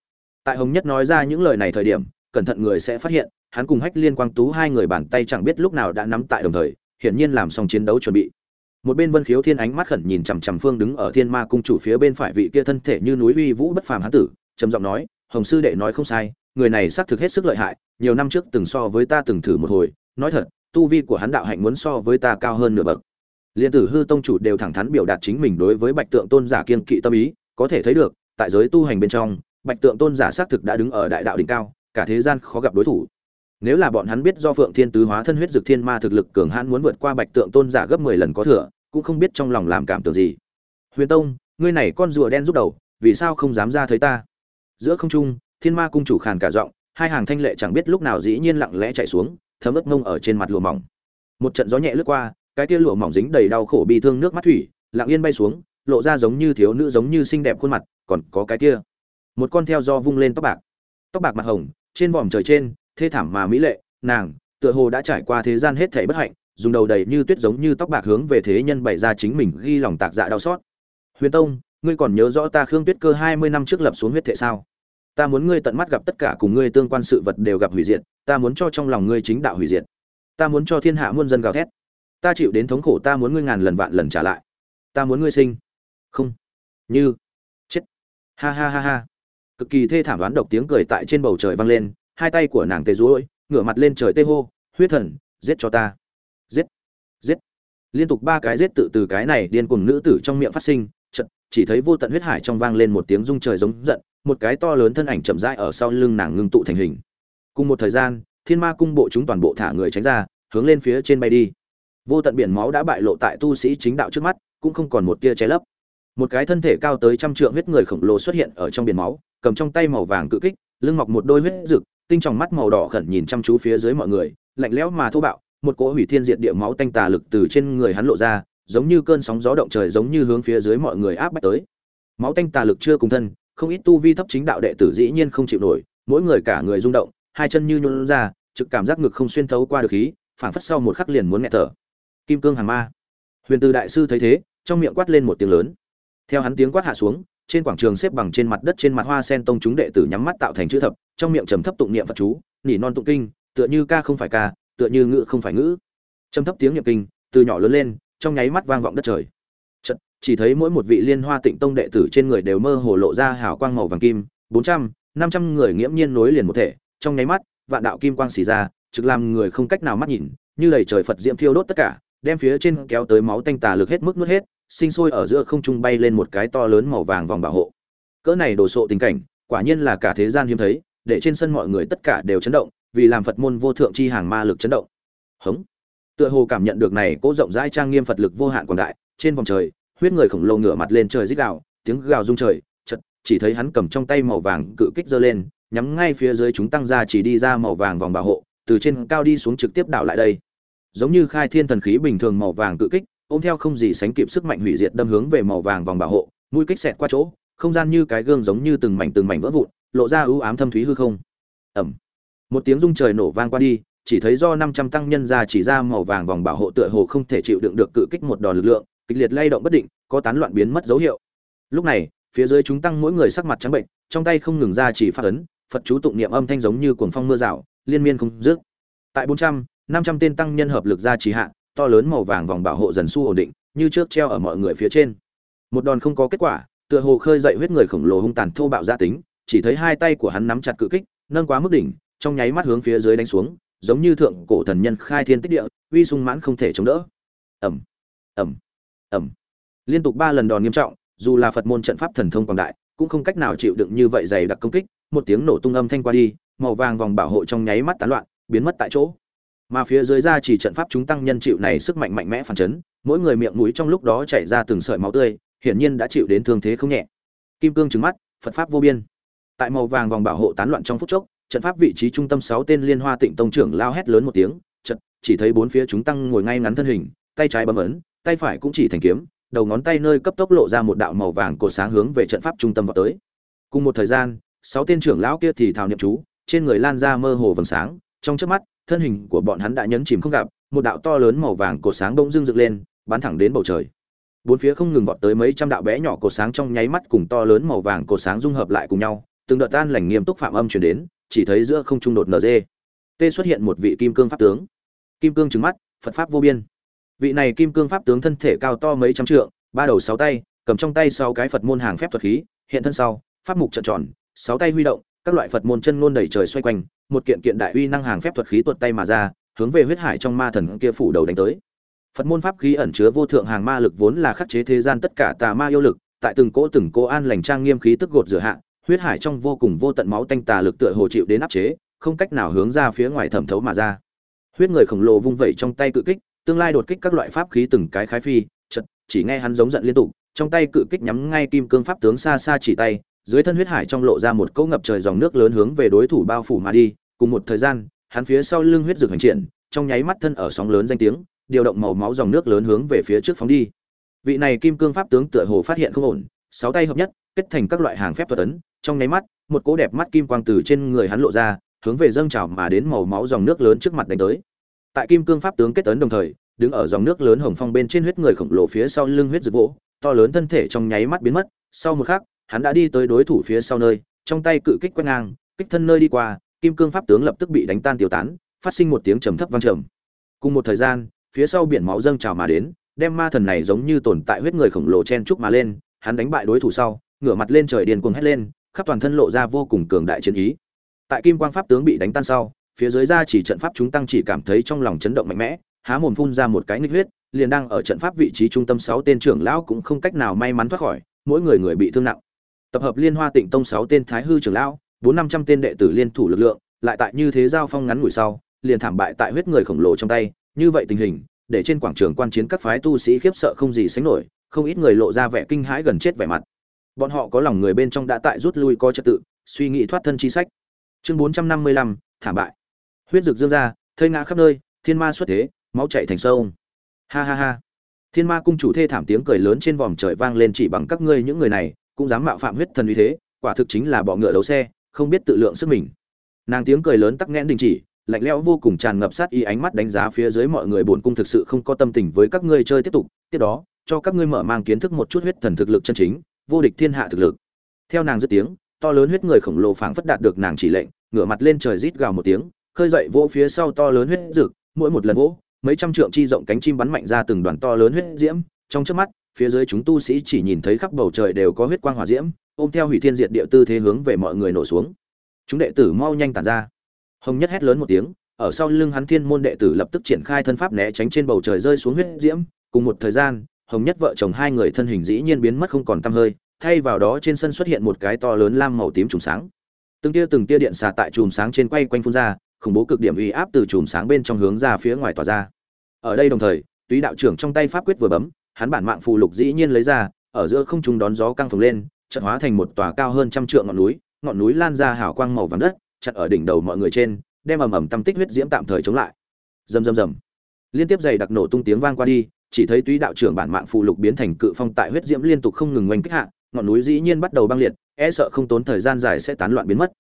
Tại hồng nhất nói ra những lời này thời điểm, cẩn thận người sẽ phát hiện, hắn cùng hách liên quang tú hai người bàn tay chẳng biết lúc nào đã nắm tại đồng thời, hiển nhiên làm xong chiến đấu chuẩn bị. Một bên vân khiếu thiên ánh mắt khẩn nhìn chằm chằm phương đứng ở thiên ma cung chủ phía bên phải vị kia thân thể như núi uy vũ bất phàm hán tử, trầm giọng nói, hồng sư đệ nói không sai, người này xác thực hết sức lợi hại nhiều năm trước từng so với ta từng thử một hồi, nói thật, tu vi của hắn đạo hạnh muốn so với ta cao hơn nửa bậc. Liên tử hư tông chủ đều thẳng thắn biểu đạt chính mình đối với bạch tượng tôn giả kiên kỵ tâm ý, có thể thấy được, tại giới tu hành bên trong, bạch tượng tôn giả xác thực đã đứng ở đại đạo đỉnh cao, cả thế gian khó gặp đối thủ. Nếu là bọn hắn biết do phượng thiên tứ hóa thân huyết dực thiên ma thực lực cường hãn muốn vượt qua bạch tượng tôn giả gấp mười lần có thừa, cũng không biết trong lòng làm cảm tưởng gì. Huyền tông, ngươi này con rùa đen giúp đầu, vì sao không dám ra thấy ta? Giữa không trung, thiên ma cung chủ khàn cả giọng hai hàng thanh lệ chẳng biết lúc nào dĩ nhiên lặng lẽ chạy xuống, thấm ướt mông ở trên mặt lụa mỏng. Một trận gió nhẹ lướt qua, cái tia lụa mỏng dính đầy đau khổ bi thương nước mắt thủy, lặng yên bay xuống, lộ ra giống như thiếu nữ giống như xinh đẹp khuôn mặt, còn có cái kia. Một con theo do vung lên tóc bạc. Tóc bạc mặt hồng, trên vòm trời trên, thê thảm mà mỹ lệ, nàng, tựa hồ đã trải qua thế gian hết thảy bất hạnh, dùng đầu đầy như tuyết giống như tóc bạc hướng về thế nhân bày ra chính mình ghi lòng tạc dạ đau xót. Huyền tông, ngươi còn nhớ rõ ta khương tuyết cơ hai mươi năm trước lập xuống huyết thệ sao? Ta muốn ngươi tận mắt gặp tất cả cùng ngươi tương quan sự vật đều gặp hủy diệt, ta muốn cho trong lòng ngươi chính đạo hủy diệt. Ta muốn cho thiên hạ muôn dân gào thét. Ta chịu đến thống khổ, ta muốn ngươi ngàn lần vạn lần trả lại. Ta muốn ngươi sinh. Không. Như. Chết. Ha ha ha ha. Cực kỳ thê thảm đoán độc tiếng cười tại trên bầu trời vang lên, hai tay của nàng tê rối ngửa mặt lên trời tê hô, huyết thần, giết cho ta. Giết. Giết. Liên tục ba cái giết tự từ cái này điên cuồng nữ tử trong miệng phát sinh chật chỉ thấy vô tận huyết hải trong vang lên một tiếng rung trời giống giận một cái to lớn thân ảnh chậm rãi ở sau lưng nàng ngưng tụ thành hình. Cùng một thời gian, thiên ma cung bộ chúng toàn bộ thả người tránh ra, hướng lên phía trên bay đi. Vô tận biển máu đã bại lộ tại tu sĩ chính đạo trước mắt, cũng không còn một tia che lấp. Một cái thân thể cao tới trăm trượng huyết người khổng lồ xuất hiện ở trong biển máu, cầm trong tay màu vàng cự kích, lưng mọc một đôi huyết rực, tinh tròng mắt màu đỏ khẩn nhìn chăm chú phía dưới mọi người, lạnh lẽo mà thô bạo, một cỗ hủy thiên diệt địa máu tanh tà lực từ trên người hắn lộ ra, giống như cơn sóng gió động trời giống như hướng phía dưới mọi người áp bách tới. Máu tanh tà lực chưa cùng thân không ít tu vi thấp chính đạo đệ tử dĩ nhiên không chịu nổi, mỗi người cả người rung động, hai chân như nhún ra, trực cảm giác ngực không xuyên thấu qua được khí, phảng phất sau một khắc liền muốn nghẹt thở. Kim cương hàng ma. Huyền từ đại sư thấy thế, trong miệng quát lên một tiếng lớn. Theo hắn tiếng quát hạ xuống, trên quảng trường xếp bằng trên mặt đất trên mặt hoa sen tông chúng đệ tử nhắm mắt tạo thành chữ thập, trong miệng trầm thấp tụng niệm phật chú, nỉ non tụng kinh, tựa như ca không phải ca, tựa như ngữ không phải ngữ. Trầm thấp tiếng niệm kinh, từ nhỏ lớn lên, trong nháy mắt vang vọng đất trời chỉ thấy mỗi một vị liên hoa tịnh tông đệ tử trên người đều mơ hồ lộ ra hào quang màu vàng kim, bốn trăm, năm trăm người nghiễm nhiên nối liền một thể, trong nháy mắt, vạn đạo kim quang xì ra, trực làm người không cách nào mắt nhìn, như đầy trời phật diễm thiêu đốt tất cả, đem phía trên kéo tới máu tanh tà lực hết mức nuốt hết, sinh sôi ở giữa không trung bay lên một cái to lớn màu vàng vòng bảo hộ. Cỡ này đồ sộ tình cảnh, quả nhiên là cả thế gian hiếm thấy, để trên sân mọi người tất cả đều chấn động, vì làm phật môn vô thượng chi hàng ma lực chấn động. Hống. Tựa hồ cảm nhận được này cố rộng rãi trang nghiêm phật lực vô hạn quảng đại, trên vòng trời huyết người khổng lồ ngửa mặt lên trời rít gào tiếng gào rung trời chợt chỉ thấy hắn cầm trong tay màu vàng cự kích giơ lên nhắm ngay phía dưới chúng tăng ra chỉ đi ra màu vàng vòng bảo hộ từ trên cao đi xuống trực tiếp đảo lại đây. Giống như khai thiên thần khí bình thường màu vàng cự kích ôm theo không gì sánh kịp sức mạnh hủy diệt đâm hướng về màu vàng vòng bảo hộ mũi kích xẹt qua chỗ không gian như cái gương giống như từng mảnh từng mảnh vỡ vụn lộ ra ưu ám thâm thúy hư không. Ẩm một tiếng rung trời nổ vang qua đi chỉ thấy do 500 tăng nhân ra chỉ ra màu vàng vòng bảo hộ tựa hồ không thể chịu đựng được cự kích một đòn lực lượng, kịch liệt lay động bất định, có tán loạn biến mất dấu hiệu. Lúc này, phía dưới chúng tăng mỗi người sắc mặt trắng bệnh, trong tay không ngừng ra chỉ phát ấn, Phật chú tụng niệm âm thanh giống như cuồng phong mưa rào, liên miên không dứt. Tại 400, 500 tên tăng nhân hợp lực ra chỉ hạ, to lớn màu vàng vòng bảo hộ dần su ổn định, như trước treo ở mọi người phía trên. Một đòn không có kết quả, tựa hồ khơi dậy huyết người khổng lồ hung tàn thô bạo gia tính, chỉ thấy hai tay của hắn nắm chặt cự kích, nâng quá mức đỉnh, trong nháy mắt hướng phía dưới đánh xuống, giống như thượng cổ thần nhân khai thiên tích địa, uy sung mãn không thể chống đỡ. Ầm, ầm, ẩm Liên tục ba lần đòn nghiêm trọng, dù là Phật môn trận pháp thần thông quảng đại, cũng không cách nào chịu đựng như vậy dày đặc công kích, một tiếng nổ tung âm thanh qua đi, màu vàng vòng bảo hộ trong nháy mắt tán loạn, biến mất tại chỗ. Mà phía dưới ra chỉ trận pháp chúng tăng nhân chịu này sức mạnh mạnh mẽ phản chấn, mỗi người miệng mũi trong lúc đó chảy ra từng sợi máu tươi, hiển nhiên đã chịu đến thương thế không nhẹ. Kim cương trừng mắt, Phật pháp vô biên. Tại màu vàng vòng bảo hộ tán loạn trong phút chốc, trận pháp vị trí trung tâm sáu tên liên hoa tịnh tông trưởng lao hét lớn một tiếng trận chỉ thấy bốn phía chúng tăng ngồi ngay ngắn thân hình tay trái bấm ấn tay phải cũng chỉ thành kiếm, đầu ngón tay nơi cấp tốc lộ ra một đạo màu vàng cột sáng hướng về trận pháp trung tâm vào tới. Cùng một thời gian, sáu tên trưởng lão kia thì thào niệm chú, trên người lan ra mơ hồ vầng sáng, trong chớp mắt, thân hình của bọn hắn đã nhấn chìm không gặp, một đạo to lớn màu vàng cột sáng bỗng dưng dựng lên, bắn thẳng đến bầu trời. Bốn phía không ngừng vọt tới mấy trăm đạo bé nhỏ cột sáng trong nháy mắt cùng to lớn màu vàng cột sáng dung hợp lại cùng nhau, từng đợt tan lành nghiêm túc phạm âm truyền đến, chỉ thấy giữa không trung đột nd Tê xuất hiện một vị kim cương pháp tướng. Kim cương trứng mắt, phật pháp vô biên vị này kim cương pháp tướng thân thể cao to mấy trăm trượng ba đầu sáu tay cầm trong tay sáu cái phật môn hàng phép thuật khí hiện thân sau pháp mục trận tròn sáu tay huy động các loại phật môn chân ngôn đầy trời xoay quanh một kiện kiện đại uy năng hàng phép thuật khí tuột tay mà ra hướng về huyết hải trong ma thần kia phủ đầu đánh tới phật môn pháp khí ẩn chứa vô thượng hàng ma lực vốn là khắc chế thế gian tất cả tà ma yêu lực tại từng cỗ từng cỗ an lành trang nghiêm khí tức gột rửa hạ huyết hải trong vô cùng vô tận máu tanh tà lực tựa hồ chịu đến áp chế, không cách nào hướng ra phía ngoài thẩm thấu mà ra. Huyết người khổng lồ vung vẩy trong tay cự kích, tương lai đột kích các loại pháp khí từng cái khái phi, chật chỉ nghe hắn giống giận liên tục, trong tay cự kích nhắm ngay kim cương pháp tướng xa xa chỉ tay, dưới thân huyết hải trong lộ ra một cỗ ngập trời dòng nước lớn hướng về đối thủ bao phủ mà đi, cùng một thời gian, hắn phía sau lưng huyết rực hành triển, trong nháy mắt thân ở sóng lớn danh tiếng, điều động màu máu dòng nước lớn hướng về phía trước phóng đi. Vị này kim cương pháp tướng tựa hồ phát hiện không ổn, sáu tay hợp nhất, kết thành các loại hàng phép thuật ấn, trong nháy mắt, một cỗ đẹp mắt kim quang từ trên người hắn lộ ra, hướng về dâng trào mà đến màu máu dòng nước lớn trước mặt đánh tới. Tại kim cương pháp tướng kết ấn đồng thời, đứng ở dòng nước lớn hồng phong bên trên huyết người khổng lồ phía sau lưng huyết rực vỗ, to lớn thân thể trong nháy mắt biến mất, sau một khắc, hắn đã đi tới đối thủ phía sau nơi, trong tay cự kích quét ngang, kích thân nơi đi qua, kim cương pháp tướng lập tức bị đánh tan tiêu tán, phát sinh một tiếng trầm thấp vang trầm. Cùng một thời gian, phía sau biển máu dâng trào mà đến, đem ma thần này giống như tồn tại huyết người khổng lồ chen trúc mà lên, hắn đánh bại đối thủ sau, ngửa mặt lên trời điên cuồng hét lên, khắp toàn thân lộ ra vô cùng cường đại chiến ý. Tại Kim Quang Pháp tướng bị đánh tan sau, phía dưới ra chỉ trận pháp chúng tăng chỉ cảm thấy trong lòng chấn động mạnh mẽ, há mồm phun ra một cái nghịch huyết, liền đang ở trận pháp vị trí trung tâm sáu tên trưởng lão cũng không cách nào may mắn thoát khỏi, mỗi người người bị thương nặng. Tập hợp Liên Hoa Tịnh Tông sáu tên thái hư trưởng lão, bốn năm trăm tên đệ tử liên thủ lực lượng, lại tại như thế giao phong ngắn ngủi sau, liền thảm bại tại huyết người khổng lồ trong tay, như vậy tình hình, để trên quảng trường quan chiến các phái tu sĩ khiếp sợ không gì sánh nổi, không ít người lộ ra vẻ kinh hãi gần chết vẻ mặt. Bọn họ có lòng người bên trong đã tại rút lui có trật tự suy nghĩ thoát thân chi sách. Chương bốn trăm năm mươi lăm thảm bại huyết rực dương ra thơi ngã khắp nơi, thiên ma xuất thế, máu chạy thành sâu ha ha ha. Thiên ma cung chủ thê thảm tiếng cười lớn trên vòm trời vang lên chỉ bằng các ngươi những người này, cũng dám mạo phạm huyết thần uy thế, quả thực chính là bọ ngựa đấu xe, không biết tự lượng sức mình. Nàng tiếng cười lớn tắc nghẽn đình chỉ, lạnh lẽo vô cùng tràn ngập sát y ánh mắt đánh giá phía dưới mọi người bổn cung thực sự không có tâm tình với các ngươi chơi tiếp tục, tiếp đó, cho các ngươi mở mang kiến thức một chút huyết thần thực lực chân chính, vô địch thiên hạ thực lực. Theo nàng dứt tiếng, to lớn huyết người khổng lồ phảng phất đạt được nàng chỉ lệnh, ngửa mặt lên trời rít gào một tiếng khơi dậy vỗ phía sau to lớn huyết rực mỗi một lần vỗ, mấy trăm trượng chi rộng cánh chim bắn mạnh ra từng đoàn to lớn huyết diễm. Trong chớp mắt, phía dưới chúng tu sĩ chỉ nhìn thấy khắp bầu trời đều có huyết quang hỏa diễm, ôm theo hủy thiên diệt địa tư thế hướng về mọi người nổ xuống. Chúng đệ tử mau nhanh tản ra. Hồng nhất hét lớn một tiếng, ở sau lưng hắn thiên môn đệ tử lập tức triển khai thân pháp né tránh trên bầu trời rơi xuống huyết diễm. Cùng một thời gian, hồng nhất vợ chồng hai người thân hình dĩ nhiên biến mất không còn tăm hơi, thay vào đó trên sân xuất hiện một cái to lớn lam màu tím trùng sáng. Từng tia từng tia điện xà tại chùm sáng trên quay quanh phun ra khủng bố cực điểm uy áp từ chùm sáng bên trong hướng ra phía ngoài tỏa ra. Ở đây đồng thời túy đạo trưởng trong tay pháp quyết vừa bấm, hắn bản mạng phù lục dĩ nhiên lấy ra, ở giữa không trung đón gió căng phồng lên, chợt hóa thành một tòa cao hơn trăm trượng ngọn núi ngọn núi lan ra hào quang màu vàng đất chặt ở đỉnh đầu mọi người trên, đem ầm ầm tâm tích huyết diễm tạm thời chống lại. Rầm rầm rầm. Liên tiếp dày đặc nổ tung tiếng vang qua đi, chỉ thấy túy đạo trưởng bản mạng phù lục biến thành cự phong tại huyết diễm liên tục không ngừng oanh kích hạ, ngọn núi dĩ nhiên bắt đầu băng liệt e sợ không tốn thời gian dài sẽ tán loạn biến mất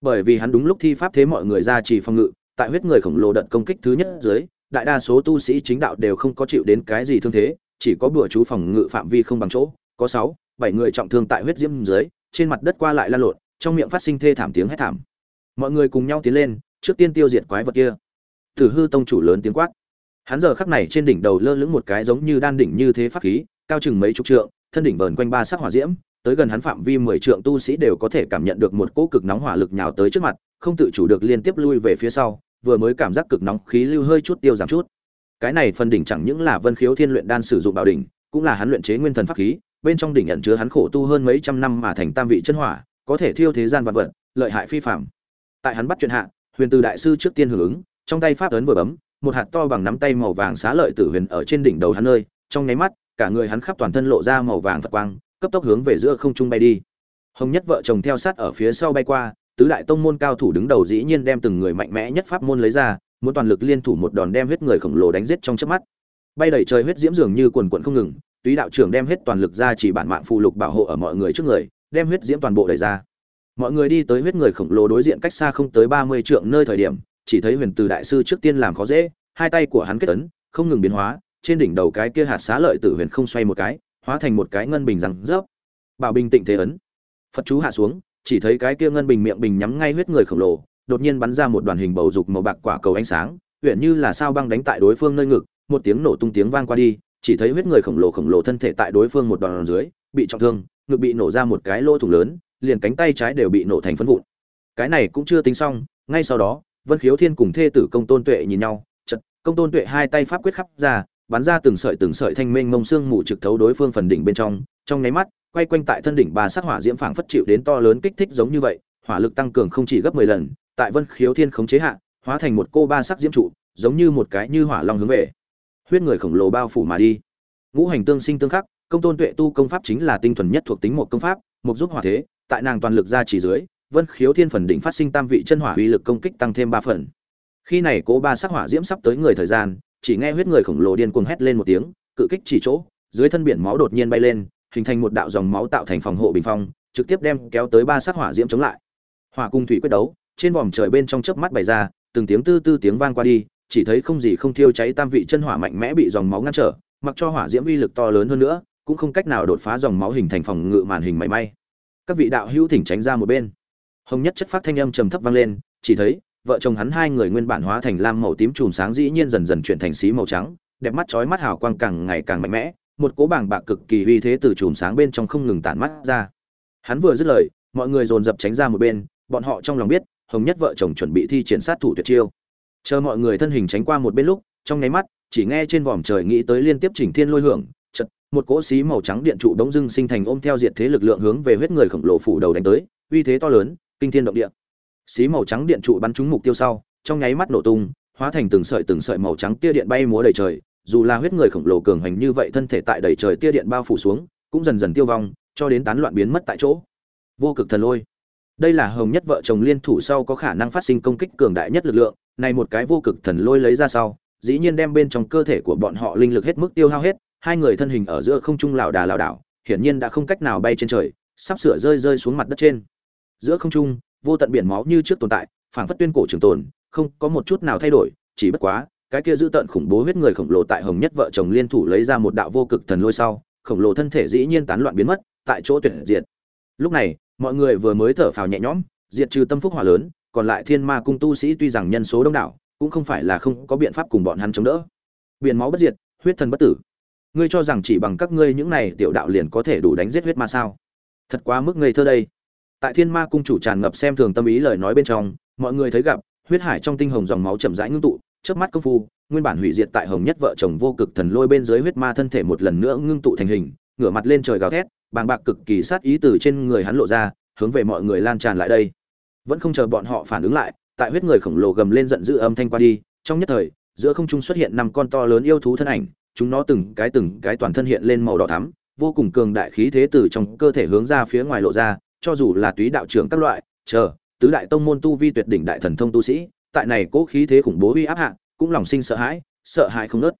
bởi vì hắn đúng lúc thi pháp thế mọi người ra chỉ phòng ngự, tại huyết người khổng lồ đợt công kích thứ nhất dưới, đại đa số tu sĩ chính đạo đều không có chịu đến cái gì thương thế, chỉ có bữa chú phòng ngự phạm vi không bằng chỗ, có sáu, bảy người trọng thương tại huyết diễm dưới, trên mặt đất qua lại lan lộn, trong miệng phát sinh thê thảm tiếng hét thảm. Mọi người cùng nhau tiến lên, trước tiên tiêu diệt quái vật kia. Tử hư tông chủ lớn tiếng quát. Hắn giờ khắc này trên đỉnh đầu lơ lửng một cái giống như đan đỉnh như thế pháp khí, cao chừng mấy chục trượng, thân đỉnh vờn quanh ba sắc hỏa diễm tới gần hắn phạm vi mười trượng tu sĩ đều có thể cảm nhận được một cỗ cực nóng hỏa lực nhào tới trước mặt, không tự chủ được liên tiếp lui về phía sau, vừa mới cảm giác cực nóng khí lưu hơi chút tiêu giảm chút cái này phần đỉnh chẳng những là vân khiếu thiên luyện đan sử dụng bảo đỉnh, cũng là hắn luyện chế nguyên thần pháp khí, bên trong đỉnh nhận chứa hắn khổ tu hơn mấy trăm năm mà thành tam vị chân hỏa, có thể thiêu thế gian vật vật, lợi hại phi phàm. tại hắn bắt chuyện hạ, huyền từ đại sư trước tiên hưởng ứng, trong tay pháp ấn vừa bấm, một hạt to bằng nắm tay màu vàng xá lợi tử huyền ở trên đỉnh đầu hắn nơi, trong nháy mắt, cả người hắn khắp toàn thân lộ ra màu vàng phật quang cấp tốc hướng về giữa không trung bay đi. Hồng nhất vợ chồng theo sát ở phía sau bay qua, tứ đại tông môn cao thủ đứng đầu dĩ nhiên đem từng người mạnh mẽ nhất pháp môn lấy ra, muốn toàn lực liên thủ một đòn đem huyết người khổng lồ đánh giết trong chớp mắt. Bay đầy trời huyết diễm dường như quần quần không ngừng, túy đạo trưởng đem hết toàn lực ra chỉ bản mạng phù lục bảo hộ ở mọi người trước người, đem huyết diễm toàn bộ đẩy ra. Mọi người đi tới huyết người khổng lồ đối diện cách xa không tới ba mươi trượng nơi thời điểm, chỉ thấy huyền từ đại sư trước tiên làm khó dễ, hai tay của hắn kết ấn, không ngừng biến hóa, trên đỉnh đầu cái kia hạt xá lợi tử huyền không xoay một cái hóa thành một cái ngân bình rằng rớp. Bảo bình tịnh thế ấn. Phật chú hạ xuống, chỉ thấy cái kia ngân bình miệng bình nhắm ngay huyết người khổng lồ, đột nhiên bắn ra một đoàn hình bầu dục màu bạc quả cầu ánh sáng, huyện như là sao băng đánh tại đối phương nơi ngực, một tiếng nổ tung tiếng vang qua đi, chỉ thấy huyết người khổng lồ khổng lồ thân thể tại đối phương một đòn dưới, bị trọng thương, ngực bị nổ ra một cái lỗ thủng lớn, liền cánh tay trái đều bị nổ thành phân vụn. Cái này cũng chưa tính xong, ngay sau đó, vân khiếu thiên cùng thê tử công tôn tuệ nhìn nhau chật công tôn tuệ hai tay pháp quyết khắp ra bắn ra từng sợi từng sợi thanh mênh mông xương mù trực thấu đối phương phần đỉnh bên trong trong nháy mắt, quay quanh tại thân đỉnh ba sắc hỏa diễm phảng phất chịu đến to lớn kích thích giống như vậy, hỏa lực tăng cường không chỉ gấp mười lần, tại vân khiếu thiên khống chế hạ, hóa thành một cô ba sắc diễm trụ, giống như một cái như hỏa long hướng về, huyết người khổng lồ bao phủ mà đi. Ngũ hành tương sinh tương khắc, công tôn tuệ tu công pháp chính là tinh thuần nhất thuộc tính một công pháp, một giúp hỏa thế, tại nàng toàn lực ra chỉ dưới, vân khiếu thiên phần đỉnh phát sinh tam vị chân hỏa uy lực công kích tăng thêm ba phần. Khi này cố ba sắc hỏa diễm sắp tới người thời gian chỉ nghe huyết người khổng lồ điên cuồng hét lên một tiếng, cự kích chỉ chỗ, dưới thân biển máu đột nhiên bay lên, hình thành một đạo dòng máu tạo thành phòng hộ bình phong, trực tiếp đem kéo tới ba sát hỏa diễm chống lại. Hỏa cung thủy quyết đấu, trên vòm trời bên trong chớp mắt bày ra, từng tiếng tư tư tiếng vang qua đi, chỉ thấy không gì không thiêu cháy tam vị chân hỏa mạnh mẽ bị dòng máu ngăn trở, mặc cho hỏa diễm uy lực to lớn hơn nữa, cũng không cách nào đột phá dòng máu hình thành phòng ngự màn hình mảy may. Các vị đạo hữu thỉnh tránh ra một bên. Hồng nhất chất phát thanh âm trầm thấp vang lên, chỉ thấy vợ chồng hắn hai người nguyên bản hóa thành lam màu tím chùm sáng dĩ nhiên dần dần chuyển thành xí màu trắng, đẹp mắt chói mắt hào quang càng ngày càng mạnh mẽ, một cỗ bảng bạc cực kỳ uy thế từ chùm sáng bên trong không ngừng tản mắt ra. Hắn vừa dứt lời, mọi người dồn dập tránh ra một bên, bọn họ trong lòng biết, hồng nhất vợ chồng chuẩn bị thi triển sát thủ tuyệt chiêu. Chờ mọi người thân hình tránh qua một bên lúc, trong nháy mắt, chỉ nghe trên vòm trời nghĩ tới liên tiếp chỉnh thiên lôi hưởng chật một cỗ xí màu trắng điện trụ đống dưng sinh thành ôm theo diệt thế lực lượng hướng về huyết người khổng lồ phủ đầu đánh tới, uy thế to lớn, kinh thiên động địa xí màu trắng điện trụ bắn trúng mục tiêu sau, trong nháy mắt nổ tung, hóa thành từng sợi từng sợi màu trắng tia điện bay múa đầy trời, dù là huyết người khổng lồ cường hành như vậy thân thể tại đầy trời tia điện bao phủ xuống, cũng dần dần tiêu vong, cho đến tán loạn biến mất tại chỗ. Vô cực thần lôi. Đây là hồng nhất vợ chồng liên thủ sau có khả năng phát sinh công kích cường đại nhất lực lượng, này một cái vô cực thần lôi lấy ra sau, dĩ nhiên đem bên trong cơ thể của bọn họ linh lực hết mức tiêu hao hết, hai người thân hình ở giữa không trung lảo đà lảo đảo, hiển nhiên đã không cách nào bay trên trời, sắp sửa rơi rơi xuống mặt đất trên. Giữa không trung vô tận biển máu như trước tồn tại, phảng phất tuyên cổ trường tồn, không có một chút nào thay đổi, chỉ bất quá, cái kia giữ tận khủng bố huyết người khổng lồ tại hồng nhất vợ chồng liên thủ lấy ra một đạo vô cực thần lôi sau, khổng lồ thân thể dĩ nhiên tán loạn biến mất, tại chỗ tuyệt diệt. Lúc này, mọi người vừa mới thở phào nhẹ nhõm, diệt trừ tâm phúc hỏa lớn, còn lại thiên ma cung tu sĩ tuy rằng nhân số đông đảo, cũng không phải là không có biện pháp cùng bọn hắn chống đỡ. Biển máu bất diệt, huyết thần bất tử. Ngươi cho rằng chỉ bằng các ngươi những này tiểu đạo liền có thể đủ đánh giết huyết ma sao? Thật quá mức ngây thơ đây tại thiên ma cung chủ tràn ngập xem thường tâm ý lời nói bên trong, mọi người thấy gặp, huyết hải trong tinh hồng dòng máu chậm rãi ngưng tụ trước mắt công phu, nguyên bản hủy diệt tại hồng nhất vợ chồng vô cực thần lôi bên dưới huyết ma thân thể một lần nữa ngưng tụ thành hình, ngửa mặt lên trời gào thét, bàng bạc cực kỳ sát ý từ trên người hắn lộ ra, hướng về mọi người lan tràn lại đây. Vẫn không chờ bọn họ phản ứng lại, tại huyết người khổng lồ gầm lên giận dữ âm thanh qua đi, trong nhất thời, giữa không trung xuất hiện năm con to lớn yêu thú thân ảnh, chúng nó từng cái từng cái toàn thân hiện lên màu đỏ thắm, vô cùng cường đại khí thế từ trong cơ thể hướng ra phía ngoài lộ ra cho dù là túy đạo trưởng các loại, chờ, tứ đại tông môn tu vi tuyệt đỉnh đại thần thông tu sĩ, tại này cố khí thế khủng bố uy áp hạ, cũng lòng sinh sợ hãi sợ hãi không nớt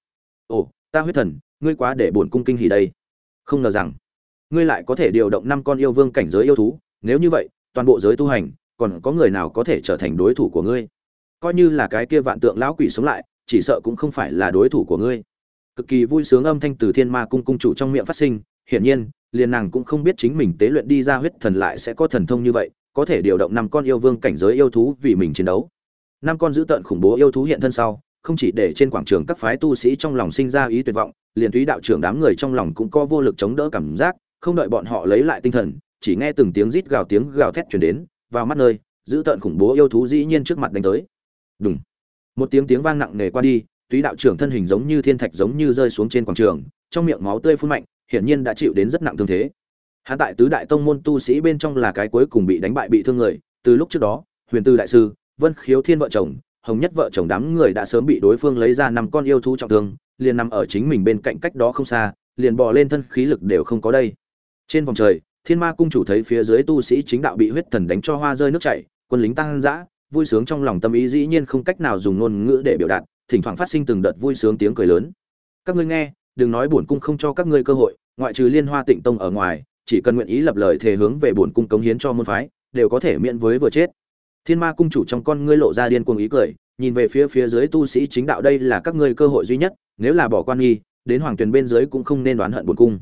ồ, ta huyết thần, ngươi quá để bổn cung kinh hỉ đây. Không ngờ rằng, ngươi lại có thể điều động năm con yêu vương cảnh giới yêu thú, nếu như vậy, toàn bộ giới tu hành, còn có người nào có thể trở thành đối thủ của ngươi? Coi như là cái kia vạn tượng lão quỷ sống lại, chỉ sợ cũng không phải là đối thủ của ngươi. Cực kỳ vui sướng âm thanh từ thiên ma cung cung chủ trong miệng phát sinh hiển nhiên liền nàng cũng không biết chính mình tế luyện đi ra huyết thần lại sẽ có thần thông như vậy có thể điều động năm con yêu vương cảnh giới yêu thú vì mình chiến đấu. Năm con dữ tợn khủng bố yêu thú hiện thân sau không chỉ để trên quảng trường các phái tu sĩ trong lòng sinh ra ý tuyệt vọng liền túy đạo trưởng đám người trong lòng cũng có vô lực chống đỡ cảm giác không đợi bọn họ lấy lại tinh thần chỉ nghe từng tiếng rít gào tiếng gào thét truyền đến vào mắt nơi dữ tợn khủng bố yêu thú dĩ nhiên trước mặt đánh tới. Đùng, một tiếng tiếng vang nặng nề qua đi túy đạo trưởng thân hình giống như thiên thạch giống như rơi xuống trên quảng trường trong miệng máu tươi phun mạnh hiển nhiên đã chịu đến rất nặng thương thế. Hắn tại tứ đại tông môn tu sĩ bên trong là cái cuối cùng bị đánh bại bị thương người, từ lúc trước đó, huyền tư đại sư, vân khiếu thiên vợ chồng, hồng nhất vợ chồng đám người đã sớm bị đối phương lấy ra năm con yêu thú trọng thương, liền nằm ở chính mình bên cạnh cách đó không xa, liền bò lên thân khí lực đều không có đây. Trên vòng trời, thiên ma cung chủ thấy phía dưới tu sĩ chính đạo bị huyết thần đánh cho hoa rơi nước chảy, quân lính tăng dã, vui sướng trong lòng tâm ý dĩ nhiên không cách nào dùng ngôn ngữ để biểu đạt, thỉnh thoảng phát sinh từng đợt vui sướng tiếng cười lớn. Các ngươi nghe đừng nói bổn cung không cho các ngươi cơ hội, ngoại trừ liên hoa tịnh tông ở ngoài, chỉ cần nguyện ý lập lời thề hướng về bổn cung cống hiến cho môn phái, đều có thể miễn với vừa chết. Thiên ma cung chủ trong con ngươi lộ ra điên cuồng ý cười, nhìn về phía phía dưới tu sĩ chính đạo đây là các ngươi cơ hội duy nhất, nếu là bỏ quan nghi, đến hoàng tuyền bên dưới cũng không nên đoán hận bổn cung.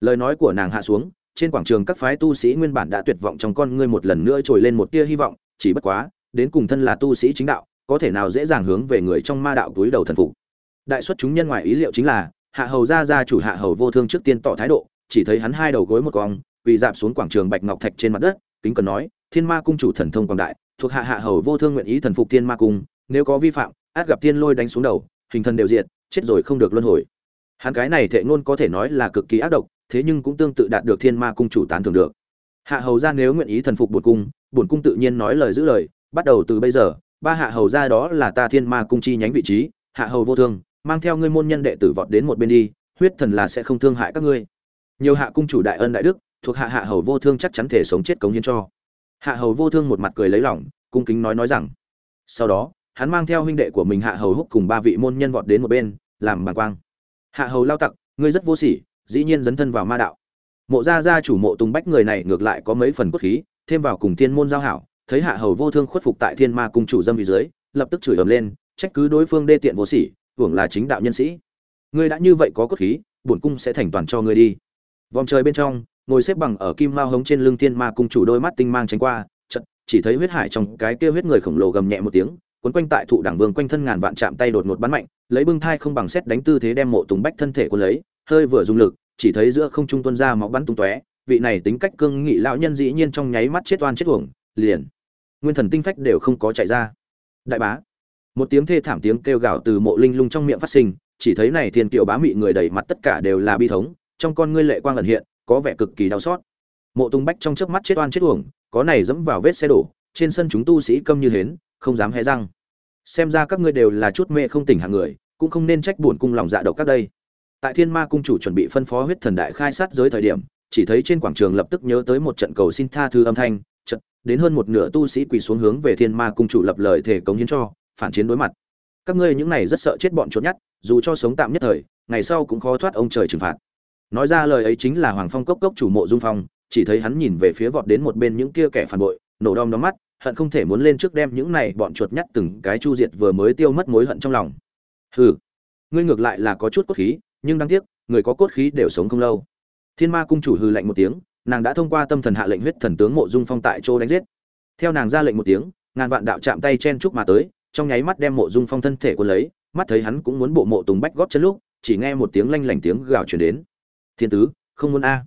Lời nói của nàng hạ xuống, trên quảng trường các phái tu sĩ nguyên bản đã tuyệt vọng trong con ngươi một lần nữa trồi lên một tia hy vọng, chỉ bất quá, đến cùng thân là tu sĩ chính đạo, có thể nào dễ dàng hướng về người trong ma đạo túi đầu thần phục. Đại suất chúng nhân ngoài ý liệu chính là hạ hầu gia gia chủ hạ hầu vô thương trước tiên tỏ thái độ, chỉ thấy hắn hai đầu gối một cong, quỳ dạp xuống quảng trường bạch ngọc thạch trên mặt đất, kính cần nói, thiên ma cung chủ thần thông quảng đại, thuộc hạ hạ hầu vô thương nguyện ý thần phục thiên ma cung, nếu có vi phạm, át gặp thiên lôi đánh xuống đầu, hình thần đều diệt, chết rồi không được luân hồi. Hắn cái này thệ ngôn có thể nói là cực kỳ ác độc, thế nhưng cũng tương tự đạt được thiên ma cung chủ tán thưởng được. Hạ hầu gia nếu nguyện ý thần phục bổn cung bổn cung tự nhiên nói lời giữ lời, bắt đầu từ bây giờ, ba hạ hầu gia đó là ta thiên ma cung chi nhánh vị trí, hạ hầu vô thương mang theo ngươi môn nhân đệ tử vọt đến một bên đi, huyết thần là sẽ không thương hại các ngươi. Nhiều hạ cung chủ đại ân đại đức, thuộc hạ hạ hầu vô thương chắc chắn thể sống chết cống hiến cho. Hạ hầu vô thương một mặt cười lấy lòng, cung kính nói nói rằng, sau đó, hắn mang theo huynh đệ của mình hạ hầu húc cùng ba vị môn nhân vọt đến một bên, làm bàn quang. Hạ hầu lao tặc, ngươi rất vô sỉ, dĩ nhiên dấn thân vào ma đạo. Mộ gia gia chủ mộ tùng bách người này ngược lại có mấy phần cốt khí, thêm vào cùng thiên môn giao hảo, thấy hạ hầu vô thương khuất phục tại thiên ma cung chủ dâm vị dưới, lập tức chửi ầm lên, trách cứ đối phương đê tiện vô sỉ hưởng là chính đạo nhân sĩ. Ngươi đã như vậy có cốt khí, bổn cung sẽ thành toàn cho ngươi đi. Vòng trời bên trong, ngồi xếp bằng ở kim mao hống trên lưng thiên ma cung chủ đôi mắt tinh mang tránh qua chật chỉ thấy huyết hải trong cái kia huyết người khổng lồ gầm nhẹ một tiếng, cuốn quanh tại thụ đảng vương quanh thân ngàn vạn chạm tay đột ngột bắn mạnh, lấy bưng thai không bằng xét đánh tư thế đem mộ tùng bách thân thể của lấy, hơi vừa dùng lực, chỉ thấy giữa không trung tuân ra máu bắn tung tóe, vị này tính cách cương nghị lão nhân dĩ nhiên trong nháy mắt chết oan chết uổng, liền, nguyên thần tinh phách đều không có chạy ra. Đại bá một tiếng thê thảm tiếng kêu gào từ mộ linh lung trong miệng phát sinh, chỉ thấy này thiên kiều bá mị người đầy mặt tất cả đều là bi thống, trong con ngươi lệ quang ẩn hiện, có vẻ cực kỳ đau xót. Mộ tung bách trong chớp mắt chết oan chết uổng, có này dẫm vào vết xe đổ, trên sân chúng tu sĩ câm như hến, không dám hé răng. Xem ra các ngươi đều là chút mê không tỉnh hàng người, cũng không nên trách buồn cung lòng dạ độc các đây. Tại thiên ma cung chủ chuẩn bị phân phó huyết thần đại khai sát giới thời điểm, chỉ thấy trên quảng trường lập tức nhớ tới một trận cầu xin tha thư âm thanh trận đến hơn một nửa tu sĩ quỳ xuống hướng về thiên ma cung chủ lập lời thể cống hiến cho phản chiến đối mặt. Các ngươi những này rất sợ chết bọn trốn nhát dù cho sống tạm nhất thời, ngày sau cũng khó thoát ông trời trừng phạt. Nói ra lời ấy chính là hoàng phong cốc cốc chủ mộ dung phong, chỉ thấy hắn nhìn về phía vọt đến một bên những kia kẻ phản bội, nổ đom đóm mắt, hận không thể muốn lên trước đem những này bọn chuột nhắt từng cái chu diệt vừa mới tiêu mất mối hận trong lòng. Hừ, ngươi ngược lại là có chút cốt khí, nhưng đáng tiếc, người có cốt khí đều sống không lâu. Thiên ma cung chủ hừ lạnh một tiếng, nàng đã thông qua tâm thần hạ lệnh huyết thần tướng mộ dung phong tại chỗ đánh giết. Theo nàng ra lệnh một tiếng, ngàn vạn đạo chạm tay chen chúc mà tới trong nháy mắt đem mộ dung phong thân thể quân lấy, mắt thấy hắn cũng muốn bộ mộ tùng bách góp chân lúc, chỉ nghe một tiếng lanh lảnh tiếng gào chuyển đến. Thiên tứ, không muốn a.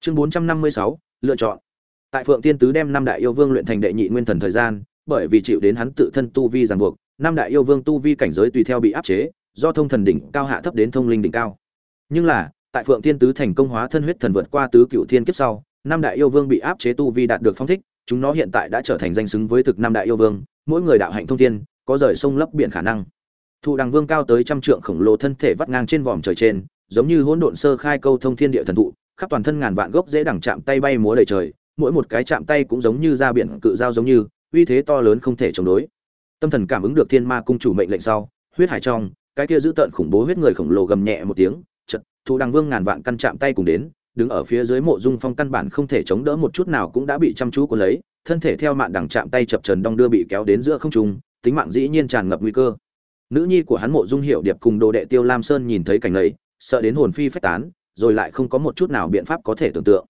Chương bốn trăm năm mươi sáu, lựa chọn. Tại phượng tiên tứ đem năm đại yêu vương luyện thành đệ nhị nguyên thần thời gian, bởi vì chịu đến hắn tự thân tu vi ràng buộc, năm đại yêu vương tu vi cảnh giới tùy theo bị áp chế, do thông thần đỉnh cao hạ thấp đến thông linh đỉnh cao. Nhưng là, tại phượng tiên tứ thành công hóa thân huyết thần vượt qua tứ cựu thiên kiếp sau, năm đại yêu vương bị áp chế tu vi đạt được phong thích, chúng nó hiện tại đã trở thành danh xứng với thực năm đại yêu vương, mỗi người đạo hạnh thông thiên có rời sông lấp biển khả năng. Thụ đằng vương cao tới trăm trượng khổng lồ thân thể vắt ngang trên vòm trời trên, giống như hỗn độn sơ khai câu thông thiên địa thần thụ, khắp toàn thân ngàn vạn gốc dễ đằng chạm tay bay múa đầy trời, mỗi một cái chạm tay cũng giống như ra biển cự giao giống như, uy thế to lớn không thể chống đối. Tâm thần cảm ứng được thiên ma cung chủ mệnh lệnh sau, huyết hải trong, cái kia giữ tợn khủng bố huyết người khổng lồ gầm nhẹ một tiếng chật thụ đằng vương ngàn vạn căn chạm tay cùng đến, đứng ở phía dưới mộ dung phong căn bản không thể chống đỡ một chút nào cũng đã bị chăm chú của lấy, thân thể theo mạn đằng chạm tay chập trần đong đưa bị kéo đến giữa không trung tính mạng dĩ nhiên tràn ngập nguy cơ. Nữ nhi của hắn mộ dung hiệu điệp cùng đồ đệ tiêu lam sơn nhìn thấy cảnh ấy, sợ đến hồn phi phách tán, rồi lại không có một chút nào biện pháp có thể tưởng tượng.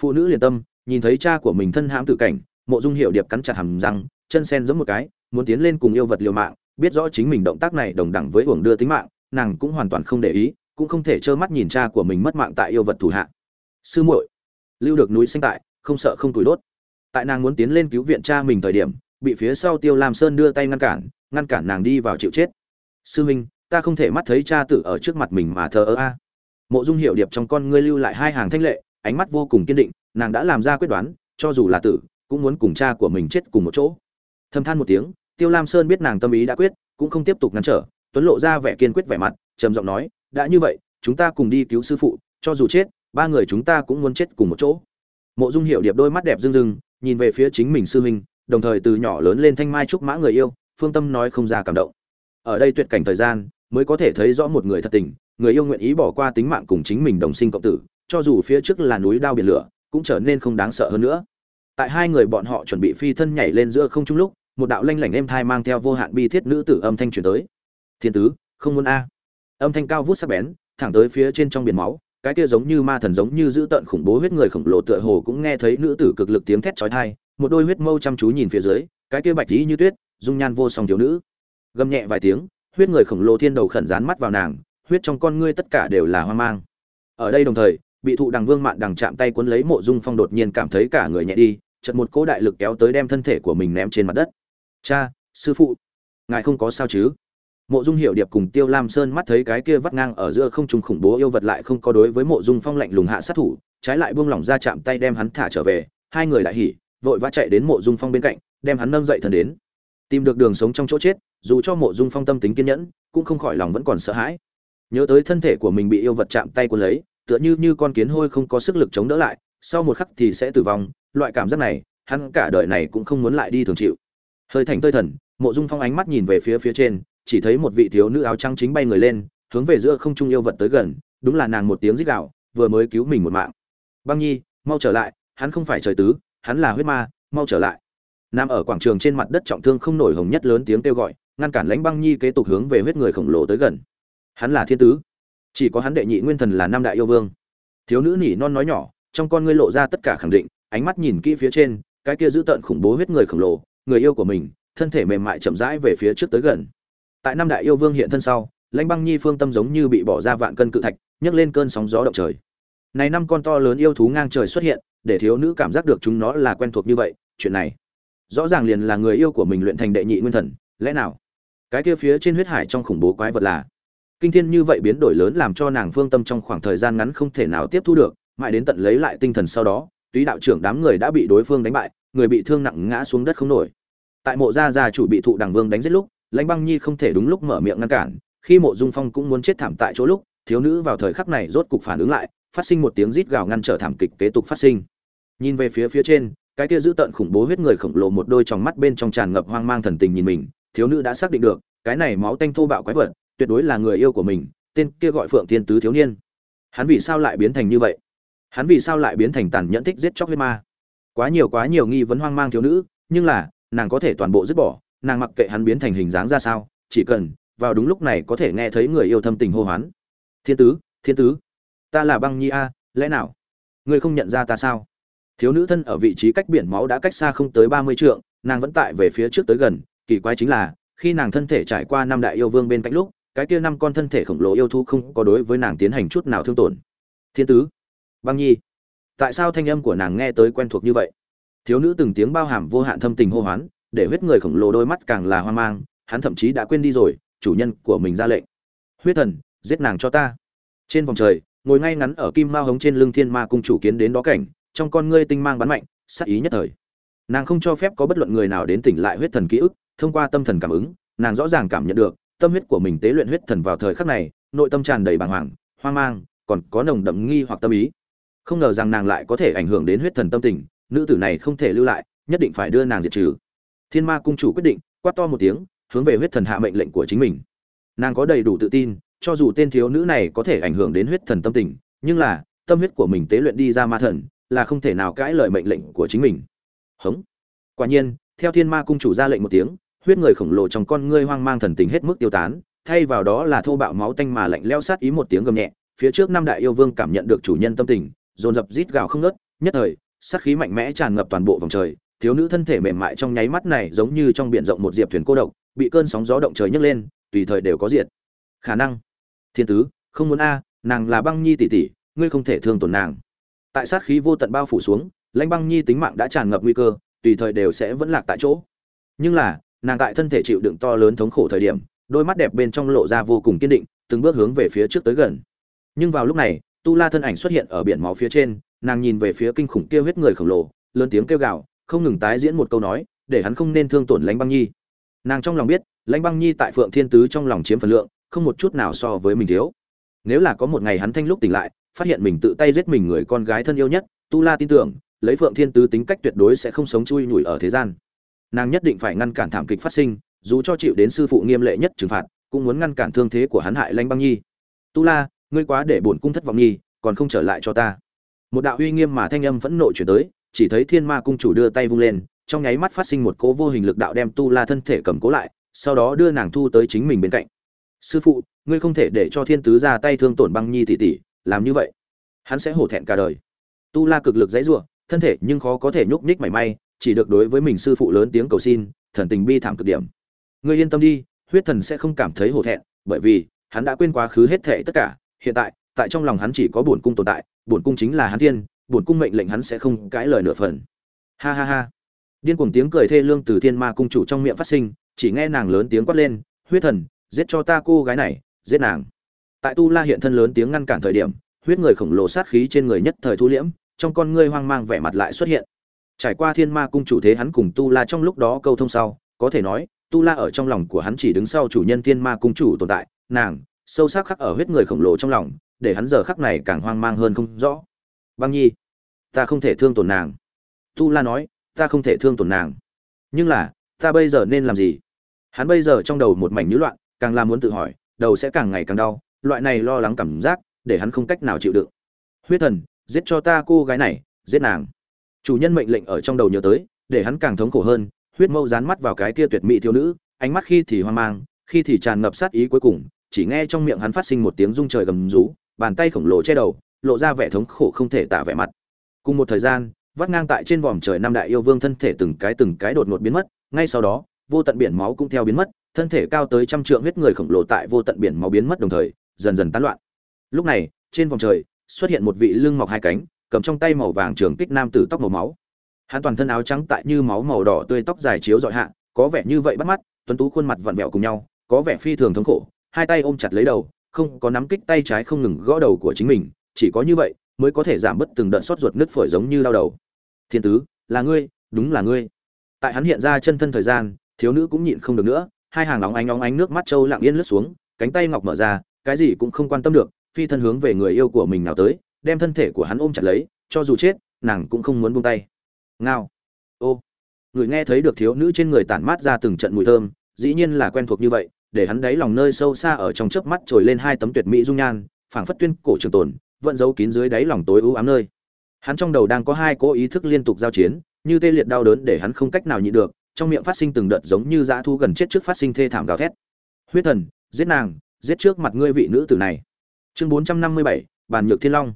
Phụ nữ liền tâm, nhìn thấy cha của mình thân hãm tự cảnh, mộ dung hiệu điệp cắn chặt hàm răng, chân sen giống một cái, muốn tiến lên cùng yêu vật liều mạng, biết rõ chính mình động tác này đồng đẳng với uổng đưa tính mạng, nàng cũng hoàn toàn không để ý, cũng không thể trơ mắt nhìn cha của mình mất mạng tại yêu vật thủ hạ. Sư muội, lưu được núi xanh tại, không sợ không tuổi đốt. Tại nàng muốn tiến lên cứu viện cha mình thời điểm bị phía sau tiêu lam sơn đưa tay ngăn cản ngăn cản nàng đi vào chịu chết. Sư huynh ta không thể mắt thấy cha tử ở trước mặt mình mà thờ ơ a. Mộ dung hiệu điệp trong con ngươi lưu lại hai hàng thanh lệ, ánh mắt vô cùng kiên định, nàng đã làm ra quyết đoán, cho dù là tử, cũng muốn cùng cha của mình chết cùng một chỗ. Thầm than một tiếng, tiêu lam sơn biết nàng tâm ý đã quyết, cũng không tiếp tục ngăn trở, tuấn lộ ra vẻ kiên quyết vẻ mặt, trầm giọng nói, đã như vậy, chúng ta cùng đi cứu sư phụ, cho dù chết, ba người chúng ta cũng muốn chết cùng một chỗ. Mộ dung hiệu điệp đôi mắt đẹp rưng rưng, nhìn về phía chính mình sư huynh đồng thời từ nhỏ lớn lên thanh mai trúc mã người yêu, phương tâm nói không ra cảm động. Ở đây tuyệt cảnh thời gian, mới có thể thấy rõ một người thật tình, người yêu nguyện ý bỏ qua tính mạng cùng chính mình đồng sinh cộng tử, cho dù phía trước là núi đao biển lửa, cũng trở nên không đáng sợ hơn nữa. Tại hai người bọn họ chuẩn bị phi thân nhảy lên giữa không trung lúc, một đạo lanh lảnh êm thai mang theo vô hạn bi thiết nữ tử âm thanh truyền tới. Thiên tứ, không muốn a. Âm thanh cao vút sắc bén, thẳng tới phía trên trong biển máu, cái kia giống như ma thần giống như giữ tận khủng bố huyết người khổng lồ tựa hồ cũng nghe thấy nữ tử cực lực tiếng thét chói tai một đôi huyết mâu chăm chú nhìn phía dưới, cái kia bạch tí như tuyết, dung nhan vô song thiếu nữ. Gầm nhẹ vài tiếng, huyết người khổng lồ thiên đầu khẩn dán mắt vào nàng, huyết trong con ngươi tất cả đều là hoang mang. Ở đây đồng thời, bị thụ đằng vương mạn đằng chạm tay cuốn lấy mộ dung phong đột nhiên cảm thấy cả người nhẹ đi, chợt một cỗ đại lực kéo tới đem thân thể của mình ném trên mặt đất. Cha, sư phụ, ngài không có sao chứ? Mộ dung hiểu điệp cùng tiêu lam sơn mắt thấy cái kia vắt ngang ở giữa không trung khủng bố yêu vật lại không có đối với mộ dung phong lạnh lùng hạ sát thủ, trái lại buông lỏng ra chạm tay đem hắn thả trở về, hai người lại hỉ vội vã chạy đến mộ dung phong bên cạnh, đem hắn nâng dậy thần đến. Tìm được đường sống trong chỗ chết, dù cho mộ dung phong tâm tính kiên nhẫn, cũng không khỏi lòng vẫn còn sợ hãi. Nhớ tới thân thể của mình bị yêu vật chạm tay quân lấy, tựa như như con kiến hôi không có sức lực chống đỡ lại, sau một khắc thì sẽ tử vong, loại cảm giác này, hắn cả đời này cũng không muốn lại đi thường chịu. Hơi thành tơi thần, mộ dung phong ánh mắt nhìn về phía phía trên, chỉ thấy một vị thiếu nữ áo trắng chính bay người lên, hướng về giữa không trung yêu vật tới gần, đúng là nàng một tiếng rít gạo vừa mới cứu mình một mạng. Băng nhi, mau trở lại, hắn không phải trời tứ hắn là huyết ma mau trở lại Nam ở quảng trường trên mặt đất trọng thương không nổi hồng nhất lớn tiếng kêu gọi, ngăn cản Lãnh Băng Nhi kế tục hướng về huyết người khổng lồ tới gần. Hắn là thiên tứ, chỉ có hắn đệ nhị nguyên thần là nam đại yêu vương. Thiếu nữ nỉ non nói nhỏ, trong con ngươi lộ ra tất cả khẳng định, ánh mắt nhìn kỹ phía trên, cái kia giữ tận khủng bố huyết người khổng lồ, người yêu của mình, thân thể mềm mại chậm rãi về phía trước tới gần. Tại nam đại yêu vương hiện thân sau, Lãnh Băng Nhi phương tâm giống như bị bỏ ra vạn cân cự thạch, nhấc lên cơn sóng gió động trời. Này năm con to lớn yêu thú ngang trời xuất hiện, để thiếu nữ cảm giác được chúng nó là quen thuộc như vậy, chuyện này rõ ràng liền là người yêu của mình luyện thành đệ nhị nguyên thần lẽ nào? Cái kia phía trên huyết hải trong khủng bố quái vật là kinh thiên như vậy biến đổi lớn làm cho nàng phương tâm trong khoảng thời gian ngắn không thể nào tiếp thu được mãi đến tận lấy lại tinh thần sau đó túy đạo trưởng đám người đã bị đối phương đánh bại người bị thương nặng ngã xuống đất không nổi. Tại mộ gia gia chủ bị thụ đằng vương đánh giết lúc lãnh băng nhi không thể đúng lúc mở miệng ngăn cản khi mộ dung phong cũng muốn chết thảm tại chỗ lúc thiếu nữ vào thời khắc này rốt cục phản ứng lại phát sinh một tiếng rít gào ngăn trở thảm kịch kế tục phát sinh. Nhìn về phía phía trên, cái kia giữ tận khủng bố huyết người khổng lồ một đôi tròng mắt bên trong tràn ngập hoang mang thần tình nhìn mình, thiếu nữ đã xác định được, cái này máu tanh thô bạo quái vật, tuyệt đối là người yêu của mình, tên kia gọi phượng thiên tứ thiếu niên. Hắn vì sao lại biến thành như vậy? Hắn vì sao lại biến thành tàn nhẫn thích giết chóc huyết ma? Quá nhiều quá nhiều nghi vấn hoang mang thiếu nữ, nhưng là, nàng có thể toàn bộ dứt bỏ, nàng mặc kệ hắn biến thành hình dáng ra sao, chỉ cần, vào đúng lúc này có thể nghe thấy người yêu thâm tình hô hoán. Thiên tứ thiên tứ ta là băng nhi a, lẽ nào? Ngươi không nhận ra ta sao? Thiếu nữ thân ở vị trí cách biển máu đã cách xa không tới ba mươi trượng, nàng vẫn tại về phía trước tới gần, kỳ quái chính là, khi nàng thân thể trải qua năm đại yêu vương bên cạnh lúc, cái kia năm con thân thể khổng lồ yêu thú không có đối với nàng tiến hành chút nào thương tổn. Thiên tứ, băng nhi, tại sao thanh âm của nàng nghe tới quen thuộc như vậy? Thiếu nữ từng tiếng bao hàm vô hạn thâm tình hô hoán, để huyết người khổng lồ đôi mắt càng là hoang mang, hắn thậm chí đã quên đi rồi, chủ nhân của mình ra lệnh. Huyết thần, giết nàng cho ta. Trên vòng trời ngồi ngay ngắn ở kim ma hống trên lưng thiên ma cung chủ kiến đến đó cảnh, trong con ngươi tinh mang bắn mạnh, sắc ý nhất thời. Nàng không cho phép có bất luận người nào đến tỉnh lại huyết thần ký ức, thông qua tâm thần cảm ứng, nàng rõ ràng cảm nhận được, tâm huyết của mình tế luyện huyết thần vào thời khắc này, nội tâm tràn đầy bàng hoàng, hoang mang, còn có nồng đậm nghi hoặc tâm ý. Không ngờ rằng nàng lại có thể ảnh hưởng đến huyết thần tâm tình, nữ tử này không thể lưu lại, nhất định phải đưa nàng diệt trừ. Thiên ma cung chủ quyết định, quát to một tiếng, hướng về huyết thần hạ mệnh lệnh của chính mình. Nàng có đầy đủ tự tin cho dù tên thiếu nữ này có thể ảnh hưởng đến huyết thần tâm tình, nhưng là, tâm huyết của mình tế luyện đi ra ma thần, là không thể nào cãi lời mệnh lệnh của chính mình. Hống. Quả nhiên, theo thiên ma cung chủ ra lệnh một tiếng, huyết người khổng lồ trong con ngươi hoang mang thần tình hết mức tiêu tán, thay vào đó là thô bạo máu tanh mà lạnh lẽo sát ý một tiếng gầm nhẹ, phía trước năm đại yêu vương cảm nhận được chủ nhân tâm tình, dồn dập rít gào không ngớt, nhất thời, sát khí mạnh mẽ tràn ngập toàn bộ vòng trời, thiếu nữ thân thể mềm mại trong nháy mắt này giống như trong biển rộng một diệp thuyền cô độc, bị cơn sóng gió động trời nhấc lên, tùy thời đều có diệt. Khả năng thiên tứ, không muốn a, nàng là băng nhi tỷ tỷ, ngươi không thể thương tổn nàng. Tại sát khí vô tận bao phủ xuống, lãnh băng nhi tính mạng đã tràn ngập nguy cơ, tùy thời đều sẽ vẫn lạc tại chỗ. Nhưng là, nàng tại thân thể chịu đựng to lớn thống khổ thời điểm, đôi mắt đẹp bên trong lộ ra vô cùng kiên định, từng bước hướng về phía trước tới gần. Nhưng vào lúc này, tu la thân ảnh xuất hiện ở biển máu phía trên, nàng nhìn về phía kinh khủng kia huyết người khổng lồ, lớn tiếng kêu gào, không ngừng tái diễn một câu nói, để hắn không nên thương tổn lãnh băng nhi. Nàng trong lòng biết, lãnh băng nhi tại phượng thiên tứ trong lòng chiếm phần lượng không một chút nào so với mình thiếu. Nếu là có một ngày hắn thanh lúc tỉnh lại, phát hiện mình tự tay giết mình người con gái thân yêu nhất, tu la tin tưởng, lấy phượng thiên tứ tính cách tuyệt đối sẽ không sống chui nhủi ở thế gian. Nàng nhất định phải ngăn cản thảm kịch phát sinh, dù cho chịu đến sư phụ nghiêm lệ nhất trừng phạt, cũng muốn ngăn cản thương thế của hắn hại lãnh băng nhi. Tu la, ngươi quá để bổn cung thất vọng nhi, còn không trở lại cho ta. Một đạo uy nghiêm mà thanh âm vẫn nộ chuyển tới, chỉ thấy thiên ma cung chủ đưa tay vung lên, trong nháy mắt phát sinh một cỗ vô hình lực đạo đem tu la thân thể cầm cố lại, sau đó đưa nàng thu tới chính mình bên cạnh sư phụ, ngươi không thể để cho thiên tứ ra tay thương tổn băng nhi tỷ tỷ, làm như vậy. Hắn sẽ hổ thẹn cả đời. Tu la cực lực dãy giụa thân thể nhưng khó có thể nhúc nhích mảy may, chỉ được đối với mình sư phụ lớn tiếng cầu xin, thần tình bi thảm cực điểm. Ngươi yên tâm đi, huyết thần sẽ không cảm thấy hổ thẹn, bởi vì, hắn đã quên quá khứ hết thệ tất cả. Hiện tại tại trong lòng hắn chỉ có bổn cung tồn tại, bổn cung chính là hắn thiên, bổn cung mệnh lệnh hắn sẽ không cãi lời nửa phần. Ha ha ha. Điên cuồng tiếng cười thê lương từ thiên ma cung chủ trong miệng phát sinh, chỉ nghe nàng lớn tiếng quát lên, huyết thần giết cho ta cô gái này, giết nàng. Tại tu la hiện thân lớn tiếng ngăn cản thời điểm, huyết người khổng lồ sát khí trên người nhất thời thu liễm, trong con ngươi hoang mang vẻ mặt lại xuất hiện. Trải qua thiên ma cung chủ thế hắn cùng tu la trong lúc đó câu thông sau, có thể nói, tu la ở trong lòng của hắn chỉ đứng sau chủ nhân thiên ma cung chủ tồn tại, nàng, sâu sắc khắc ở huyết người khổng lồ trong lòng, để hắn giờ khắc này càng hoang mang hơn không rõ. Băng nhi, ta không thể thương tổn nàng. Tu la nói, ta không thể thương tổn nàng. Nhưng là, ta bây giờ nên làm gì? Hắn bây giờ trong đầu một mảnh nhiễu loạn càng làm muốn tự hỏi, đầu sẽ càng ngày càng đau, loại này lo lắng cảm giác, để hắn không cách nào chịu đựng. Huyết thần, giết cho ta cô gái này, giết nàng. Chủ nhân mệnh lệnh ở trong đầu nhớ tới, để hắn càng thống khổ hơn, huyết mâu dán mắt vào cái kia tuyệt mỹ thiếu nữ, ánh mắt khi thì hoang mang, khi thì tràn ngập sát ý cuối cùng, chỉ nghe trong miệng hắn phát sinh một tiếng rung trời gầm rú, bàn tay khổng lồ che đầu, lộ ra vẻ thống khổ không thể tả vẻ mặt. Cùng một thời gian, vắt ngang tại trên vòm trời năm đại yêu vương thân thể từng cái từng cái đột ngột biến mất, ngay sau đó, vô tận biển máu cũng theo biến mất thân thể cao tới trăm trượng huyết người khổng lồ tại vô tận biển máu biến mất đồng thời, dần dần tán loạn. Lúc này, trên vòng trời, xuất hiện một vị lưng mọc hai cánh, cầm trong tay màu vàng trường kích nam tử tóc màu máu. Hắn toàn thân áo trắng tại như máu màu đỏ tươi tóc dài chiếu dọi hạ, có vẻ như vậy bắt mắt, tuấn tú khuôn mặt vặn vẹo cùng nhau, có vẻ phi thường thống khổ, hai tay ôm chặt lấy đầu, không có nắm kích tay trái không ngừng gõ đầu của chính mình, chỉ có như vậy mới có thể giảm bớt từng đợt sốt ruột nứt phổi giống như đau đầu. Thiên tứ, là ngươi, đúng là ngươi. Tại hắn hiện ra chân thân thời gian, thiếu nữ cũng nhịn không được nữa hai hàng óng ánh óng ánh nước mắt trâu lặng yên lướt xuống, cánh tay ngọc mở ra, cái gì cũng không quan tâm được, phi thân hướng về người yêu của mình nào tới, đem thân thể của hắn ôm chặt lấy, cho dù chết, nàng cũng không muốn buông tay. Ngao. Ô. Người nghe thấy được thiếu nữ trên người tản mát ra từng trận mùi thơm, dĩ nhiên là quen thuộc như vậy, để hắn đáy lòng nơi sâu xa ở trong chớp mắt trồi lên hai tấm tuyệt mỹ dung nhan, phảng phất tuyên cổ trường tồn, vẫn giấu kín dưới đáy lòng tối ưu ám nơi. Hắn trong đầu đang có hai cố ý thức liên tục giao chiến, như tê liệt đau đớn để hắn không cách nào nhịn được trong miệng phát sinh từng đợt giống như dã thu gần chết trước phát sinh thê thảm gào thét. Huyết thần, giết nàng, giết trước mặt ngươi vị nữ tử này. Chương bốn trăm năm mươi bảy, bàn nhược thiên long.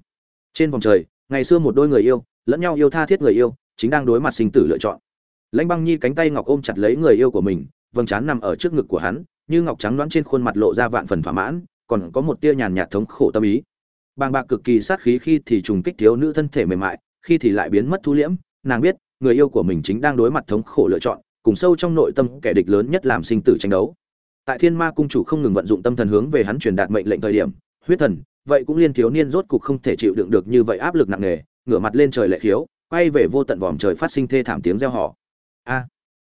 Trên vòng trời, ngày xưa một đôi người yêu, lẫn nhau yêu tha thiết người yêu, chính đang đối mặt sinh tử lựa chọn. Lãnh băng nhi cánh tay ngọc ôm chặt lấy người yêu của mình, vầng trán nằm ở trước ngực của hắn, như ngọc trắng đoán trên khuôn mặt lộ ra vạn phần thỏa mãn, còn có một tia nhàn nhạt thống khổ tâm ý. Bàng bạc cực kỳ sát khí khi thì trùng kích thiếu nữ thân thể mềm mại, khi thì lại biến mất thu liễm, nàng biết, người yêu của mình chính đang đối mặt thống khổ lựa chọn cùng sâu trong nội tâm kẻ địch lớn nhất làm sinh tử tranh đấu. Tại thiên ma cung chủ không ngừng vận dụng tâm thần hướng về hắn truyền đạt mệnh lệnh thời điểm, huyết thần, vậy cũng liên thiếu niên rốt cục không thể chịu đựng được như vậy áp lực nặng nề, ngửa mặt lên trời lệ khiếu, quay về vô tận vòm trời phát sinh thê thảm tiếng reo hò. A!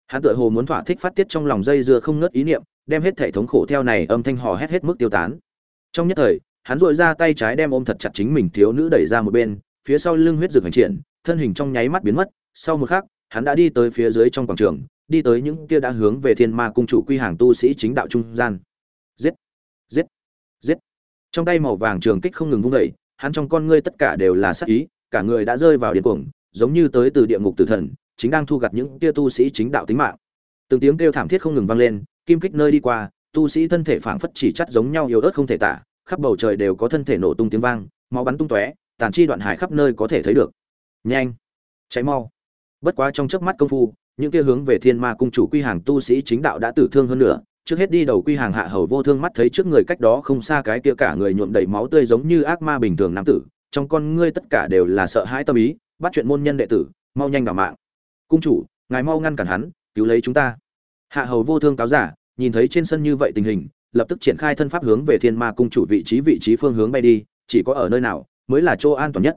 Hắn tựa hồ muốn thỏa thích phát tiết trong lòng dây dưa không ngớt ý niệm, đem hết thể thống khổ theo này âm thanh hò hét hết mức tiêu tán. Trong nhất thời, hắn dội ra tay trái đem ôm thật chặt chính mình thiếu nữ đẩy ra một bên, phía sau lưng huyết rực hành triển, thân hình trong nháy mắt biến mất, sau một khắc, hắn đã đi tới phía dưới trong quảng trường đi tới những kia đã hướng về thiên ma cung chủ quy hàng tu sĩ chính đạo trung gian. Giết giết giết. Trong tay màu vàng trường kích không ngừng vung đẩy hắn trong con ngươi tất cả đều là sát ý, cả người đã rơi vào điên cuồng, giống như tới từ địa ngục tử thần, chính đang thu gặt những kia tu sĩ chính đạo tính mạng. Từng tiếng kêu thảm thiết không ngừng vang lên, kim kích nơi đi qua, tu sĩ thân thể phảng phất chỉ chắt giống nhau yếu ớt không thể tả, khắp bầu trời đều có thân thể nổ tung tiếng vang, máu bắn tung tóe, tàn chi đoạn hải khắp nơi có thể thấy được. Nhanh, cháy mau. Bất quá trong chớp mắt công phu những kia hướng về thiên ma cung chủ quy hàng tu sĩ chính đạo đã tử thương hơn nữa, trước hết đi đầu quy hàng hạ hầu vô thương mắt thấy trước người cách đó không xa cái kia cả người nhuộm đầy máu tươi giống như ác ma bình thường nam tử, trong con ngươi tất cả đều là sợ hãi tâm ý, bắt chuyện môn nhân đệ tử, mau nhanh vào mạng. Cung chủ, ngài mau ngăn cản hắn, cứu lấy chúng ta. Hạ hầu vô thương cáo giả, nhìn thấy trên sân như vậy tình hình, lập tức triển khai thân pháp hướng về thiên ma cung chủ vị trí vị trí phương hướng bay đi, chỉ có ở nơi nào mới là chỗ an toàn nhất.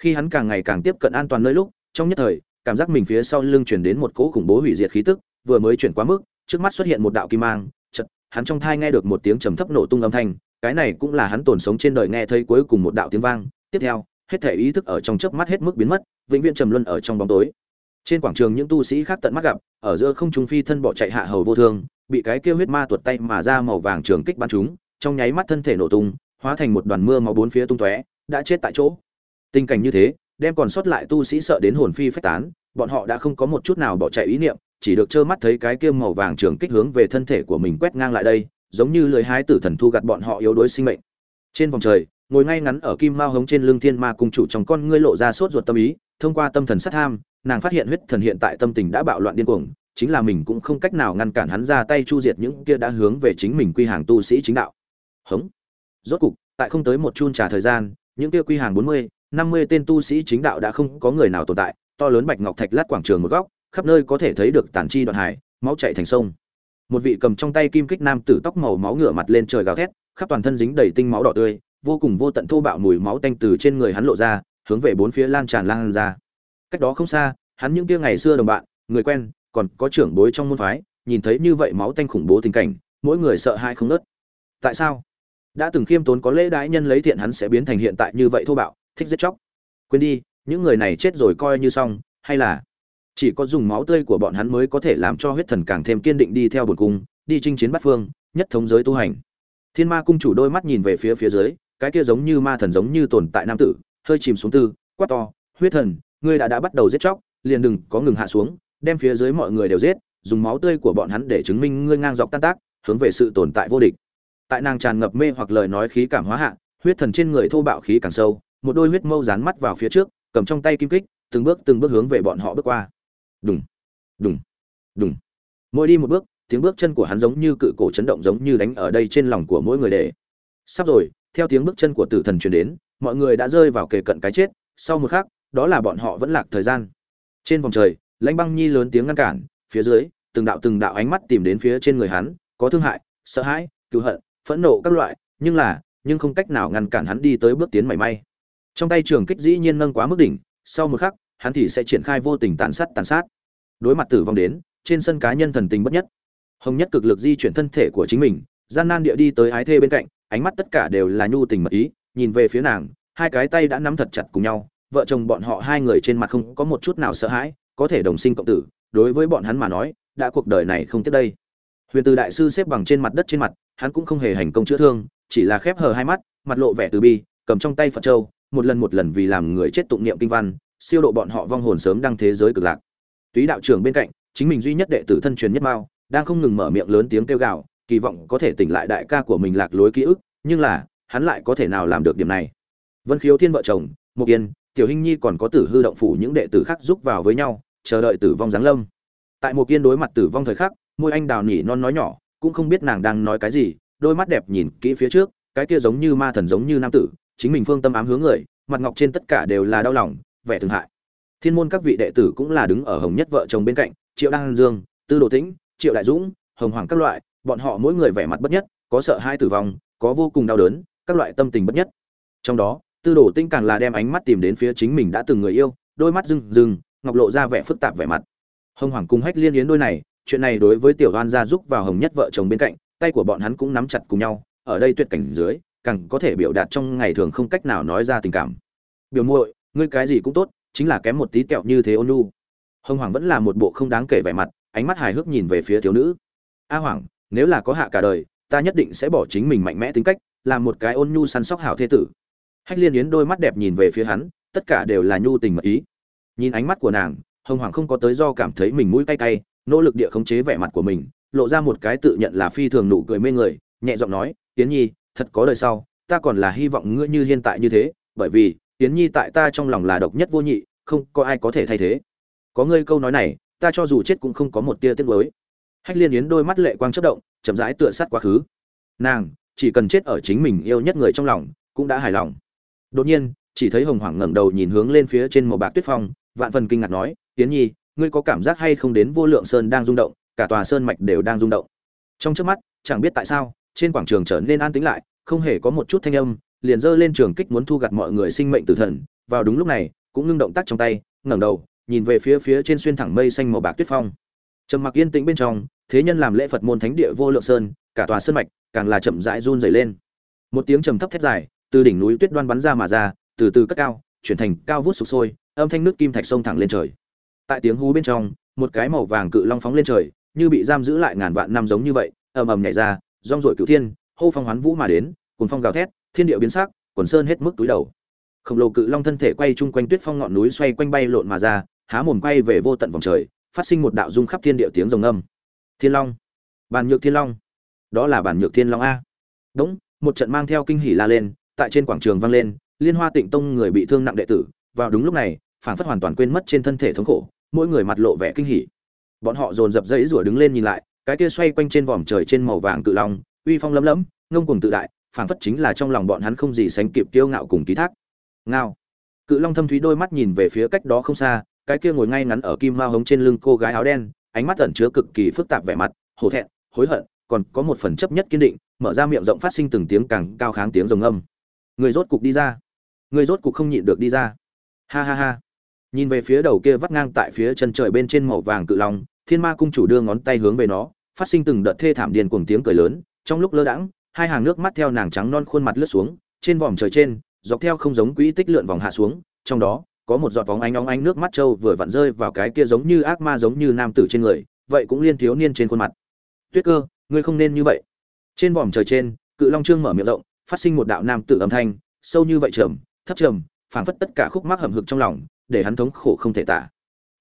Khi hắn càng ngày càng tiếp cận an toàn nơi lúc, trong nhất thời cảm giác mình phía sau lưng chuyển đến một cỗ khủng bố hủy diệt khí tức, vừa mới chuyển quá mức, trước mắt xuất hiện một đạo kim mang chật hắn trong thai nghe được một tiếng trầm thấp nổ tung âm thanh, cái này cũng là hắn tồn sống trên đời nghe thấy cuối cùng một đạo tiếng vang, tiếp theo, hết thể ý thức ở trong chớp mắt hết mức biến mất, vĩnh viễn trầm luân ở trong bóng tối. Trên quảng trường những tu sĩ khác tận mắt gặp, ở giữa không trung phi thân bỏ chạy hạ hầu vô thương, bị cái kêu huyết ma tuột tay mà ra màu vàng trường kích bắn chúng trong nháy mắt thân thể nổ tung, hóa thành một đoàn mưa máu bốn phía tung tóe, đã chết tại chỗ. Tình cảnh như thế đem còn sót lại tu sĩ sợ đến hồn phi phách tán, bọn họ đã không có một chút nào bỏ chạy ý niệm, chỉ được trơ mắt thấy cái kia màu vàng trường kích hướng về thân thể của mình quét ngang lại đây, giống như lưỡi hái tử thần thu gặt bọn họ yếu đuối sinh mệnh. Trên vòng trời, ngồi ngay ngắn ở kim mao hống trên lưng thiên ma cung chủ trong con ngươi lộ ra sốt ruột tâm ý, thông qua tâm thần sát tham nàng phát hiện huyết thần hiện tại tâm tình đã bạo loạn điên cuồng, chính là mình cũng không cách nào ngăn cản hắn ra tay chu diệt những kia đã hướng về chính mình quy hàng tu sĩ chính đạo. Hống. Rốt cục, tại không tới một chun trà thời gian, những kia quy hàng bốn mươi năm mươi tên tu sĩ chính đạo đã không có người nào tồn tại, to lớn bạch ngọc thạch lát quảng trường một góc, khắp nơi có thể thấy được tàn chi đoạn hải, máu chảy thành sông. Một vị cầm trong tay kim kích nam tử tóc màu máu ngửa mặt lên trời gào thét, khắp toàn thân dính đầy tinh máu đỏ tươi, vô cùng vô tận thô bạo mùi máu tanh từ trên người hắn lộ ra, hướng về bốn phía lan tràn lan ra. Cách đó không xa, hắn những kia ngày xưa đồng bạn, người quen, còn có trưởng bối trong môn phái, nhìn thấy như vậy máu tanh khủng bố tình cảnh, mỗi người sợ hãi không nớt tại sao? Đã từng khiêm tốn có lễ đãi nhân lấy thiện hắn sẽ biến thành hiện tại như vậy thô bạo thích giết chóc. Quên đi, những người này chết rồi coi như xong, hay là chỉ có dùng máu tươi của bọn hắn mới có thể làm cho huyết thần càng thêm kiên định đi theo bột cung, đi chinh chiến bắt phương, nhất thống giới tu hành. Thiên ma cung chủ đôi mắt nhìn về phía phía dưới, cái kia giống như ma thần giống như tồn tại nam tử, hơi chìm xuống tư, quát to, huyết thần, ngươi đã đã bắt đầu giết chóc, liền đừng có ngừng hạ xuống, đem phía dưới mọi người đều giết, dùng máu tươi của bọn hắn để chứng minh ngươi ngang dọc tan tác, hướng về sự tồn tại vô địch. Tại nàng tràn ngập mê hoặc lời nói khí cảm hóa hạ, huyết thần trên người thô bạo khí càng sâu một đôi huyết mâu dán mắt vào phía trước, cầm trong tay kim kích, từng bước từng bước hướng về bọn họ bước qua. Đùng đùng đùng. Mỗi đi một bước, tiếng bước chân của hắn giống như cự cổ chấn động giống như đánh ở đây trên lòng của mỗi người để sắp rồi, theo tiếng bước chân của tử thần truyền đến, mọi người đã rơi vào kề cận cái chết, sau một khắc, đó là bọn họ vẫn lạc thời gian. Trên vòng trời, lãnh băng nhi lớn tiếng ngăn cản, phía dưới, từng đạo từng đạo ánh mắt tìm đến phía trên người hắn, có thương hại, sợ hãi, cứu hận, phẫn nộ các loại, nhưng là, nhưng không cách nào ngăn cản hắn đi tới bước tiến mảy may trong tay trường kích dĩ nhiên nâng quá mức đỉnh, sau một khắc, hắn thì sẽ triển khai vô tình tàn sát tàn sát. Đối mặt tử vong đến, trên sân cá nhân thần tình bất nhất. Hồng nhất cực lực di chuyển thân thể của chính mình, gian nan địa đi tới ái thê bên cạnh, ánh mắt tất cả đều là nhu tình mật ý, nhìn về phía nàng, hai cái tay đã nắm thật chặt cùng nhau, vợ chồng bọn họ hai người trên mặt không có một chút nào sợ hãi, có thể đồng sinh cộng tử, đối với bọn hắn mà nói, đã cuộc đời này không tiếp đây. Huyền từ đại sư xếp bằng trên mặt đất trên mặt, hắn cũng không hề hành công chữa thương, chỉ là khép hờ hai mắt, mặt lộ vẻ từ bi, cầm trong tay phật châu một lần một lần vì làm người chết tụng niệm kinh văn, siêu độ bọn họ vong hồn sớm đăng thế giới cực lạc. Túy đạo trưởng bên cạnh, chính mình duy nhất đệ tử thân truyền nhất mao, đang không ngừng mở miệng lớn tiếng kêu gào, kỳ vọng có thể tỉnh lại đại ca của mình lạc lối ký ức, nhưng là, hắn lại có thể nào làm được điểm này? Vân khiếu thiên vợ chồng, mục yên, tiểu hinh nhi còn có tử hư động phủ những đệ tử khác giúp vào với nhau, chờ đợi tử vong giáng lâm. Tại mục yên đối mặt tử vong thời khắc, môi anh đào nhỉ non nói nhỏ, cũng không biết nàng đang nói cái gì, đôi mắt đẹp nhìn kỹ phía trước, cái kia giống như ma thần giống như nam tử chính mình phương tâm ám hướng người, mặt ngọc trên tất cả đều là đau lòng, vẻ thương hại. Thiên môn các vị đệ tử cũng là đứng ở hồng nhất vợ chồng bên cạnh, triệu đăng dương, tư đồ tĩnh, triệu đại dũng, hồng hoàng các loại, bọn họ mỗi người vẻ mặt bất nhất, có sợ hai tử vong, có vô cùng đau đớn, các loại tâm tình bất nhất. Trong đó, tư đồ tĩnh càng là đem ánh mắt tìm đến phía chính mình đã từng người yêu, đôi mắt rừng rừng ngọc lộ ra vẻ phức tạp vẻ mặt. Hồng hoàng cùng hách liên yến đôi này, chuyện này đối với tiểu đoan gia giúp vào hồng nhất vợ chồng bên cạnh, tay của bọn hắn cũng nắm chặt cùng nhau, ở đây tuyệt cảnh dưới càng có thể biểu đạt trong ngày thường không cách nào nói ra tình cảm. Biểu muội, ngươi cái gì cũng tốt, chính là kém một tí tẹo như thế ôn nhu. Hồng hoàng vẫn là một bộ không đáng kể vẻ mặt, ánh mắt hài hước nhìn về phía thiếu nữ. A hoàng, nếu là có hạ cả đời, ta nhất định sẽ bỏ chính mình mạnh mẽ tính cách, làm một cái ôn nhu săn sóc hảo thế tử. Hách liên yến đôi mắt đẹp nhìn về phía hắn, tất cả đều là nhu tình mật ý. Nhìn ánh mắt của nàng, hồng hoàng không có tới do cảm thấy mình mũi cay cay, nỗ lực địa khống chế vẻ mặt của mình, lộ ra một cái tự nhận là phi thường nụ cười mê người, nhẹ giọng nói tiến nhi thật có đời sau, ta còn là hy vọng ngươi như hiện tại như thế, bởi vì tiến nhi tại ta trong lòng là độc nhất vô nhị, không có ai có thể thay thế. Có ngươi câu nói này, ta cho dù chết cũng không có một tia tiếc nuối. Hách liên yến đôi mắt lệ quang chất động, chậm rãi tựa sát quá khứ. Nàng, chỉ cần chết ở chính mình yêu nhất người trong lòng, cũng đã hài lòng. Đột nhiên, chỉ thấy hồng hoàng ngẩng đầu nhìn hướng lên phía trên màu bạc tuyết phong, vạn phần kinh ngạc nói tiến nhi, ngươi có cảm giác hay không đến vô lượng sơn đang rung động, cả tòa sơn mạch đều đang rung động? Trong trước mắt, chẳng biết tại sao trên quảng trường trở nên an tĩnh lại, không hề có một chút thanh âm, liền giơ lên trường kích muốn thu gặt mọi người sinh mệnh tử thần. Vào đúng lúc này, cũng ngưng động tác trong tay, ngẩng đầu, nhìn về phía phía trên xuyên thẳng mây xanh màu bạc tuyết phong. Trầm mặc yên tĩnh bên trong, thế nhân làm lễ phật môn thánh địa vô lượng sơn, cả tòa sơn mạch càng là chậm rãi run rẩy lên. Một tiếng trầm thấp thét dài, từ đỉnh núi tuyết đoan bắn ra mà ra, từ từ cất cao, chuyển thành cao vút sục sôi, âm thanh nước kim thạch sông thẳng lên trời. Tại tiếng hú bên trong, một cái màu vàng cự long phóng lên trời, như bị giam giữ lại ngàn vạn năm giống như vậy, ầm ầm nhảy ra rong rổi cửu thiên, hô phong hoán vũ mà đến cùng phong gào thét, thiên địa biến sắc, quần sơn hết mức túi đầu. Khổng lồ cự long thân thể quay chung quanh tuyết phong ngọn núi xoay quanh bay lộn mà ra, há mồm quay về vô tận vòng trời, phát sinh một đạo dung khắp thiên địa tiếng rồng âm thiên long. Bản nhược thiên long. Đó là bản nhược thiên long a. Đúng, một trận mang theo kinh hỉ la lên, tại trên quảng trường vang lên, liên hoa tịnh tông người bị thương nặng đệ tử, vào đúng lúc này, phảng phất hoàn toàn quên mất trên thân thể thống khổ, mỗi người mặt lộ vẻ kinh hỉ. Bọn họ dồn dập dãy rủa đứng lên nhìn lại cái kia xoay quanh trên vòm trời trên màu vàng cự long, uy phong lấm lấm, ngông cuồng tự đại, phảng phất chính là trong lòng bọn hắn không gì sánh kịp kiêu ngạo cùng ký thác. Ngao. Cự long thâm thúy đôi mắt nhìn về phía cách đó không xa, cái kia ngồi ngay ngắn ở kim mao hống trên lưng cô gái áo đen, ánh mắt ẩn chứa cực kỳ phức tạp vẻ mặt, hổ thẹn, hối hận, còn có một phần chấp nhất kiên định, mở ra miệng rộng phát sinh từng tiếng càng cao kháng tiếng rồng âm. Người rốt cục đi ra. Người rốt cục không nhịn được đi ra. Ha ha ha. Nhìn về phía đầu kia vắt ngang tại phía chân trời bên trên màu vàng cự long, thiên ma cung chủ đưa ngón tay hướng về nó phát sinh từng đợt thê thảm điền cuồng tiếng cười lớn, trong lúc lơ đãng, hai hàng nước mắt theo nàng trắng non khuôn mặt lướt xuống, trên vòm trời trên, dọc theo không giống quỹ tích lượn vòng hạ xuống, trong đó, có một giọt vóng ánh óng ánh nước mắt trâu vừa vặn rơi vào cái kia giống như ác ma giống như nam tử trên người, vậy cũng liên thiếu niên trên khuôn mặt. Tuyết cơ, ngươi không nên như vậy. Trên vòm trời trên, cự long trương mở miệng rộng, phát sinh một đạo nam tử âm thanh, sâu như vậy trầm, thấp trầm, phảng phất tất cả khúc mắc hầm hực trong lòng, để hắn thống khổ không thể tả.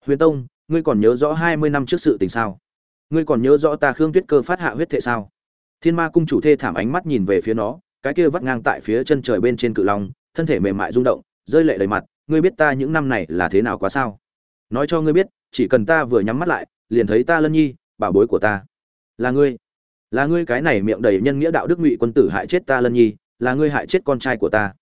Huyền tông, ngươi còn nhớ rõ hai mươi năm trước sự tình sao? Ngươi còn nhớ rõ ta khương tuyết cơ phát hạ huyết thệ sao? Thiên ma cung chủ thê thảm ánh mắt nhìn về phía nó, cái kia vắt ngang tại phía chân trời bên trên cự long, thân thể mềm mại rung động, rơi lệ đầy mặt, ngươi biết ta những năm này là thế nào quá sao? Nói cho ngươi biết, chỉ cần ta vừa nhắm mắt lại, liền thấy ta lân nhi, bảo bối của ta. Là ngươi. Là ngươi cái này miệng đầy nhân nghĩa đạo đức ngụy quân tử hại chết ta lân nhi, là ngươi hại chết con trai của ta.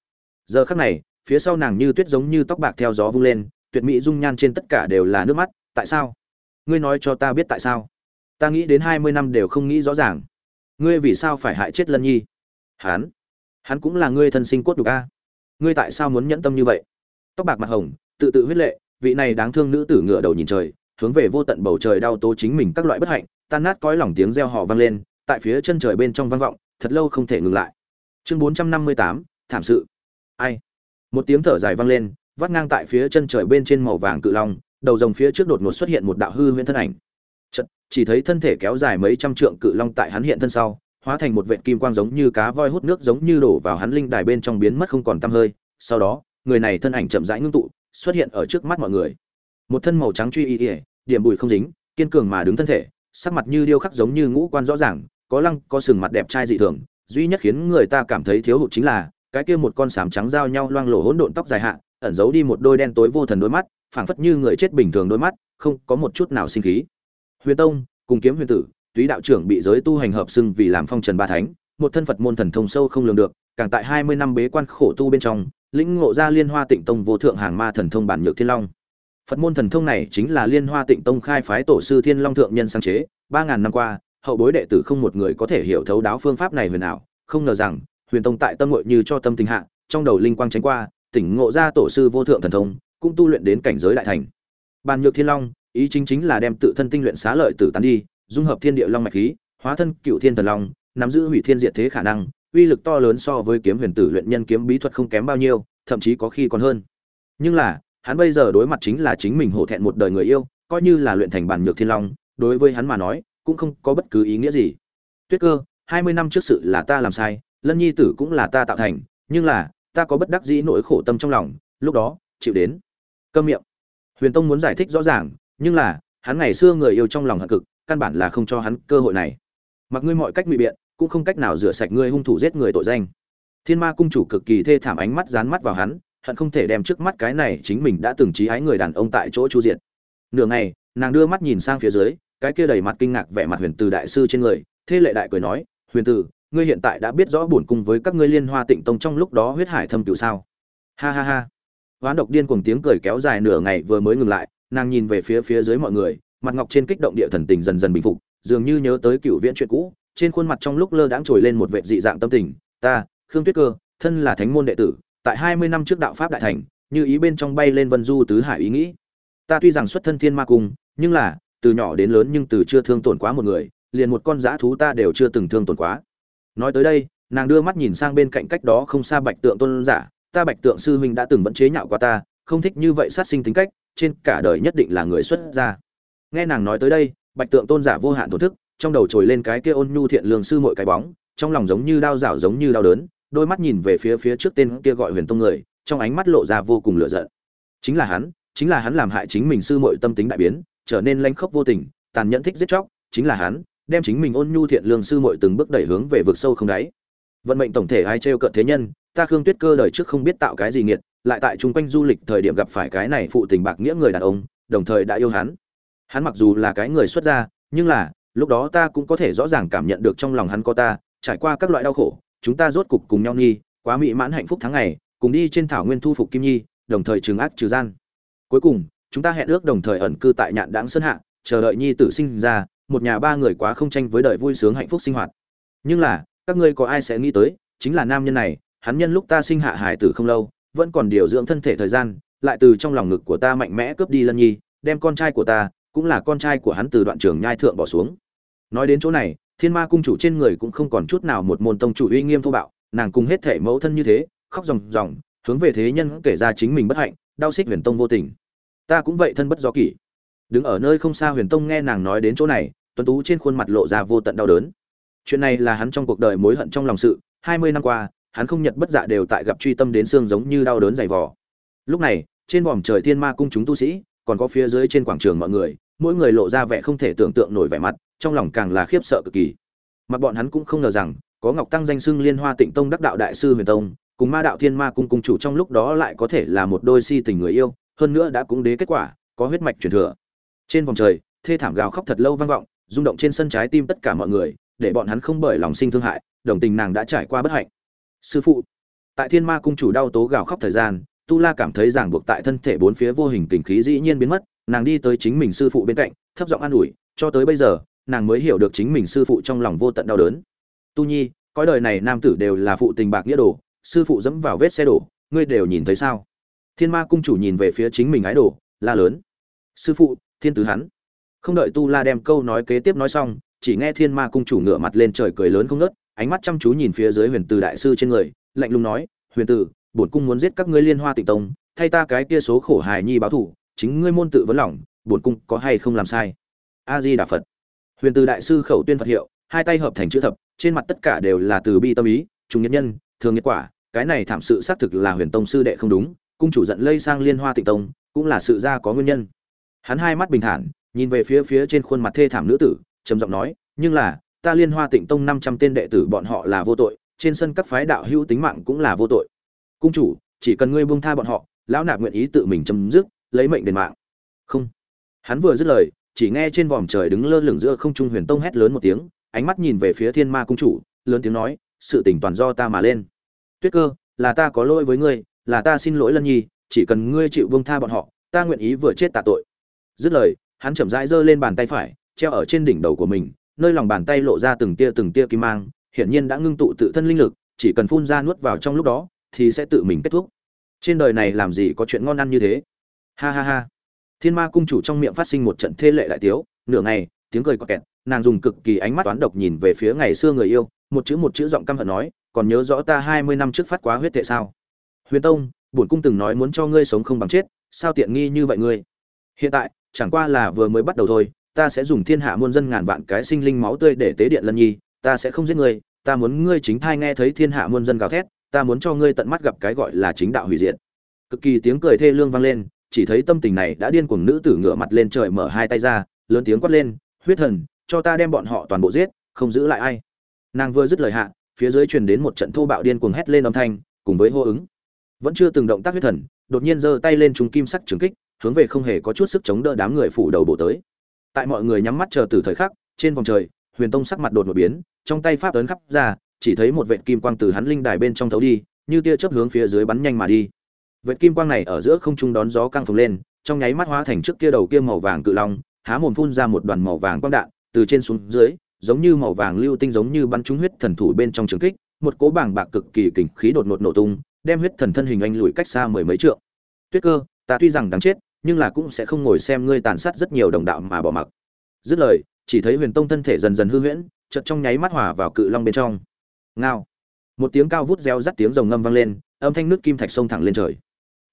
Giờ khắc này, phía sau nàng như tuyết giống như tóc bạc theo gió vung lên, tuyệt mỹ dung nhan trên tất cả đều là nước mắt, tại sao? Ngươi nói cho ta biết tại sao? Ta nghĩ đến hai mươi năm đều không nghĩ rõ ràng. Ngươi vì sao phải hại chết lân nhi? Hắn hắn cũng là ngươi thân sinh cốt đục a. Ngươi tại sao muốn nhẫn tâm như vậy? Tóc bạc mặt hồng, tự tự huyết lệ, vị này đáng thương nữ tử ngựa đầu nhìn trời, hướng về vô tận bầu trời đau tố chính mình các loại bất hạnh, tan nát cõi lòng tiếng reo hò vang lên, tại phía chân trời bên trong vang vọng, thật lâu không thể ngừng lại. Chương bốn trăm năm mươi tám, thảm sự. Ai? Một tiếng thở dài vang lên, vắt ngang tại phía chân trời bên trên màu vàng cự long, đầu rồng phía trước đột ngột xuất hiện một đạo hư huyễn thân ảnh chỉ thấy thân thể kéo dài mấy trăm trượng cự long tại hắn hiện thân sau, hóa thành một vệt kim quang giống như cá voi hút nước giống như đổ vào hắn linh đài bên trong biến mất không còn tăm hơi. Sau đó, người này thân ảnh chậm rãi ngưng tụ, xuất hiện ở trước mắt mọi người. Một thân màu trắng truy y ỉa điểm bụi không dính, kiên cường mà đứng thân thể, sắc mặt như điêu khắc giống như ngũ quan rõ ràng, có lăng, có sừng mặt đẹp trai dị thường, duy nhất khiến người ta cảm thấy thiếu hụt chính là, cái kia một con sám trắng giao nhau loang lổ hỗn độn tóc dài hạ, ẩn giấu đi một đôi đen tối vô thần đôi mắt, phảng phất như người chết bình thường đôi mắt, không có một chút nào sinh khí huyền tông, cùng kiếm huyền tử, túy đạo trưởng bị giới tu hành hợp xưng vì làm phong trần ba thánh, một thân phật môn thần thông sâu không lường được, càng tại hai mươi năm bế quan khổ tu bên trong, lĩnh ngộ ra liên hoa tịnh tông vô thượng hàng ma thần thông bản nhược thiên long. Phật môn thần thông này chính là liên hoa tịnh tông khai phái tổ sư thiên long thượng nhân sáng chế, ba ngàn năm qua, hậu bối đệ tử không một người có thể hiểu thấu đáo phương pháp này huyền ảo, không ngờ rằng, huyền tông tại tâm ngộ như cho tâm tình hạ, trong đầu linh quang tránh qua, tỉnh ngộ ra tổ sư vô thượng thần thông, cũng tu luyện đến cảnh giới đại thành. Bàn nhược thiên long ý chính chính là đem tự thân tinh luyện xá lợi tử tán đi, dung hợp thiên địa long mạch khí, hóa thân cựu thiên thần long, nắm giữ hủy thiên diệt thế khả năng, uy lực to lớn so với kiếm huyền tử luyện nhân kiếm bí thuật không kém bao nhiêu, thậm chí có khi còn hơn. Nhưng là, hắn bây giờ đối mặt chính là chính mình hổ thẹn một đời người yêu, coi như là luyện thành bản nhược thiên long, đối với hắn mà nói, cũng không có bất cứ ý nghĩa gì. Tuyết cơ, hai mươi năm trước sự là ta làm sai, lân nhi tử cũng là ta tạo thành, nhưng là, ta có bất đắc dĩ nỗi khổ tâm trong lòng, lúc đó, chịu đến. Câm miệng. Huyền tông muốn giải thích rõ ràng nhưng là, hắn ngày xưa người yêu trong lòng hận cực, căn bản là không cho hắn cơ hội này. Mặc ngươi mọi cách ngụy biện, cũng không cách nào rửa sạch ngươi hung thủ giết người tội danh. Thiên ma cung chủ cực kỳ thê thảm ánh mắt dán mắt vào hắn, hận không thể đem trước mắt cái này chính mình đã từng trí ái người đàn ông tại chỗ chu diệt. Nửa ngày, nàng đưa mắt nhìn sang phía dưới, cái kia đầy mặt kinh ngạc vẻ mặt huyền từ đại sư trên người thế lệ đại cười nói, huyền từ, ngươi hiện tại đã biết rõ bổn cung với các ngươi liên hoa tịnh tông trong lúc đó huyết hải thâm cửu sao. Ha ha ha. Hoán độc điên cuồng tiếng cười kéo dài nửa ngày vừa mới ngừng lại nàng nhìn về phía phía dưới mọi người, mặt ngọc trên kích động địa thần tình dần dần bình phục, dường như nhớ tới cựu viễn chuyện cũ, trên khuôn mặt trong lúc lơ đãng trồi lên một vệ dị dạng tâm tình, ta, khương tuyết cơ, thân là thánh môn đệ tử, tại hai mươi năm trước đạo pháp đại thành, như ý bên trong bay lên vân du tứ hải ý nghĩ. Ta tuy rằng xuất thân thiên ma cung, nhưng là, từ nhỏ đến lớn nhưng từ chưa thương tổn quá một người, liền một con dã thú ta đều chưa từng thương tổn quá. Nói tới đây, nàng đưa mắt nhìn sang bên cạnh cách đó không xa bạch tượng tôn giả, ta bạch tượng sư huynh đã từng vẫn chế nhạo qua ta, không thích như vậy sát sinh tính cách trên cả đời nhất định là người xuất gia. Nghe nàng nói tới đây, bạch tượng tôn giả vô hạn thổn thức, trong đầu trồi lên cái kia ôn nhu thiện lương sư muội cái bóng, trong lòng giống như đau rảo giống như đau đớn, đôi mắt nhìn về phía phía trước tên kia gọi huyền tông người, trong ánh mắt lộ ra vô cùng lửa giận. Chính là hắn, chính là hắn làm hại chính mình sư muội tâm tính đại biến, trở nên lanh khốc vô tình, tàn nhẫn thích giết chóc, chính là hắn, đem chính mình ôn nhu thiện lương sư muội từng bước đẩy hướng về vực sâu không đáy. Vận mệnh tổng thể ai trêu cợt thế nhân, ta khương tuyết cơ đời trước không biết tạo cái gì nghiệt lại tại chung quanh du lịch thời điểm gặp phải cái này phụ tình bạc nghĩa người đàn ông, đồng thời đã yêu hắn. Hắn mặc dù là cái người xuất gia, nhưng là, lúc đó ta cũng có thể rõ ràng cảm nhận được trong lòng hắn có ta, trải qua các loại đau khổ, chúng ta rốt cục cùng nhau nghi, quá mỹ mãn hạnh phúc tháng ngày, cùng đi trên thảo nguyên thu phục kim nhi, đồng thời trừng ác trừ gian. Cuối cùng, chúng ta hẹn ước đồng thời ẩn cư tại nhạn đáng sơn hạ, chờ đợi nhi tử sinh ra, một nhà ba người quá không tranh với đợi vui sướng hạnh phúc sinh hoạt. Nhưng là, các ngươi có ai sẽ nghĩ tới, chính là nam nhân này, hắn nhân lúc ta sinh hạ hải tử không lâu vẫn còn điều dưỡng thân thể thời gian, lại từ trong lòng ngực của ta mạnh mẽ cướp đi lân nhi, đem con trai của ta, cũng là con trai của hắn từ đoạn trường nhai thượng bỏ xuống. Nói đến chỗ này, thiên ma cung chủ trên người cũng không còn chút nào một môn tông chủ uy nghiêm thô bạo, nàng cùng hết thể mẫu thân như thế, khóc ròng ròng, hướng về thế nhân kể ra chính mình bất hạnh, đau xích huyền tông vô tình. Ta cũng vậy thân bất do kỷ. Đứng ở nơi không xa huyền tông nghe nàng nói đến chỗ này, tuấn tú trên khuôn mặt lộ ra vô tận đau đớn. Chuyện này là hắn trong cuộc đời mối hận trong lòng sự, hai mươi năm qua hắn không nhật bất dạ đều tại gặp truy tâm đến xương giống như đau đớn dày vò. Lúc này, trên vòm trời thiên ma cung chúng tu sĩ, còn có phía dưới trên quảng trường mọi người, mỗi người lộ ra vẻ không thể tưởng tượng nổi vẻ mặt, trong lòng càng là khiếp sợ cực kỳ. Mặt bọn hắn cũng không ngờ rằng, có ngọc tăng danh xưng liên hoa tịnh tông đắc đạo đại sư huyền tông, cùng ma đạo thiên ma cung cung chủ trong lúc đó lại có thể là một đôi si tình người yêu, hơn nữa đã cũng đế kết quả, có huyết mạch truyền thừa. Trên vòng trời, thê thảm gào khóc thật lâu vang vọng, rung động trên sân trái tim tất cả mọi người, để bọn hắn không bởi lòng sinh thương hại, đồng tình nàng đã trải qua bất hạnh sư phụ. Tại thiên ma cung chủ đau tố gào khóc thời gian, tu la cảm thấy ràng buộc tại thân thể bốn phía vô hình tình khí dĩ nhiên biến mất, nàng đi tới chính mình sư phụ bên cạnh, thấp giọng an ủi, cho tới bây giờ, nàng mới hiểu được chính mình sư phụ trong lòng vô tận đau đớn. Tu nhi, cõi đời này nam tử đều là phụ tình bạc nghĩa đồ, sư phụ dẫm vào vết xe đổ, ngươi đều nhìn thấy sao? Thiên ma cung chủ nhìn về phía chính mình ái đồ, la lớn. Sư phụ, thiên tứ hắn. Không đợi tu la đem câu nói kế tiếp nói xong, chỉ nghe thiên ma cung chủ ngửa mặt lên trời cười lớn không ngớt ánh mắt chăm chú nhìn phía dưới huyền từ đại sư trên người, lạnh lùng nói, huyền tử bổn cung muốn giết các ngươi liên hoa tịnh tông, thay ta cái kia số khổ hài nhi báo thủ, chính ngươi môn tự vấn lòng, bổn cung có hay không làm sai? A di đà phật. Huyền từ đại sư khẩu tuyên phật hiệu, hai tay hợp thành chữ thập, trên mặt tất cả đều là từ bi tâm ý trung nhân nhân, thường nhân quả, cái này thảm sự xác thực là huyền tông sư đệ không đúng, cung chủ giận lây sang liên hoa tịnh tông, cũng là sự ra có nguyên nhân. Hắn hai mắt bình thản, nhìn về phía phía trên khuôn mặt thê thảm nữ tử, trầm giọng nói, nhưng là ta liên hoa tịnh tông năm trăm tên đệ tử bọn họ là vô tội, trên sân các phái đạo hữu tính mạng cũng là vô tội. Cung chủ, chỉ cần ngươi buông tha bọn họ, lão nạp nguyện ý tự mình chấm dứt, lấy mệnh đền mạng. Không. Hắn vừa dứt lời, chỉ nghe trên vòm trời đứng lơ lửng giữa không trung huyền tông hét lớn một tiếng, ánh mắt nhìn về phía thiên ma cung chủ, lớn tiếng nói, sự tỉnh toàn do ta mà lên. Tuyết cơ, là ta có lỗi với ngươi, là ta xin lỗi lân nhi, chỉ cần ngươi chịu buông tha bọn họ, ta nguyện ý vừa chết tạ tội. Dứt lời, hắn chậm rãi giơ lên bàn tay phải, treo ở trên đỉnh đầu của mình nơi lòng bàn tay lộ ra từng tia từng tia kim mang, hiển nhiên đã ngưng tụ tự thân linh lực, chỉ cần phun ra nuốt vào trong lúc đó, thì sẽ tự mình kết thúc. Trên đời này làm gì có chuyện ngon ăn như thế? Ha ha ha. Thiên ma cung chủ trong miệng phát sinh một trận thê lệ đại tiếu, nửa ngày, tiếng cười có kẹt, nàng dùng cực kỳ ánh mắt toán độc nhìn về phía ngày xưa người yêu, một chữ một chữ giọng căm hận nói, còn nhớ rõ ta hai mươi năm trước phát quá huyết tệ sao? Huyền tông, bổn cung từng nói muốn cho ngươi sống không bằng chết, sao tiện nghi như vậy ngươi? Hiện tại, chẳng qua là vừa mới bắt đầu thôi ta sẽ dùng thiên hạ muôn dân ngàn vạn cái sinh linh máu tươi để tế điện lân nhi, ta sẽ không giết ngươi, ta muốn ngươi chính thai nghe thấy thiên hạ muôn dân gào thét, ta muốn cho ngươi tận mắt gặp cái gọi là chính đạo hủy diệt. Cực kỳ tiếng cười thê lương vang lên, chỉ thấy tâm tình này đã điên cuồng nữ tử ngửa mặt lên trời mở hai tay ra, lớn tiếng quát lên, huyết thần, cho ta đem bọn họ toàn bộ giết, không giữ lại ai. Nàng vừa dứt lời hạ, phía dưới truyền đến một trận thô bạo điên cuồng hét lên âm thanh, cùng với hô ứng. Vẫn chưa từng động tác huyết thần, đột nhiên giơ tay lên trúng kim sắc trường kích, hướng về không hề có chút sức chống đỡ đám người phủ đầu bổ tới tại mọi người nhắm mắt chờ từ thời khắc, trên vòng trời, huyền tông sắc mặt đột một biến, trong tay pháp ấn khắp ra, chỉ thấy một vệt kim quang từ hắn linh đài bên trong thấu đi, như tia chớp hướng phía dưới bắn nhanh mà đi. Vệt kim quang này ở giữa không trung đón gió căng phồng lên, trong nháy mắt hóa thành trước kia đầu kia màu vàng cự long, há mồm phun ra một đoàn màu vàng quang đạn, từ trên xuống dưới, giống như màu vàng lưu tinh giống như bắn trúng huyết thần thủ bên trong trường kích, một cỗ bảng bạc cực kỳ kình khí đột ngột nổ tung, đem huyết thần thân hình anh lùi cách xa mười mấy trượng. Tuyết cơ, ta tuy rằng đáng chết nhưng là cũng sẽ không ngồi xem ngươi tàn sát rất nhiều đồng đạo mà bỏ mặc. Dứt lời, chỉ thấy huyền tông thân thể dần dần hư huyễn, chợt trong nháy mắt hỏa vào cự long bên trong. Ngao. Một tiếng cao vút reo rắt tiếng rồng ngâm vang lên, âm thanh nước kim thạch sông thẳng lên trời.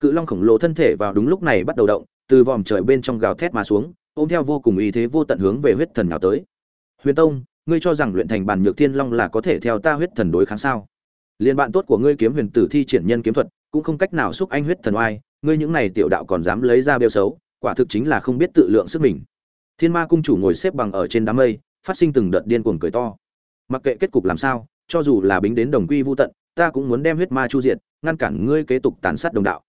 Cự long khổng lồ thân thể vào đúng lúc này bắt đầu động, từ vòm trời bên trong gào thét mà xuống, ôm theo vô cùng ý thế vô tận hướng về huyết thần nào tới. Huyền tông, ngươi cho rằng luyện thành bản nhược thiên long là có thể theo ta huyết thần đối kháng sao? Liên bạn tốt của ngươi kiếm huyền tử thi triển nhân kiếm thuật, cũng không cách nào xúc anh huyết thần oai ngươi những này tiểu đạo còn dám lấy ra bêu xấu, quả thực chính là không biết tự lượng sức mình. Thiên ma cung chủ ngồi xếp bằng ở trên đám mây, phát sinh từng đợt điên cuồng cười to. Mặc kệ kết cục làm sao, cho dù là bính đến đồng quy vô tận, ta cũng muốn đem huyết ma chu diệt, ngăn cản ngươi kế tục tàn sát đồng đạo.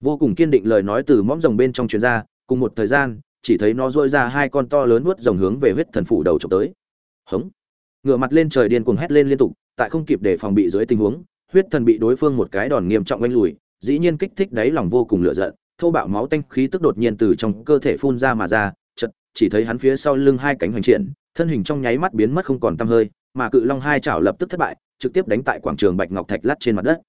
Vô cùng kiên định lời nói từ mõm rồng bên trong truyền ra, cùng một thời gian, chỉ thấy nó dội ra hai con to lớn vuốt rồng hướng về huyết thần phủ đầu trộm tới. Hống! Ngửa mặt lên trời điên cuồng hét lên liên tục, tại không kịp để phòng bị dưới tình huống, huyết thần bị đối phương một cái đòn nghiêm trọng oanh lùi dĩ nhiên kích thích đáy lòng vô cùng lửa giận, thô bạo máu tanh khí tức đột nhiên từ trong cơ thể phun ra mà ra, chợt, chỉ thấy hắn phía sau lưng hai cánh hoành triển, thân hình trong nháy mắt biến mất không còn tăm hơi, mà cự long hai chảo lập tức thất bại, trực tiếp đánh tại quảng trường bạch ngọc thạch lát trên mặt đất.